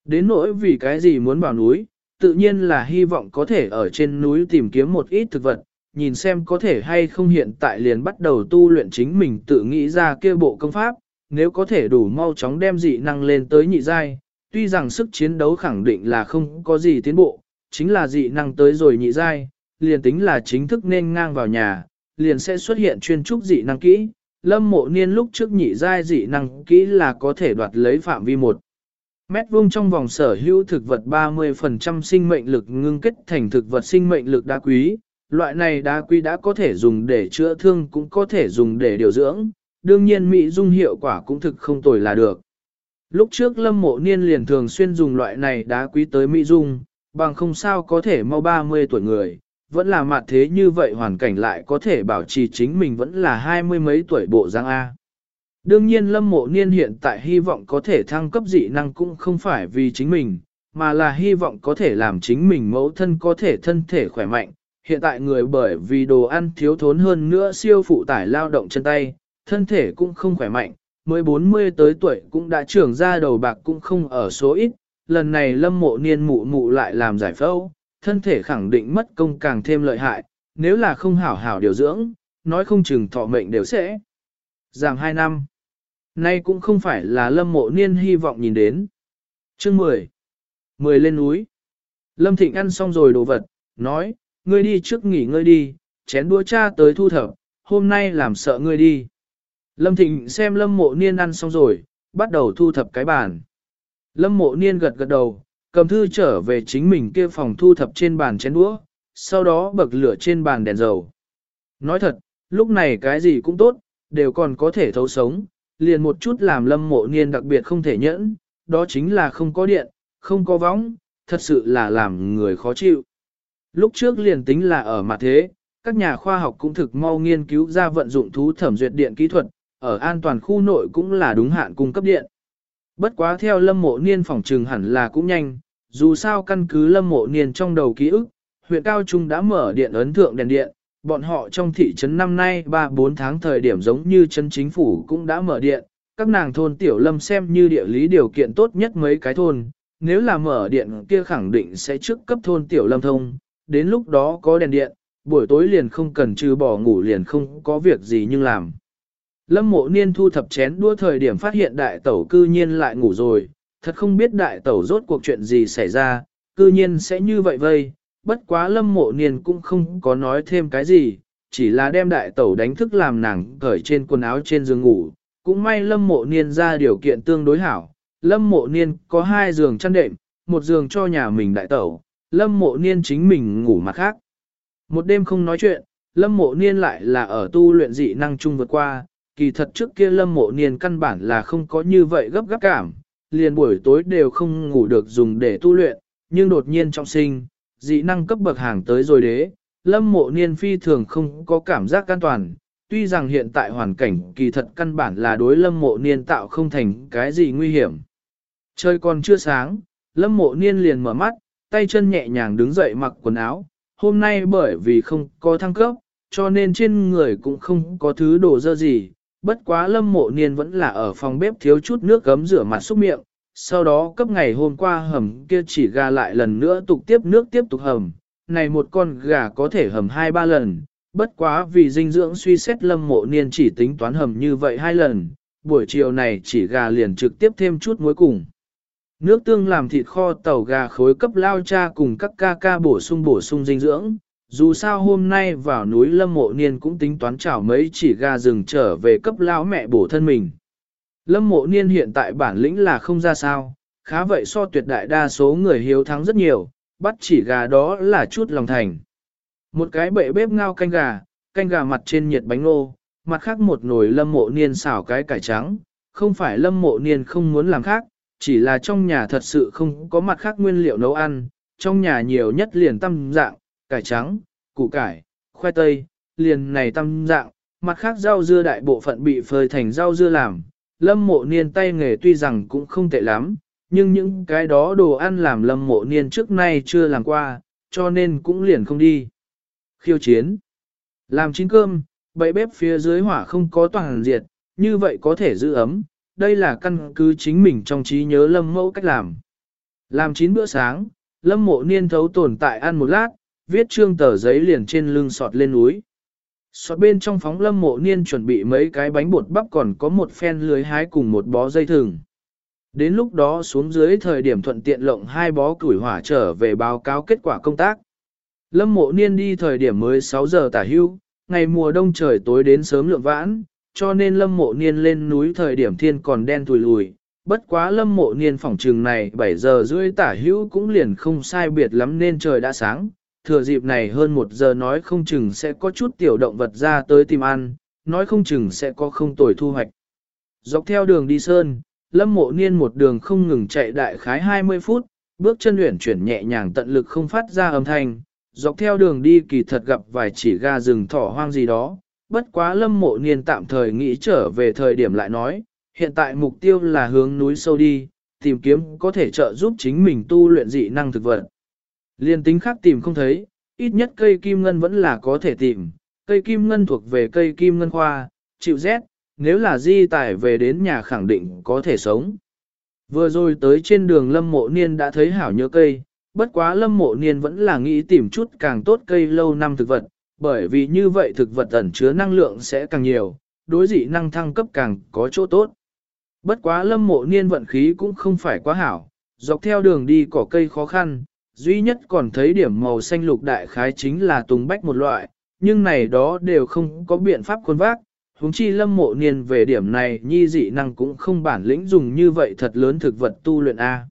Đến nỗi vì cái gì muốn vào núi, tự nhiên là hy vọng có thể ở trên núi tìm kiếm một ít thực vật, nhìn xem có thể hay không hiện tại liền bắt đầu tu luyện chính mình tự nghĩ ra kia bộ công pháp, nếu có thể đủ mau chóng đem dị năng lên tới nhị giai, tuy rằng sức chiến đấu khẳng định là không có gì tiến bộ, chính là dị năng tới rồi nhị giai, liền tính là chính thức nên ngang vào nhà, liền sẽ xuất hiện chuyên trúc dị năng kỹ. Lâm mộ niên lúc trước nhị giai dị năng kỹ là có thể đoạt lấy phạm vi một mét vuông trong vòng sở hữu thực vật 30% sinh mệnh lực ngưng kết thành thực vật sinh mệnh lực đá quý. Loại này đá quý đã có thể dùng để chữa thương cũng có thể dùng để điều dưỡng, đương nhiên Mỹ dung hiệu quả cũng thực không tồi là được. Lúc trước lâm mộ niên liền thường xuyên dùng loại này đá quý tới Mỹ dung, bằng không sao có thể mau 30 tuổi người, vẫn là mặt thế như vậy hoàn cảnh lại có thể bảo trì chính mình vẫn là hai mươi mấy tuổi bộ giang A. Đương nhiên lâm mộ niên hiện tại hy vọng có thể thăng cấp dị năng cũng không phải vì chính mình, mà là hy vọng có thể làm chính mình mẫu thân có thể thân thể khỏe mạnh. Hiện tại người bởi vì đồ ăn thiếu thốn hơn nữa siêu phụ tải lao động chân tay, thân thể cũng không khỏe mạnh, mới 40 tới tuổi cũng đã trưởng ra đầu bạc cũng không ở số ít, lần này lâm mộ niên mụ mụ lại làm giải phẫu, thân thể khẳng định mất công càng thêm lợi hại, nếu là không hảo hảo điều dưỡng, nói không chừng thọ mệnh đều sẽ. Giảm 2 năm. Nay cũng không phải là lâm mộ niên hy vọng nhìn đến. Chương 10. 10 lên núi. Lâm Thịnh ăn xong rồi đồ vật, nói, ngươi đi trước nghỉ ngơi đi, chén đũa cha tới thu thập, hôm nay làm sợ ngươi đi. Lâm Thịnh xem lâm mộ niên ăn xong rồi, bắt đầu thu thập cái bàn. Lâm mộ niên gật gật đầu, cầm thư trở về chính mình kia phòng thu thập trên bàn chén đũa, sau đó bậc lửa trên bàn đèn dầu. Nói thật, lúc này cái gì cũng tốt, đều còn có thể thấu sống, liền một chút làm lâm mộ niên đặc biệt không thể nhẫn, đó chính là không có điện, không có võng, thật sự là làm người khó chịu. Lúc trước liền tính là ở mặt thế, các nhà khoa học cũng thực mau nghiên cứu ra vận dụng thú thẩm duyệt điện kỹ thuật, ở an toàn khu nội cũng là đúng hạn cung cấp điện. Bất quá theo lâm mộ niên phòng trừng hẳn là cũng nhanh, dù sao căn cứ lâm mộ niên trong đầu ký ức, huyện Cao Trung đã mở điện ấn thượng đèn điện, bọn họ trong thị trấn năm nay 3-4 tháng thời điểm giống như chân chính phủ cũng đã mở điện, các nàng thôn tiểu lâm xem như địa lý điều kiện tốt nhất mấy cái thôn, nếu là mở điện kia khẳng định sẽ trước cấp thôn tiểu lâm thông, đến lúc đó có đèn điện, buổi tối liền không cần trừ bỏ ngủ liền không có việc gì nhưng làm. Lâm mộ niên thu thập chén đua thời điểm phát hiện đại tẩu cư nhiên lại ngủ rồi, thật không biết đại tẩu rốt cuộc chuyện gì xảy ra, cư nhiên sẽ như vậy vây, bất quá lâm mộ niên cũng không có nói thêm cái gì, chỉ là đem đại tẩu đánh thức làm nàng cởi trên quần áo trên giường ngủ, cũng may lâm mộ niên ra điều kiện tương đối hảo, lâm mộ niên có hai giường chăn đệm, một giường cho nhà mình đại tẩu, lâm mộ niên chính mình ngủ mặt khác. Một đêm không nói chuyện, lâm mộ niên lại là ở tu luyện dị năng chung vượt qua, kỳ thật trước kia lâm mộ niên căn bản là không có như vậy gấp gáp cảm, liền buổi tối đều không ngủ được dùng để tu luyện, nhưng đột nhiên trong sinh, dị năng cấp bậc hàng tới rồi đế, lâm mộ niên phi thường không có cảm giác an toàn, tuy rằng hiện tại hoàn cảnh kỳ thật căn bản là đối lâm mộ niên tạo không thành cái gì nguy hiểm. Trời còn chưa sáng, lâm mộ niên liền mở mắt, tay chân nhẹ nhàng đứng dậy mặc quần áo, hôm nay bởi vì không có thăng cấp, cho nên trên người cũng không có thứ đồ dơ gì, bất quá lâm mộ niên vẫn là ở phòng bếp thiếu chút nước gấm rửa mặt xúc miệng, sau đó cấp ngày hôm qua hầm kia chỉ gà lại lần nữa tục tiếp nước tiếp tục hầm, này một con gà có thể hầm hai ba lần, bất quá vì dinh dưỡng suy xét lâm mộ niên chỉ tính toán hầm như vậy hai lần, buổi chiều này chỉ gà liền trực tiếp thêm chút muối cùng. Nước tương làm thịt kho tàu gà khối cấp lao cha cùng các ca ca bổ sung bổ sung dinh dưỡng, dù sao hôm nay vào núi lâm mộ niên cũng tính toán chảo mấy chỉ gà rừng trở về cấp lao mẹ bổ thân mình. Lâm mộ niên hiện tại bản lĩnh là không ra sao, khá vậy so tuyệt đại đa số người hiếu thắng rất nhiều, bắt chỉ gà đó là chút lòng thành. Một cái bệ bếp ngao canh gà, canh gà mặt trên nhiệt bánh nô, mặt khác một nồi lâm mộ niên xào cái cải trắng, không phải lâm mộ niên không muốn làm khác, chỉ là trong nhà thật sự không có mặt khác nguyên liệu nấu ăn, trong nhà nhiều nhất liền tâm dạng, cải trắng, củ cải, khoai tây, liền này tâm dạng, mặt khác rau dưa đại bộ phận bị phơi thành rau dưa làm, lâm mộ niên tay nghề tuy rằng cũng không tệ lắm, nhưng những cái đó đồ ăn làm lâm mộ niên trước nay chưa làm qua, cho nên cũng liền không đi. Khiêu chiến Làm chín cơm, bậy bếp phía dưới hỏa không có toàn diệt, như vậy có thể giữ ấm, đây là căn cứ chính mình trong trí nhớ lâm mẫu cách làm. Làm chín bữa sáng, lâm mộ niên thấu tồn tại ăn một lát, viết trương tờ giấy liền trên lưng sọt lên núi. Sọt bên trong phóng lâm mộ niên chuẩn bị mấy cái bánh bột bắp còn có một phen lưới hái cùng một bó dây thừng. Đến lúc đó xuống dưới thời điểm thuận tiện lộng hai bó củi hỏa trở về báo cáo kết quả công tác. Lâm mộ niên đi thời điểm mới 6 giờ tả hưu, ngày mùa đông trời tối đến sớm lượng vãn, cho nên lâm mộ niên lên núi thời điểm thiên còn đen tùi lùi. Bất quá lâm mộ niên phòng trường này 7 giờ rưỡi tả hữu cũng liền không sai biệt lắm nên trời đã sáng. Thừa dịp này hơn một giờ nói không chừng sẽ có chút tiểu động vật ra tới tìm ăn, nói không chừng sẽ có không tồi thu hoạch. Dọc theo đường đi sơn, lâm mộ niên một đường không ngừng chạy đại khái 20 phút, bước chân luyện chuyển nhẹ nhàng tận lực không phát ra âm thanh, dọc theo đường đi kỳ thật gặp vài chỉ ga rừng thỏ hoang gì đó, bất quá lâm mộ niên tạm thời nghĩ trở về thời điểm lại nói, hiện tại mục tiêu là hướng núi sâu đi, tìm kiếm có thể trợ giúp chính mình tu luyện dị năng thực vật. Liên tính khác tìm không thấy, ít nhất cây kim ngân vẫn là có thể tìm, cây kim ngân thuộc về cây kim ngân khoa, chịu rét, nếu là di tải về đến nhà khẳng định có thể sống. Vừa rồi tới trên đường lâm mộ niên đã thấy hảo nhớ cây, bất quá lâm mộ niên vẫn là nghĩ tìm chút càng tốt cây lâu năm thực vật, bởi vì như vậy thực vật ẩn chứa năng lượng sẽ càng nhiều, đối dị năng thăng cấp càng có chỗ tốt. Bất quá lâm mộ niên vận khí cũng không phải quá hảo, dọc theo đường đi cỏ cây khó khăn, duy nhất còn thấy điểm màu xanh lục đại khái chính là tùng bách một loại, nhưng này đó đều không có biện pháp khuôn vác, Húng chi lâm mộ niên về điểm này nhi dị năng cũng không bản lĩnh dùng như vậy thật lớn thực vật tu luyện A.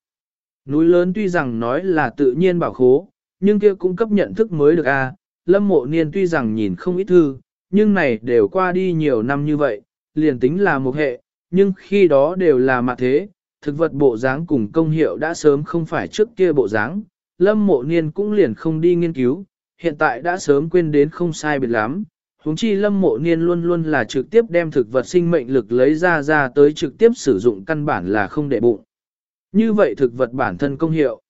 Núi lớn tuy rằng nói là tự nhiên bảo khố, nhưng kia cũng cấp nhận thức mới được A, lâm mộ niên tuy rằng nhìn không ít thư, nhưng này đều qua đi nhiều năm như vậy, liền tính là một hệ, nhưng khi đó đều là mặt thế, thực vật bộ dáng cùng công hiệu đã sớm không phải trước kia bộ dáng, lâm mộ niên cũng liền không đi nghiên cứu, hiện tại đã sớm quên đến không sai biệt lắm. Húng chi lâm mộ niên luôn luôn là trực tiếp đem thực vật sinh mệnh lực lấy ra ra tới trực tiếp sử dụng căn bản là không để bụng. Như vậy thực vật bản thân công hiệu.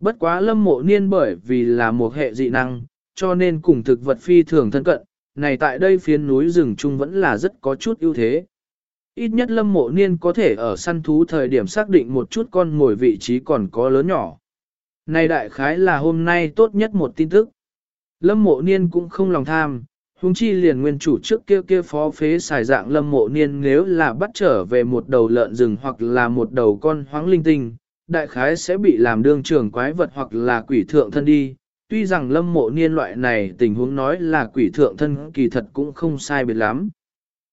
Bất quá lâm mộ niên bởi vì là một hệ dị năng, cho nên cùng thực vật phi thường thân cận, này tại đây phiến núi rừng chung vẫn là rất có chút ưu thế. Ít nhất lâm mộ niên có thể ở săn thú thời điểm xác định một chút con ngồi vị trí còn có lớn nhỏ. Này đại khái là hôm nay tốt nhất một tin tức. Lâm mộ niên cũng không lòng tham, huống chi liền nguyên chủ trước kia kia phó phế xài dạng lâm mộ niên nếu là bắt trở về một đầu lợn rừng hoặc là một đầu con hoáng linh tinh, đại khái sẽ bị làm đương trường quái vật hoặc là quỷ thượng thân đi. Tuy rằng lâm mộ niên loại này tình huống nói là quỷ thượng thân kỳ thật cũng không sai biệt lắm.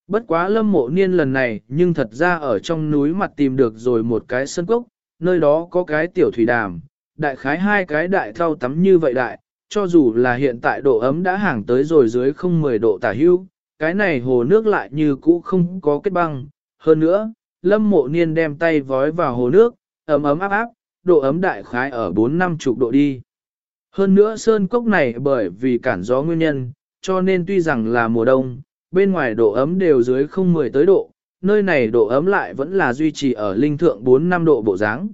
Bất quá lâm mộ niên lần này nhưng thật ra ở trong núi mặt tìm được rồi một cái sân cốc, nơi đó có cái tiểu thủy đàm, đại khái hai cái đại thau tắm như vậy đại, cho dù là hiện tại độ ấm đã hàng tới rồi dưới không 10 độ tả hưu, cái này hồ nước lại như cũ không có kết băng. Hơn nữa, lâm mộ niên đem tay vói vào hồ nước, ấm ấm áp áp, độ ấm đại khái ở 4-5 chục độ đi. Hơn nữa sơn cốc này bởi vì cản gió nguyên nhân, cho nên tuy rằng là mùa đông, bên ngoài độ ấm đều dưới không 10 tới độ, nơi này độ ấm lại vẫn là duy trì ở linh thượng 4-5 độ bộ dáng.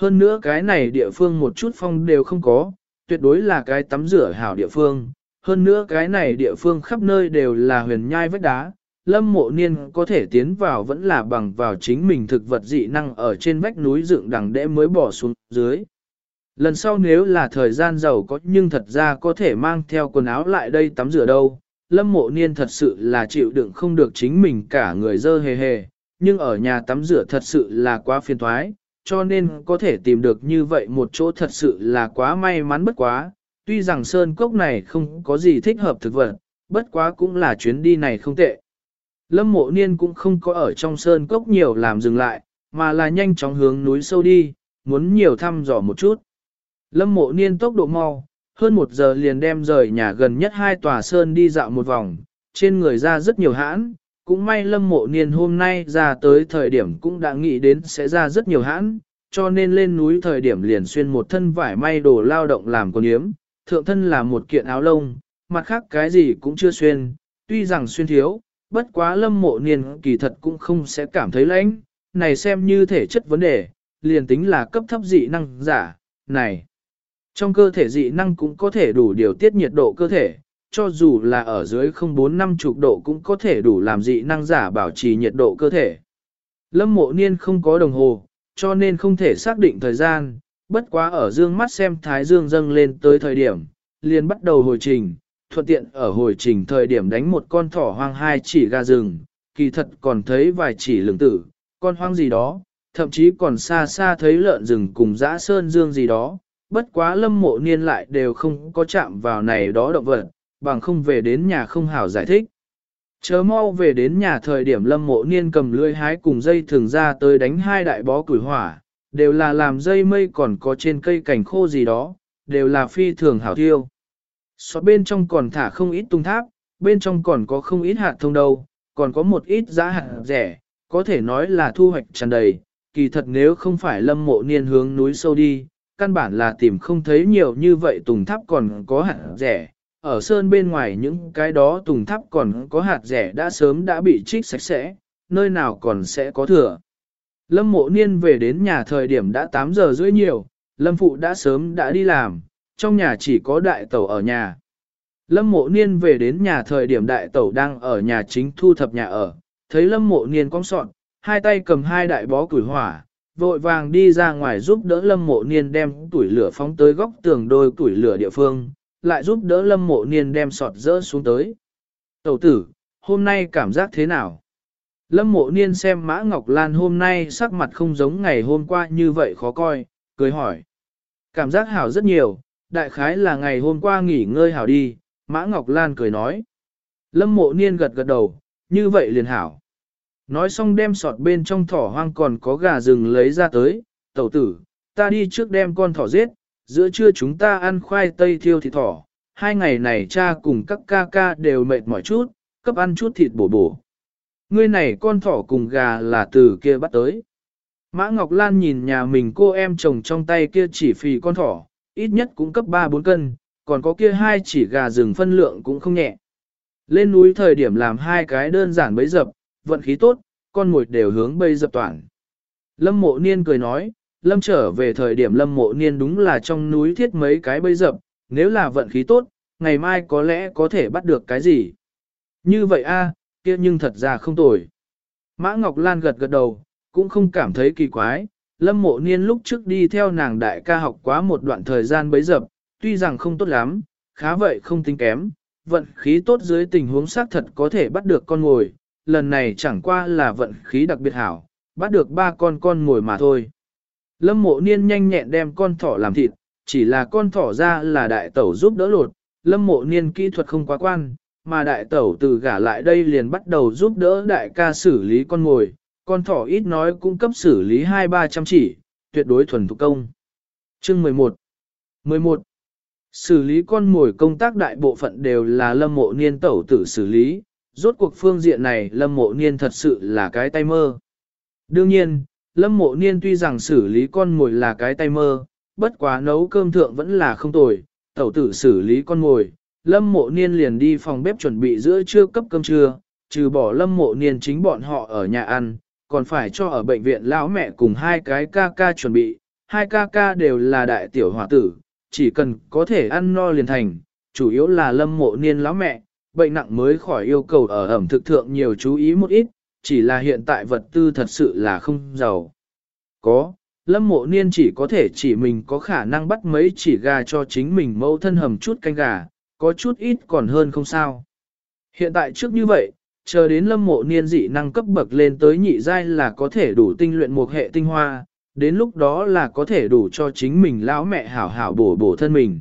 Hơn nữa cái này địa phương một chút phong đều không có, tuyệt đối là cái tắm rửa hảo địa phương. Hơn nữa cái này địa phương khắp nơi đều là huyền nhai vách đá, lâm mộ niên có thể tiến vào vẫn là bằng vào chính mình thực vật dị năng ở trên vách núi dựng đằng đẽ mới bỏ xuống dưới. Lần sau nếu là thời gian giàu có nhưng thật ra có thể mang theo quần áo lại đây tắm rửa đâu. Lâm mộ niên thật sự là chịu đựng không được chính mình cả người dơ hề hề, nhưng ở nhà tắm rửa thật sự là quá phiền thoái, cho nên có thể tìm được như vậy một chỗ thật sự là quá may mắn bất quá. Tuy rằng sơn cốc này không có gì thích hợp thực vật, bất quá cũng là chuyến đi này không tệ. Lâm mộ niên cũng không có ở trong sơn cốc nhiều làm dừng lại, mà là nhanh chóng hướng núi sâu đi, muốn nhiều thăm dò một chút. Lâm mộ niên tốc độ mau, hơn một giờ liền đem rời nhà gần nhất hai tòa sơn đi dạo một vòng, trên người ra rất nhiều hãn, cũng may lâm mộ niên hôm nay ra tới thời điểm cũng đã nghĩ đến sẽ ra rất nhiều hãn, cho nên lên núi thời điểm liền xuyên một thân vải may đồ lao động làm con yếm, thượng thân là một kiện áo lông, mặt khác cái gì cũng chưa xuyên, tuy rằng xuyên thiếu, bất quá lâm mộ niên kỳ thật cũng không sẽ cảm thấy lãnh, này xem như thể chất vấn đề, liền tính là cấp thấp dị năng giả, này. Trong cơ thể dị năng cũng có thể đủ điều tiết nhiệt độ cơ thể, cho dù là ở dưới 04-5 chục độ cũng có thể đủ làm dị năng giả bảo trì nhiệt độ cơ thể. Lâm mộ niên không có đồng hồ, cho nên không thể xác định thời gian, bất quá ở dương mắt xem thái dương dâng lên tới thời điểm, liền bắt đầu hồi trình, thuận tiện ở hồi trình thời điểm đánh một con thỏ hoang hai chỉ gà rừng, kỳ thật còn thấy vài chỉ lường tử, con hoang gì đó, thậm chí còn xa xa thấy lợn rừng cùng dã sơn dương gì đó, bất quá lâm mộ niên lại đều không có chạm vào này đó động vật, bằng không về đến nhà không hảo giải thích. chớ mau về đến nhà thời điểm lâm mộ niên cầm lưỡi hái cùng dây thường ra tới đánh hai đại bó củi hỏa, đều là làm dây mây còn có trên cây cảnh khô gì đó, đều là phi thường hảo thiêu. So bên trong còn thả không ít tung tháp, bên trong còn có không ít hạt thông đâu, còn có một ít giá hạt rẻ, có thể nói là thu hoạch tràn đầy. Kỳ thật nếu không phải lâm mộ niên hướng núi sâu đi, căn bản là tìm không thấy nhiều như vậy tùng tháp còn có hạt rẻ, ở sơn bên ngoài những cái đó tùng tháp còn có hạt rẻ đã sớm đã bị trích sạch sẽ, nơi nào còn sẽ có thừa. Lâm mộ niên về đến nhà thời điểm đã 8 giờ rưỡi nhiều, Lâm phụ đã sớm đã đi làm, trong nhà chỉ có đại tẩu ở nhà. Lâm mộ niên về đến nhà thời điểm đại tẩu đang ở nhà chính thu thập nhà ở, thấy lâm mộ niên cong sọn, hai tay cầm hai đại bó củi hỏa, vội vàng đi ra ngoài giúp đỡ lâm mộ niên đem tuổi lửa phóng tới góc tường đôi tuổi lửa địa phương, lại giúp đỡ lâm mộ niên đem sọt rỡ xuống tới. Tẩu tử, hôm nay cảm giác thế nào? Lâm mộ niên xem Mã Ngọc Lan hôm nay sắc mặt không giống ngày hôm qua như vậy khó coi, cười hỏi. Cảm giác hảo rất nhiều, đại khái là ngày hôm qua nghỉ ngơi hảo đi, Mã Ngọc Lan cười nói. Lâm mộ niên gật gật đầu, như vậy liền hảo. Nói xong đem sọt bên trong thỏ hoang còn có gà rừng lấy ra tới, tẩu tử, ta đi trước đem con thỏ giết, giữa trưa chúng ta ăn khoai tây thiêu thịt thỏ, hai ngày này cha cùng các ca ca đều mệt mỏi chút, cấp ăn chút thịt bổ bổ. Ngươi này con thỏ cùng gà là từ kia bắt tới. Mã Ngọc Lan nhìn nhà mình cô em chồng trong tay kia chỉ phì con thỏ, ít nhất cũng cấp 3-4 cân, còn có kia hai chỉ gà rừng phân lượng cũng không nhẹ. Lên núi thời điểm làm hai cái đơn giản bấy dập, vận khí tốt, con mồi đều hướng bấy dập toàn. Lâm mộ niên cười nói, lâm trở về thời điểm lâm mộ niên đúng là trong núi thiết mấy cái bẫy dập, nếu là vận khí tốt, ngày mai có lẽ có thể bắt được cái gì. Như vậy a, kia nhưng thật ra không tồi. Mã Ngọc Lan gật gật đầu, cũng không cảm thấy kỳ quái, lâm mộ niên lúc trước đi theo nàng đại ca học quá một đoạn thời gian bấy dập, tuy rằng không tốt lắm, khá vậy không tính kém, vận khí tốt dưới tình huống xác thật có thể bắt được con ngồi, lần này chẳng qua là vận khí đặc biệt hảo, bắt được ba con con ngồi mà thôi. Lâm mộ niên nhanh nhẹn đem con thỏ làm thịt, chỉ là con thỏ ra là đại tẩu giúp đỡ lột, lâm mộ niên kỹ thuật không quá quan, mà đại tẩu từ gả lại đây liền bắt đầu giúp đỡ đại ca xử lý con ngồi, con thỏ ít nói cung cấp xử lý hai ba trăm chỉ, tuyệt đối thuần thủ công. Chương 11 11. Xử lý con mồi công tác đại bộ phận đều là lâm mộ niên tẩu tử xử lý, rốt cuộc phương diện này lâm mộ niên thật sự là cái tay mơ. Đương nhiên, lâm mộ niên tuy rằng xử lý con mồi là cái tay mơ, bất quá nấu cơm thượng vẫn là không tồi, tẩu tử xử lý con mồi, lâm mộ niên liền đi phòng bếp chuẩn bị giữa trưa cấp cơm trưa, trừ bỏ lâm mộ niên chính bọn họ ở nhà ăn, còn phải cho ở bệnh viện lão mẹ cùng hai cái ca ca chuẩn bị, hai ca ca đều là đại tiểu hòa tử, chỉ cần có thể ăn no liền thành, chủ yếu là lâm mộ niên lão mẹ, bệnh nặng mới khỏi yêu cầu ở ẩm thực thượng nhiều chú ý một ít, chỉ là hiện tại vật tư thật sự là không giàu. Có, lâm mộ niên chỉ có thể chỉ mình có khả năng bắt mấy chỉ gà cho chính mình mẫu thân hầm chút canh gà, có chút ít còn hơn không sao. Hiện tại trước như vậy, chờ đến lâm mộ niên dị năng cấp bậc lên tới nhị giai là có thể đủ tinh luyện một hệ tinh hoa, đến lúc đó là có thể đủ cho chính mình lão mẹ hảo hảo bổ bổ thân mình.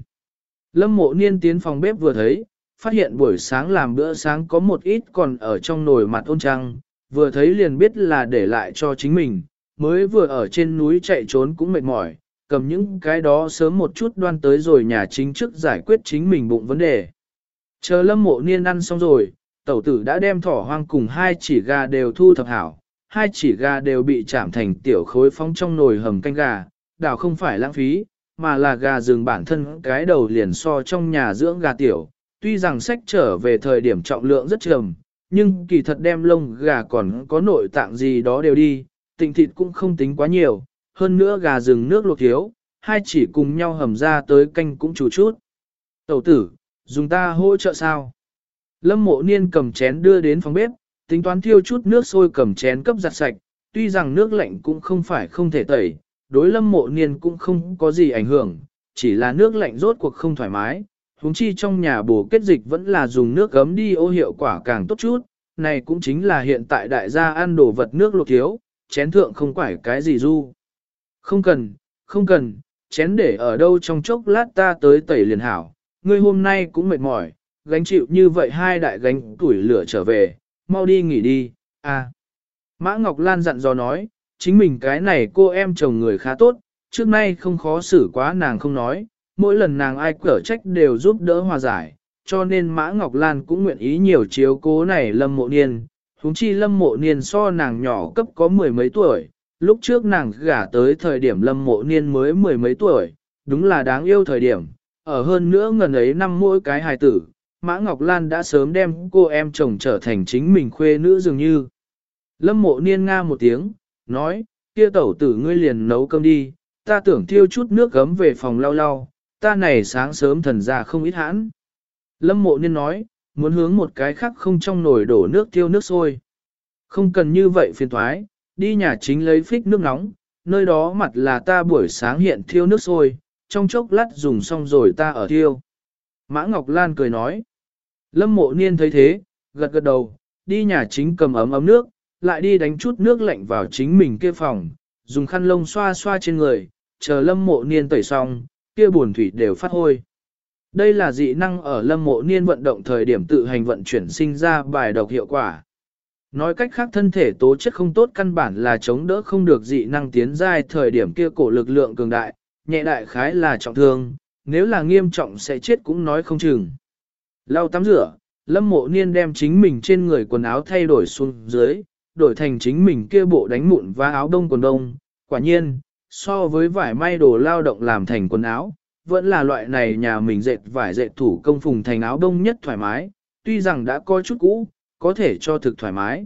Lâm mộ niên tiến phòng bếp vừa thấy, phát hiện buổi sáng làm bữa sáng có một ít còn ở trong nồi mặt ôn trăng, vừa thấy liền biết là để lại cho chính mình, mới vừa ở trên núi chạy trốn cũng mệt mỏi, cầm những cái đó sớm một chút đoan tới rồi nhà chính trước giải quyết chính mình bụng vấn đề. Chờ lâm mộ niên ăn xong rồi, tẩu tử đã đem thỏ hoang cùng hai chỉ gà đều thu thập hảo, hai chỉ gà đều bị chạm thành tiểu khối phóng trong nồi hầm canh gà, đảo không phải lãng phí, mà là gà rừng bản thân cái đầu liền so trong nhà dưỡng gà tiểu, tuy rằng sách trở về thời điểm trọng lượng rất trầm, nhưng kỳ thật đem lông gà còn có nội tạng gì đó đều đi, tịnh thịt cũng không tính quá nhiều, hơn nữa gà rừng nước luộc thiếu, hai chỉ cùng nhau hầm ra tới canh cũng chủ chút. Tẩu tử, dùng ta hỗ trợ sao? Lâm mộ niên cầm chén đưa đến phòng bếp, tính toán thiêu chút nước sôi cầm chén cấp giặt sạch, tuy rằng nước lạnh cũng không phải không thể tẩy, đối lâm mộ niên cũng không có gì ảnh hưởng, chỉ là nước lạnh rốt cuộc không thoải mái, huống chi trong nhà bổ kết dịch vẫn là dùng nước gấm đi ô hiệu quả càng tốt chút, này cũng chính là hiện tại đại gia ăn đồ vật nước luộc thiếu, chén thượng không phải cái gì du. Không cần, không cần, chén để ở đâu trong chốc lát ta tới tẩy liền hảo, ngươi hôm nay cũng mệt mỏi, gánh chịu như vậy hai đại gánh tuổi lửa trở về, mau đi nghỉ đi, à. Mã Ngọc Lan dặn dò nói, chính mình cái này cô em chồng người khá tốt, trước nay không khó xử quá nàng không nói, mỗi lần nàng ai cở trách đều giúp đỡ hòa giải, cho nên Mã Ngọc Lan cũng nguyện ý nhiều chiếu cố này lâm mộ niên, Húng chi lâm mộ niên so nàng nhỏ cấp có mười mấy tuổi, lúc trước nàng gả tới thời điểm lâm mộ niên mới mười mấy tuổi, đúng là đáng yêu thời điểm, ở hơn nữa ngần ấy năm mỗi cái hài tử, Mã Ngọc Lan đã sớm đem cô em chồng trở thành chính mình khuê nữ dường như. Lâm mộ niên nga một tiếng, nói, kia tẩu tử ngươi liền nấu cơm đi, ta tưởng thiêu chút nước gấm về phòng lau lau, ta này sáng sớm thần ra không ít hãn. Lâm mộ niên nói, muốn hướng một cái khác không trong nồi đổ nước tiêu nước sôi. Không cần như vậy phiền thoái, đi nhà chính lấy phích nước nóng, nơi đó mặt là ta buổi sáng hiện thiêu nước sôi, trong chốc lát dùng xong rồi ta ở thiêu. Mã Ngọc Lan cười nói. Lâm mộ niên thấy thế, gật gật đầu, đi nhà chính cầm ấm ấm nước, lại đi đánh chút nước lạnh vào chính mình kia phòng, dùng khăn lông xoa xoa trên người, chờ lâm mộ niên tẩy xong, kia buồn thủy đều phát hôi. Đây là dị năng ở lâm mộ niên vận động thời điểm tự hành vận chuyển sinh ra bài độc hiệu quả. Nói cách khác thân thể tố chất không tốt căn bản là chống đỡ không được dị năng tiến giai thời điểm kia cổ lực lượng cường đại, nhẹ đại khái là trọng thương, nếu là nghiêm trọng sẽ chết cũng nói không chừng. Lau tắm rửa, lâm mộ niên đem chính mình trên người quần áo thay đổi xuống dưới, đổi thành chính mình kia bộ đánh mụn và áo đông quần đông. Quả nhiên, so với vải may đồ lao động làm thành quần áo, vẫn là loại này nhà mình dệt vải dệt thủ công phùng thành áo đông nhất thoải mái, tuy rằng đã coi chút cũ, có thể cho thực thoải mái.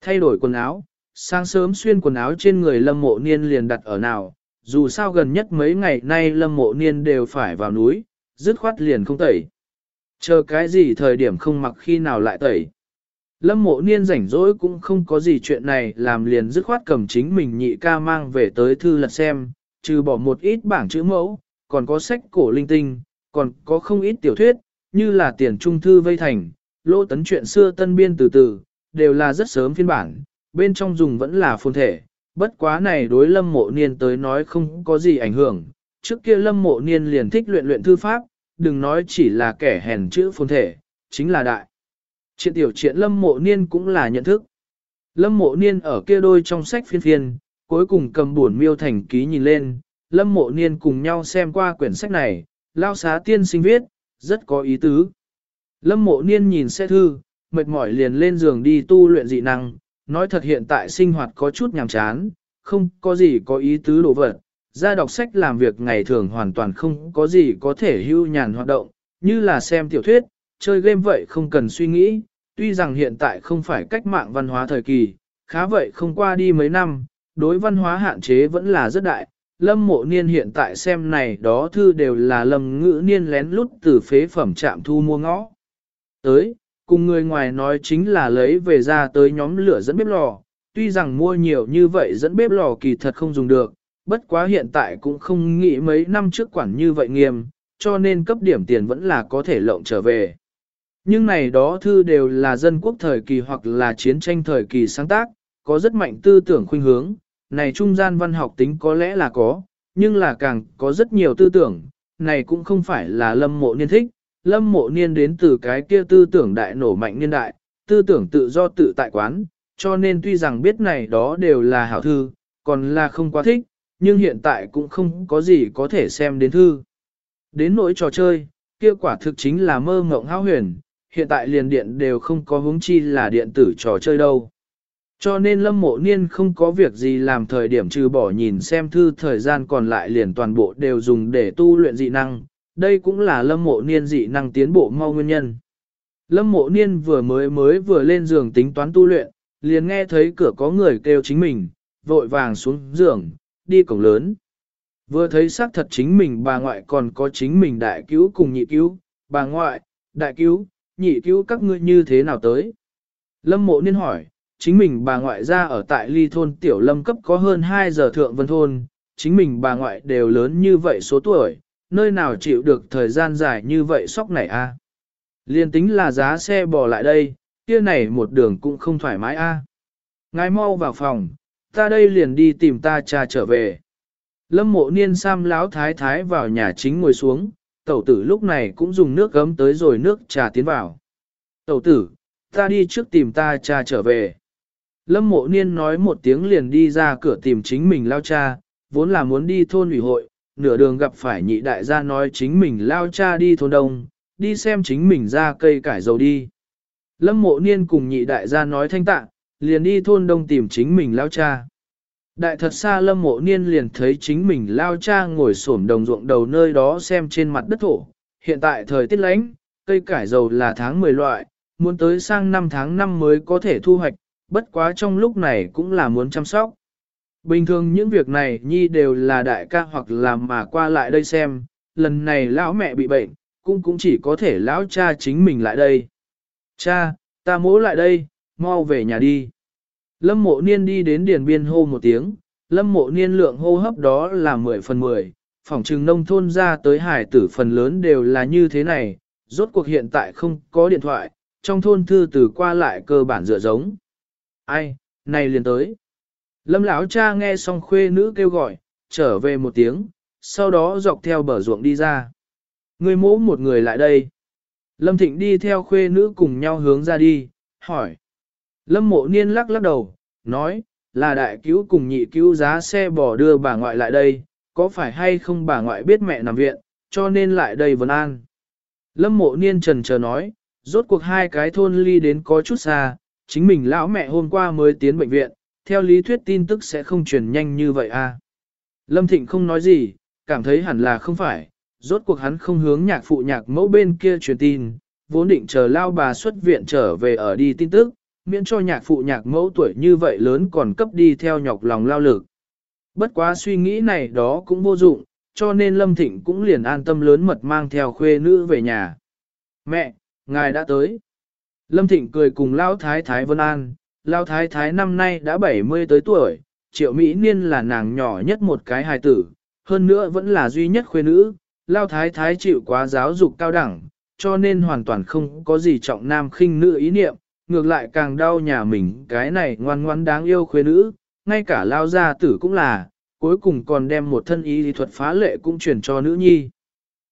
Thay đổi quần áo, sáng sớm xuyên quần áo trên người lâm mộ niên liền đặt ở nào, dù sao gần nhất mấy ngày nay lâm mộ niên đều phải vào núi, dứt khoát liền không tẩy. Chờ cái gì thời điểm không mặc khi nào lại tẩy. Lâm mộ niên rảnh rỗi cũng không có gì chuyện này làm liền dứt khoát cầm chính mình nhị ca mang về tới thư lật xem, trừ bỏ một ít bảng chữ mẫu, còn có sách cổ linh tinh, còn có không ít tiểu thuyết, như là tiền trung thư vây thành, lô tấn chuyện xưa tân biên từ từ, đều là rất sớm phiên bản, bên trong dùng vẫn là phồn thể, bất quá này đối lâm mộ niên tới nói không có gì ảnh hưởng, trước kia lâm mộ niên liền thích luyện luyện thư pháp, đừng nói chỉ là kẻ hèn chữ phồn thể, chính là đại. Chuyện tiểu triện lâm mộ niên cũng là nhận thức. Lâm mộ niên ở kia đôi trong sách phiên phiên, cuối cùng cầm buồn miêu thành ký nhìn lên, lâm mộ niên cùng nhau xem qua quyển sách này, lao xá tiên sinh viết, rất có ý tứ. Lâm mộ niên nhìn xe thư, mệt mỏi liền lên giường đi tu luyện dị năng, nói thật hiện tại sinh hoạt có chút nhàm chán, không có gì có ý tứ đồ vật, ra đọc sách làm việc ngày thường hoàn toàn không có gì có thể hưu nhàn hoạt động, như là xem tiểu thuyết, chơi game vậy không cần suy nghĩ, tuy rằng hiện tại không phải cách mạng văn hóa thời kỳ, khá vậy không qua đi mấy năm, đối văn hóa hạn chế vẫn là rất đại. Lâm mộ niên hiện tại xem này đó thư đều là lâm ngữ niên lén lút từ phế phẩm trạm thu mua ngõ. Tới, cùng người ngoài nói chính là lấy về ra tới nhóm lửa dẫn bếp lò, tuy rằng mua nhiều như vậy dẫn bếp lò kỳ thật không dùng được, bất quá hiện tại cũng không nghĩ mấy năm trước quản như vậy nghiêm, cho nên cấp điểm tiền vẫn là có thể lộng trở về. Nhưng này đó thư đều là dân quốc thời kỳ hoặc là chiến tranh thời kỳ sáng tác, có rất mạnh tư tưởng khuynh hướng, này trung gian văn học tính có lẽ là có, nhưng là càng có rất nhiều tư tưởng, này cũng không phải là lâm mộ niên thích, lâm mộ niên đến từ cái kia tư tưởng đại nổ mạnh niên đại, tư tưởng tự do tự tại quán, cho nên tuy rằng biết này đó đều là hảo thư, còn là không quá thích, nhưng hiện tại cũng không có gì có thể xem đến thư. Đến nỗi trò chơi, kia quả thực chính là mơ mộng hao huyền, hiện tại liền điện đều không có hướng chi là điện tử trò chơi đâu. Cho nên lâm mộ niên không có việc gì làm thời điểm trừ bỏ nhìn xem thư thời gian còn lại liền toàn bộ đều dùng để tu luyện dị năng, đây cũng là lâm mộ niên dị năng tiến bộ mau nguyên nhân. Lâm mộ niên vừa mới mới vừa lên giường tính toán tu luyện, liền nghe thấy cửa có người kêu chính mình, vội vàng xuống giường, đi cổng lớn. Vừa thấy xác thật chính mình bà ngoại còn có chính mình đại cứu cùng nhị cứu, bà ngoại, đại cứu, nhị cứu các ngươi như thế nào tới? Lâm mộ niên hỏi, chính mình bà ngoại ra ở tại ly thôn tiểu lâm cấp có hơn 2 giờ thượng vân thôn, chính mình bà ngoại đều lớn như vậy số tuổi, nơi nào chịu được thời gian dài như vậy sóc này a? Liên tính là giá xe bò lại đây, kia này một đường cũng không thoải mái a. Ngài mau vào phòng, ta đây liền đi tìm ta cha trở về. Lâm mộ niên sam lão thái thái vào nhà chính ngồi xuống, tẩu tử lúc này cũng dùng nước gấm tới rồi nước trà tiến vào. Tẩu tử, ta đi trước tìm ta cha trở về. Lâm mộ niên nói một tiếng liền đi ra cửa tìm chính mình lao cha, vốn là muốn đi thôn ủy hội, nửa đường gặp phải nhị đại gia nói chính mình lao cha đi thôn đông, đi xem chính mình ra cây cải dầu đi. Lâm mộ niên cùng nhị đại gia nói thanh tạ, liền đi thôn đông tìm chính mình lao cha. Đại thật xa lâm mộ niên liền thấy chính mình lao cha ngồi xổm đồng ruộng đầu nơi đó xem trên mặt đất thổ. Hiện tại thời tiết lánh, cây cải dầu là tháng 10 loại, muốn tới sang năm tháng năm mới có thể thu hoạch, bất quá trong lúc này cũng là muốn chăm sóc. Bình thường những việc này nhi đều là đại ca hoặc làm mà qua lại đây xem, lần này lão mẹ bị bệnh, cũng cũng chỉ có thể lão cha chính mình lại đây. Cha, ta mỗ lại đây, mau về nhà đi. Lâm mộ niên đi đến điền biên hô một tiếng, lâm mộ niên lượng hô hấp đó là 10 phần 10, phòng trừng nông thôn ra tới hải tử phần lớn đều là như thế này, rốt cuộc hiện tại không có điện thoại, trong thôn thư từ qua lại cơ bản dựa giống. Ai, này liền tới. Lâm lão cha nghe xong khuê nữ kêu gọi, trở về một tiếng, sau đó dọc theo bờ ruộng đi ra. Người mỗ một người lại đây. Lâm Thịnh đi theo khuê nữ cùng nhau hướng ra đi, hỏi. Lâm mộ niên lắc lắc đầu, nói, là đại cứu cùng nhị cứu giá xe bò đưa bà ngoại lại đây, có phải hay không bà ngoại biết mẹ nằm viện, cho nên lại đây vấn an. Lâm mộ niên trần chờ nói, rốt cuộc hai cái thôn ly đến có chút xa, chính mình lão mẹ hôm qua mới tiến bệnh viện, theo lý thuyết tin tức sẽ không truyền nhanh như vậy à. Lâm Thịnh không nói gì, cảm thấy hẳn là không phải, rốt cuộc hắn không hướng nhạc phụ nhạc mẫu bên kia truyền tin, vốn định chờ lao bà xuất viện trở về ở đi tin tức, miễn cho nhạc phụ nhạc mẫu tuổi như vậy lớn còn cấp đi theo nhọc lòng lao lực. Bất quá suy nghĩ này đó cũng vô dụng, cho nên Lâm Thịnh cũng liền an tâm lớn mật mang theo khuê nữ về nhà. Mẹ, ngài đã tới. Lâm Thịnh cười cùng Lao Thái Thái Vân An, Lao Thái Thái năm nay đã 70 tới tuổi, triệu Mỹ Niên là nàng nhỏ nhất một cái hài tử, hơn nữa vẫn là duy nhất khuê nữ, Lao Thái Thái chịu quá giáo dục cao đẳng, cho nên hoàn toàn không có gì trọng nam khinh nữ ý niệm, ngược lại càng đau nhà mình cái này ngoan ngoãn đáng yêu khuê nữ, ngay cả Lao gia tử cũng là, cuối cùng còn đem một thân ý lý thuật phá lệ cũng truyền cho nữ nhi.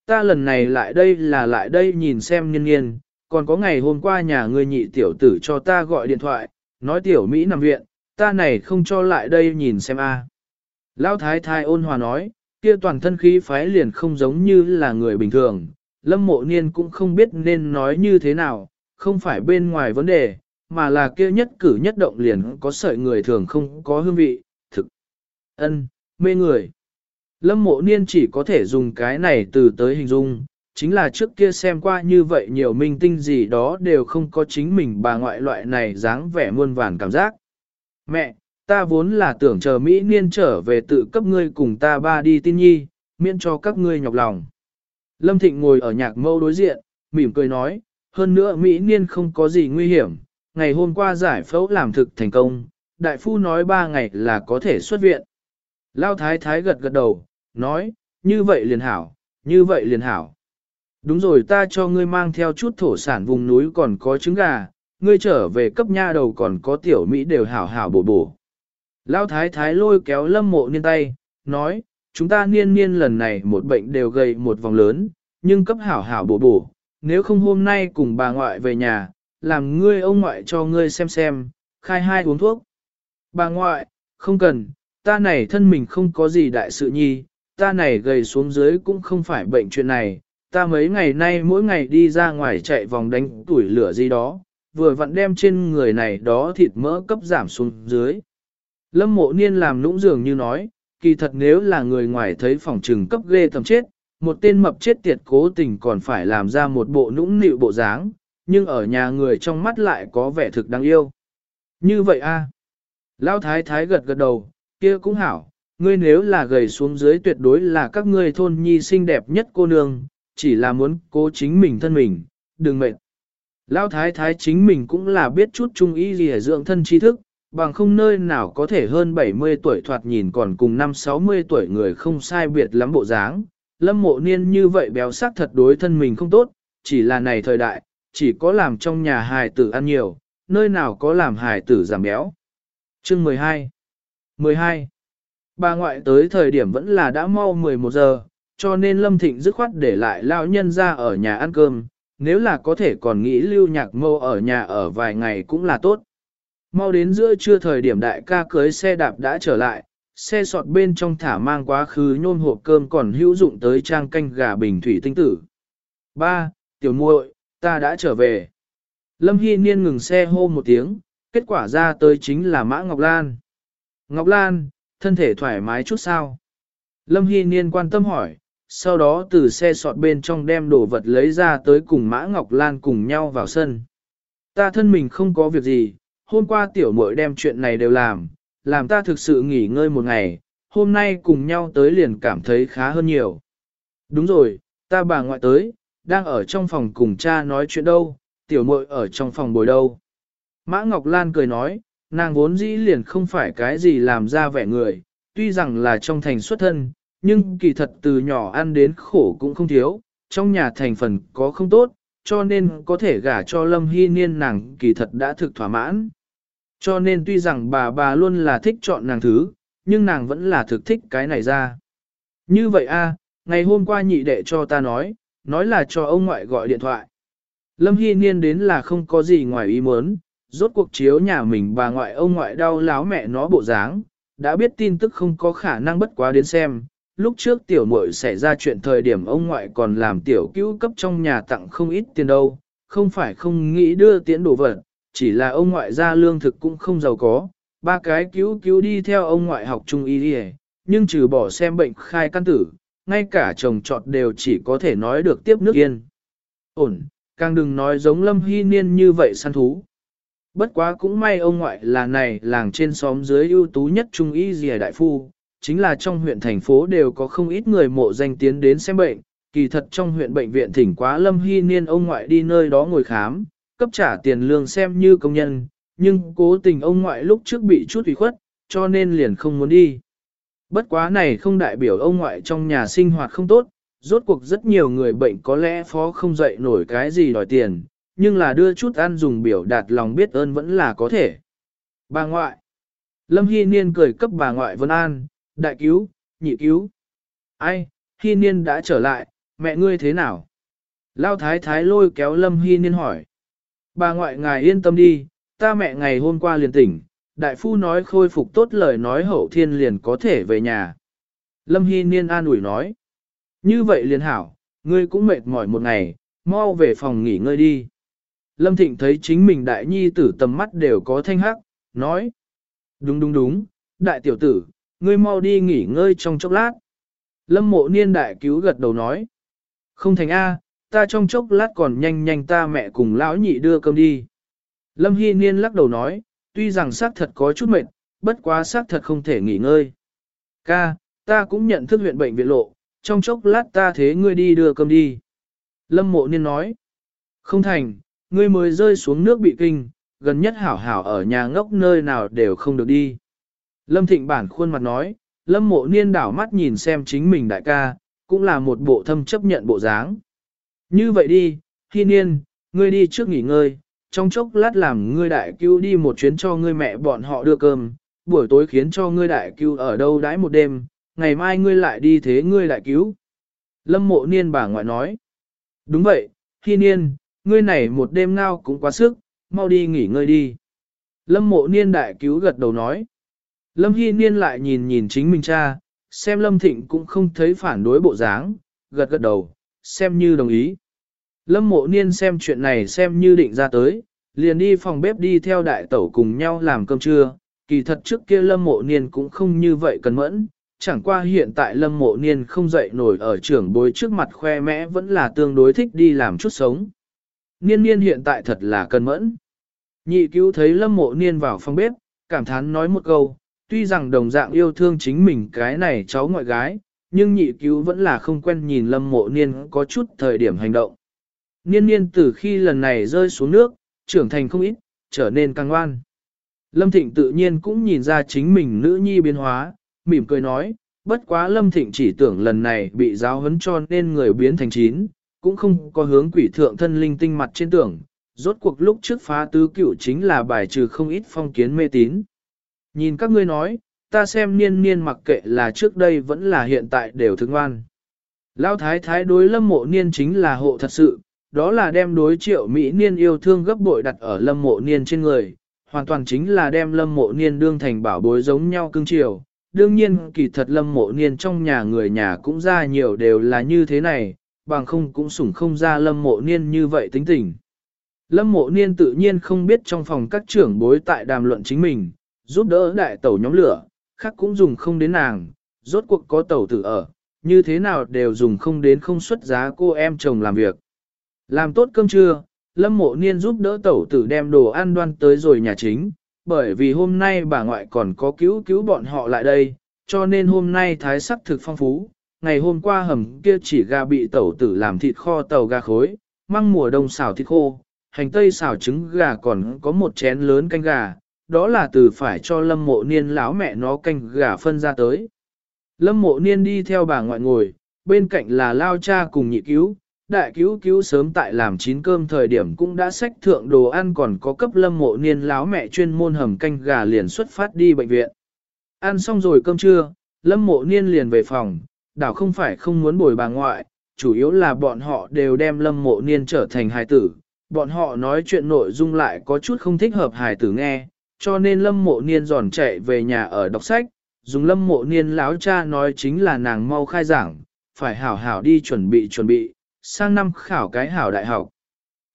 Ta lần này lại đây là lại đây nhìn xem nhân nhiên, còn có ngày hôm qua nhà ngươi nhị tiểu tử cho ta gọi điện thoại, nói tiểu Mỹ nằm viện, ta này không cho lại đây nhìn xem a. À. Lão thái thái ôn hòa nói, kia toàn thân khí phái liền không giống như là người bình thường, lâm mộ niên cũng không biết nên nói như thế nào, không phải bên ngoài vấn đề, mà là kia nhất cử nhất động liền có sợi người thường không có hương vị, thực, ân, mê người. Lâm mộ niên chỉ có thể dùng cái này từ tới hình dung, chính là trước kia xem qua như vậy nhiều minh tinh gì đó đều không có chính mình bà ngoại loại này dáng vẻ muôn vàn cảm giác. Mẹ, ta vốn là tưởng chờ Mỹ niên trở về tự cấp ngươi cùng ta ba đi tin nhi, miễn cho các ngươi nhọc lòng. Lâm Thịnh ngồi ở nhạc mâu đối diện, mỉm cười nói, hơn nữa Mỹ niên không có gì nguy hiểm, ngày hôm qua giải phẫu làm thực thành công, đại phu nói ba ngày là có thể xuất viện. Lao thái thái gật gật đầu, nói, như vậy liền hảo, như vậy liền hảo. Đúng rồi ta cho ngươi mang theo chút thổ sản vùng núi còn có trứng gà, ngươi trở về cấp nha đầu còn có tiểu Mỹ đều hảo hảo bổ bổ. lao thái thái lôi kéo lâm mộ niên tay, nói, chúng ta niên niên lần này một bệnh đều gầy một vòng lớn, nhưng cấp hảo hảo bổ bổ, nếu không hôm nay cùng bà ngoại về nhà, làm ngươi ông ngoại cho ngươi xem xem, khai hai uống thuốc. Bà ngoại, không cần, ta này thân mình không có gì đại sự nhi, ta này gầy xuống dưới cũng không phải bệnh chuyện này, ta mấy ngày nay mỗi ngày đi ra ngoài chạy vòng đánh tuổi lửa gì đó, vừa vặn đem trên người này đó thịt mỡ cấp giảm xuống dưới. Lâm mộ niên làm nũng dường như nói, kỳ thật nếu là người ngoài thấy phòng trừng cấp ghê tầm chết, một tên mập chết tiệt cố tình còn phải làm ra một bộ nũng nịu bộ dáng, nhưng ở nhà người trong mắt lại có vẻ thực đáng yêu. Như vậy a à? Lão thái thái gật gật đầu, kia cũng hảo, ngươi nếu là gầy xuống dưới tuyệt đối là các ngươi thôn nhi xinh đẹp nhất cô nương, chỉ là muốn cố chính mình thân mình, đừng mệt. Lão thái thái chính mình cũng là biết chút trung ý gì dưỡng thân tri thức, bằng không nơi nào có thể hơn 70 tuổi thoạt nhìn còn cùng năm 60 tuổi người không sai biệt lắm bộ dáng. Lâm mộ niên như vậy béo sắc thật đối thân mình không tốt, chỉ là này thời đại, chỉ có làm trong nhà hài tử ăn nhiều, nơi nào có làm hài tử giảm béo. Chương 12 12 Bà ngoại tới thời điểm vẫn là đã mau 11 giờ, cho nên Lâm Thịnh dứt khoát để lại lao nhân ra ở nhà ăn cơm, nếu là có thể còn nghĩ lưu nhạc mâu ở nhà ở vài ngày cũng là tốt. Mau đến giữa trưa thời điểm đại ca cưới xe đạp đã trở lại, xe sọt bên trong thả mang quá khứ nhôm hộp cơm còn hữu dụng tới trang canh gà bình thủy tinh tử. Ba, tiểu muội, ta đã trở về. Lâm Hy Niên ngừng xe hô một tiếng, kết quả ra tới chính là Mã Ngọc Lan. Ngọc Lan, thân thể thoải mái chút sao? Lâm Hy Niên quan tâm hỏi, sau đó từ xe sọt bên trong đem đồ vật lấy ra tới cùng Mã Ngọc Lan cùng nhau vào sân. Ta thân mình không có việc gì, hôm qua tiểu muội đem chuyện này đều làm, làm ta thực sự nghỉ ngơi một ngày, hôm nay cùng nhau tới liền cảm thấy khá hơn nhiều. Đúng rồi, ta bà ngoại tới, đang ở trong phòng cùng cha nói chuyện đâu, tiểu muội ở trong phòng bồi đâu. Mã Ngọc Lan cười nói, nàng vốn dĩ liền không phải cái gì làm ra vẻ người, tuy rằng là trong thành xuất thân, nhưng kỳ thật từ nhỏ ăn đến khổ cũng không thiếu, trong nhà thành phần có không tốt, cho nên có thể gả cho Lâm Hy Niên nàng kỳ thật đã thực thỏa mãn. Cho nên tuy rằng bà bà luôn là thích chọn nàng thứ, nhưng nàng vẫn là thực thích cái này ra. Như vậy a, ngày hôm qua nhị đệ cho ta nói, nói là cho ông ngoại gọi điện thoại. Lâm Hy Niên đến là không có gì ngoài ý muốn, Rốt cuộc chiếu nhà mình bà ngoại ông ngoại đau láo mẹ nó bộ dáng, đã biết tin tức không có khả năng bất quá đến xem. Lúc trước tiểu muội xảy ra chuyện thời điểm ông ngoại còn làm tiểu cứu cấp trong nhà tặng không ít tiền đâu, không phải không nghĩ đưa tiễn đồ vật, chỉ là ông ngoại gia lương thực cũng không giàu có, ba cái cứu cứu đi theo ông ngoại học trung y đi nhưng trừ bỏ xem bệnh khai căn tử, ngay cả chồng trọt đều chỉ có thể nói được tiếp nước yên. Ổn, càng đừng nói giống lâm hy niên như vậy săn thú. Bất quá cũng may ông ngoại là này làng trên xóm dưới ưu tú nhất trung y dìa đại phu, chính là trong huyện thành phố đều có không ít người mộ danh tiến đến xem bệnh, kỳ thật trong huyện bệnh viện thỉnh quá lâm hy niên ông ngoại đi nơi đó ngồi khám, cấp trả tiền lương xem như công nhân, nhưng cố tình ông ngoại lúc trước bị chút ủy khuất, cho nên liền không muốn đi. Bất quá này không đại biểu ông ngoại trong nhà sinh hoạt không tốt, rốt cuộc rất nhiều người bệnh có lẽ phó không dậy nổi cái gì đòi tiền, nhưng là đưa chút ăn dùng biểu đạt lòng biết ơn vẫn là có thể. Bà ngoại. Lâm Hy Niên cười cấp bà ngoại Vân An, đại cứu, nhị cứu. Ai, Hy Niên đã trở lại, mẹ ngươi thế nào? Lao thái thái lôi kéo Lâm Hy Niên hỏi. Bà ngoại ngài yên tâm đi, ta mẹ ngày hôm qua liền tỉnh, đại phu nói khôi phục tốt lời nói hậu thiên liền có thể về nhà. Lâm Hy Niên an ủi nói. Như vậy liền hảo, ngươi cũng mệt mỏi một ngày, mau về phòng nghỉ ngơi đi. Lâm Thịnh thấy chính mình đại nhi tử tầm mắt đều có thanh hắc, nói. Đúng đúng đúng, đại tiểu tử, ngươi mau đi nghỉ ngơi trong chốc lát. Lâm mộ niên đại cứu gật đầu nói. Không thành A, ta trong chốc lát còn nhanh nhanh ta mẹ cùng lão nhị đưa cơm đi. Lâm Hy Niên lắc đầu nói, tuy rằng xác thật có chút mệt, bất quá xác thật không thể nghỉ ngơi. Ca, ta cũng nhận thức huyện bệnh viện lộ, trong chốc lát ta thế ngươi đi đưa cơm đi. Lâm Mộ Niên nói, không thành, ngươi mới rơi xuống nước bị kinh, gần nhất hảo hảo ở nhà ngốc nơi nào đều không được đi. Lâm Thịnh bản khuôn mặt nói, Lâm Mộ Niên đảo mắt nhìn xem chính mình đại ca, cũng là một bộ thâm chấp nhận bộ dáng. Như vậy đi, Hi Niên, ngươi đi trước nghỉ ngơi, trong chốc lát làm ngươi đại cứu đi một chuyến cho ngươi mẹ bọn họ đưa cơm, buổi tối khiến cho ngươi đại cứu ở đâu đãi một đêm, ngày mai ngươi lại đi thế ngươi đại cứu. Lâm mộ niên bà ngoại nói. Đúng vậy, Hi Niên, ngươi này một đêm nào cũng quá sức, mau đi nghỉ ngơi đi. Lâm mộ niên đại cứu gật đầu nói. Lâm Hy Niên lại nhìn nhìn chính mình cha, xem Lâm Thịnh cũng không thấy phản đối bộ dáng, gật gật đầu, xem như đồng ý. Lâm mộ niên xem chuyện này xem như định ra tới, liền đi phòng bếp đi theo đại tẩu cùng nhau làm cơm trưa. Kỳ thật trước kia lâm mộ niên cũng không như vậy cần mẫn, chẳng qua hiện tại lâm mộ niên không dậy nổi ở trưởng bối trước mặt khoe mẽ vẫn là tương đối thích đi làm chút sống. Niên niên hiện tại thật là cần mẫn. Nhị cứu thấy lâm mộ niên vào phòng bếp, cảm thán nói một câu, tuy rằng đồng dạng yêu thương chính mình cái này cháu ngoại gái, nhưng nhị cứu vẫn là không quen nhìn lâm mộ niên có chút thời điểm hành động. Niên niên từ khi lần này rơi xuống nước, trưởng thành không ít, trở nên càng ngoan. Lâm Thịnh tự nhiên cũng nhìn ra chính mình nữ nhi biến hóa, mỉm cười nói, bất quá Lâm Thịnh chỉ tưởng lần này bị giáo huấn cho nên người biến thành chín, cũng không có hướng quỷ thượng thân linh tinh mặt trên tưởng, rốt cuộc lúc trước phá tứ cựu chính là bài trừ không ít phong kiến mê tín. Nhìn các ngươi nói, ta xem niên niên mặc kệ là trước đây vẫn là hiện tại đều thương ngoan. Lão thái thái đối lâm mộ niên chính là hộ thật sự, đó là đem đối triệu Mỹ niên yêu thương gấp bội đặt ở lâm mộ niên trên người, hoàn toàn chính là đem lâm mộ niên đương thành bảo bối giống nhau cưng chiều. Đương nhiên kỳ thật lâm mộ niên trong nhà người nhà cũng ra nhiều đều là như thế này, bằng không cũng sủng không ra lâm mộ niên như vậy tính tình. Lâm mộ niên tự nhiên không biết trong phòng các trưởng bối tại đàm luận chính mình, giúp đỡ đại tẩu nhóm lửa, khác cũng dùng không đến nàng, rốt cuộc có tẩu tử ở, như thế nào đều dùng không đến không xuất giá cô em chồng làm việc. Làm tốt cơm trưa, Lâm Mộ Niên giúp đỡ tẩu tử đem đồ ăn đoan tới rồi nhà chính, bởi vì hôm nay bà ngoại còn có cứu cứu bọn họ lại đây, cho nên hôm nay thái sắc thực phong phú. Ngày hôm qua hầm kia chỉ gà bị tẩu tử làm thịt kho tàu gà khối, măng mùa đông xào thịt khô, hành tây xào trứng gà còn có một chén lớn canh gà, đó là từ phải cho lâm mộ niên lão mẹ nó canh gà phân ra tới. Lâm mộ niên đi theo bà ngoại ngồi, bên cạnh là lao cha cùng nhị cứu, đại cứu cứu sớm tại làm chín cơm thời điểm cũng đã sách thượng đồ ăn còn có cấp lâm mộ niên láo mẹ chuyên môn hầm canh gà liền xuất phát đi bệnh viện. Ăn xong rồi cơm trưa, lâm mộ niên liền về phòng, đảo không phải không muốn bồi bà ngoại, chủ yếu là bọn họ đều đem lâm mộ niên trở thành hài tử, bọn họ nói chuyện nội dung lại có chút không thích hợp hài tử nghe, cho nên lâm mộ niên giòn chạy về nhà ở đọc sách, dùng lâm mộ niên láo cha nói chính là nàng mau khai giảng, phải hảo hảo đi chuẩn bị chuẩn bị, sang năm khảo cái hảo đại học.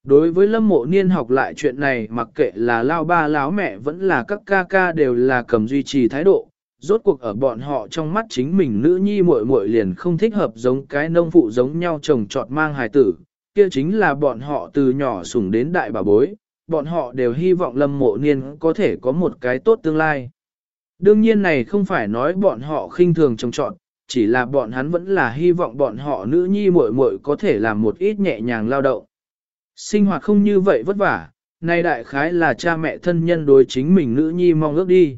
Đối với lâm mộ niên học lại chuyện này mặc kệ là lao ba láo mẹ vẫn là các ca ca đều là cầm duy trì thái độ, rốt cuộc ở bọn họ trong mắt chính mình nữ nhi muội muội liền không thích hợp giống cái nông phụ giống nhau chồng trọt mang hài tử, kia chính là bọn họ từ nhỏ sủng đến đại bà bối, bọn họ đều hy vọng lâm mộ niên có thể có một cái tốt tương lai. Đương nhiên này không phải nói bọn họ khinh thường trồng trọt, chỉ là bọn hắn vẫn là hy vọng bọn họ nữ nhi muội muội có thể làm một ít nhẹ nhàng lao động. Sinh hoạt không như vậy vất vả, nay đại khái là cha mẹ thân nhân đối chính mình nữ nhi mong ước đi.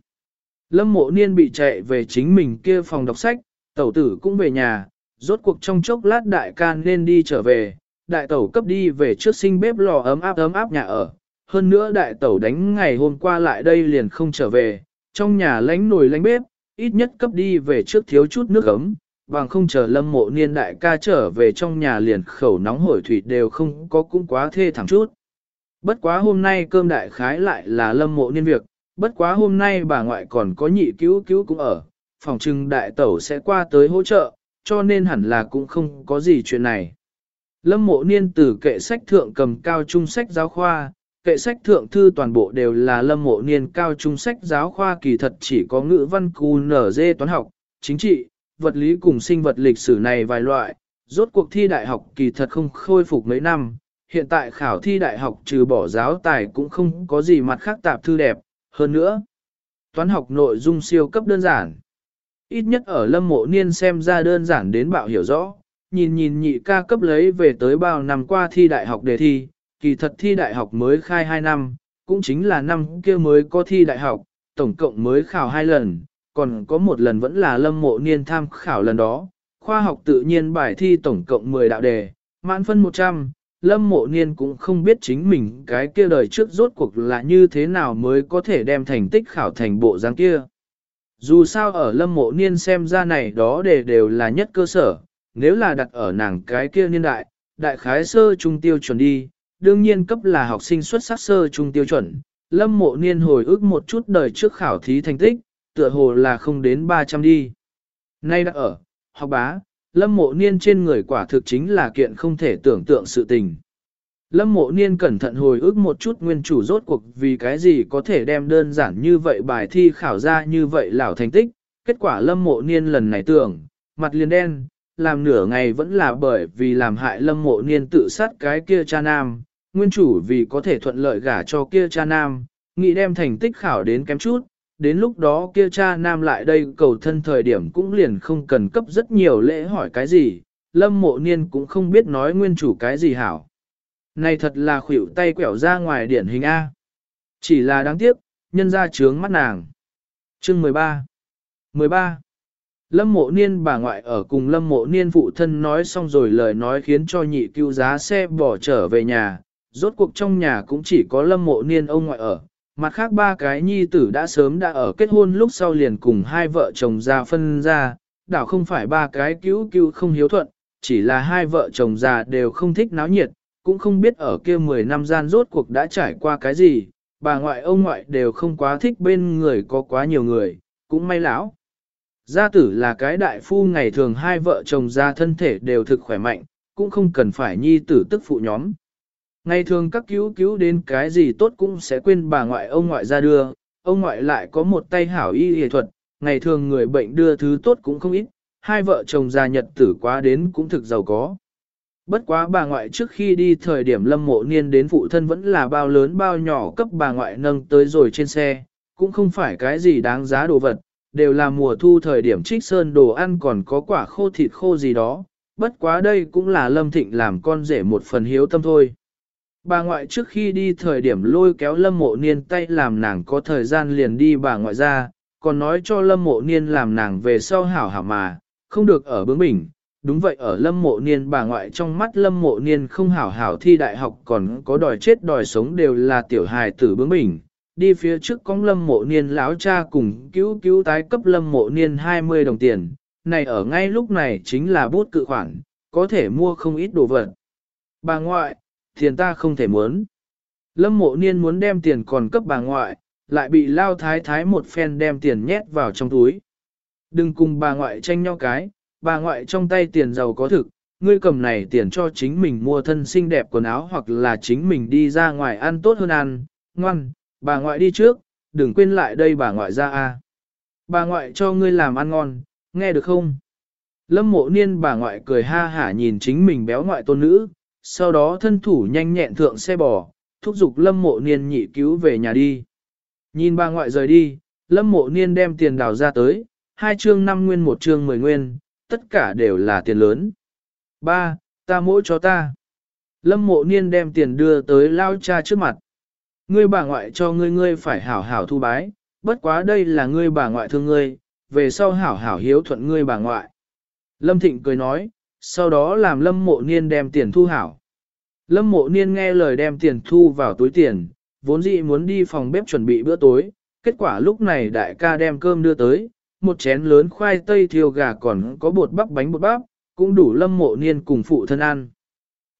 Lâm mộ niên bị chạy về chính mình kia phòng đọc sách, tẩu tử cũng về nhà, rốt cuộc trong chốc lát đại ca nên đi trở về, đại tẩu cấp đi về trước sinh bếp lò ấm áp ấm áp nhà ở. Hơn nữa đại tẩu đánh ngày hôm qua lại đây liền không trở về, trong nhà lánh nồi lánh bếp, ít nhất cấp đi về trước thiếu chút nước ấm, bằng không chờ lâm mộ niên đại ca trở về trong nhà liền khẩu nóng hổi thủy đều không có cũng quá thê thẳng chút. Bất quá hôm nay cơm đại khái lại là lâm mộ niên việc, bất quá hôm nay bà ngoại còn có nhị cứu cứu cũng ở, phòng trưng đại tẩu sẽ qua tới hỗ trợ, cho nên hẳn là cũng không có gì chuyện này. Lâm mộ niên từ kệ sách thượng cầm cao trung sách giáo khoa, kệ sách thượng thư toàn bộ đều là lâm mộ niên cao trung sách giáo khoa kỳ thật chỉ có ngữ văn cù nở dê toán học, chính trị, vật lý cùng sinh vật lịch sử này vài loại, rốt cuộc thi đại học kỳ thật không khôi phục mấy năm, hiện tại khảo thi đại học trừ bỏ giáo tài cũng không có gì mặt khác tạp thư đẹp, hơn nữa. Toán học nội dung siêu cấp đơn giản. Ít nhất ở lâm mộ niên xem ra đơn giản đến bạo hiểu rõ, nhìn nhìn nhị ca cấp lấy về tới bao năm qua thi đại học đề thi, kỳ thật thi đại học mới khai 2 năm, cũng chính là năm kia mới có thi đại học, tổng cộng mới khảo 2 lần, còn có một lần vẫn là lâm mộ niên tham khảo lần đó. Khoa học tự nhiên bài thi tổng cộng 10 đạo đề, mãn phân 100, lâm mộ niên cũng không biết chính mình cái kia đời trước rốt cuộc là như thế nào mới có thể đem thành tích khảo thành bộ dáng kia. Dù sao ở lâm mộ niên xem ra này đó đề đều là nhất cơ sở, nếu là đặt ở nàng cái kia niên đại, đại khái sơ trung tiêu chuẩn đi, đương nhiên cấp là học sinh xuất sắc sơ trung tiêu chuẩn. Lâm mộ niên hồi ức một chút đời trước khảo thí thành tích, tựa hồ là không đến 300 đi. Nay đã ở, học bá, lâm mộ niên trên người quả thực chính là kiện không thể tưởng tượng sự tình. Lâm mộ niên cẩn thận hồi ức một chút nguyên chủ rốt cuộc vì cái gì có thể đem đơn giản như vậy bài thi khảo ra như vậy lão thành tích. Kết quả lâm mộ niên lần này tưởng, mặt liền đen, làm nửa ngày vẫn là bởi vì làm hại lâm mộ niên tự sát cái kia cha nam, nguyên chủ vì có thể thuận lợi gả cho kia cha nam, nghĩ đem thành tích khảo đến kém chút, đến lúc đó kia cha nam lại đây cầu thân thời điểm cũng liền không cần cấp rất nhiều lễ hỏi cái gì, lâm mộ niên cũng không biết nói nguyên chủ cái gì hảo. Này thật là khuỷu tay quẹo ra ngoài điển hình A. Chỉ là đáng tiếc, nhân ra trướng mắt nàng. Chương 13 13 Lâm mộ niên bà ngoại ở cùng lâm mộ niên phụ thân nói xong rồi lời nói khiến cho nhị cứu giá xe bỏ trở về nhà, rốt cuộc trong nhà cũng chỉ có lâm mộ niên ông ngoại ở. Mặt khác ba cái nhi tử đã sớm đã ở kết hôn lúc sau liền cùng hai vợ chồng già phân ra, đảo không phải ba cái cứu cứu không hiếu thuận, chỉ là hai vợ chồng già đều không thích náo nhiệt, cũng không biết ở kia 10 năm gian rốt cuộc đã trải qua cái gì, bà ngoại ông ngoại đều không quá thích bên người có quá nhiều người, cũng may lão. Gia tử là cái đại phu ngày thường hai vợ chồng ra thân thể đều thực khỏe mạnh, cũng không cần phải nhi tử tức phụ nhóm. Ngày thường các cứu cứu đến cái gì tốt cũng sẽ quên bà ngoại ông ngoại ra đưa, ông ngoại lại có một tay hảo y y thuật, ngày thường người bệnh đưa thứ tốt cũng không ít, hai vợ chồng già nhật tử quá đến cũng thực giàu có. Bất quá bà ngoại trước khi đi thời điểm lâm mộ niên đến phụ thân vẫn là bao lớn bao nhỏ cấp bà ngoại nâng tới rồi trên xe, cũng không phải cái gì đáng giá đồ vật, đều là mùa thu thời điểm trích sơn đồ ăn còn có quả khô thịt khô gì đó, bất quá đây cũng là lâm thịnh làm con rể một phần hiếu tâm thôi. Bà ngoại trước khi đi thời điểm lôi kéo lâm mộ niên tay làm nàng có thời gian liền đi bà ngoại ra, còn nói cho lâm mộ niên làm nàng về sau hảo hảo mà, không được ở bướng bình. Đúng vậy ở lâm mộ niên bà ngoại trong mắt lâm mộ niên không hảo hảo thi đại học còn có đòi chết đòi sống đều là tiểu hài tử bướng bình. đi phía trước có lâm mộ niên lão cha cùng cứu cứu tái cấp lâm mộ niên 20 đồng tiền, này ở ngay lúc này chính là bút cự khoản, có thể mua không ít đồ vật. Bà ngoại, tiền ta không thể muốn. Lâm mộ niên muốn đem tiền còn cấp bà ngoại, lại bị lao thái thái một phen đem tiền nhét vào trong túi. Đừng cùng bà ngoại tranh nhau cái, bà ngoại trong tay tiền giàu có thực, ngươi cầm này tiền cho chính mình mua thân xinh đẹp quần áo hoặc là chính mình đi ra ngoài ăn tốt hơn ăn, ngoan, bà ngoại đi trước, đừng quên lại đây bà ngoại ra a. Bà ngoại cho ngươi làm ăn ngon, nghe được không? Lâm mộ niên bà ngoại cười ha hả nhìn chính mình béo ngoại tôn nữ, sau đó thân thủ nhanh nhẹn thượng xe bò, thúc giục lâm mộ niên nhị cứu về nhà đi. Nhìn bà ngoại rời đi, lâm mộ niên đem tiền đào ra tới, hai chương năm nguyên một chương mười nguyên, tất cả đều là tiền lớn. Ba, ta mỗi cho ta. Lâm mộ niên đem tiền đưa tới lao cha trước mặt. Ngươi bà ngoại cho ngươi ngươi phải hảo hảo thu bái, bất quá đây là ngươi bà ngoại thương ngươi, về sau hảo hảo hiếu thuận ngươi bà ngoại. Lâm Thịnh cười nói, sau đó làm Lâm Mộ Niên đem tiền thu hảo. Lâm Mộ Niên nghe lời đem tiền thu vào túi tiền, vốn dĩ muốn đi phòng bếp chuẩn bị bữa tối, kết quả lúc này đại ca đem cơm đưa tới, một chén lớn khoai tây thiêu gà còn có bột bắp bánh bột bắp, cũng đủ Lâm Mộ Niên cùng phụ thân ăn.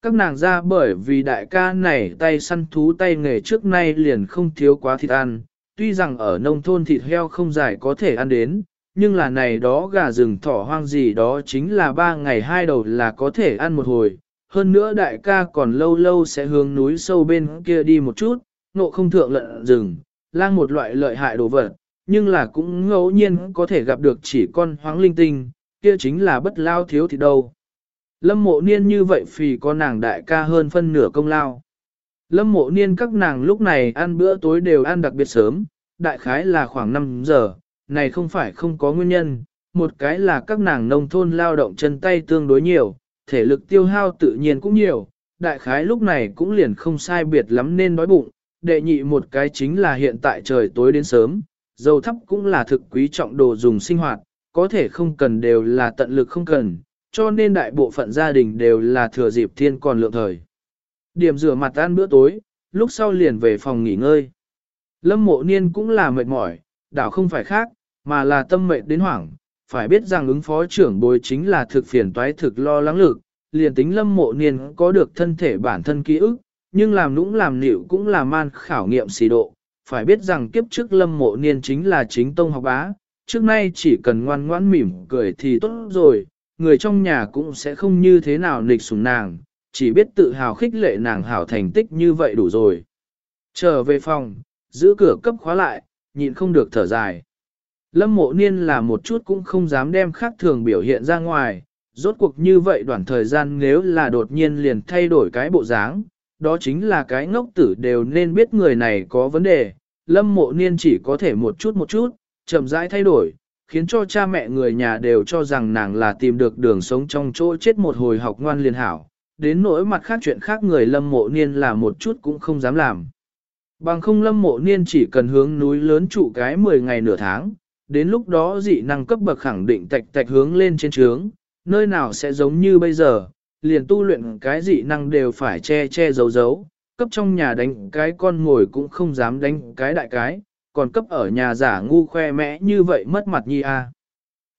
Các nàng ra bởi vì đại ca này tay săn thú tay nghề trước nay liền không thiếu quá thịt ăn, tuy rằng ở nông thôn thịt heo không dài có thể ăn đến, nhưng là này đó gà rừng thỏ hoang gì đó chính là ba ngày hai đầu là có thể ăn một hồi. Hơn nữa đại ca còn lâu lâu sẽ hướng núi sâu bên kia đi một chút, nộ không thượng lợn rừng, lang một loại lợi hại đồ vật, nhưng là cũng ngẫu nhiên có thể gặp được chỉ con hoáng linh tinh, kia chính là bất lao thiếu thì đâu. Lâm mộ niên như vậy phì có nàng đại ca hơn phân nửa công lao. Lâm mộ niên các nàng lúc này ăn bữa tối đều ăn đặc biệt sớm, đại khái là khoảng 5 giờ, này không phải không có nguyên nhân, một cái là các nàng nông thôn lao động chân tay tương đối nhiều, thể lực tiêu hao tự nhiên cũng nhiều, đại khái lúc này cũng liền không sai biệt lắm nên đói bụng, đệ nhị một cái chính là hiện tại trời tối đến sớm, dầu thấp cũng là thực quý trọng đồ dùng sinh hoạt, có thể không cần đều là tận lực không cần, cho nên đại bộ phận gia đình đều là thừa dịp thiên còn lượng thời. Điểm rửa mặt ăn bữa tối, lúc sau liền về phòng nghỉ ngơi. Lâm mộ niên cũng là mệt mỏi, đảo không phải khác, mà là tâm mệt đến hoảng, phải biết rằng ứng phó trưởng bối chính là thực phiền toái thực lo lắng lực, liền tính lâm mộ niên có được thân thể bản thân ký ức, nhưng làm nũng làm nịu cũng là man khảo nghiệm xì độ, phải biết rằng kiếp trước lâm mộ niên chính là chính tông học bá, trước nay chỉ cần ngoan ngoãn mỉm cười thì tốt rồi, người trong nhà cũng sẽ không như thế nào nịch sùng nàng, chỉ biết tự hào khích lệ nàng hảo thành tích như vậy đủ rồi. Trở về phòng, giữ cửa cấp khóa lại, nhịn không được thở dài. Lâm mộ niên là một chút cũng không dám đem khác thường biểu hiện ra ngoài, rốt cuộc như vậy đoạn thời gian nếu là đột nhiên liền thay đổi cái bộ dáng, đó chính là cái ngốc tử đều nên biết người này có vấn đề. Lâm mộ niên chỉ có thể một chút một chút, chậm rãi thay đổi, khiến cho cha mẹ người nhà đều cho rằng nàng là tìm được đường sống trong chỗ chết một hồi học ngoan liền hảo. Đến nỗi mặt khác chuyện khác người lâm mộ niên là một chút cũng không dám làm. Bằng không lâm mộ niên chỉ cần hướng núi lớn trụ cái 10 ngày nửa tháng, đến lúc đó dị năng cấp bậc khẳng định tạch tạch hướng lên trên trướng, nơi nào sẽ giống như bây giờ, liền tu luyện cái dị năng đều phải che che giấu giấu, cấp trong nhà đánh cái con ngồi cũng không dám đánh cái đại cái, còn cấp ở nhà giả ngu khoe mẽ như vậy mất mặt nhi a.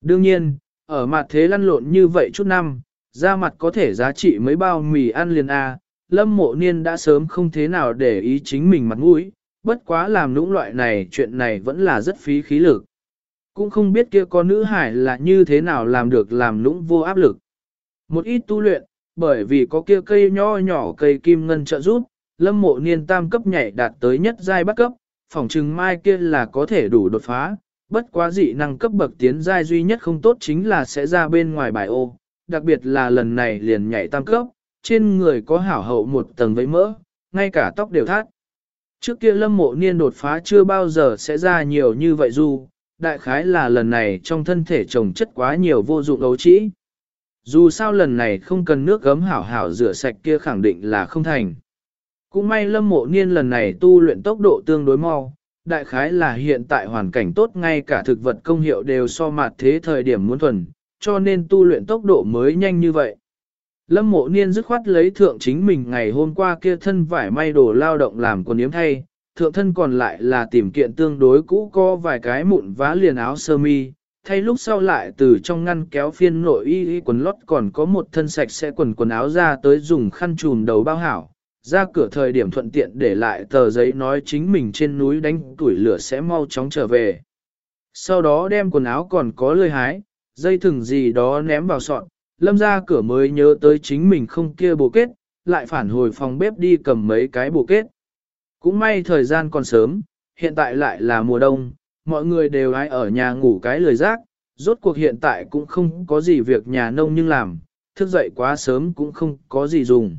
Đương nhiên, ở mặt thế lăn lộn như vậy chút năm, da mặt có thể giá trị mấy bao mì ăn liền a, lâm mộ niên đã sớm không thế nào để ý chính mình mặt mũi, bất quá làm nũng loại này chuyện này vẫn là rất phí khí lực. Cũng không biết kia có nữ hải là như thế nào làm được làm nũng vô áp lực. Một ít tu luyện, bởi vì có kia cây nho nhỏ cây kim ngân trợ giúp, lâm mộ niên tam cấp nhảy đạt tới nhất giai bắt cấp, phỏng chừng mai kia là có thể đủ đột phá, bất quá dị năng cấp bậc tiến giai duy nhất không tốt chính là sẽ ra bên ngoài bài ô, đặc biệt là lần này liền nhảy tam cấp, trên người có hảo hậu một tầng vấy mỡ, ngay cả tóc đều thắt. Trước kia lâm mộ niên đột phá chưa bao giờ sẽ ra nhiều như vậy dù, đại khái là lần này trong thân thể trồng chất quá nhiều vô dụng ấu trĩ. Dù sao lần này không cần nước gấm hảo hảo rửa sạch kia khẳng định là không thành. Cũng may lâm mộ niên lần này tu luyện tốc độ tương đối mau, đại khái là hiện tại hoàn cảnh tốt ngay cả thực vật công hiệu đều so mặt thế thời điểm muốn thuần, cho nên tu luyện tốc độ mới nhanh như vậy. Lâm mộ niên dứt khoát lấy thượng chính mình ngày hôm qua kia thân vải may đồ lao động làm quần yếm thay, thượng thân còn lại là tìm kiện tương đối cũ có vài cái mụn vá liền áo sơ mi, thay lúc sau lại từ trong ngăn kéo phiên nội y, y quần lót còn có một thân sạch sẽ quần quần áo ra tới dùng khăn trùm đầu bao hảo, ra cửa thời điểm thuận tiện để lại tờ giấy nói chính mình trên núi đánh tuổi lửa sẽ mau chóng trở về. Sau đó đem quần áo còn có lơi hái, dây thừng gì đó ném vào sọn, lâm ra cửa mới nhớ tới chính mình không kia bộ kết, lại phản hồi phòng bếp đi cầm mấy cái bộ kết. Cũng may thời gian còn sớm, hiện tại lại là mùa đông, mọi người đều ai ở nhà ngủ cái lười rác, rốt cuộc hiện tại cũng không có gì việc nhà nông nhưng làm, thức dậy quá sớm cũng không có gì dùng.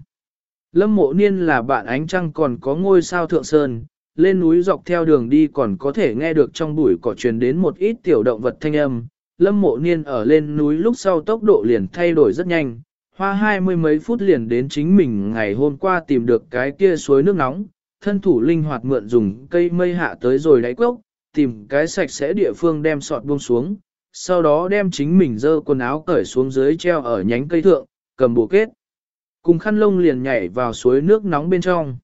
Lâm mộ niên là bạn ánh trăng còn có ngôi sao thượng sơn, lên núi dọc theo đường đi còn có thể nghe được trong bụi cỏ truyền đến một ít tiểu động vật thanh âm. Lâm mộ niên ở lên núi lúc sau tốc độ liền thay đổi rất nhanh, hoa hai mươi mấy phút liền đến chính mình ngày hôm qua tìm được cái kia suối nước nóng, thân thủ linh hoạt mượn dùng cây mây hạ tới rồi đáy cốc, tìm cái sạch sẽ địa phương đem sọt buông xuống, sau đó đem chính mình dơ quần áo cởi xuống dưới treo ở nhánh cây thượng, cầm bộ kết. Cùng khăn lông liền nhảy vào suối nước nóng bên trong.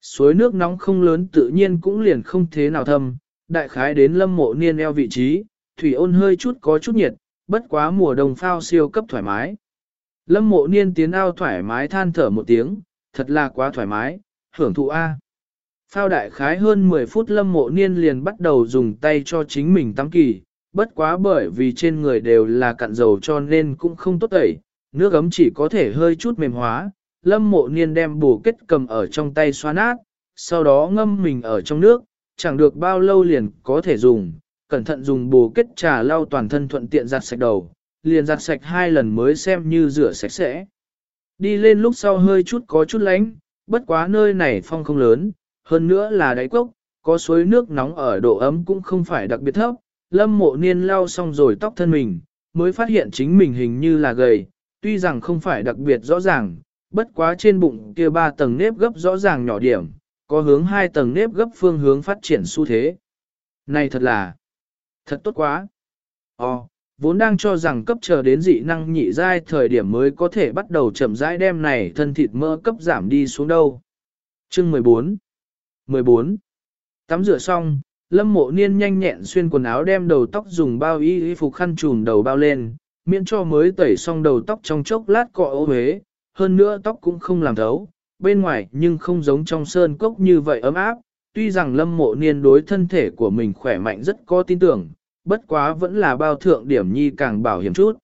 Suối nước nóng không lớn tự nhiên cũng liền không thế nào thâm, đại khái đến lâm mộ niên eo vị trí, thủy ôn hơi chút có chút nhiệt, bất quá mùa đông phao siêu cấp thoải mái. Lâm mộ niên tiến ao thoải mái than thở một tiếng, thật là quá thoải mái, hưởng thụ A. Phao đại khái hơn 10 phút lâm mộ niên liền bắt đầu dùng tay cho chính mình tắm kỳ, bất quá bởi vì trên người đều là cặn dầu cho nên cũng không tốt tẩy, nước ấm chỉ có thể hơi chút mềm hóa. Lâm mộ niên đem bù kết cầm ở trong tay xoa nát, sau đó ngâm mình ở trong nước, chẳng được bao lâu liền có thể dùng, cẩn thận dùng bù kết trà lau toàn thân thuận tiện giặt sạch đầu, liền giặt sạch hai lần mới xem như rửa sạch sẽ. Đi lên lúc sau hơi chút có chút lánh, bất quá nơi này phong không lớn, hơn nữa là đáy cốc, có suối nước nóng ở độ ấm cũng không phải đặc biệt thấp. Lâm mộ niên lau xong rồi tóc thân mình, mới phát hiện chính mình hình như là gầy, tuy rằng không phải đặc biệt rõ ràng, bất quá trên bụng kia ba tầng nếp gấp rõ ràng nhỏ điểm, có hướng hai tầng nếp gấp phương hướng phát triển xu thế. Này thật là, thật tốt quá. Ồ, vốn đang cho rằng cấp chờ đến dị năng nhị giai thời điểm mới có thể bắt đầu chậm rãi đem này thân thịt mỡ cấp giảm đi xuống đâu. Chương 14 14. Tắm rửa xong, Lâm Mộ Niên nhanh nhẹn xuyên quần áo đem đầu tóc dùng bao y y phục khăn trùm đầu bao lên, miễn cho mới tẩy xong đầu tóc trong chốc lát cọ ô huế, hơn nữa tóc cũng không làm thấu, bên ngoài nhưng không giống trong sơn cốc như vậy ấm áp, tuy rằng Lâm Mộ Niên đối thân thể của mình khỏe mạnh rất có tin tưởng, bất quá vẫn là bao thượng điểm nhi càng bảo hiểm chút.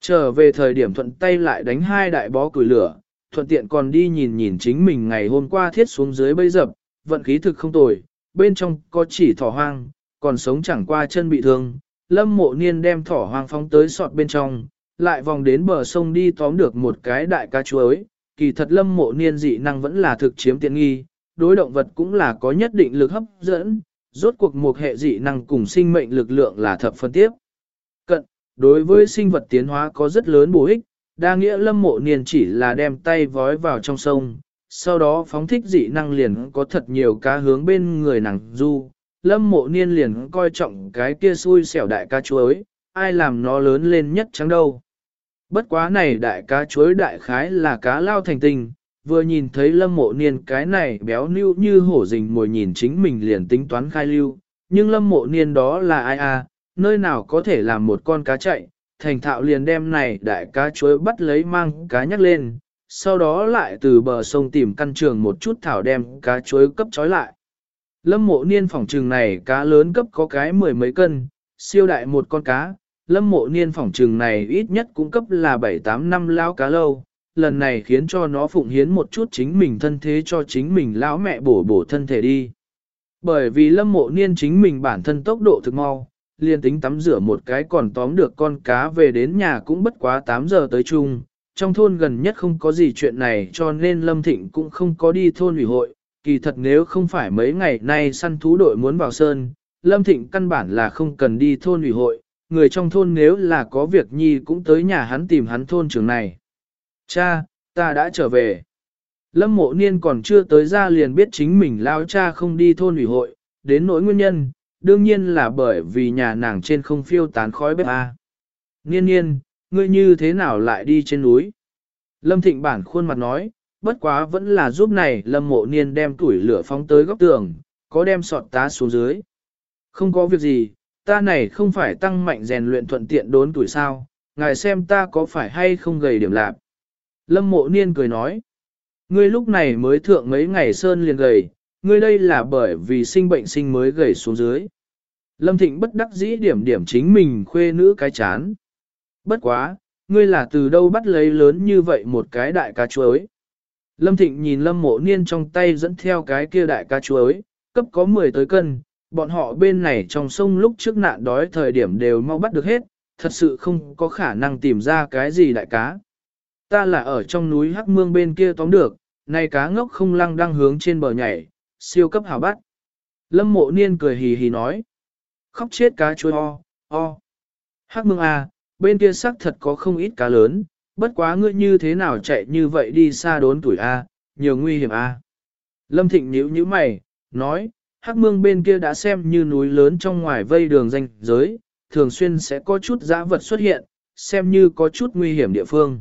Trở về thời điểm thuận tay lại đánh hai đại bó củi lửa, thuận tiện còn đi nhìn nhìn chính mình ngày hôm qua thiết xuống dưới bây dập, vận khí thực không tồi, bên trong có chỉ thỏ hoang, còn sống chẳng qua chân bị thương. Lâm mộ niên đem thỏ hoang phóng tới sọt bên trong, lại vòng đến bờ sông đi tóm được một cái đại cá chuối. Kỳ thật lâm mộ niên dị năng vẫn là thực chiếm tiện nghi, đối động vật cũng là có nhất định lực hấp dẫn, rốt cuộc một hệ dị năng cùng sinh mệnh lực lượng là thập phân tiếp. Cận, đối với sinh vật tiến hóa có rất lớn bổ ích, đa nghĩa lâm mộ niên chỉ là đem tay vói vào trong sông, sau đó phóng thích dị năng liền có thật nhiều cá hướng bên người nàng du. Lâm mộ niên liền coi trọng cái kia xui xẻo đại cá chuối, ai làm nó lớn lên nhất trắng đâu. Bất quá này đại cá chuối đại khái là cá lao thành tình, vừa nhìn thấy lâm mộ niên cái này béo nưu như hổ rình mồi nhìn chính mình liền tính toán khai lưu, nhưng lâm mộ niên đó là ai à, nơi nào có thể làm một con cá chạy, thành thạo liền đem này đại cá chuối bắt lấy mang cá nhắc lên, sau đó lại từ bờ sông tìm căn trường một chút thảo đem cá chuối cấp trói lại. Lâm mộ niên phỏng trừng này cá lớn cấp có cái mười mấy cân, siêu đại một con cá, lâm mộ niên phỏng trừng này ít nhất cũng cấp là 7-8 năm lao cá lâu, lần này khiến cho nó phụng hiến một chút chính mình thân thế cho chính mình lão mẹ bổ bổ thân thể đi. Bởi vì lâm mộ niên chính mình bản thân tốc độ thực mau, liền tính tắm rửa một cái còn tóm được con cá về đến nhà cũng bất quá 8 giờ tới chung, trong thôn gần nhất không có gì chuyện này cho nên Lâm Thịnh cũng không có đi thôn ủy hội. Kỳ thật nếu không phải mấy ngày nay săn thú đội muốn vào sơn, Lâm Thịnh căn bản là không cần đi thôn ủy hội, người trong thôn nếu là có việc nhi cũng tới nhà hắn tìm hắn thôn trường này. Cha, ta đã trở về. Lâm mộ niên còn chưa tới ra liền biết chính mình lao cha không đi thôn ủy hội, đến nỗi nguyên nhân, đương nhiên là bởi vì nhà nàng trên không phiêu tán khói bếp A. Niên niên, ngươi như thế nào lại đi trên núi? Lâm Thịnh bản khuôn mặt nói, bất quá vẫn là giúp này Lâm Mộ Niên đem tuổi lửa phóng tới góc tường, có đem sọt tá xuống dưới. Không có việc gì, ta này không phải tăng mạnh rèn luyện thuận tiện đốn tuổi sao, ngài xem ta có phải hay không gầy điểm lạc. Lâm Mộ Niên cười nói, Ngươi lúc này mới thượng mấy ngày sơn liền gầy, ngươi đây là bởi vì sinh bệnh sinh mới gầy xuống dưới. Lâm Thịnh bất đắc dĩ điểm điểm chính mình khuê nữ cái chán. Bất quá, ngươi là từ đâu bắt lấy lớn như vậy một cái đại cá chuối. Lâm Thịnh nhìn Lâm Mộ Niên trong tay dẫn theo cái kia đại cá chuối, cấp có 10 tới cân, bọn họ bên này trong sông lúc trước nạn đói thời điểm đều mau bắt được hết, thật sự không có khả năng tìm ra cái gì đại cá. Ta là ở trong núi Hắc Mương bên kia tóm được, này cá ngốc không lăng đang hướng trên bờ nhảy, siêu cấp hảo bắt. Lâm Mộ Niên cười hì hì nói, khóc chết cá chuối o, o. Hắc Mương à, bên kia xác thật có không ít cá lớn, bất quá ngươi như thế nào chạy như vậy đi xa đốn tuổi A, nhiều nguy hiểm A. Lâm Thịnh nhíu nhíu mày, nói, hắc mương bên kia đã xem như núi lớn trong ngoài vây đường danh giới, thường xuyên sẽ có chút dã vật xuất hiện, xem như có chút nguy hiểm địa phương.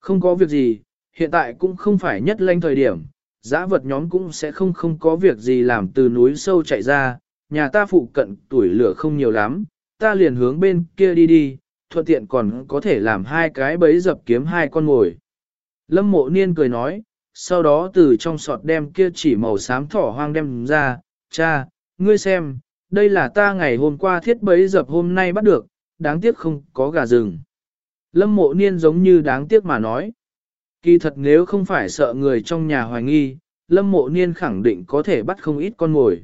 Không có việc gì, hiện tại cũng không phải nhất lanh thời điểm, giã vật nhóm cũng sẽ không không có việc gì làm từ núi sâu chạy ra, nhà ta phụ cận tuổi lửa không nhiều lắm, ta liền hướng bên kia đi đi, thuận tiện còn có thể làm hai cái bẫy dập kiếm hai con ngồi. Lâm mộ niên cười nói, sau đó từ trong sọt đem kia chỉ màu xám thỏ hoang đem ra, cha, ngươi xem, đây là ta ngày hôm qua thiết bẫy dập hôm nay bắt được, đáng tiếc không có gà rừng. Lâm mộ niên giống như đáng tiếc mà nói. Kỳ thật nếu không phải sợ người trong nhà hoài nghi, lâm mộ niên khẳng định có thể bắt không ít con mồi.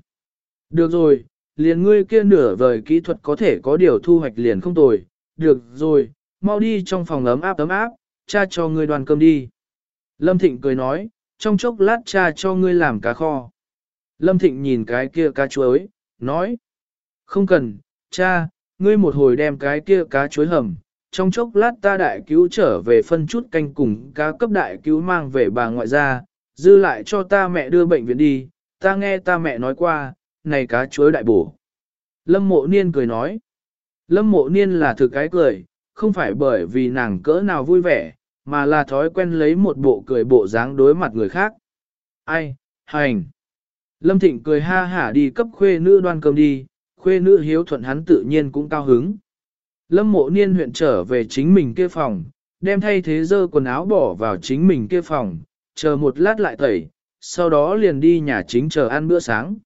Được rồi, liền ngươi kia nửa vời kỹ thuật có thể có điều thu hoạch liền không tồi, được rồi, mau đi trong phòng ấm áp ấm áp, cha cho ngươi đoàn cơm đi. Lâm Thịnh cười nói, trong chốc lát cha cho ngươi làm cá kho. Lâm Thịnh nhìn cái kia cá chuối, nói, không cần, cha, ngươi một hồi đem cái kia cá chuối hầm, trong chốc lát ta đại cứu trở về phân chút canh cùng cá cấp đại cứu mang về bà ngoại ra, dư lại cho ta mẹ đưa bệnh viện đi, ta nghe ta mẹ nói qua, này cá chuối đại bổ. Lâm mộ niên cười nói, Lâm mộ niên là thực cái cười, không phải bởi vì nàng cỡ nào vui vẻ, mà là thói quen lấy một bộ cười bộ dáng đối mặt người khác. Ai, hành. Lâm Thịnh cười ha hả đi cấp khuê nữ đoan cơm đi, khuê nữ hiếu thuận hắn tự nhiên cũng cao hứng. Lâm mộ niên huyện trở về chính mình kia phòng, đem thay thế dơ quần áo bỏ vào chính mình kia phòng, chờ một lát lại tẩy, sau đó liền đi nhà chính chờ ăn bữa sáng.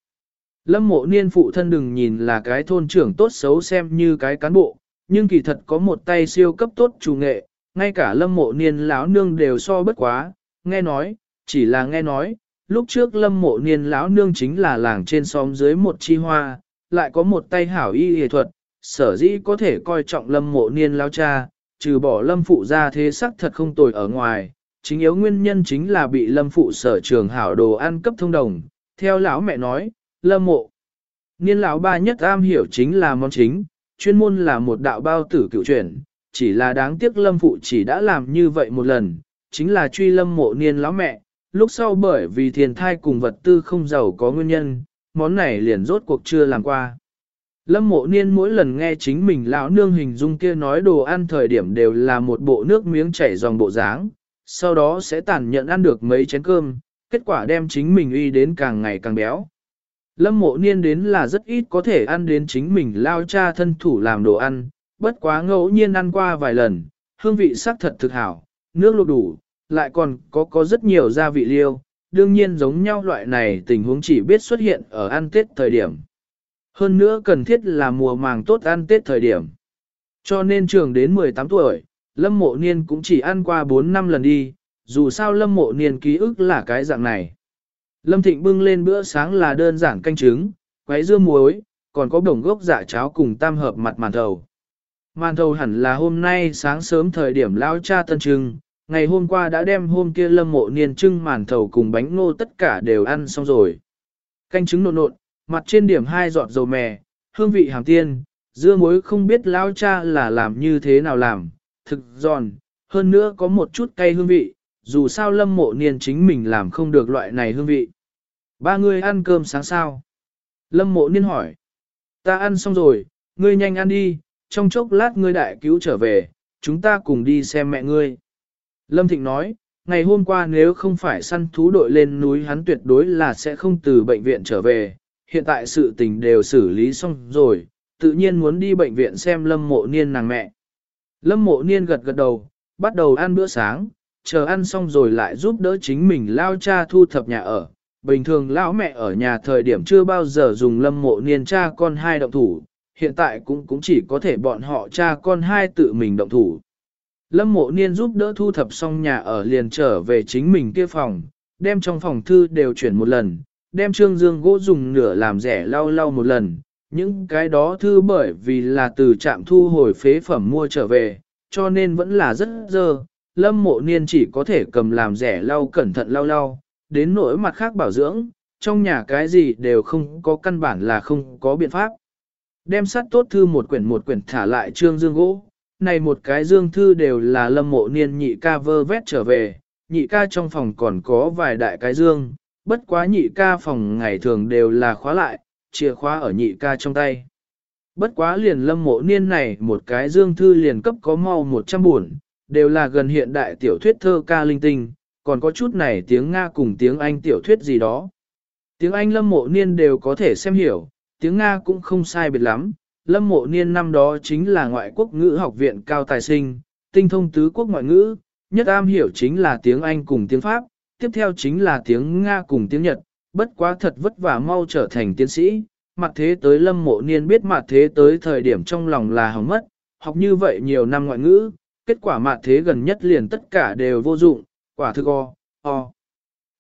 Lâm mộ niên phụ thân đừng nhìn là cái thôn trưởng tốt xấu xem như cái cán bộ, nhưng kỳ thật có một tay siêu cấp tốt chủ nghệ, ngay cả lâm mộ niên lão nương đều so bất quá, nghe nói, chỉ là nghe nói, lúc trước lâm mộ niên lão nương chính là làng trên xóm dưới một chi hoa, lại có một tay hảo y y thuật, sở dĩ có thể coi trọng lâm mộ niên lão cha, trừ bỏ lâm phụ ra thế sắc thật không tồi ở ngoài, chính yếu nguyên nhân chính là bị lâm phụ sở trường hảo đồ ăn cấp thông đồng, theo lão mẹ nói, lâm mộ. Niên lão ba nhất am hiểu chính là món chính, chuyên môn là một đạo bao tử cựu truyền, chỉ là đáng tiếc lâm phụ chỉ đã làm như vậy một lần, chính là truy lâm mộ niên lão mẹ, lúc sau bởi vì thiền thai cùng vật tư không giàu có nguyên nhân, món này liền rốt cuộc chưa làm qua. Lâm mộ niên mỗi lần nghe chính mình lão nương hình dung kia nói đồ ăn thời điểm đều là một bộ nước miếng chảy dòng bộ dáng, sau đó sẽ tàn nhận ăn được mấy chén cơm, kết quả đem chính mình uy đến càng ngày càng béo. Lâm mộ niên đến là rất ít có thể ăn đến chính mình lao cha thân thủ làm đồ ăn, bất quá ngẫu nhiên ăn qua vài lần, hương vị sắc thật thực hảo, nước luộc đủ, lại còn có có rất nhiều gia vị liêu, đương nhiên giống nhau loại này tình huống chỉ biết xuất hiện ở ăn Tết thời điểm. Hơn nữa cần thiết là mùa màng tốt ăn Tết thời điểm. Cho nên trường đến 18 tuổi, Lâm Mộ Niên cũng chỉ ăn qua 4 năm lần đi, dù sao Lâm Mộ Niên ký ức là cái dạng này. Lâm Thịnh bưng lên bữa sáng là đơn giản canh trứng, quấy dưa muối, còn có đồng gốc dạ cháo cùng tam hợp mặt màn thầu. Màn thầu hẳn là hôm nay sáng sớm thời điểm lao cha tân trưng, ngày hôm qua đã đem hôm kia lâm mộ niên trưng màn thầu cùng bánh ngô tất cả đều ăn xong rồi. Canh trứng nộn nộn, mặt trên điểm hai giọt dầu mè, hương vị hàm tiên, dưa muối không biết lao cha là làm như thế nào làm, thực giòn, hơn nữa có một chút cay hương vị, dù sao lâm mộ niên chính mình làm không được loại này hương vị. Ba người ăn cơm sáng sao? Lâm mộ niên hỏi. Ta ăn xong rồi, ngươi nhanh ăn đi, trong chốc lát ngươi đại cứu trở về, chúng ta cùng đi xem mẹ ngươi. Lâm Thịnh nói, ngày hôm qua nếu không phải săn thú đội lên núi hắn tuyệt đối là sẽ không từ bệnh viện trở về, hiện tại sự tình đều xử lý xong rồi, tự nhiên muốn đi bệnh viện xem lâm mộ niên nàng mẹ. Lâm mộ niên gật gật đầu, bắt đầu ăn bữa sáng, chờ ăn xong rồi lại giúp đỡ chính mình lao cha thu thập nhà ở. Bình thường lão mẹ ở nhà thời điểm chưa bao giờ dùng lâm mộ niên cha con hai động thủ, hiện tại cũng cũng chỉ có thể bọn họ cha con hai tự mình động thủ. Lâm mộ niên giúp đỡ thu thập xong nhà ở liền trở về chính mình kia phòng, đem trong phòng thư đều chuyển một lần, đem trương dương gỗ dùng nửa làm rẻ lau lau một lần. Những cái đó thư bởi vì là từ trạm thu hồi phế phẩm mua trở về, cho nên vẫn là rất dơ. Lâm mộ niên chỉ có thể cầm làm rẻ lau cẩn thận lau lau, đến nỗi mặt khác bảo dưỡng, trong nhà cái gì đều không có căn bản là không có biện pháp. Đem sắt tốt thư một quyển một quyển thả lại trương dương gỗ, này một cái dương thư đều là lâm mộ niên nhị ca vơ vét trở về, nhị ca trong phòng còn có vài đại cái dương, bất quá nhị ca phòng ngày thường đều là khóa lại, chìa khóa ở nhị ca trong tay. Bất quá liền lâm mộ niên này một cái dương thư liền cấp có mau 100 buồn, đều là gần hiện đại tiểu thuyết thơ ca linh tinh, còn có chút này tiếng Nga cùng tiếng Anh tiểu thuyết gì đó. Tiếng Anh lâm mộ niên đều có thể xem hiểu, tiếng Nga cũng không sai biệt lắm. Lâm mộ niên năm đó chính là ngoại quốc ngữ học viện cao tài sinh, tinh thông tứ quốc ngoại ngữ, nhất am hiểu chính là tiếng Anh cùng tiếng Pháp, tiếp theo chính là tiếng Nga cùng tiếng Nhật, bất quá thật vất vả mau trở thành tiến sĩ. Mặt thế tới lâm mộ niên biết mặt thế tới thời điểm trong lòng là hỏng mất, học như vậy nhiều năm ngoại ngữ, kết quả mặt thế gần nhất liền tất cả đều vô dụng, quả thực o, o.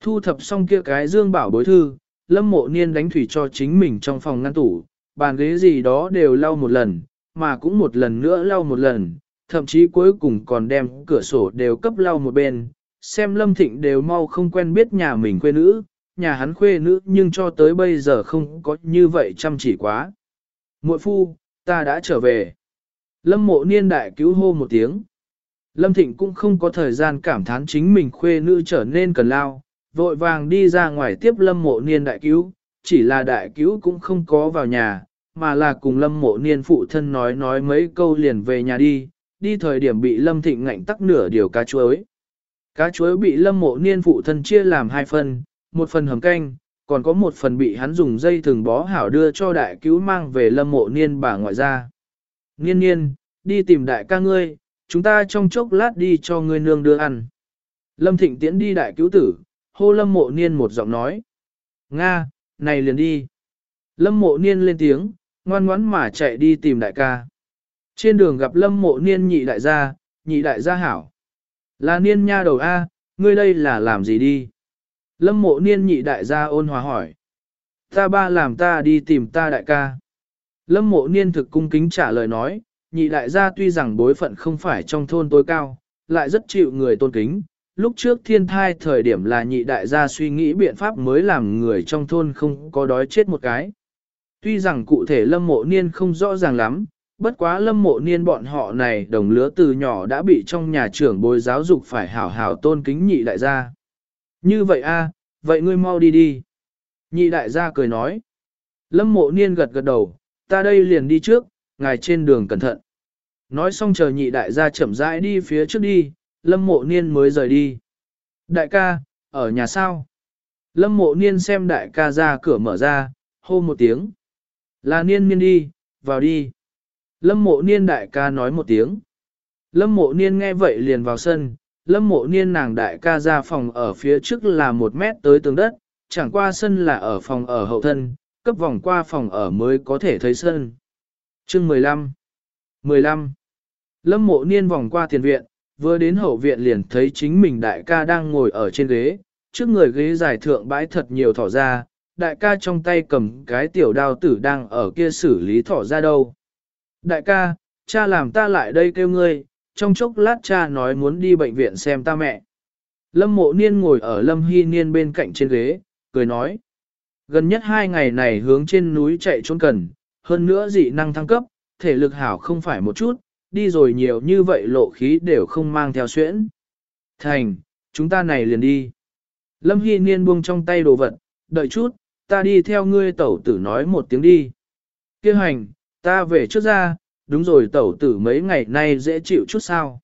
Thu thập xong kia cái dương bảo bối thư, lâm mộ niên đánh thủy cho chính mình trong phòng ngăn tủ, bàn ghế gì đó đều lau một lần, mà cũng một lần nữa lau một lần, thậm chí cuối cùng còn đem cửa sổ đều cấp lau một bên, xem lâm thịnh đều mau không quen biết nhà mình quê nữ, nhà hắn khuê nữ nhưng cho tới bây giờ không có như vậy chăm chỉ quá. Muội phu, ta đã trở về. Lâm mộ niên đại cứu hô một tiếng. Lâm Thịnh cũng không có thời gian cảm thán chính mình khuê nữ trở nên cần lao, vội vàng đi ra ngoài tiếp lâm mộ niên đại cứu, chỉ là đại cứu cũng không có vào nhà, mà là cùng lâm mộ niên phụ thân nói nói mấy câu liền về nhà đi, đi thời điểm bị lâm thịnh ngạnh tắc nửa điều cá chuối. Cá chuối bị lâm mộ niên phụ thân chia làm hai phần, một phần hầm canh, còn có một phần bị hắn dùng dây thừng bó hảo đưa cho đại cứu mang về lâm mộ niên bà ngoại ra. Niên niên, đi tìm đại ca ngươi, chúng ta trong chốc lát đi cho ngươi nương đưa ăn. Lâm Thịnh tiễn đi đại cứu tử, hô lâm mộ niên một giọng nói. Nga, này liền đi. Lâm mộ niên lên tiếng, ngoan ngoãn mà chạy đi tìm đại ca. Trên đường gặp lâm mộ niên nhị đại gia, nhị đại gia hảo. Là niên nha đầu A, ngươi đây là làm gì đi? Lâm mộ niên nhị đại gia ôn hòa hỏi. Ta ba làm ta đi tìm ta đại ca. Lâm mộ niên thực cung kính trả lời nói, nhị đại gia tuy rằng bối phận không phải trong thôn tối cao, lại rất chịu người tôn kính. Lúc trước thiên thai thời điểm là nhị đại gia suy nghĩ biện pháp mới làm người trong thôn không có đói chết một cái. Tuy rằng cụ thể lâm mộ niên không rõ ràng lắm, bất quá lâm mộ niên bọn họ này đồng lứa từ nhỏ đã bị trong nhà trưởng bồi giáo dục phải hảo hảo tôn kính nhị đại gia. Như vậy a, vậy ngươi mau đi đi. Nhị đại gia cười nói. Lâm mộ niên gật gật đầu, ta đây liền đi trước, ngài trên đường cẩn thận. Nói xong chờ nhị đại gia chậm rãi đi phía trước đi, lâm mộ niên mới rời đi. Đại ca, ở nhà sao? Lâm mộ niên xem đại ca ra cửa mở ra, hô một tiếng. Là niên niên đi, vào đi. Lâm mộ niên đại ca nói một tiếng. Lâm mộ niên nghe vậy liền vào sân, lâm mộ niên nàng đại ca ra phòng ở phía trước là một mét tới tường đất, chẳng qua sân là ở phòng ở hậu thân, cấp vòng qua phòng ở mới có thể thấy sân. Chương 15 15 Lâm mộ niên vòng qua tiền viện, vừa đến hậu viện liền thấy chính mình đại ca đang ngồi ở trên ghế, trước người ghế dài thượng bãi thật nhiều thỏ ra, đại ca trong tay cầm cái tiểu đao tử đang ở kia xử lý thỏ ra đâu. Đại ca, cha làm ta lại đây kêu ngươi, trong chốc lát cha nói muốn đi bệnh viện xem ta mẹ. Lâm mộ niên ngồi ở lâm hy niên bên cạnh trên ghế, cười nói. Gần nhất hai ngày này hướng trên núi chạy trốn cần, hơn nữa dị năng thăng cấp, thể lực hảo không phải một chút, đi rồi nhiều như vậy lộ khí đều không mang theo xuyễn. Thành, chúng ta này liền đi. Lâm Hy Niên buông trong tay đồ vật, đợi chút, ta đi theo ngươi tẩu tử nói một tiếng đi. Kêu hành, ta về trước ra, đúng rồi tẩu tử mấy ngày nay dễ chịu chút sao.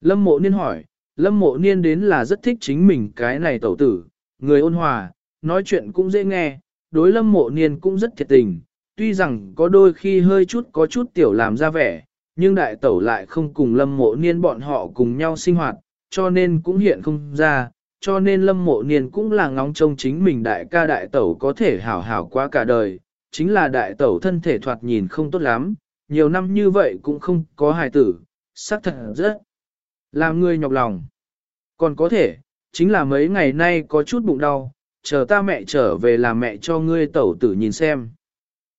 Lâm mộ niên hỏi, lâm mộ niên đến là rất thích chính mình cái này tẩu tử, người ôn hòa, nói chuyện cũng dễ nghe, đối lâm mộ niên cũng rất thiệt tình, tuy rằng có đôi khi hơi chút có chút tiểu làm ra vẻ, nhưng đại tẩu lại không cùng lâm mộ niên bọn họ cùng nhau sinh hoạt, cho nên cũng hiện không ra, cho nên lâm mộ niên cũng là ngóng trông chính mình đại ca đại tẩu có thể hảo hảo qua cả đời, chính là đại tẩu thân thể thoạt nhìn không tốt lắm, nhiều năm như vậy cũng không có hài tử, xác thật rất làm người nhọc lòng. Còn có thể, chính là mấy ngày nay có chút bụng đau, chờ ta mẹ trở về làm mẹ cho ngươi tẩu tử nhìn xem.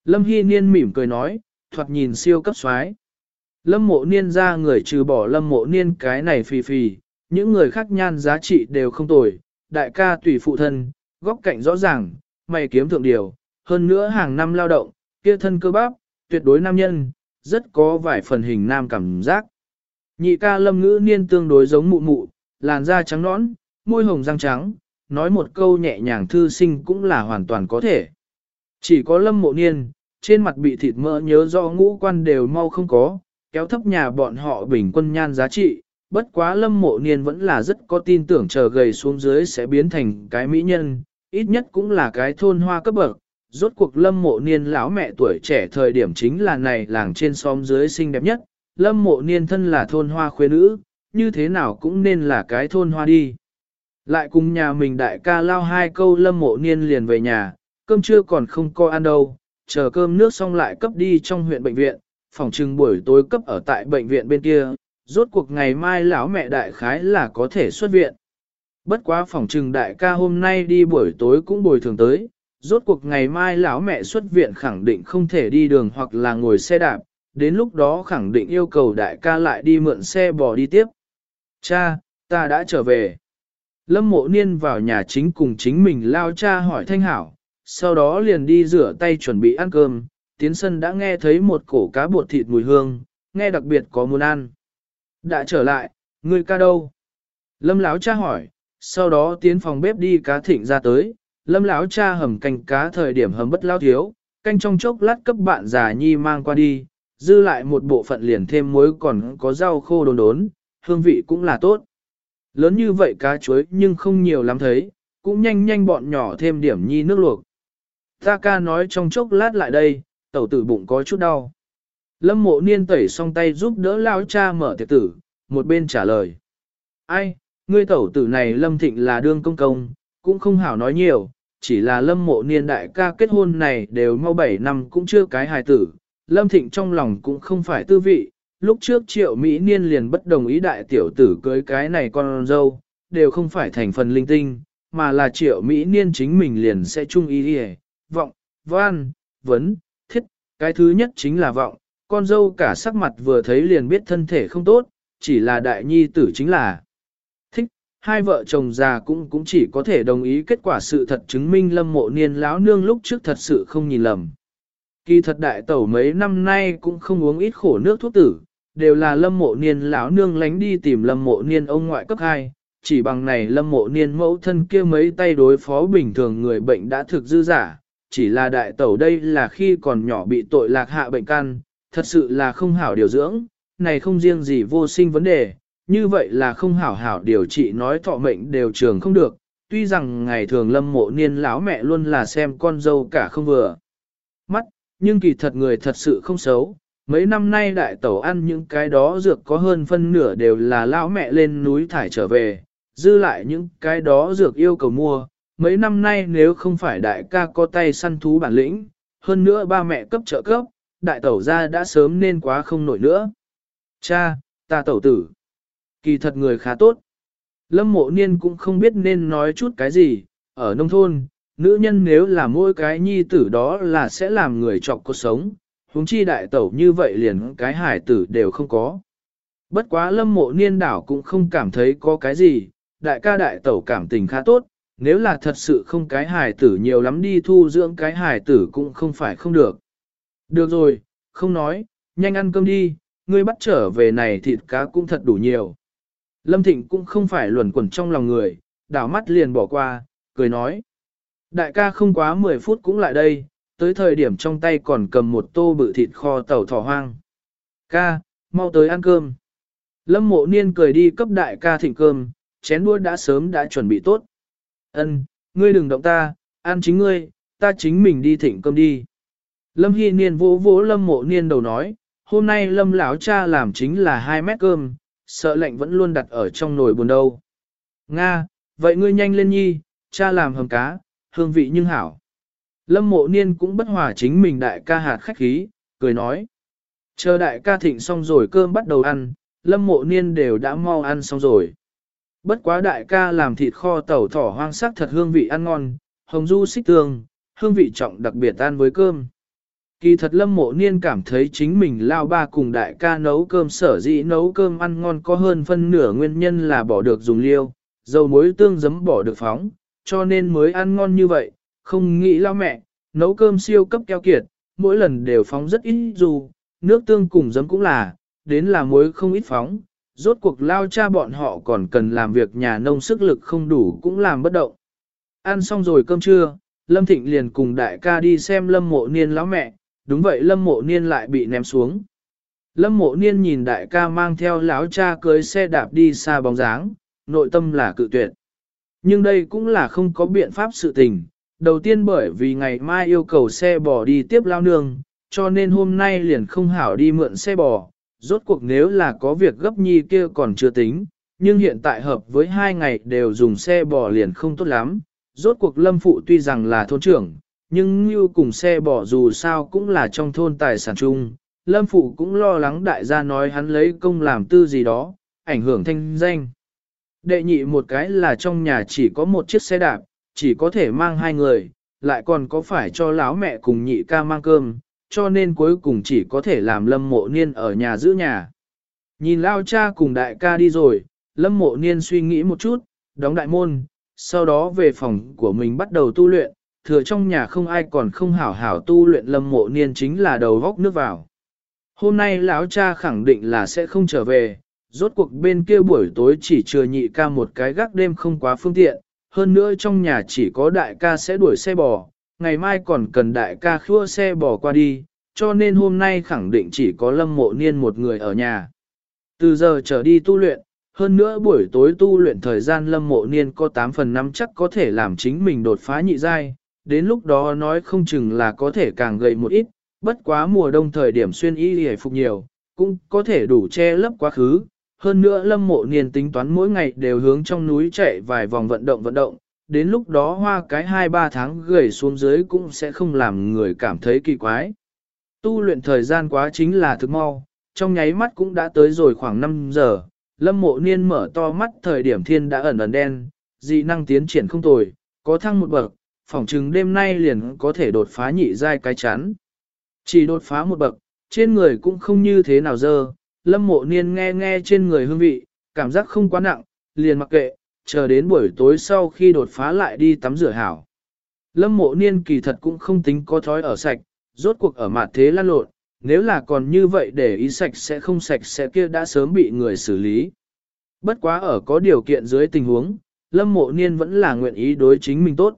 Lâm Hy Niên mỉm cười nói, thoạt nhìn siêu cấp xoái. Lâm mộ niên ra người trừ bỏ lâm mộ niên cái này phì phì, những người khác nhan giá trị đều không tồi, đại ca tùy phụ thân, góc cạnh rõ ràng, mày kiếm thượng điều, hơn nữa hàng năm lao động, kia thân cơ bắp, tuyệt đối nam nhân, rất có vài phần hình nam cảm giác. Nhị ca lâm ngữ niên tương đối giống mụ mụ, làn da trắng nõn, môi hồng răng trắng, nói một câu nhẹ nhàng thư sinh cũng là hoàn toàn có thể. Chỉ có lâm mộ niên, trên mặt bị thịt mỡ nhớ do ngũ quan đều mau không có, kéo thấp nhà bọn họ bình quân nhan giá trị, bất quá lâm mộ niên vẫn là rất có tin tưởng chờ gầy xuống dưới sẽ biến thành cái mỹ nhân, ít nhất cũng là cái thôn hoa cấp bậc. Rốt cuộc lâm mộ niên lão mẹ tuổi trẻ thời điểm chính là này làng trên xóm dưới xinh đẹp nhất, lâm mộ niên thân là thôn hoa khuê nữ, như thế nào cũng nên là cái thôn hoa đi. Lại cùng nhà mình đại ca lao hai câu lâm mộ niên liền về nhà, cơm trưa còn không có ăn đâu, chờ cơm nước xong lại cấp đi trong huyện bệnh viện, phòng trừng buổi tối cấp ở tại bệnh viện bên kia, rốt cuộc ngày mai lão mẹ đại khái là có thể xuất viện. Bất quá phòng trừng đại ca hôm nay đi buổi tối cũng bồi thường tới, rốt cuộc ngày mai lão mẹ xuất viện khẳng định không thể đi đường hoặc là ngồi xe đạp, đến lúc đó khẳng định yêu cầu đại ca lại đi mượn xe bò đi tiếp. Cha, ta đã trở về. Lâm mộ niên vào nhà chính cùng chính mình lao cha hỏi thanh hảo, sau đó liền đi rửa tay chuẩn bị ăn cơm, tiến sân đã nghe thấy một cổ cá bột thịt mùi hương, nghe đặc biệt có muốn ăn. Đã trở lại, người ca đâu? Lâm lão cha hỏi, sau đó tiến phòng bếp đi cá thịnh ra tới, lâm lão cha hầm canh cá thời điểm hầm bất lao thiếu, canh trong chốc lát cấp bạn già nhi mang qua đi, dư lại một bộ phận liền thêm muối còn có rau khô đồn đốn, hương vị cũng là tốt. Lớn như vậy cá chuối nhưng không nhiều lắm thấy, cũng nhanh nhanh bọn nhỏ thêm điểm nhi nước luộc. Ta ca nói trong chốc lát lại đây, tẩu tử bụng có chút đau. Lâm mộ niên tẩy xong tay giúp đỡ lao cha mở tiệc tử, một bên trả lời. Ai, ngươi tẩu tử này lâm thịnh là đương công công, cũng không hảo nói nhiều, chỉ là lâm mộ niên đại ca kết hôn này đều mau 7 năm cũng chưa cái hài tử. Lâm thịnh trong lòng cũng không phải tư vị, lúc trước triệu Mỹ niên liền bất đồng ý đại tiểu tử cưới cái này con dâu, đều không phải thành phần linh tinh, mà là triệu Mỹ niên chính mình liền sẽ chung ý đi vọng, văn, vấn, thiết, cái thứ nhất chính là vọng, con dâu cả sắc mặt vừa thấy liền biết thân thể không tốt, chỉ là đại nhi tử chính là hai vợ chồng già cũng cũng chỉ có thể đồng ý kết quả sự thật chứng minh lâm mộ niên lão nương lúc trước thật sự không nhìn lầm. Kỳ thật đại tẩu mấy năm nay cũng không uống ít khổ nước thuốc tử, đều là lâm mộ niên lão nương lánh đi tìm lâm mộ niên ông ngoại cấp 2, chỉ bằng này lâm mộ niên mẫu thân kia mấy tay đối phó bình thường người bệnh đã thực dư giả, chỉ là đại tẩu đây là khi còn nhỏ bị tội lạc hạ bệnh căn, thật sự là không hảo điều dưỡng, này không riêng gì vô sinh vấn đề, như vậy là không hảo hảo điều trị nói thọ mệnh đều trường không được, tuy rằng ngày thường lâm mộ niên lão mẹ luôn là xem con dâu cả không vừa. Mắt, nhưng kỳ thật người thật sự không xấu, mấy năm nay đại tẩu ăn những cái đó dược có hơn phân nửa đều là lão mẹ lên núi thải trở về, dư lại những cái đó dược yêu cầu mua, mấy năm nay nếu không phải đại ca có tay săn thú bản lĩnh, hơn nữa ba mẹ cấp trợ cấp, đại tẩu ra đã sớm nên quá không nổi nữa. Cha, ta tẩu tử. Kỳ thật người khá tốt. Lâm mộ niên cũng không biết nên nói chút cái gì, ở nông thôn, nữ nhân nếu là mỗi cái nhi tử đó là sẽ làm người chọc cuộc sống, huống chi đại tẩu như vậy liền cái hải tử đều không có. Bất quá lâm mộ niên đảo cũng không cảm thấy có cái gì, đại ca đại tẩu cảm tình khá tốt, nếu là thật sự không cái hải tử nhiều lắm đi thu dưỡng cái hải tử cũng không phải không được. Được rồi, không nói, nhanh ăn cơm đi, ngươi bắt trở về này thịt cá cũng thật đủ nhiều. Lâm Thịnh cũng không phải luẩn quẩn trong lòng người, đảo mắt liền bỏ qua, cười nói. Đại ca không quá 10 phút cũng lại đây, tới thời điểm trong tay còn cầm một tô bự thịt kho tàu thỏ hoang. Ca, mau tới ăn cơm. Lâm mộ niên cười đi cấp đại ca thịnh cơm, chén đũa đã sớm đã chuẩn bị tốt. Ân, ngươi đừng động ta, ăn chính ngươi, ta chính mình đi thịnh cơm đi. Lâm Hy Niên vỗ vỗ Lâm Mộ Niên đầu nói, hôm nay Lâm lão cha làm chính là 2 mét cơm, sợ lạnh vẫn luôn đặt ở trong nồi buồn đâu. Nga, vậy ngươi nhanh lên nhi, cha làm hầm cá, hương vị nhưng hảo. Lâm mộ niên cũng bất hòa chính mình đại ca hạt khách khí, cười nói. Chờ đại ca thịnh xong rồi cơm bắt đầu ăn, lâm mộ niên đều đã mau ăn xong rồi. Bất quá đại ca làm thịt kho tàu thỏ hoang sắc thật hương vị ăn ngon, hồng du xích tương, hương vị trọng đặc biệt ăn với cơm. Kỳ thật lâm mộ niên cảm thấy chính mình lao ba cùng đại ca nấu cơm sở dĩ nấu cơm ăn ngon có hơn phân nửa nguyên nhân là bỏ được dùng liêu, dầu muối tương giấm bỏ được phóng, cho nên mới ăn ngon như vậy, không nghĩ lao mẹ, nấu cơm siêu cấp keo kiệt, mỗi lần đều phóng rất ít dù, nước tương cùng giấm cũng là, đến là muối không ít phóng, rốt cuộc lao cha bọn họ còn cần làm việc nhà nông sức lực không đủ cũng làm bất động. Ăn xong rồi cơm trưa, Lâm Thịnh liền cùng đại ca đi xem Lâm Mộ Niên lão mẹ, đúng vậy Lâm Mộ Niên lại bị ném xuống. Lâm Mộ Niên nhìn đại ca mang theo lão cha cưới xe đạp đi xa bóng dáng, nội tâm là cự tuyệt. Nhưng đây cũng là không có biện pháp sự tình. Đầu tiên bởi vì ngày mai yêu cầu xe bò đi tiếp lao nương, cho nên hôm nay liền không hảo đi mượn xe bò. Rốt cuộc nếu là có việc gấp nhi kia còn chưa tính, nhưng hiện tại hợp với hai ngày đều dùng xe bò liền không tốt lắm. Rốt cuộc lâm phụ tuy rằng là thôn trưởng, nhưng như cùng xe bỏ dù sao cũng là trong thôn tài sản chung. Lâm phụ cũng lo lắng đại gia nói hắn lấy công làm tư gì đó, ảnh hưởng thanh danh. Đệ nhị một cái là trong nhà chỉ có một chiếc xe đạp, chỉ có thể mang hai người, lại còn có phải cho lão mẹ cùng nhị ca mang cơm, cho nên cuối cùng chỉ có thể làm lâm mộ niên ở nhà giữ nhà. Nhìn lao cha cùng đại ca đi rồi, lâm mộ niên suy nghĩ một chút, đóng đại môn, sau đó về phòng của mình bắt đầu tu luyện, thừa trong nhà không ai còn không hảo hảo tu luyện lâm mộ niên chính là đầu góc nước vào. Hôm nay lão cha khẳng định là sẽ không trở về, rốt cuộc bên kia buổi tối chỉ chừa nhị ca một cái gác đêm không quá phương tiện, hơn nữa trong nhà chỉ có đại ca sẽ đuổi xe bò, ngày mai còn cần đại ca khua xe bò qua đi, cho nên hôm nay khẳng định chỉ có lâm mộ niên một người ở nhà. Từ giờ trở đi tu luyện, hơn nữa buổi tối tu luyện thời gian lâm mộ niên có 8 phần 5 chắc có thể làm chính mình đột phá nhị giai, đến lúc đó nói không chừng là có thể càng gầy một ít, bất quá mùa đông thời điểm xuyên y hề phục nhiều, cũng có thể đủ che lấp quá khứ, hơn nữa lâm mộ niên tính toán mỗi ngày đều hướng trong núi chạy vài vòng vận động vận động, đến lúc đó hoa cái 2-3 tháng gầy xuống dưới cũng sẽ không làm người cảm thấy kỳ quái. Tu luyện thời gian quá chính là thực mau, trong nháy mắt cũng đã tới rồi khoảng 5 giờ, lâm mộ niên mở to mắt thời điểm thiên đã ẩn ẩn đen, dị năng tiến triển không tồi, có thăng một bậc, phỏng chừng đêm nay liền có thể đột phá nhị giai cái chắn. Chỉ đột phá một bậc, trên người cũng không như thế nào dơ, lâm mộ niên nghe nghe trên người hương vị, cảm giác không quá nặng, liền mặc kệ, chờ đến buổi tối sau khi đột phá lại đi tắm rửa hảo. Lâm mộ niên kỳ thật cũng không tính có thói ở sạch, rốt cuộc ở mặt thế lan lộn, nếu là còn như vậy để ý sạch sẽ không sạch sẽ kia đã sớm bị người xử lý. Bất quá ở có điều kiện dưới tình huống, lâm mộ niên vẫn là nguyện ý đối chính mình tốt.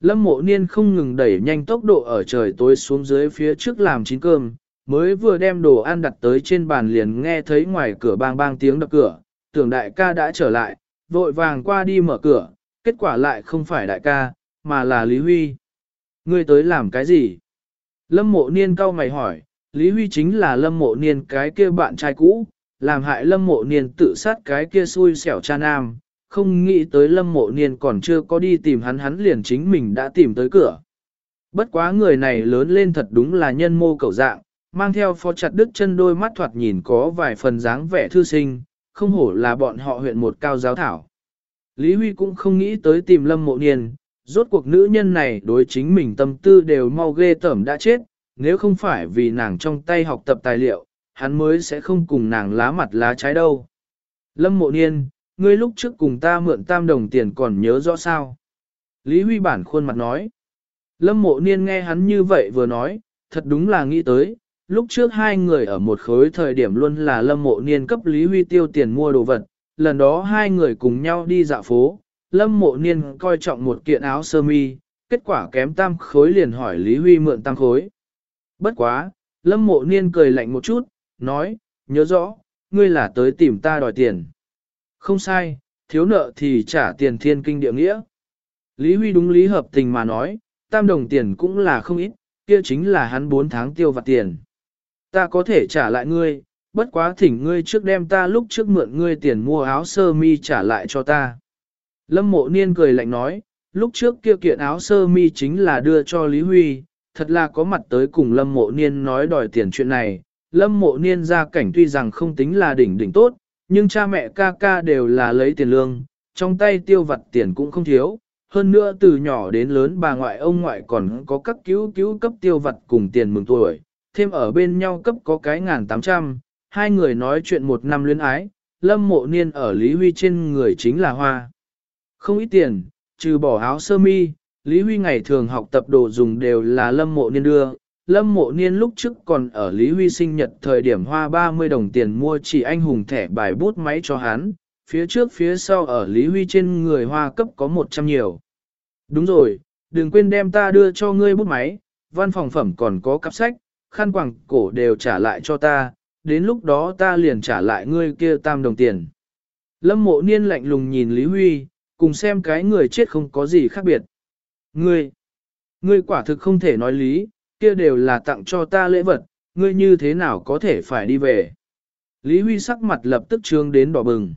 Lâm mộ niên không ngừng đẩy nhanh tốc độ ở trời tối xuống dưới phía trước làm chín cơm, mới vừa đem đồ ăn đặt tới trên bàn liền nghe thấy ngoài cửa bang bang tiếng đập cửa, tưởng đại ca đã trở lại, vội vàng qua đi mở cửa, kết quả lại không phải đại ca, mà là Lý Huy. Ngươi tới làm cái gì? Lâm mộ niên cau mày hỏi, Lý Huy chính là lâm mộ niên cái kia bạn trai cũ, làm hại lâm mộ niên tự sát cái kia xui xẻo cha nam, không nghĩ tới lâm mộ niên còn chưa có đi tìm hắn hắn liền chính mình đã tìm tới cửa. Bất quá người này lớn lên thật đúng là nhân mô cầu dạng, mang theo phó chặt đứt chân đôi mắt thoạt nhìn có vài phần dáng vẻ thư sinh, không hổ là bọn họ huyện một cao giáo thảo. Lý Huy cũng không nghĩ tới tìm lâm mộ niên, rốt cuộc nữ nhân này đối chính mình tâm tư đều mau ghê tởm đã chết, nếu không phải vì nàng trong tay học tập tài liệu, hắn mới sẽ không cùng nàng lá mặt lá trái đâu. Lâm mộ niên, ngươi lúc trước cùng ta mượn tam đồng tiền còn nhớ rõ sao? Lý Huy bản khuôn mặt nói. Lâm mộ niên nghe hắn như vậy vừa nói, thật đúng là nghĩ tới, lúc trước hai người ở một khối thời điểm luôn là lâm mộ niên cấp Lý Huy tiêu tiền mua đồ vật, lần đó hai người cùng nhau đi dạo phố, lâm mộ niên coi trọng một kiện áo sơ mi, kết quả kém tam khối liền hỏi Lý Huy mượn tam khối. Bất quá, lâm mộ niên cười lạnh một chút, nói, nhớ rõ, ngươi là tới tìm ta đòi tiền. Không sai, thiếu nợ thì trả tiền thiên kinh địa nghĩa. Lý Huy đúng lý hợp tình mà nói, tam đồng tiền cũng là không ít, kia chính là hắn 4 tháng tiêu vặt tiền ta có thể trả lại ngươi, bất quá thỉnh ngươi trước đem ta lúc trước mượn ngươi tiền mua áo sơ mi trả lại cho ta. Lâm mộ niên cười lạnh nói, lúc trước kia kiện áo sơ mi chính là đưa cho Lý Huy, thật là có mặt tới cùng Lâm mộ niên nói đòi tiền chuyện này. Lâm mộ niên ra cảnh tuy rằng không tính là đỉnh đỉnh tốt, nhưng cha mẹ ca ca đều là lấy tiền lương, trong tay tiêu vặt tiền cũng không thiếu. Hơn nữa từ nhỏ đến lớn bà ngoại ông ngoại còn có các cứu cứu cấp tiêu vặt cùng tiền mừng tuổi, thêm ở bên nhau cấp có cái ngàn tám trăm, hai người nói chuyện một năm luyến ái, lâm mộ niên ở Lý Huy trên người chính là hoa. Không ít tiền, trừ bỏ áo sơ mi, Lý Huy ngày thường học tập đồ dùng đều là lâm mộ niên đưa. Lâm mộ niên lúc trước còn ở Lý Huy sinh nhật thời điểm hoa 30 đồng tiền mua chỉ anh hùng thẻ bài bút máy cho hắn, phía trước phía sau ở Lý Huy trên người hoa cấp có 100 nhiều. Đúng rồi, đừng quên đem ta đưa cho ngươi bút máy, văn phòng phẩm còn có cặp sách, khăn quàng cổ đều trả lại cho ta, đến lúc đó ta liền trả lại ngươi kia tam đồng tiền. Lâm mộ niên lạnh lùng nhìn Lý Huy, cùng xem cái người chết không có gì khác biệt. Ngươi, ngươi quả thực không thể nói lý, kia đều là tặng cho ta lễ vật, ngươi như thế nào có thể phải đi về. Lý Huy sắc mặt lập tức trương đến đỏ bừng.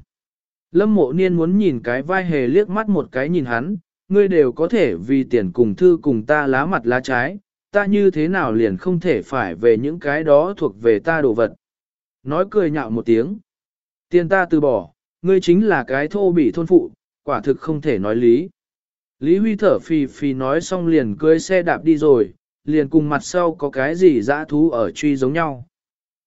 Lâm mộ niên muốn nhìn cái vai hề liếc mắt một cái nhìn hắn, ngươi đều có thể vì tiền cùng thư cùng ta lá mặt lá trái, ta như thế nào liền không thể phải về những cái đó thuộc về ta đồ vật. Nói cười nhạo một tiếng. Tiền ta từ bỏ, ngươi chính là cái thô bỉ thôn phụ, quả thực không thể nói lý. Lý Huy thở phì phì nói xong liền cưới xe đạp đi rồi, liền cùng mặt sau có cái gì dã thú ở truy giống nhau.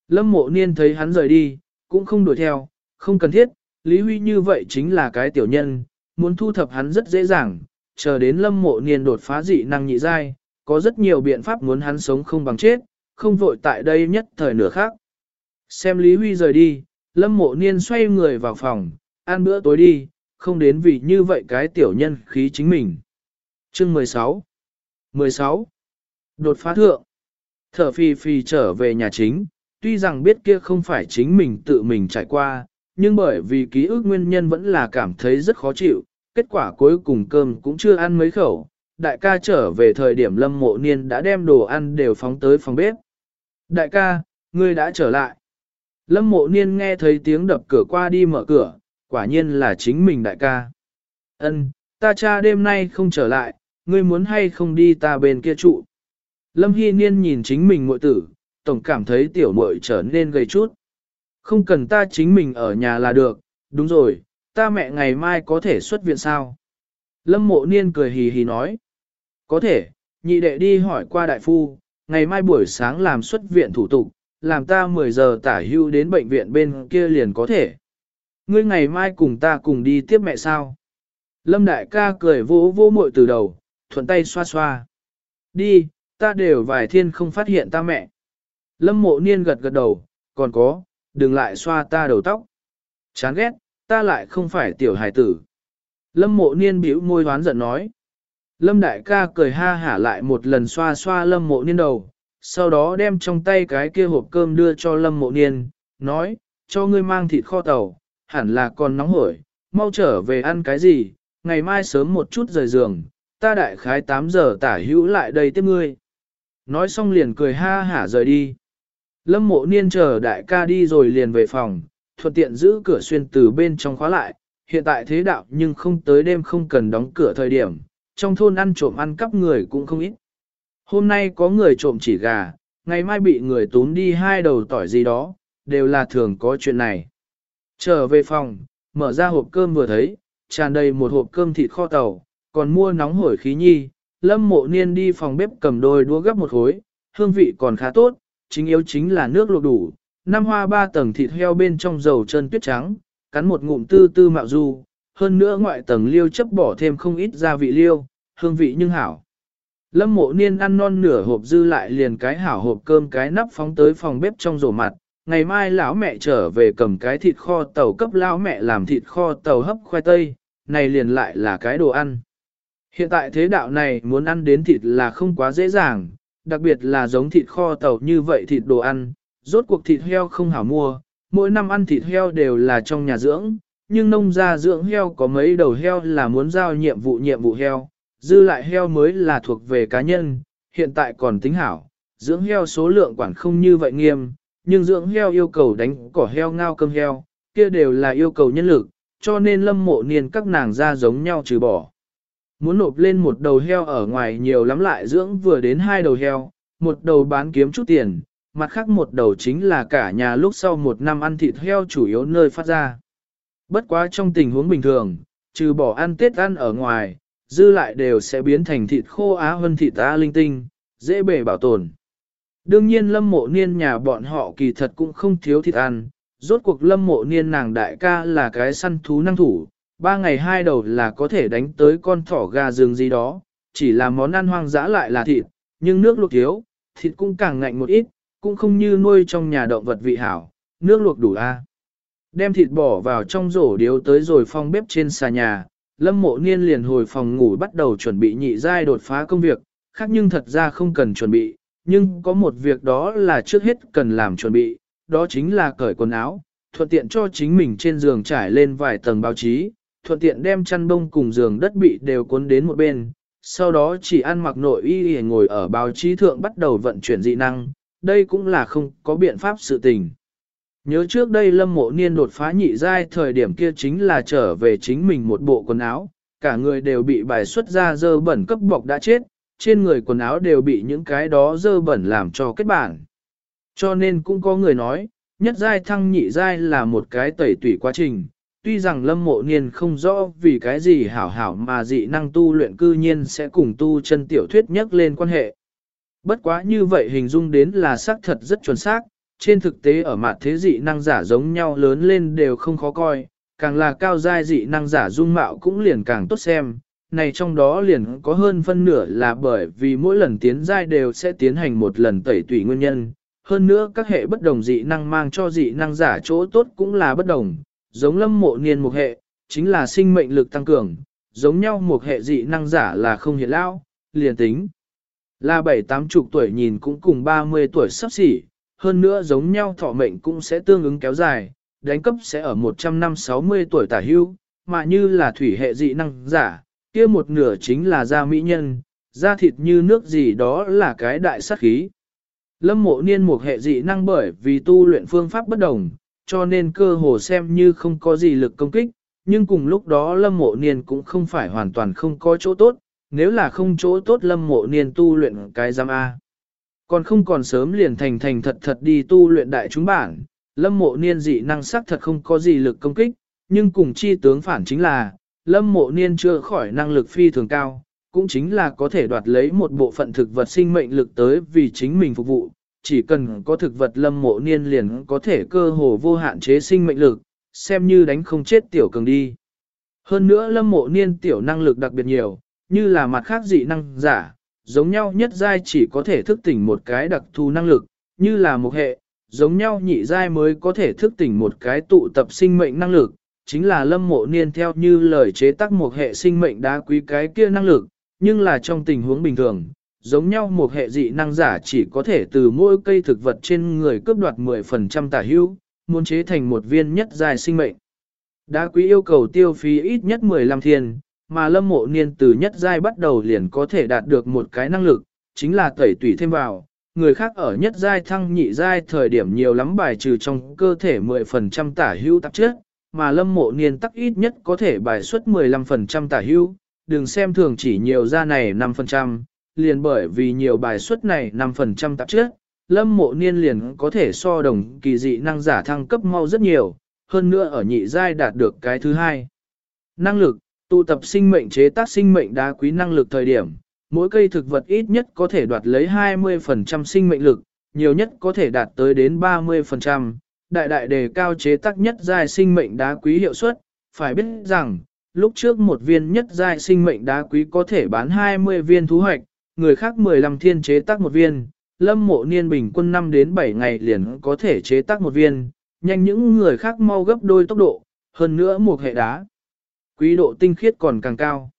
Lâm mộ niên thấy hắn rời đi, cũng không đuổi theo, không cần thiết, Lý Huy như vậy chính là cái tiểu nhân, muốn thu thập hắn rất dễ dàng, chờ đến lâm mộ niên đột phá dị năng nhị giai, có rất nhiều biện pháp muốn hắn sống không bằng chết, không vội tại đây nhất thời nửa khác. Xem Lý Huy rời đi, lâm mộ niên xoay người vào phòng, ăn bữa tối đi, không đến vì như vậy cái tiểu nhân khí chính mình. Chương 16 16. Đột phá thượng Thở phì phì trở về nhà chính, tuy rằng biết kia không phải chính mình tự mình trải qua, nhưng bởi vì ký ức nguyên nhân vẫn là cảm thấy rất khó chịu, kết quả cuối cùng cơm cũng chưa ăn mấy khẩu. Đại ca trở về thời điểm lâm mộ niên đã đem đồ ăn đều phóng tới phòng bếp. Đại ca, ngươi đã trở lại. Lâm mộ niên nghe thấy tiếng đập cửa qua đi mở cửa, quả nhiên là chính mình đại ca. Ân, ta cha đêm nay không trở lại, ngươi muốn hay không đi ta bên kia trụ. Lâm Hy Niên nhìn chính mình muội tử, tổng cảm thấy tiểu muội trở nên gầy chút. Không cần ta chính mình ở nhà là được, đúng rồi, ta mẹ ngày mai có thể xuất viện sao? Lâm mộ niên cười hì hì nói. Có thể, nhị đệ đi hỏi qua đại phu, ngày mai buổi sáng làm xuất viện thủ tục, làm ta 10 giờ tả hưu đến bệnh viện bên kia liền có thể. Ngươi ngày mai cùng ta cùng đi tiếp mẹ sao? Lâm đại ca cười vỗ vỗ muội từ đầu, thuận tay xoa xoa. Đi, ta đều vài thiên không phát hiện ta mẹ. Lâm mộ niên gật gật đầu, còn có, đừng lại xoa ta đầu tóc. Chán ghét, ta lại không phải tiểu hài tử. Lâm mộ niên bĩu môi hoán giận nói. Lâm đại ca cười ha hả lại một lần xoa xoa lâm mộ niên đầu, sau đó đem trong tay cái kia hộp cơm đưa cho lâm mộ niên, nói, cho ngươi mang thịt kho tàu, hẳn là còn nóng hổi, mau trở về ăn cái gì, ngày mai sớm một chút rời giường, ta đại khái 8 giờ tả hữu lại đây tiếp ngươi. Nói xong liền cười ha hả rời đi. Lâm mộ niên chờ đại ca đi rồi liền về phòng, thuận tiện giữ cửa xuyên từ bên trong khóa lại, hiện tại thế đạo nhưng không tới đêm không cần đóng cửa thời điểm, trong thôn ăn trộm ăn cắp người cũng không ít. Hôm nay có người trộm chỉ gà, ngày mai bị người tốn đi hai đầu tỏi gì đó, đều là thường có chuyện này. Trở về phòng, mở ra hộp cơm vừa thấy, tràn đầy một hộp cơm thịt kho tàu, còn mua nóng hổi khí nhi, lâm mộ niên đi phòng bếp cầm đôi đũa gấp một khối, hương vị còn khá tốt, chính yếu chính là nước luộc đủ, năm hoa ba tầng thịt heo bên trong dầu chân tuyết trắng, cắn một ngụm tư tư mạo du, hơn nữa ngoại tầng liêu chấp bỏ thêm không ít gia vị liêu, hương vị nhưng hảo. Lâm mộ niên ăn non nửa hộp dư lại liền cái hảo hộp cơm cái nắp phóng tới phòng bếp trong rổ mặt, ngày mai lão mẹ trở về cầm cái thịt kho tàu cấp lão mẹ làm thịt kho tàu hấp khoai tây, này liền lại là cái đồ ăn. Hiện tại thế đạo này muốn ăn đến thịt là không quá dễ dàng, đặc biệt là giống thịt kho tàu như vậy thịt đồ ăn, rốt cuộc thịt heo không hảo mua, mỗi năm ăn thịt heo đều là trong nhà dưỡng, nhưng nông gia dưỡng heo có mấy đầu heo là muốn giao nhiệm vụ nhiệm vụ heo, dư lại heo mới là thuộc về cá nhân, hiện tại còn tính hảo, dưỡng heo số lượng quản không như vậy nghiêm, nhưng dưỡng heo yêu cầu đánh cỏ heo ngao cơm heo, kia đều là yêu cầu nhân lực, cho nên lâm mộ niên các nàng ra giống nhau trừ bỏ. Muốn nộp lên một đầu heo ở ngoài nhiều lắm lại dưỡng vừa đến hai đầu heo, một đầu bán kiếm chút tiền, mặt khác một đầu chính là cả nhà lúc sau một năm ăn thịt heo chủ yếu nơi phát ra. Bất quá trong tình huống bình thường, trừ bỏ ăn tết ăn ở ngoài, dư lại đều sẽ biến thành thịt khô á hơn thịt á linh tinh, dễ bể bảo tồn. Đương nhiên lâm mộ niên nhà bọn họ kỳ thật cũng không thiếu thịt ăn, rốt cuộc lâm mộ niên nàng đại ca là cái săn thú năng thủ, ba ngày hai đầu là có thể đánh tới con thỏ gà rừng gì đó, chỉ là món ăn hoang dã lại là thịt, nhưng nước luộc thiếu, thịt cũng càng ngạnh một ít, cũng không như nuôi trong nhà động vật vị hảo, nước luộc đủ a. Đem thịt bỏ vào trong rổ điếu tới rồi phong bếp trên xà nhà, lâm mộ niên liền hồi phòng ngủ bắt đầu chuẩn bị nhị giai đột phá công việc, khác nhưng thật ra không cần chuẩn bị, nhưng có một việc đó là trước hết cần làm chuẩn bị, đó chính là cởi quần áo, thuận tiện cho chính mình trên giường trải lên vài tầng báo chí, thuận tiện đem chăn bông cùng giường đất bị đều cuốn đến một bên, sau đó chỉ ăn mặc nội y y ngồi ở báo chí thượng bắt đầu vận chuyển dị năng, đây cũng là không có biện pháp sự tình. Nhớ trước đây lâm mộ niên đột phá nhị giai thời điểm kia chính là trở về chính mình một bộ quần áo, cả người đều bị bài xuất ra dơ bẩn cấp bọc đã chết, trên người quần áo đều bị những cái đó dơ bẩn làm cho kết bản. Cho nên cũng có người nói, nhất giai thăng nhị giai là một cái tẩy tủy quá trình, tuy rằng lâm mộ niên không rõ vì cái gì hảo hảo mà dị năng tu luyện cư nhiên sẽ cùng tu chân tiểu thuyết nhắc lên quan hệ. Bất quá như vậy hình dung đến là xác thật rất chuẩn xác, trên thực tế ở mặt thế dị năng giả giống nhau lớn lên đều không khó coi, càng là cao giai dị năng giả dung mạo cũng liền càng tốt xem, này trong đó liền có hơn phân nửa là bởi vì mỗi lần tiến giai đều sẽ tiến hành một lần tẩy tủy nguyên nhân. Hơn nữa các hệ bất đồng dị năng mang cho dị năng giả chỗ tốt cũng là bất đồng, giống lâm mộ niên một hệ, chính là sinh mệnh lực tăng cường, giống nhau một hệ dị năng giả là không hiện lao, liền tính. Là bảy tám chục tuổi nhìn cũng cùng 30 tuổi sắp xỉ, hơn nữa giống nhau thọ mệnh cũng sẽ tương ứng kéo dài, đánh cấp sẽ ở 100 năm 60 tuổi tả hưu, mà như là thủy hệ dị năng giả, kia một nửa chính là da mỹ nhân, da thịt như nước gì đó là cái đại sát khí. Lâm mộ niên một hệ dị năng bởi vì tu luyện phương pháp bất đồng, cho nên cơ hồ xem như không có gì lực công kích, nhưng cùng lúc đó lâm mộ niên cũng không phải hoàn toàn không có chỗ tốt, nếu là không chỗ tốt lâm mộ niên tu luyện cái giam A. Còn không còn sớm liền thành thành thật thật đi tu luyện đại chúng bản, lâm mộ niên dị năng sắc thật không có gì lực công kích, nhưng cùng chi tướng phản chính là, lâm mộ niên chưa khỏi năng lực phi thường cao, cũng chính là có thể đoạt lấy một bộ phận thực vật sinh mệnh lực tới vì chính mình phục vụ, chỉ cần có thực vật lâm mộ niên liền có thể cơ hồ vô hạn chế sinh mệnh lực, xem như đánh không chết tiểu cường đi. Hơn nữa lâm mộ niên tiểu năng lực đặc biệt nhiều, như là mặt khác dị năng giả, giống nhau nhất giai chỉ có thể thức tỉnh một cái đặc thù năng lực, như là một hệ, giống nhau nhị giai mới có thể thức tỉnh một cái tụ tập sinh mệnh năng lực, chính là lâm mộ niên theo như lời chế tác một hệ sinh mệnh đá quý cái kia năng lực, nhưng là trong tình huống bình thường, giống nhau một hệ dị năng giả chỉ có thể từ mỗi cây thực vật trên người cướp đoạt 10% tả hữu, muốn chế thành một viên nhất dài sinh mệnh. Đá quý yêu cầu tiêu phí ít nhất 15 thiên, mà lâm mộ niên từ nhất giai bắt đầu liền có thể đạt được một cái năng lực, chính là tẩy tủy thêm vào. Người khác ở nhất giai thăng nhị giai thời điểm nhiều lắm bài trừ trong cơ thể 10% tả hữu tạp chất, mà lâm mộ niên tắc ít nhất có thể bài xuất 15% tả hữu, đừng xem thường chỉ nhiều ra này 5%, liền bởi vì nhiều bài xuất này 5% tạp chất, lâm mộ niên liền có thể so đồng kỳ dị năng giả thăng cấp mau rất nhiều, hơn nữa ở nhị giai đạt được cái thứ hai. Năng lực, tụ tập sinh mệnh chế tác sinh mệnh đá quý năng lực thời điểm, mỗi cây thực vật ít nhất có thể đoạt lấy 20% sinh mệnh lực, nhiều nhất có thể đạt tới đến 30%, đại đại đề cao chế tác nhất giai sinh mệnh đá quý hiệu suất, phải biết rằng, lúc trước một viên nhất giai sinh mệnh đá quý có thể bán 20 viên thu hoạch, người khác 15 thiên chế tác một viên, lâm mộ niên bình quân 5 đến 7 ngày liền có thể chế tác một viên, nhanh những người khác mau gấp đôi tốc độ, hơn nữa một hệ đá. Quý độ tinh khiết còn càng cao.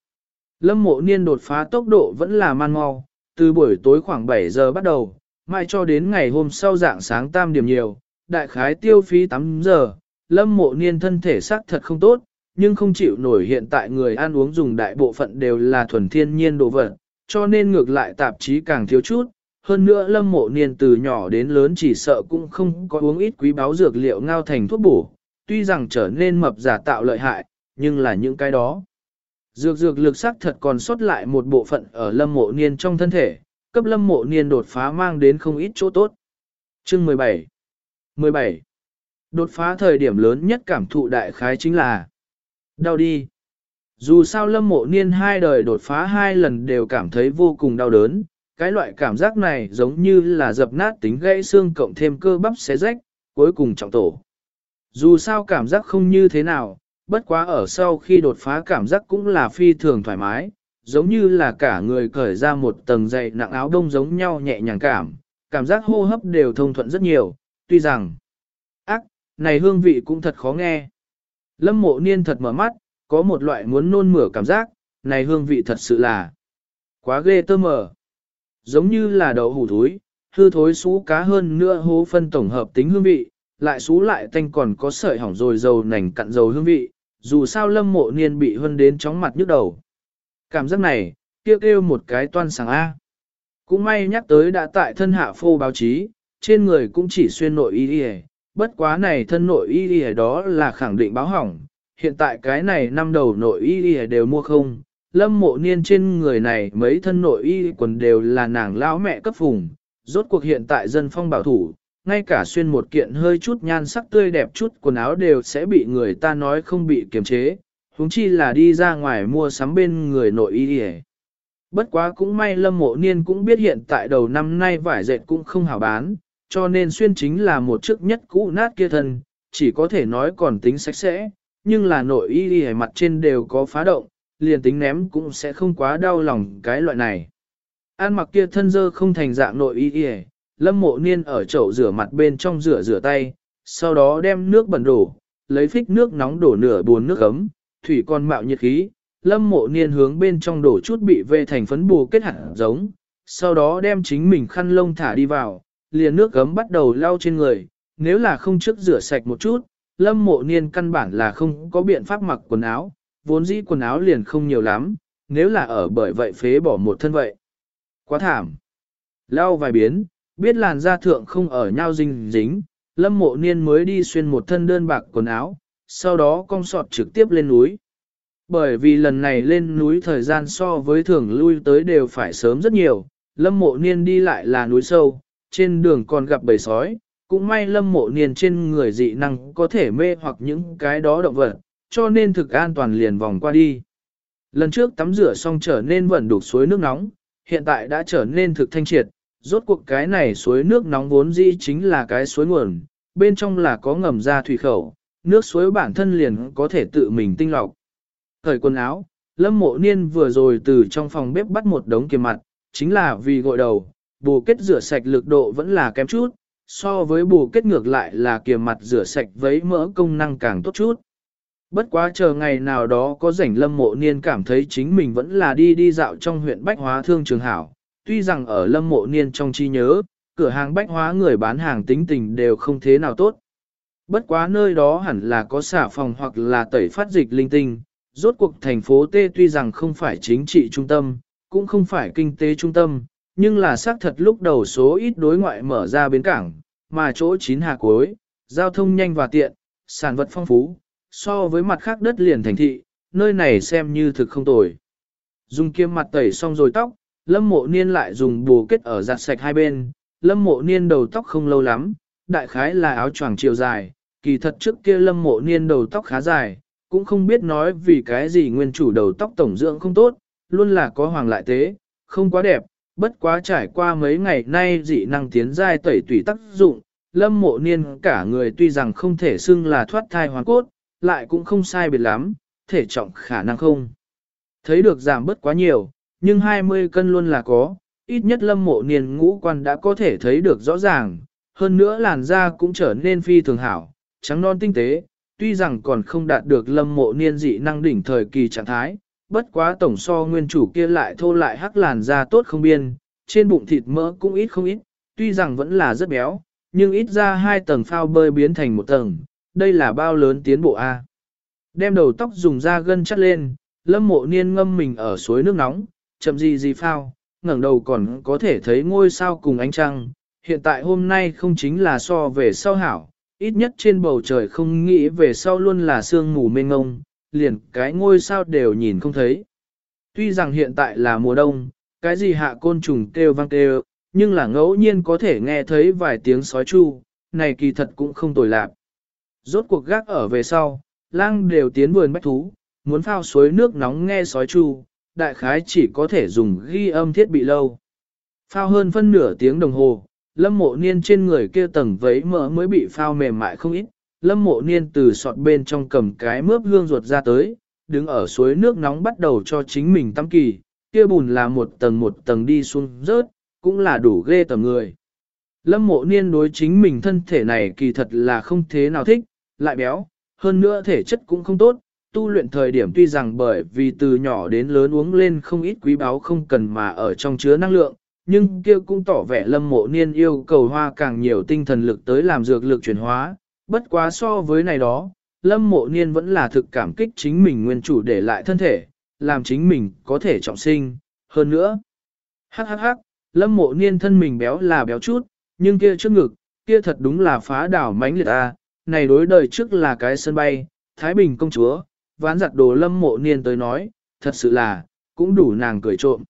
Lâm mộ niên đột phá tốc độ vẫn là man mau, từ buổi tối khoảng 7 giờ bắt đầu, mai cho đến ngày hôm sau dạng sáng tam điểm nhiều, đại khái tiêu phí 8 giờ, lâm mộ niên thân thể xác thật không tốt, nhưng không chịu nổi hiện tại người ăn uống dùng đại bộ phận đều là thuần thiên nhiên đồ vật, cho nên ngược lại tạp chí càng thiếu chút, hơn nữa lâm mộ niên từ nhỏ đến lớn chỉ sợ cũng không có uống ít quý báo dược liệu ngao thành thuốc bổ, tuy rằng trở nên mập giả tạo lợi hại, nhưng là những cái đó. Dược dược lực sắc thật còn sót lại một bộ phận ở lâm mộ niên trong thân thể, cấp lâm mộ niên đột phá mang đến không ít chỗ tốt. Chương 17 17. Đột phá thời điểm lớn nhất cảm thụ đại khái chính là Đau đi. Dù sao lâm mộ niên hai đời đột phá hai lần đều cảm thấy vô cùng đau đớn, cái loại cảm giác này giống như là dập nát tính gãy xương cộng thêm cơ bắp xé rách, cuối cùng trọng tổ. Dù sao cảm giác không như thế nào, bất quá ở sau khi đột phá cảm giác cũng là phi thường thoải mái, giống như là cả người cởi ra một tầng dày nặng áo đông giống nhau nhẹ nhàng cảm, cảm giác hô hấp đều thông thuận rất nhiều, tuy rằng, ác, này hương vị cũng thật khó nghe. Lâm mộ niên thật mở mắt, có một loại muốn nôn mửa cảm giác, này hương vị thật sự là quá ghê tơ mờ. Giống như là đậu hủ thúi, hư thối xú cá hơn nữa hố phân tổng hợp tính hương vị, lại xú lại tanh còn có sợi hỏng rồi dầu nành cặn dầu hương vị, dù sao lâm mộ niên bị hơn đến chóng mặt nhức đầu. Cảm giác này, kêu kêu một cái toan sàng A. Cũng may nhắc tới đã tại thân hạ phô báo chí, trên người cũng chỉ xuyên nội y đi bất quá này thân nội y đi đó là khẳng định báo hỏng, hiện tại cái này năm đầu nội y đều mua không, lâm mộ niên trên người này mấy thân nội y quần đều là nàng lão mẹ cấp phùng, rốt cuộc hiện tại dân phong bảo thủ, ngay cả xuyên một kiện hơi chút nhan sắc tươi đẹp chút quần áo đều sẽ bị người ta nói không bị kiềm chế, huống chi là đi ra ngoài mua sắm bên người nội y đi Bất quá cũng may lâm mộ niên cũng biết hiện tại đầu năm nay vải dệt cũng không hảo bán, cho nên xuyên chính là một chiếc nhất cũ nát kia thân, chỉ có thể nói còn tính sạch sẽ, nhưng là nội y đi mặt trên đều có phá động, liền tính ném cũng sẽ không quá đau lòng cái loại này. An mặc kia thân dơ không thành dạng nội y y, lâm mộ niên ở chậu rửa mặt bên trong rửa rửa tay, sau đó đem nước bẩn đổ, lấy phích nước nóng đổ nửa buồn nước ấm, thủy còn mạo nhiệt khí, lâm mộ niên hướng bên trong đổ chút bị vê thành phấn bù kết hẳn giống, sau đó đem chính mình khăn lông thả đi vào, liền nước gấm bắt đầu lau trên người, nếu là không trước rửa sạch một chút, lâm mộ niên căn bản là không có biện pháp mặc quần áo, vốn dĩ quần áo liền không nhiều lắm, nếu là ở bởi vậy phế bỏ một thân vậy. Quá thảm. Lao vài biến, biết làn da thượng không ở nhau dính dính, lâm mộ niên mới đi xuyên một thân đơn bạc quần áo, sau đó cong sọt trực tiếp lên núi. Bởi vì lần này lên núi thời gian so với thường lui tới đều phải sớm rất nhiều, lâm mộ niên đi lại là núi sâu, trên đường còn gặp bầy sói, cũng may lâm mộ niên trên người dị năng có thể mê hoặc những cái đó động vật, cho nên thực an toàn liền vòng qua đi. Lần trước tắm rửa xong trở nên vẩn đục suối nước nóng, hiện tại đã trở nên thực thanh triệt, rốt cuộc cái này suối nước nóng vốn dĩ chính là cái suối nguồn, bên trong là có ngầm ra thủy khẩu, nước suối bản thân liền có thể tự mình tinh lọc. Thời quần áo, lâm mộ niên vừa rồi từ trong phòng bếp bắt một đống kiềm mặt, chính là vì gội đầu, bù kết rửa sạch lực độ vẫn là kém chút, so với bù kết ngược lại là kiềm mặt rửa sạch với mỡ công năng càng tốt chút. Bất quá chờ ngày nào đó có rảnh lâm mộ niên cảm thấy chính mình vẫn là đi đi dạo trong huyện Bách Hóa Thương Trường Hảo. Tuy rằng ở lâm mộ niên trong chi nhớ, cửa hàng Bách Hóa người bán hàng tính tình đều không thế nào tốt. Bất quá nơi đó hẳn là có xả phòng hoặc là tẩy phát dịch linh tinh. Rốt cuộc thành phố T tuy rằng không phải chính trị trung tâm, cũng không phải kinh tế trung tâm, nhưng là xác thật lúc đầu số ít đối ngoại mở ra bến cảng, mà chỗ chín hạ cuối, giao thông nhanh và tiện, sản vật phong phú, so với mặt khác đất liền thành thị, nơi này xem như thực không tồi. Dùng kiếm mặt tẩy xong rồi tóc, lâm mộ niên lại dùng bù kết ở giặt sạch hai bên, lâm mộ niên đầu tóc không lâu lắm, đại khái là áo choàng chiều dài, kỳ thật trước kia lâm mộ niên đầu tóc khá dài, cũng không biết nói vì cái gì nguyên chủ đầu tóc tổng dưỡng không tốt, luôn là có hoàng lại tế, không quá đẹp, bất quá trải qua mấy ngày nay dị năng tiến giai tẩy tùy tác dụng, lâm mộ niên cả người tuy rằng không thể xưng là thoát thai hoàn cốt, lại cũng không sai biệt lắm, thể trọng khả năng không. Thấy được giảm bớt quá nhiều, nhưng 20 cân luôn là có, ít nhất lâm mộ niên ngũ quan đã có thể thấy được rõ ràng, hơn nữa làn da cũng trở nên phi thường hảo, trắng non tinh tế, tuy rằng còn không đạt được lâm mộ niên dị năng đỉnh thời kỳ trạng thái, bất quá tổng so nguyên chủ kia lại thô lại hắc làn da tốt không biên, trên bụng thịt mỡ cũng ít không ít, tuy rằng vẫn là rất béo, nhưng ít ra hai tầng phao bơi biến thành một tầng, đây là bao lớn tiến bộ A. Đem đầu tóc dùng da gân chắt lên, lâm mộ niên ngâm mình ở suối nước nóng, chậm gì gì phao, ngẩng đầu còn có thể thấy ngôi sao cùng ánh trăng, hiện tại hôm nay không chính là so về sau hảo, ít nhất trên bầu trời không nghĩ về sau luôn là sương mù mênh ngông, liền cái ngôi sao đều nhìn không thấy. Tuy rằng hiện tại là mùa đông, cái gì hạ côn trùng kêu vang kêu, nhưng là ngẫu nhiên có thể nghe thấy vài tiếng sói chu, này kỳ thật cũng không tồi lạc. Rốt cuộc gác ở về sau, lang đều tiến vườn bách thú, muốn phao suối nước nóng nghe sói chu, đại khái chỉ có thể dùng ghi âm thiết bị lâu. Phao hơn phân nửa tiếng đồng hồ, lâm mộ niên trên người kia tầng vấy mỡ mới bị phao mềm mại không ít, lâm mộ niên từ sọt bên trong cầm cái mướp hương ruột ra tới, đứng ở suối nước nóng bắt đầu cho chính mình tắm kỳ, kia bùn là một tầng một tầng đi xuống rớt, cũng là đủ ghê tầm người. Lâm mộ niên đối chính mình thân thể này kỳ thật là không thế nào thích, lại béo, hơn nữa thể chất cũng không tốt, tu luyện thời điểm tuy rằng bởi vì từ nhỏ đến lớn uống lên không ít quý báu không cần mà ở trong chứa năng lượng, nhưng kia cũng tỏ vẻ lâm mộ niên yêu cầu hoa càng nhiều tinh thần lực tới làm dược lực chuyển hóa, bất quá so với này đó, lâm mộ niên vẫn là thực cảm kích chính mình nguyên chủ để lại thân thể, làm chính mình có thể trọng sinh, hơn nữa. Hắc hắc hắc, lâm mộ niên thân mình béo là béo chút, nhưng kia trước ngực, kia thật đúng là phá đảo mánh liệt a. này đối đời trước là cái sân bay, Thái Bình công chúa, ván giặt đồ lâm mộ niên tới nói, thật sự là, cũng đủ nàng cười trộm.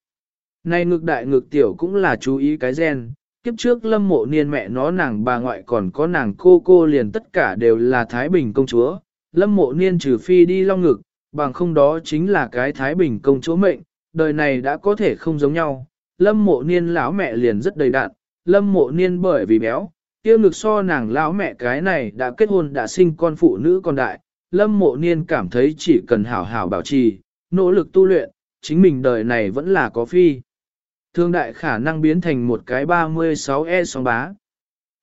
Này ngực đại ngực tiểu cũng là chú ý cái gen, kiếp trước lâm mộ niên mẹ nó nàng bà ngoại còn có nàng cô cô liền tất cả đều là Thái Bình công chúa, lâm mộ niên trừ phi đi long ngực, bằng không đó chính là cái Thái Bình công chúa mệnh, đời này đã có thể không giống nhau, lâm mộ niên lão mẹ liền rất đầy đạn, lâm mộ niên bởi vì béo, tiêu ngực so nàng lão mẹ cái này đã kết hôn đã sinh con phụ nữ con đại, lâm mộ niên cảm thấy chỉ cần hảo hảo bảo trì, nỗ lực tu luyện, chính mình đời này vẫn là có phi. Thương đại khả năng biến thành một cái 36E sóng bá.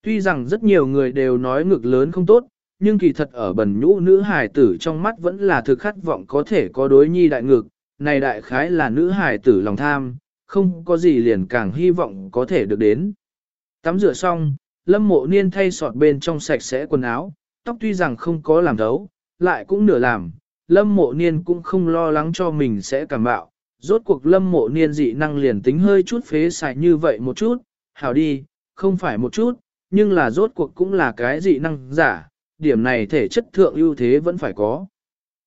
Tuy rằng rất nhiều người đều nói ngực lớn không tốt, nhưng kỳ thật ở bần nhũ nữ hài tử trong mắt vẫn là thực khát vọng có thể có đối nhi đại ngực, này đại khái là nữ hài tử lòng tham, không có gì liền càng hy vọng có thể được đến. Tắm rửa xong, lâm mộ niên thay sọt bên trong sạch sẽ quần áo, tóc tuy rằng không có làm thấu, lại cũng nửa làm, lâm mộ niên cũng không lo lắng cho mình sẽ cảm bạo. Rốt cuộc lâm mộ niên dị năng liền tính hơi chút phế xài như vậy một chút, hảo đi, không phải một chút, nhưng là rốt cuộc cũng là cái dị năng giả, điểm này thể chất thượng ưu thế vẫn phải có.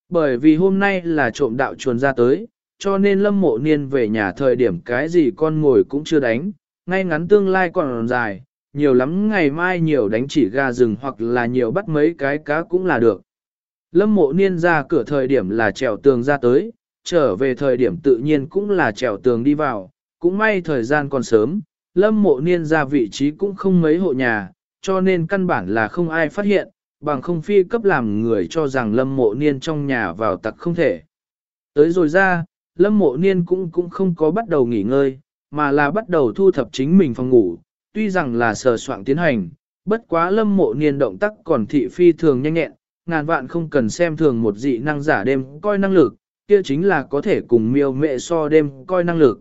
Bởi vì hôm nay là trộm đạo chuồn ra tới, cho nên lâm mộ niên về nhà thời điểm cái gì con ngồi cũng chưa đánh, ngay ngắn tương lai còn dài, nhiều lắm ngày mai nhiều đánh chỉ gà rừng hoặc là nhiều bắt mấy cái cá cũng là được. Lâm mộ niên ra cửa thời điểm là trèo tường ra tới, trở về thời điểm tự nhiên cũng là trèo tường đi vào, cũng may thời gian còn sớm, lâm mộ niên ra vị trí cũng không mấy hộ nhà, cho nên căn bản là không ai phát hiện, bằng không phi cấp làm người cho rằng lâm mộ niên trong nhà vào tặc không thể. Tới rồi ra, lâm mộ niên cũng cũng không có bắt đầu nghỉ ngơi, mà là bắt đầu thu thập chính mình phòng ngủ, tuy rằng là sờ soạn tiến hành, bất quá lâm mộ niên động tác còn thị phi thường nhanh nhẹn, ngàn vạn không cần xem thường một dị năng giả đêm coi năng lực, kia chính là có thể cùng miêu mẹ so đêm coi năng lực.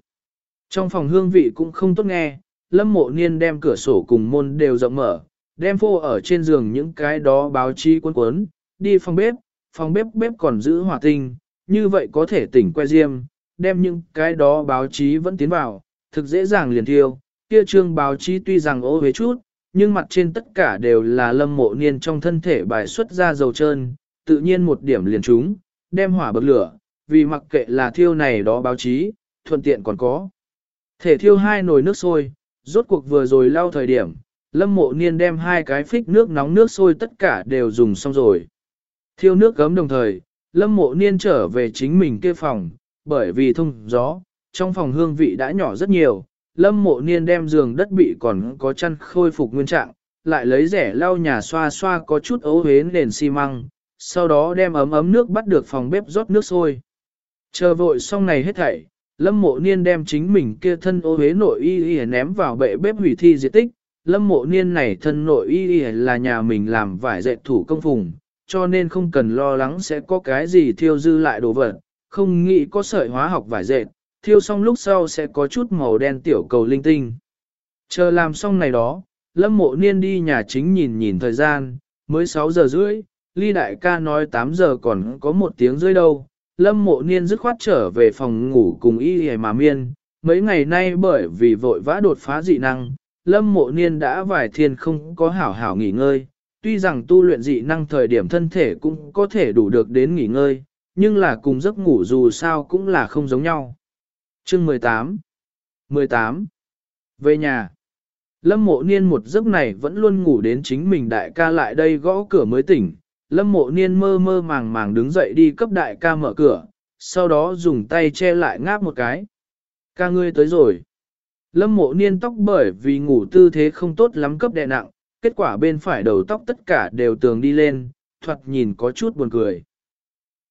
Trong phòng hương vị cũng không tốt nghe, lâm mộ niên đem cửa sổ cùng môn đều rộng mở, đem phô ở trên giường những cái đó báo chí cuốn cuốn, đi phòng bếp, phòng bếp bếp còn giữ hỏa tinh, như vậy có thể tỉnh que diêm, đem những cái đó báo chí vẫn tiến vào, thực dễ dàng liền thiêu, kia trương báo chí tuy rằng ô huế chút, nhưng mặt trên tất cả đều là lâm mộ niên trong thân thể bài xuất ra dầu trơn, tự nhiên một điểm liền trúng, đem hỏa bậc lửa, vì mặc kệ là thiêu này đó báo chí, thuận tiện còn có. Thể thiêu hai nồi nước sôi, rốt cuộc vừa rồi lau thời điểm, lâm mộ niên đem hai cái phích nước nóng nước sôi tất cả đều dùng xong rồi. Thiêu nước gấm đồng thời, lâm mộ niên trở về chính mình kia phòng, bởi vì thông gió, trong phòng hương vị đã nhỏ rất nhiều, lâm mộ niên đem giường đất bị còn có chăn khôi phục nguyên trạng, lại lấy rẻ lau nhà xoa xoa có chút ấu hế nền xi măng, sau đó đem ấm ấm nước bắt được phòng bếp rót nước sôi. Chờ vội xong này hết thảy, lâm mộ niên đem chính mình kia thân ô hế nội y y ném vào bệ bếp hủy thi diệt tích, lâm mộ niên này thân nội y y là nhà mình làm vải dệt thủ công phùng, cho nên không cần lo lắng sẽ có cái gì thiêu dư lại đồ vật, không nghĩ có sợi hóa học vải dệt, thiêu xong lúc sau sẽ có chút màu đen tiểu cầu linh tinh. Chờ làm xong này đó, lâm mộ niên đi nhà chính nhìn nhìn thời gian, mới 6 giờ rưỡi, ly đại ca nói 8 giờ còn có một tiếng rưỡi đâu. Lâm mộ niên dứt khoát trở về phòng ngủ cùng y hề mà miên, mấy ngày nay bởi vì vội vã đột phá dị năng, lâm mộ niên đã vài thiên không có hảo hảo nghỉ ngơi, tuy rằng tu luyện dị năng thời điểm thân thể cũng có thể đủ được đến nghỉ ngơi, nhưng là cùng giấc ngủ dù sao cũng là không giống nhau. Chương 18 18 Về nhà. Lâm mộ niên một giấc này vẫn luôn ngủ đến chính mình đại ca lại đây gõ cửa mới tỉnh. Lâm mộ niên mơ mơ màng màng đứng dậy đi cấp đại ca mở cửa, sau đó dùng tay che lại ngáp một cái. Ca ngươi tới rồi. Lâm mộ niên tóc bởi vì ngủ tư thế không tốt lắm cấp đè nặng, kết quả bên phải đầu tóc tất cả đều tường đi lên, thoạt nhìn có chút buồn cười.